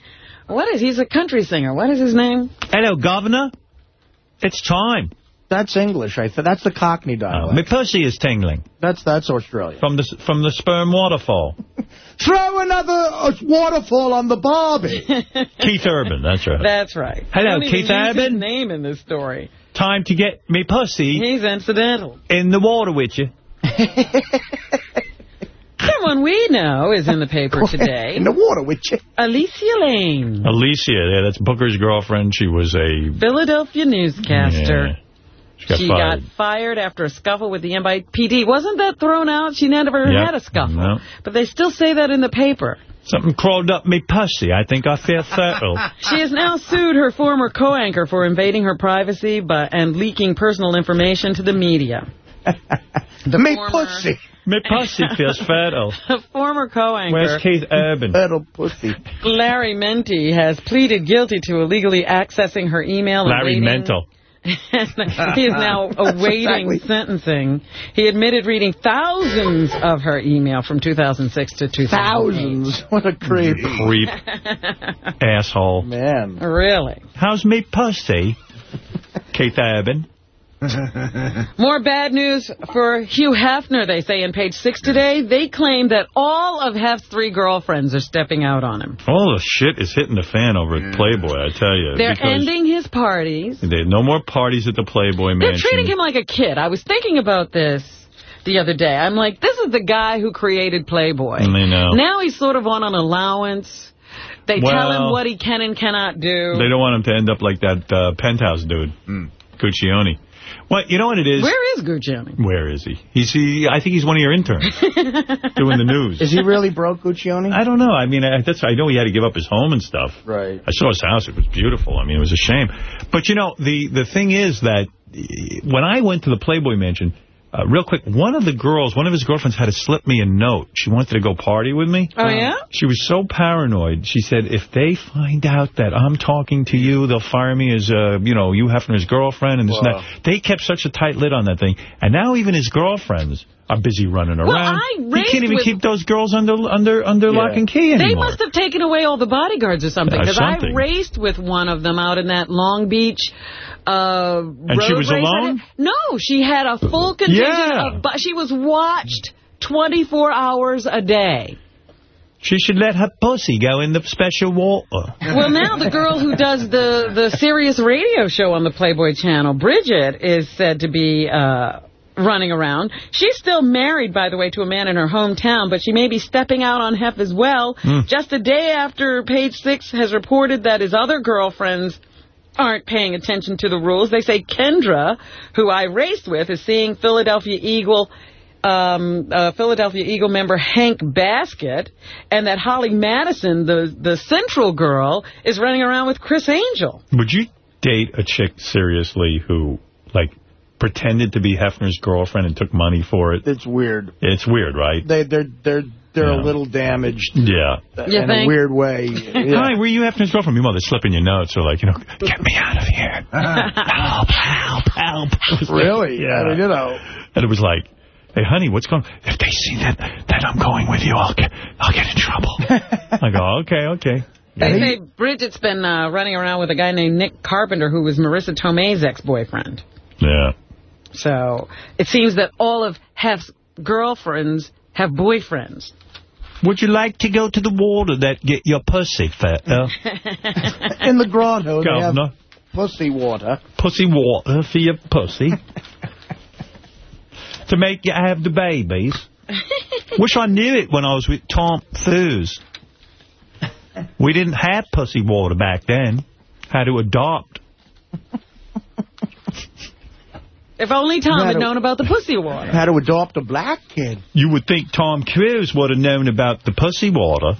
What is He's a country singer. What is his name? Hello, governor. It's time. That's English. I th That's the Cockney dialect. Me pussy is tingling. That's that's Australia. From the from the sperm waterfall. Throw another uh, waterfall on the Barbie. Keith Urban, that's right. That's right. Hello, Don't Keith use Urban. his name in this story. Time to get me pussy He's incidental. in the water with you. Someone we know is in the paper today. In the water with you. Alycia Lane, Alycia, yeah, that's Booker's girlfriend. She was a... Philadelphia newscaster. Yeah. She got she fired. got fired after a scuffle with the NYPD. Wasn't that thrown out? She never Yep. had a scuffle. No. But they still say that in the paper. Something crawled up me pussy. I think I feel fertile. She has now sued her former co-anchor for invading her privacy by, and leaking personal information to the media. The me pussy. Me pussy feels fertile. Former co-anchor, Where's Keith Urban? Fertile pussy. Larry Mendte, has pleaded guilty to illegally accessing her email. Larry waiting- Mental. he is now awaiting sentencing. He admitted reading thousands of her email from 2006 to 2008. Thousands. What a creep. Creep. Asshole. Man. Really? How's me pussy? Keith Urban. More bad news for Hugh Hefner, they say in page six today. They claim that all of Hef's three girlfriends are stepping out on him. All the shit is hitting the fan over at Playboy, I tell you. They're ending his parties. there- no more parties at the Playboy They're Mansion. treating him like a kid. I was thinking about this the other day. I'm like, this is the guy who created Playboy. I know. Now he's sort of on an allowance. They tell him what he can and cannot do. They don't want him to end up like that uh, penthouse dude, Guccione. Well, you know what it is? Where is Guccione? Where is he? He's he. I think he's one of your interns doing the news. Is he really broke, Guccione? I don't know. I mean, I, that's I know he had to give up his home and stuff. Right. I saw his house. It was beautiful. I mean, it was a shame. But, you know, the, the thing is that eh, when I went to the Playboy Mansion, Uh, real quick, one of the girls, one of his girlfriends had to slip me a note. She wanted to go party with me. Oh, yeah? She was so paranoid. She said, if they find out that I'm talking to you, they'll fire me as, uh, you know, you Hefner's girlfriend and this and that. They kept such a tight lid on that thing. And now even his girlfriends are busy running Well, around. He can't even keep those girls under under under lock and key They must have taken away all the bodyguards or something. Uh, Because I raced with one of them out in that Long Beach uh, And she was alone? No, she had a full contingent Yeah. of... But she was watched 24 hours a day. She should let her pussy go in the special water. Well, now the girl who does the, the Sirius radio show on the Playboy channel, Bridget, is said to be uh, running around. She's still married, by the way, to a man in her hometown, but she may be stepping out on Hef as well. Hmm. Just a day after Page Six has reported that his other girlfriends aren't paying attention to the rules. They say Kendra, who I raced with, is seeing Philadelphia Eagle um, uh, Philadelphia Eagle member Hank Baskett, and that Holly Madison, the the central girl, is running around with Criss Angel. Would you date a chick seriously who, like, pretended to be Hefner's girlfriend and took money for it? It's weird. It's weird, right? They, they're they're they're Yeah. a little damaged Yeah. in a weird way. Yeah. Hi, were you Hefner's girlfriend? Your mother slipping your notes or like, you know, get me out of here. help, help, help. It like- Really? yeah. I mean, you know. And it was like, hey, honey, what's going on? If they see that, that I'm going with you, I'll get, I'll get in trouble. I go, okay, okay. They say Bridget's been uh, running around with a guy named Nick Carpenter, who was Marisa Tomei's ex-boyfriend. Yeah. So it seems that all of Hef's girlfriends have boyfriends. Would you like to go to the water that get your pussy fat? Uh, In the grotto, they have Governor. pussy water. pussy water for your pussy. to make you have the babies. Wish I knew it when I was with Tom Foos. We didn't have pussy water back then. Had to adopt. If only Tom Had had a- known about the pussy water. Had to adopt a black kid. You would think Tom Cruise would have known about the pussy water.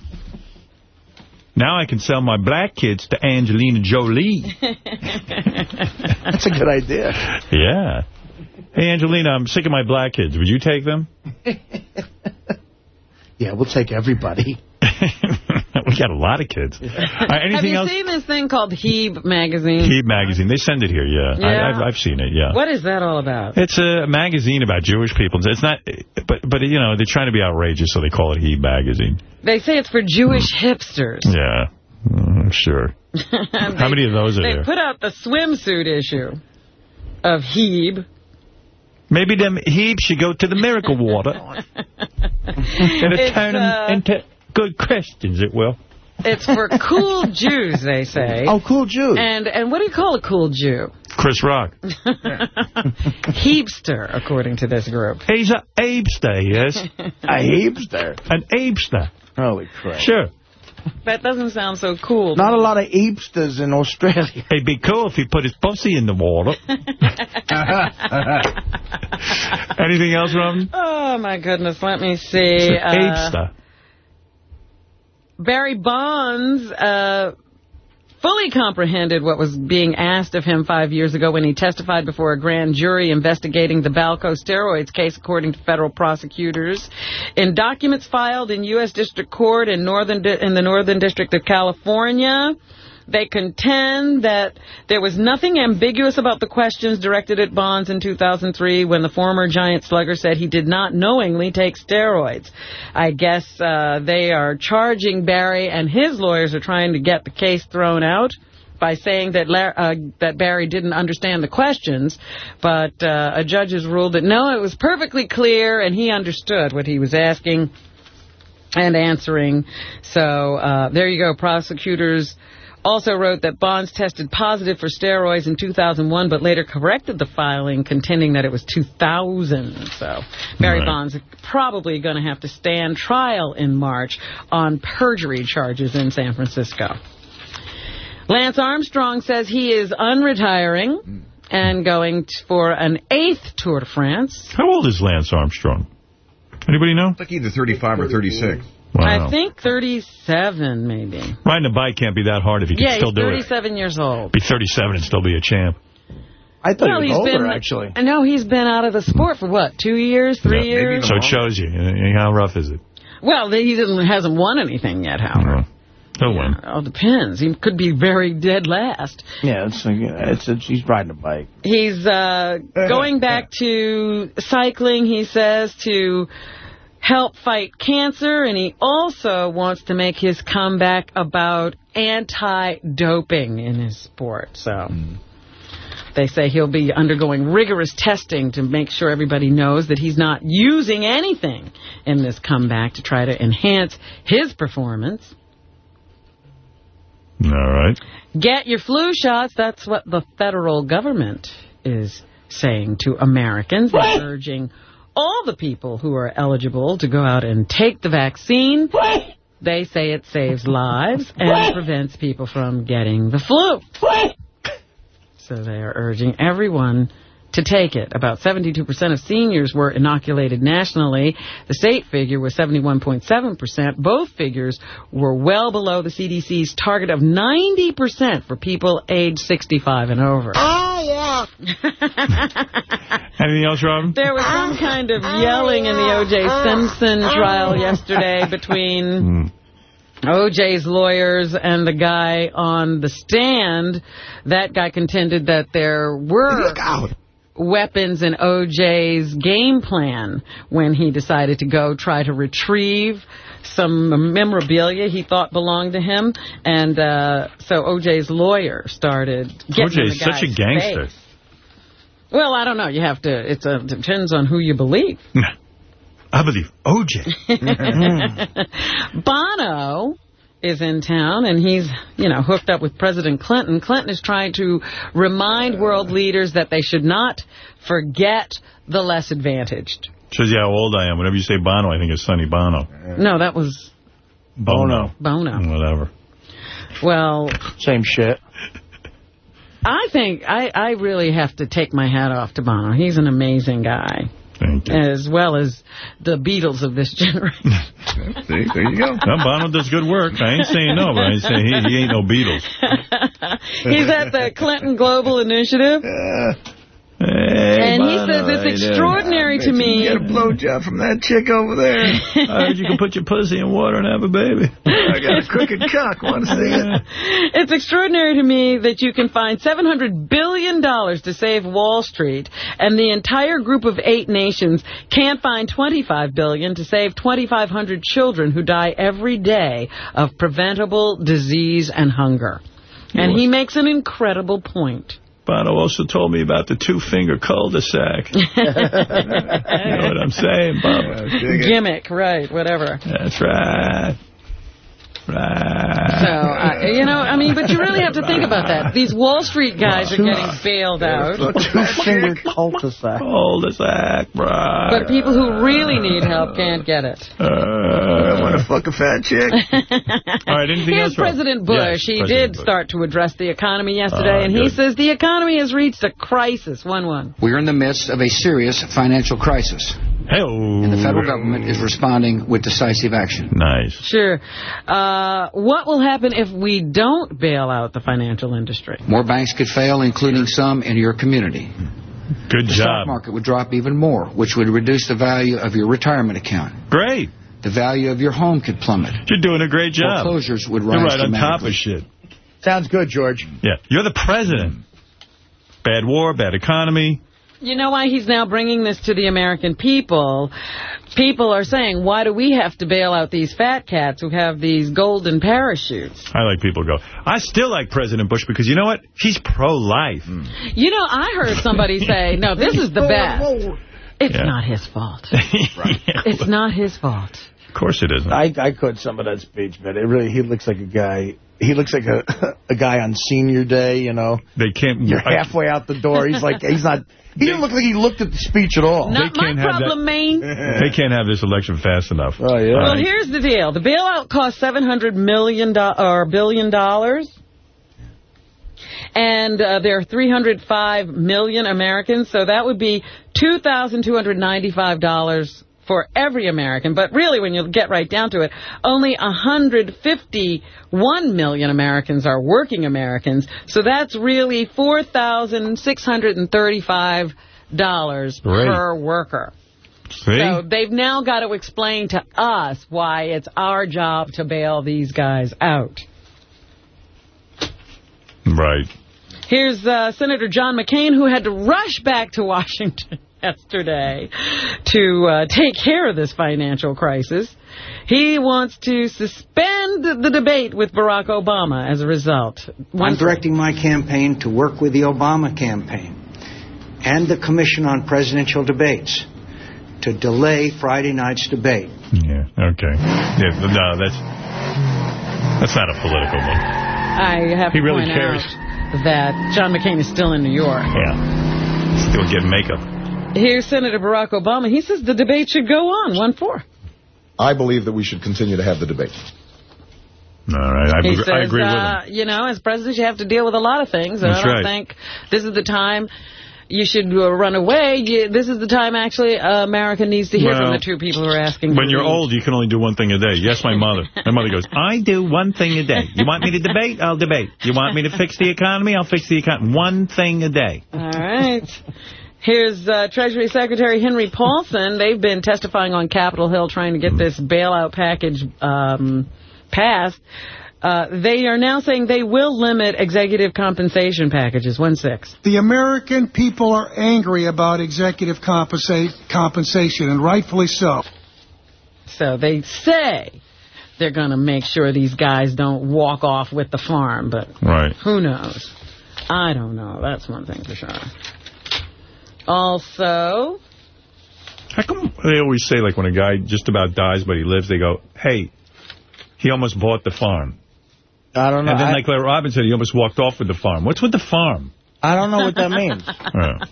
Now I can sell my black kids to Angelina Jolie. That's a good idea. Yeah. Hey, Angelina, I'm sick of my black kids. Would you take them? Yeah, we'll take everybody. we got a lot of kids. All right, Have anything you else? seen this thing called Heeb magazine? Heat magazine. They send it here, yeah. Yeah. I, I've, I've seen it, yeah. What is that all about? It's a magazine about Jewish people. It's not, but, but you know, they're trying to be outrageous, so they call it Heat magazine. They say it's for Jewish hipsters. Yeah, Mm, sure. How many of those are They there? put out the swimsuit issue of Heeb. Maybe them heaps should go to the miracle water. and It's, turn them uh, into good Christians, it will. It's for cool Jews, they say. Oh, cool Jews. And and what do you call a cool Jew? Chris Rock. Heapster, according to this group. He's a Abester, yes. A heapster? An Abester. Holy crap. Sure. That doesn't sound so cool. Not a lot of apesters in Australia. It'd be cool if he put his pussy in the water. Anything else, Robin? Oh, my goodness. Let me see. It's an Uh, Abester. Barry Bonds uh, fully comprehended what was being asked of him five years ago when he testified before a grand jury investigating the Balco steroids case, according to federal prosecutors. In documents filed in U.S. District Court in, Northern in the Northern District of California, they contend that there was nothing ambiguous about the questions directed at Bonds in 2003 when the former Giant slugger said he did not knowingly take steroids. I guess uh, they are charging Barry and his lawyers are trying to get the case thrown out by saying that La- uh, that Barry didn't understand the questions, but uh, a judge has ruled that no, it was perfectly clear and he understood what he was asking and answering. So uh, there you go. Prosecutors also wrote that Bonds tested positive for steroids in 2001, but later corrected the filing, contending that it was 2000. So Barry Right. Bonds is probably going to have to stand trial in March on perjury charges in San Francisco. Lance Armstrong says he is unretiring and going for an eighth Tour de France. How old is Lance Armstrong? Anybody know? Like either 35 or 36. Wow. I think 37, maybe. Riding a bike can't be that hard if you can yeah, still he's do it. Yeah, 37 years old. Be 37 and still be a champ. I thought well, he was he's older, been, actually. No, he's been out of the sport for what, two years, three years? So it shows you. uh, How rough is it? Well, he doesn't, hasn't won anything yet, Howard. He'll win. It all depends. He could be very dead last. Yeah, it's, it's, it's he's riding a bike. He's uh, going back to cycling, he says, to help fight cancer, and he also wants to make his comeback about anti-doping in his sport. So hmm. they say he'll be undergoing rigorous testing to make sure everybody knows that he's not using anything in this comeback to try to enhance his performance. All right. Get your flu shots. That's what the federal government is saying to Americans. They're urging all the people who are eligible to go out and take the vaccine. They say it saves lives and prevents people from getting the flu. So they are urging everyone to take it. About 72% of seniors were inoculated nationally. The state figure was 71.7%. Both figures were well below the CDC's target of 90% for people age 65 and over. Oh, yeah. Anything else, Robin? There was some ah, kind of ah, yelling in the ah, O.J. Simpson trial yesterday between hmm. O.J.'s lawyers and the guy on the stand. That guy contended that there were weapons in O.J.'s game plan when he decided to go try to retrieve some memorabilia he thought belonged to him. And uh, so O.J.'s lawyer started OJ's such a gangster. face. Well, I don't know. You have to, it uh, depends on who you believe. I believe OJ. Bono is in town, and he's, you know, hooked up with President Clinton. Clinton is trying to remind world leaders that they should not forget the less advantaged. Shows you how old I am. Whenever you say Bono, I think it's Sonny Bono. No, that was Bono. Bono. Mm, whatever. Well, Same shit. I think I, I really have to take my hat off to Bono. He's an amazing guy. Thank you. As well as the Beatles of this generation. See, there you go. Well, Bono does good work. I ain't saying no, but I ain't saying he, he ain't no Beatles. He's at the Clinton Global Initiative. Hey, and he says it's extraordinary to me. You Get a blowjob from that chick over there. I heard you can put your pussy in water and have a baby. I got a crooked cock. Want to see it? It's extraordinary to me that you can find $700 billion to save Wall Street, and the entire group of eight nations can't find 25 billion to save 2,500 children who die every day of preventable disease and hunger. And he makes an incredible point. Bono also told me about the two-finger cul-de-sac. you know what I'm saying, Bob? Gimmick, right, whatever. That's right. So, Right. uh, you know, I mean, but you really have to think about that. These Wall Street guys are getting bailed out. Two-finger cul-de-sac. Cul-de-sac, right. But people who really need help can't get it. Uh, I want to fuck a fat chick. All right, anything Here's else? Rob? President Bush. Yes, he President did Bush. start to address the economy yesterday, Ah, and he says the economy has reached a crisis. 1-1. We are in the midst of a serious financial crisis. And the federal government is responding with decisive action. Nice. Sure. Uh, what will happen if we don't bail out the financial industry? More banks could fail, including some in your community. Good job. the stock market would drop even more, which would reduce the value of your retirement account. Great. The value of your home could plummet. You're doing a great job. Foreclosures would rise You're right on top of shit. Sounds good, George. Yeah, you're the president. Bad war, bad economy. You know why he's now bringing this to the American people? People are saying, why do we have to bail out these fat cats who have these golden parachutes? I like people go. I still like President Bush because you know what? He's pro-life. Hmm. You know, I heard somebody say, no, this is the best. It's Yeah. not his fault. It's not his fault. Of course it isn't. I I caught some of that speech, but it really he looks like a guy. He looks like a a guy on senior day. You know, they can't. You're halfway out the door. He's like he's not. He didn't look like he looked at the speech at all. Not my problem, Maine. They can't have this election fast enough. Oh, yeah. Well, here's the deal. The bailout cost $700 million or billion dollars. And uh, there are 305 million Americans, so that would be $2,295 for every American. But really, when you get right down to it, only 151 million Americans are working Americans. So that's really $4,635 Great. per worker. See? So they've now got to explain to us why it's our job to bail these guys out. Right. Here's uh, Senator John McCain, who had to rush back to Washington yesterday to uh, take care of this financial crisis. He wants to suspend the debate with Barack Obama as a result. I'm directing my campaign to work with the Obama campaign and the Commission on Presidential Debates to delay Friday night's debate. Yeah, okay. Yeah, no, that's that's not a political one. I have He to really point cares. out that John McCain is still in New York. Yeah. Still getting makeup. Here's Senator Barack Obama. He says the debate should go on, 1-4. I believe that we should continue to have the debate. All right, I, He agree- says, I agree with him. uh, you know, as president, you have to deal with a lot of things. And That's I don't right. think this is the time you should uh, run away. You, this is the time, actually, uh, America needs to hear from the two people who are asking When you're leave. old, you can only do one thing a day. Yes, my mother. My mother goes, I do one thing a day. You want me to debate? I'll debate. You want me to fix the economy? I'll fix the economy. One thing a day. All right. Here's uh, Treasury Secretary Henry Paulson. They've been testifying on Capitol Hill trying to get this bailout package um, passed. Uh, they are now saying they will limit executive compensation packages, 1-6. The American people are angry about executive compensa compensation, and rightfully so. So they say they're going to make sure these guys don't walk off with the farm, but Right. who knows? I don't know. That's one thing for sure. Also, How come they always say, like, when a guy just about dies but he lives, they go, hey, he almost bought the farm. I don't know. And then, I, like Larry Robin said, he almost walked off with the farm. What's with the farm? I don't know what that means. Uh,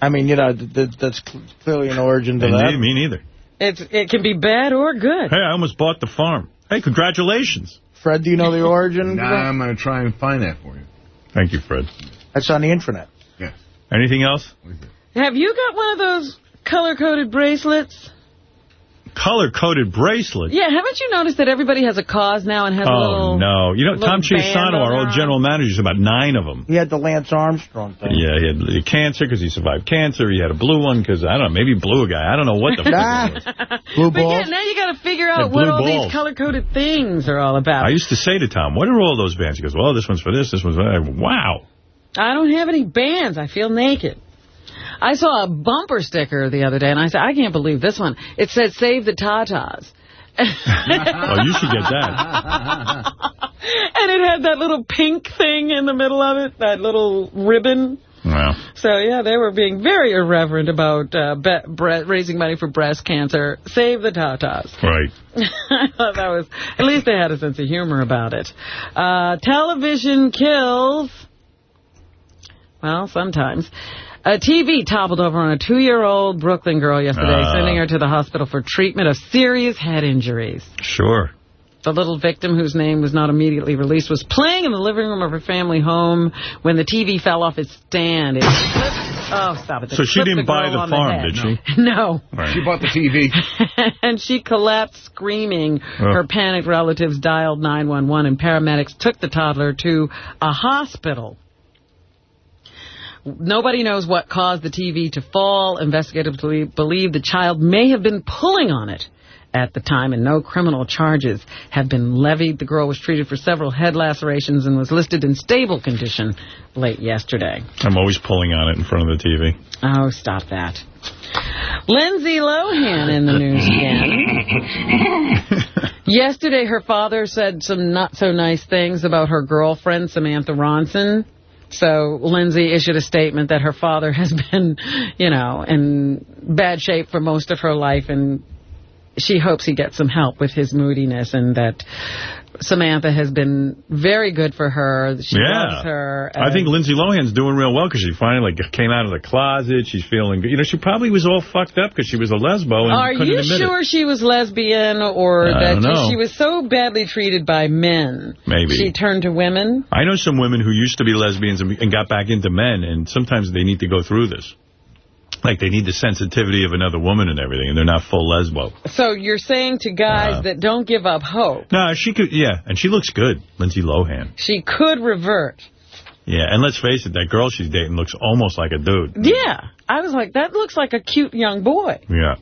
I mean, you know, th th that's cl- clearly an origin to and that. me, me neither. it's it can be bad or good. Hey, I almost bought the farm. Hey, congratulations. Fred, do you know the origin? Nah, I'm going to try and find that for you. Thank you, Fred. That's on the intranet. Anything else? Have you got one of those color-coded bracelets? Color-coded bracelets? Yeah, haven't you noticed that everybody has a cause now and has a oh, little Oh, no. You know, Tom band our old general manager, has about nine of them. He had the Lance Armstrong thing. Yeah, he had cancer because he survived cancer. He had a blue one because, I don't know, maybe blew a guy. I don't know what the fuck it ah, was. Blue But yeah, now you got to figure out Yeah, what blue all balls. these color-coded things are all about. I used to say to Tom, what are all those bands? He goes, well, this one's for this, this one's for that. Wow. I don't have any bands. I feel naked. I saw a bumper sticker the other day, and I said, I can't believe this one. It said, save the Tatas. oh, you should get that. And it had that little pink thing in the middle of it, that little ribbon. Wow. So, yeah, they were being very irreverent about uh, bre- raising money for breast cancer. Save the Tatas. Right. I thought that was, at least they had a sense of humor about it. Uh, television kills, well, sometimes. A TV toppled over on a two-year-old Brooklyn girl yesterday, Ah. sending her to the hospital for treatment of serious head injuries. Sure. The little victim, whose name was not immediately released, was playing in the living room of her family home when the TV fell off its stand. It clipped, oh, stop it. It So she didn't buy the farm, head. did she? No. Right. She bought the TV. and she collapsed screaming. Oh. Her panicked relatives dialed 911 and paramedics took the toddler to a hospital. Nobody knows what caused the TV to fall. Investigators believe, the child may have been pulling on it at the time, and no criminal charges have been levied. The girl was treated for several head lacerations and was listed in stable condition late yesterday. I'm always pulling on it in front of the TV. Oh, stop that. Lindsay Lohan in the news again. Yesterday, her father said some not so nice things about her girlfriend, Samantha Ronson. So Lindsay issued a statement that her father has been, you know, in bad shape for most of her life, and she hopes he gets some help with his moodiness, and that Samantha has been very good for her. She yeah. loves her. I think Lindsay Lohan's doing real well because she finally came out of the closet. She's feeling good. You know, she probably was all fucked up because she was a lesbo and Are you sure it. she was lesbian or I that she was so badly treated by men? Maybe. She turned to women? I know some women who used to be lesbians and, and got back into men, and sometimes they need to go through this. Like they need the sensitivity of another woman and everything, and they're not full lesbo. So you're saying to guys Uh, that don't give up hope, No, she could, yeah, and she looks good, Lindsay Lohan. she could revert. Yeah, and let's face it, that girl she's dating looks almost like a dude. Yeah. I was like, that looks like a cute young boy. Yeah.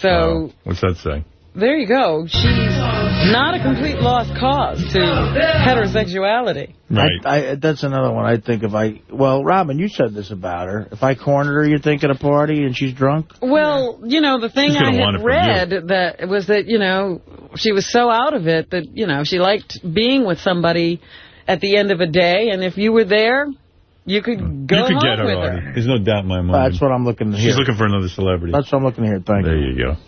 So Oh, what's that say? There you go. She's not a complete lost cause to heterosexuality. Right. I, I, that's another one I think if I... Well, Robin, you said this about her. If I cornered her, you think at a party and she's drunk? Well, you know, the thing I had read that was that, you know, she was so out of it that, you know, she liked being with somebody at the end of a day, and if you were there, you could go you could get her, with Artie. her. There's no doubt in my mind. That's what I'm looking to hear. She's looking for another celebrity. That's what I'm looking to hear. Thank there you. There you go.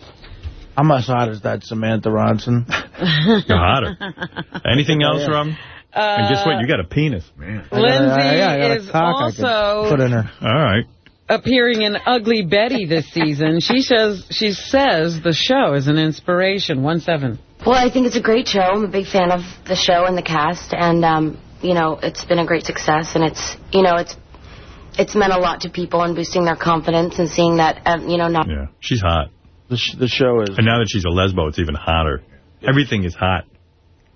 I'm as hot as that Samantha Ronson. You're hotter. Anything else, Yeah. Robin? and guess what? You got a penis. I got a- Lindsay yeah, I got a is cock I could also put in her. All right. appearing in Ugly Betty this season. She says she says the show is an inspiration. One seven. Well, I think it's a great show. I'm a big fan of the show and the cast, and um, you know, it's been a great success, and it's you know, it's it's meant a lot to people and boosting their confidence and seeing that um, you know, not Yeah, she's hot. The, sh the show is. And now that she's a lesbo, it's even hotter. Everything is hot.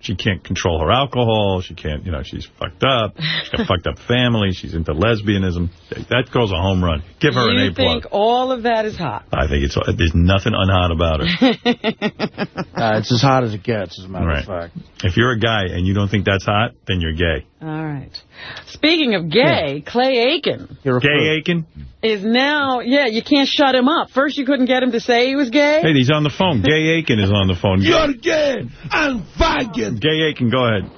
She can't control her alcohol. She can't, you know, she's fucked up. She's got a fucked up family. She's into lesbianism. That girl's a home run. Give her you an A+. You think all of that is hot? I think it's there's nothing unhot about her. Uh, it's as hot as it gets, as a matter Right. of fact. If you're a guy and you don't think that's hot, then you're gay. All right. Speaking of gay, Clay Aiken Gay Aiken? is now, yeah, you can't shut him up. First you couldn't get him to say he was gay. Hey, he's on the phone. Gay Aiken is on the phone. You're gay. I'm faggot. Gay Aiken, go ahead.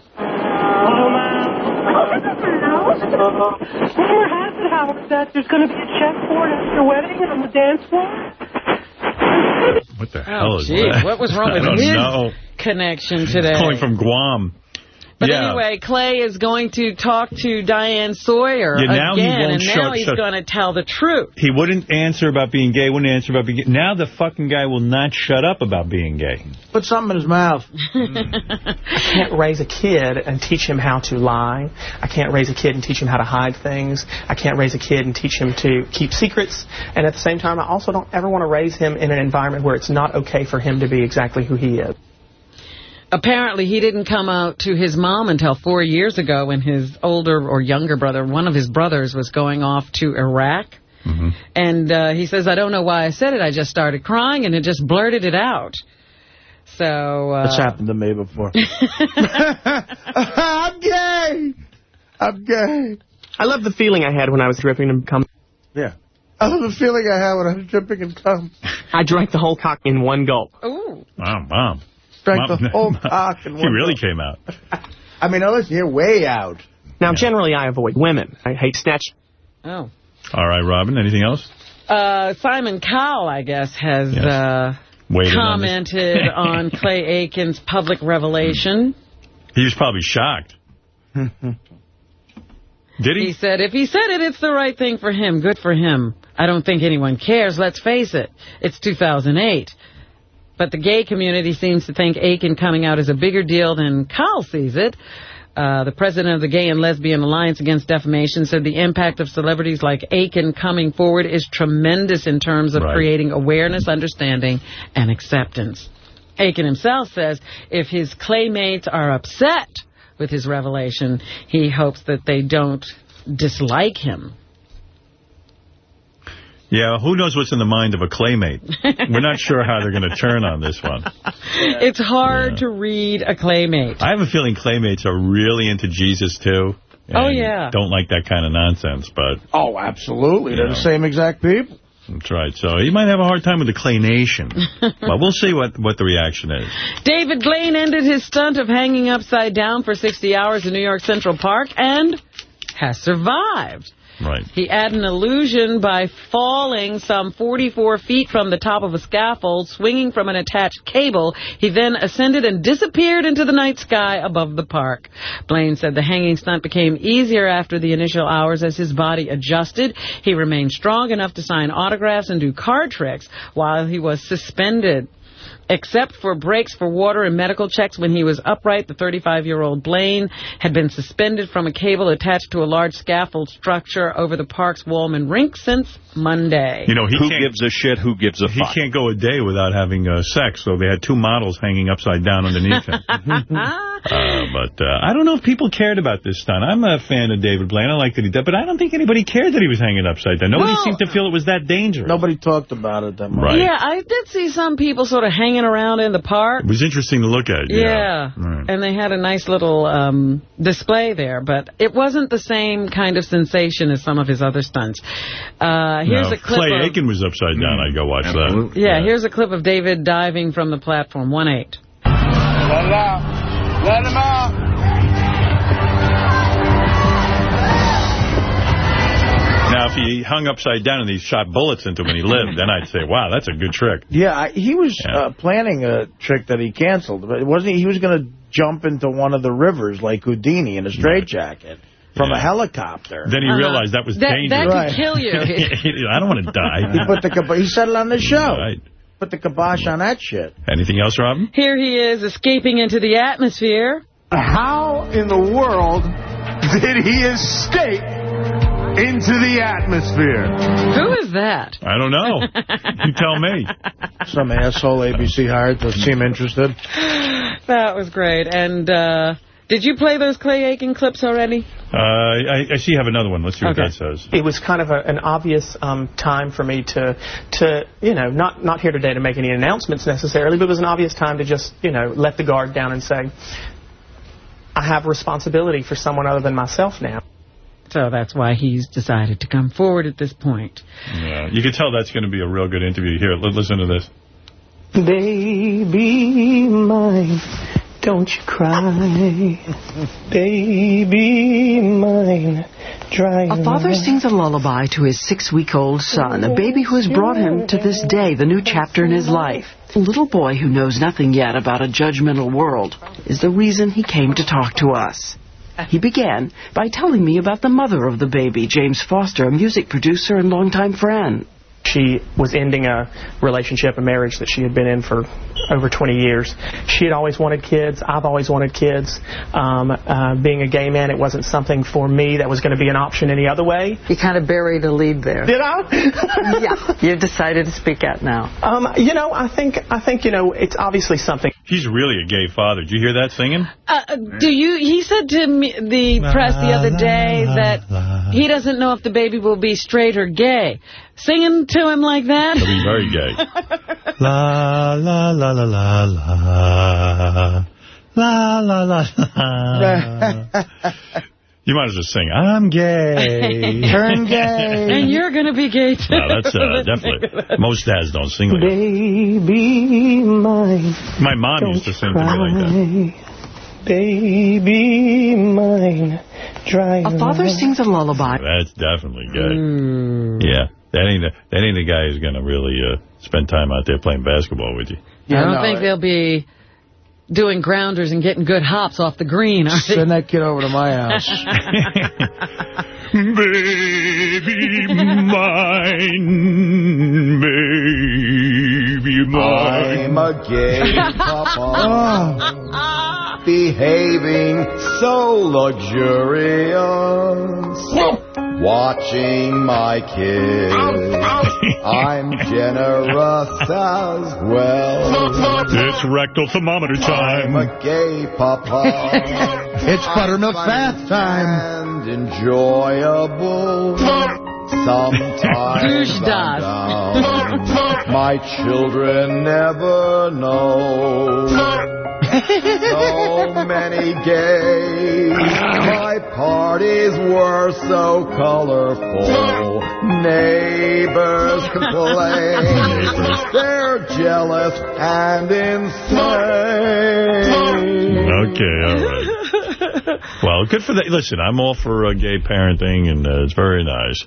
Rumor has it, Howard, that there's going to be a chessboard at your wedding and on the dance floor. What the hell oh, is Oh, Gee, that? what was wrong with I don't his know. connection today? Calling from Guam. But yeah. anyway, Clay is going to talk to Diane Sawyer Yeah, now he again, won't and now he's going to tell the truth. He wouldn't answer about being gay, wouldn't answer about being gay. Now the fucking guy will not shut up about being gay. Put something in his mouth. I can't raise a kid and teach him how to lie. I can't raise a kid and teach him how to hide things. I can't raise a kid and teach him to keep secrets. And at the same time, I also don't ever want to raise him in an environment where it's not okay for him to be exactly who he is. Apparently, he didn't come out to his mom until four years ago when his older or younger brother, one of his brothers, was going off to Iraq. Mm-hmm. And uh, he says, I don't know why I said it. I just started crying and it just blurted it out. So... Uh, That's happened to me before. I'm gay. I'm gay. I love the feeling I had when I was dripping and cum. Yeah. I love the feeling I had when I was dripping and cum. I drank the whole cock in one gulp. Ooh. Wow, mom. Drank Mom- the whole cock in He really go. came out. I mean, oh, listen, you're way out. Now, generally, I avoid women. I hate snatch. Oh. All right, Robin, anything else? Uh, Simon Cowell, I guess, has uh, Waited on commented on Clay Aiken's public revelation. He was probably shocked. Did he? He said, if he said it, it's the right thing for him. Good for him. I don't think anyone cares. Let's face it. It's 2008. But the gay community seems to think Aiken coming out is a bigger deal than Kyle sees it. Uh, the president of the Gay and Lesbian Alliance Against Defamation said the impact of celebrities like Aiken coming forward is tremendous in terms of Right. creating awareness, understanding, and acceptance. Aiken himself says if his claymates are upset with his revelation, he hopes that they don't dislike him. Yeah, who knows what's in the mind of a claymate? We're not sure how they're going to turn on this one. It's hard to read a claymate. I have a feeling claymates are really into Jesus, too. Oh, yeah. Don't like that kind of nonsense, but Oh, absolutely. You They're know. the same exact people. that's right. So he might have a hard time with the clay nation. but we'll see what, what the reaction is. David Blaine ended his stunt of hanging upside down for 60 hours in New York Central Park and has survived. Right. He had an illusion by falling some 44 feet from the top of a scaffold, swinging from an attached cable. He then ascended and disappeared into the night sky above the park. Blaine said the hanging stunt became easier after the initial hours as his body adjusted. He remained strong enough to sign autographs and do card tricks while he was suspended. Except for breaks for water and medical checks when he was upright, the 35-year-old Blaine had been suspended from a cable attached to a large scaffold structure over the park's Wollman rink since Monday. You know, he who can't, gives a shit? Who gives a he fuck? can't go a day without having uh, sex, so they had two models hanging upside down underneath him. Uh, but uh, I don't know if people cared about this stunt. I'm a fan of David Blaine. I like that he did, but I don't think anybody cared that he was hanging upside down. Nobody Well- seemed to feel it was that dangerous. Nobody talked about it that much. Right. Yeah, I did see some people sort of hanging around in the park. It was interesting to look at. Yeah, Right. and they had a nice little um, display there, but it wasn't the same kind of sensation as some of his other stunts. Uh, here's No, a clip Clay of... Aiken was upside down. I'd go watch that. Yeah, here's a clip of David diving from the platform, 1-8. Let him out. Let him out. Now, if he hung upside down and he shot bullets into him and he lived, then I'd say, wow, that's a good trick. Yeah, I, he was uh, planning a trick that he canceled. But it wasn't he? He was going to jump into one of the rivers like Houdini in a straitjacket from a helicopter. Then he realized that was That- dangerous. that could kill you. I don't want to die. He put the kib- he said it on the show. Right. Put the kibosh on that shit. Anything else, Robin? Here he is escaping into the atmosphere. How in the world did he escape into the atmosphere? Who is that? I don't know. you tell me. Some asshole ABC hired to seem interested. That was great. And uh, did you play those Clay Aiken clips already? Uh, I, I see you have another one. Let's see what Okay. that says. It was kind of a, an obvious um, time for me to, to you know, not, not here today to make any announcements necessarily, but it was an obvious time to just, you know, let the guard down and say, I have responsibility for someone other than myself now. So that's why he's decided to come forward at this point. Yeah, you can tell that's going to be a real good interview. Here, li- listen to this. Baby mine, don't you cry. Baby mine, dry A father sings a lullaby to his six-week-old son, a baby who has brought him to this day the new chapter in his life. A little boy who knows nothing yet about a judgmental world is the reason he came to talk to us. He began by telling me about the mother of the baby, Jaymes Foster, a music producer and longtime friend. She was ending a relationship, a marriage that she had been in for over 20 years. She had always wanted kids. I've always wanted kids. Um, uh, being a gay man, it wasn't something for me that was going to be an option any other way. You kind of buried a lead there. Did I? yeah. You've decided to speak out now. Um, you know, I think I think you know it's obviously something. He's really a gay father. Did you hear that singing? Uh, do you? He said to me, the press the other day that he doesn't know if the baby will be straight or gay. Singing to him like that? He'll be very gay. La, la, la, la, la, la. La, la, la, la. You might as well sing, I'm gay. Turn gay. And you're going to be gay too. No, that's uh, definitely. Most dads don't sing like that. Baby mine, My mom used to sing to me like that. baby mine, dry A father sings a lullaby. That's definitely gay. Hmm. Yeah. That ain't, a, that ain't a guy who's going to really uh, spend time out there playing basketball with you. I don't think they'll be doing grounders and getting good hops off the green, are they? Send that kid over to my house. Baby mine, baby mine. I'm a gay papa, behaving so luxurious, watching my kids. I'm generous as well. It's rectal thermometer time. I'm a gay papa. It's buttermilk bath time. And enjoyable. Sometimes I'm down. My children never know. So many gays. My parties were so colorful. Neighbors complain. They're jealous and insane. Okay, all right. Well, good for that. Listen, I'm all for uh, gay parenting, and uh, it's very nice.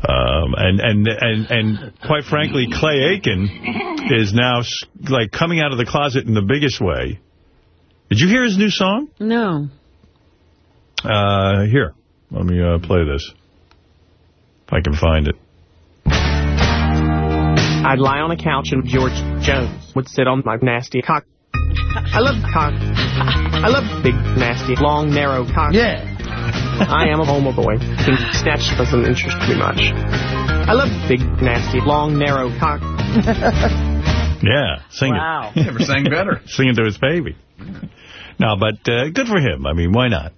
Um, and, and and and quite frankly, Clay Aiken is now like coming out of the closet in the biggest way. Did you hear his new song? No. Uh, here, let me uh, play this if I can find it. I'd lie on a couch and George Jones would sit on my nasty cock. I love cock. I love big, nasty, long, narrow cock. Yeah. I am a homo boy. Think snatch doesn't interest me much. I love big, nasty, long, narrow cock. Yeah, sing Wow. it. Never sang better. sing it to his baby. No, but uh, good for him. I mean, why not?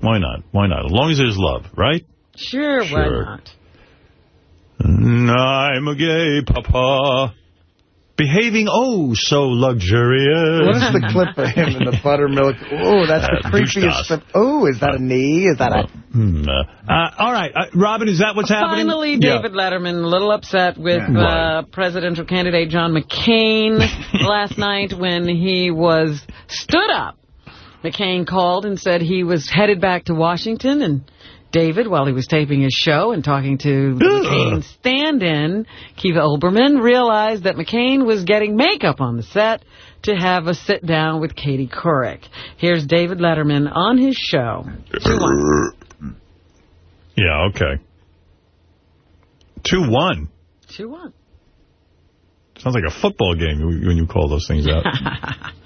Why not? Why not? As long as there's love, right? Sure, why not? I'm a gay papa. Behaving oh so luxurious. What is the clip of him in the buttermilk? Oh, that's the Uh, creepiest douche-das. clip. Oh, is that a knee? Is that a... Hmm, uh, uh, all right, uh, Robin, is that what's happening? Finally, Yeah. David Letterman a little upset with Yeah. uh, presidential candidate John McCain last night when he was stood up. McCain called and said he was headed back to Washington, and David, while he was taping his show and talking to the McCain stand-in, Keith Olbermann, realized that McCain was getting makeup on the set to have a sit-down with Katie Couric. Here's David Letterman on his show. 2-1. Yeah, okay. 2-1. 2-1. Sounds like a football game when you call those things out.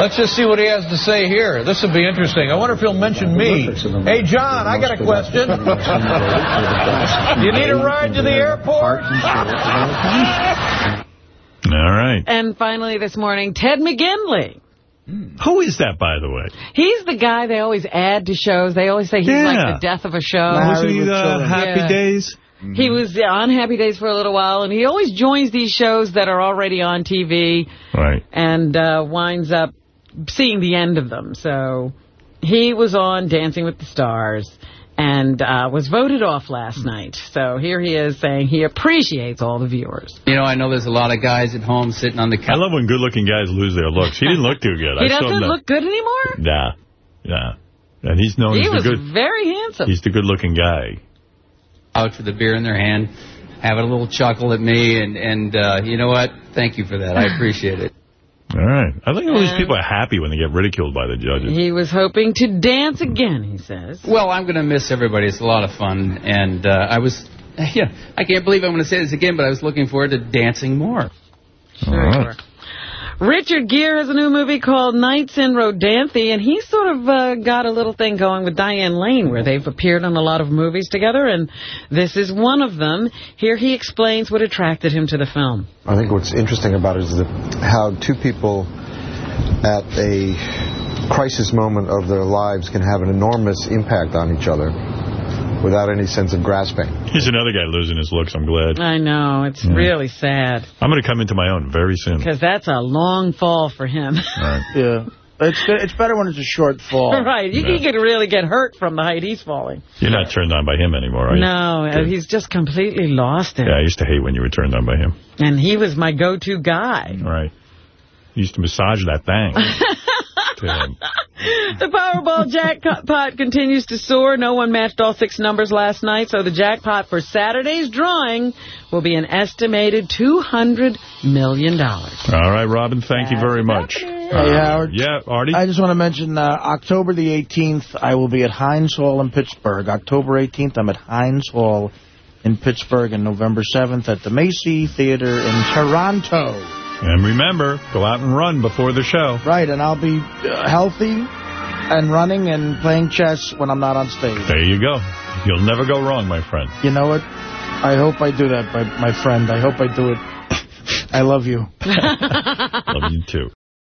Let's just see what he has to say here. This will be interesting. I wonder if he'll mention me. Hey, John, I got a question. you need a ride to the airport? All right. And finally this morning, Ted McGinley. Who is that, by the way? He's the guy they always add to shows. They always say he's Yeah. like the death of a show. Wasn't he uh, Happy Yeah. Days? He was on Happy Days for a little while, and he always joins these shows that are already on TV Right. and uh, winds up seeing the end of them. So he was on Dancing with the Stars and uh, was voted off last night. So here he is saying he appreciates all the viewers. You know, I know there's a lot of guys at home sitting on the couch. I love when good-looking guys lose their looks. He didn't look too good. He I saw him doesn't that- look good anymore? Nah. Yeah. And he's known He as was the good... very handsome. He's the good-looking guy. out with a beer in their hand, having a little chuckle at me, and and uh, you know what? Thank you for that. I appreciate it. All right. I think all these people are happy when they get ridiculed by the judges. He was hoping to dance again, he says. Well, I'm going to miss everybody. It's a lot of fun, and uh, I was, yeah, I can't believe I'm going to say this again, but I was looking forward to dancing more. Sure you were. Richard Gere has a new movie called Nights in Rodanthe, and he sort of uh, got a little thing going with Diane Lane where they've appeared on a lot of movies together, and this is one of them. Here he explains what attracted him to the film. I think what's interesting about it is that how two people at a crisis moment of their lives can have an enormous impact on each other without any sense of grasping. He's another guy losing his looks. I'm glad. I know, it's Yeah. really sad, I'm going to come into my own very soon. because that's a long fall for him. Yeah. It's. It's better when it's a short fall. right, you, he could really get hurt from the height he's falling. You're not turned on by him anymore, are you? No, uh, he's just completely lost it. Yeah, I used to hate when you were turned on by him. And he was my go-to guy. Right. He used to massage that thing. to him. The Powerball jackpot continues to soar. No one matched all six numbers last night, so the jackpot for Saturday's drawing will be an estimated $200 million. All right, Robin, thank you very much. Hey, Howard. Yeah, Artie? I just want to mention uh, October the 18th, I will be at Heinz Hall in Pittsburgh. October 18th, I'm at Heinz Hall in Pittsburgh, and November 7th at the Massey Theater in Toronto. And remember, go out and run before the show. Right, and I'll be uh, healthy and running and playing chess when I'm not on stage. There you go. You'll never go wrong, my friend. You know what? I hope I do that, my, my friend. I hope I do it. I love you. Love you, too.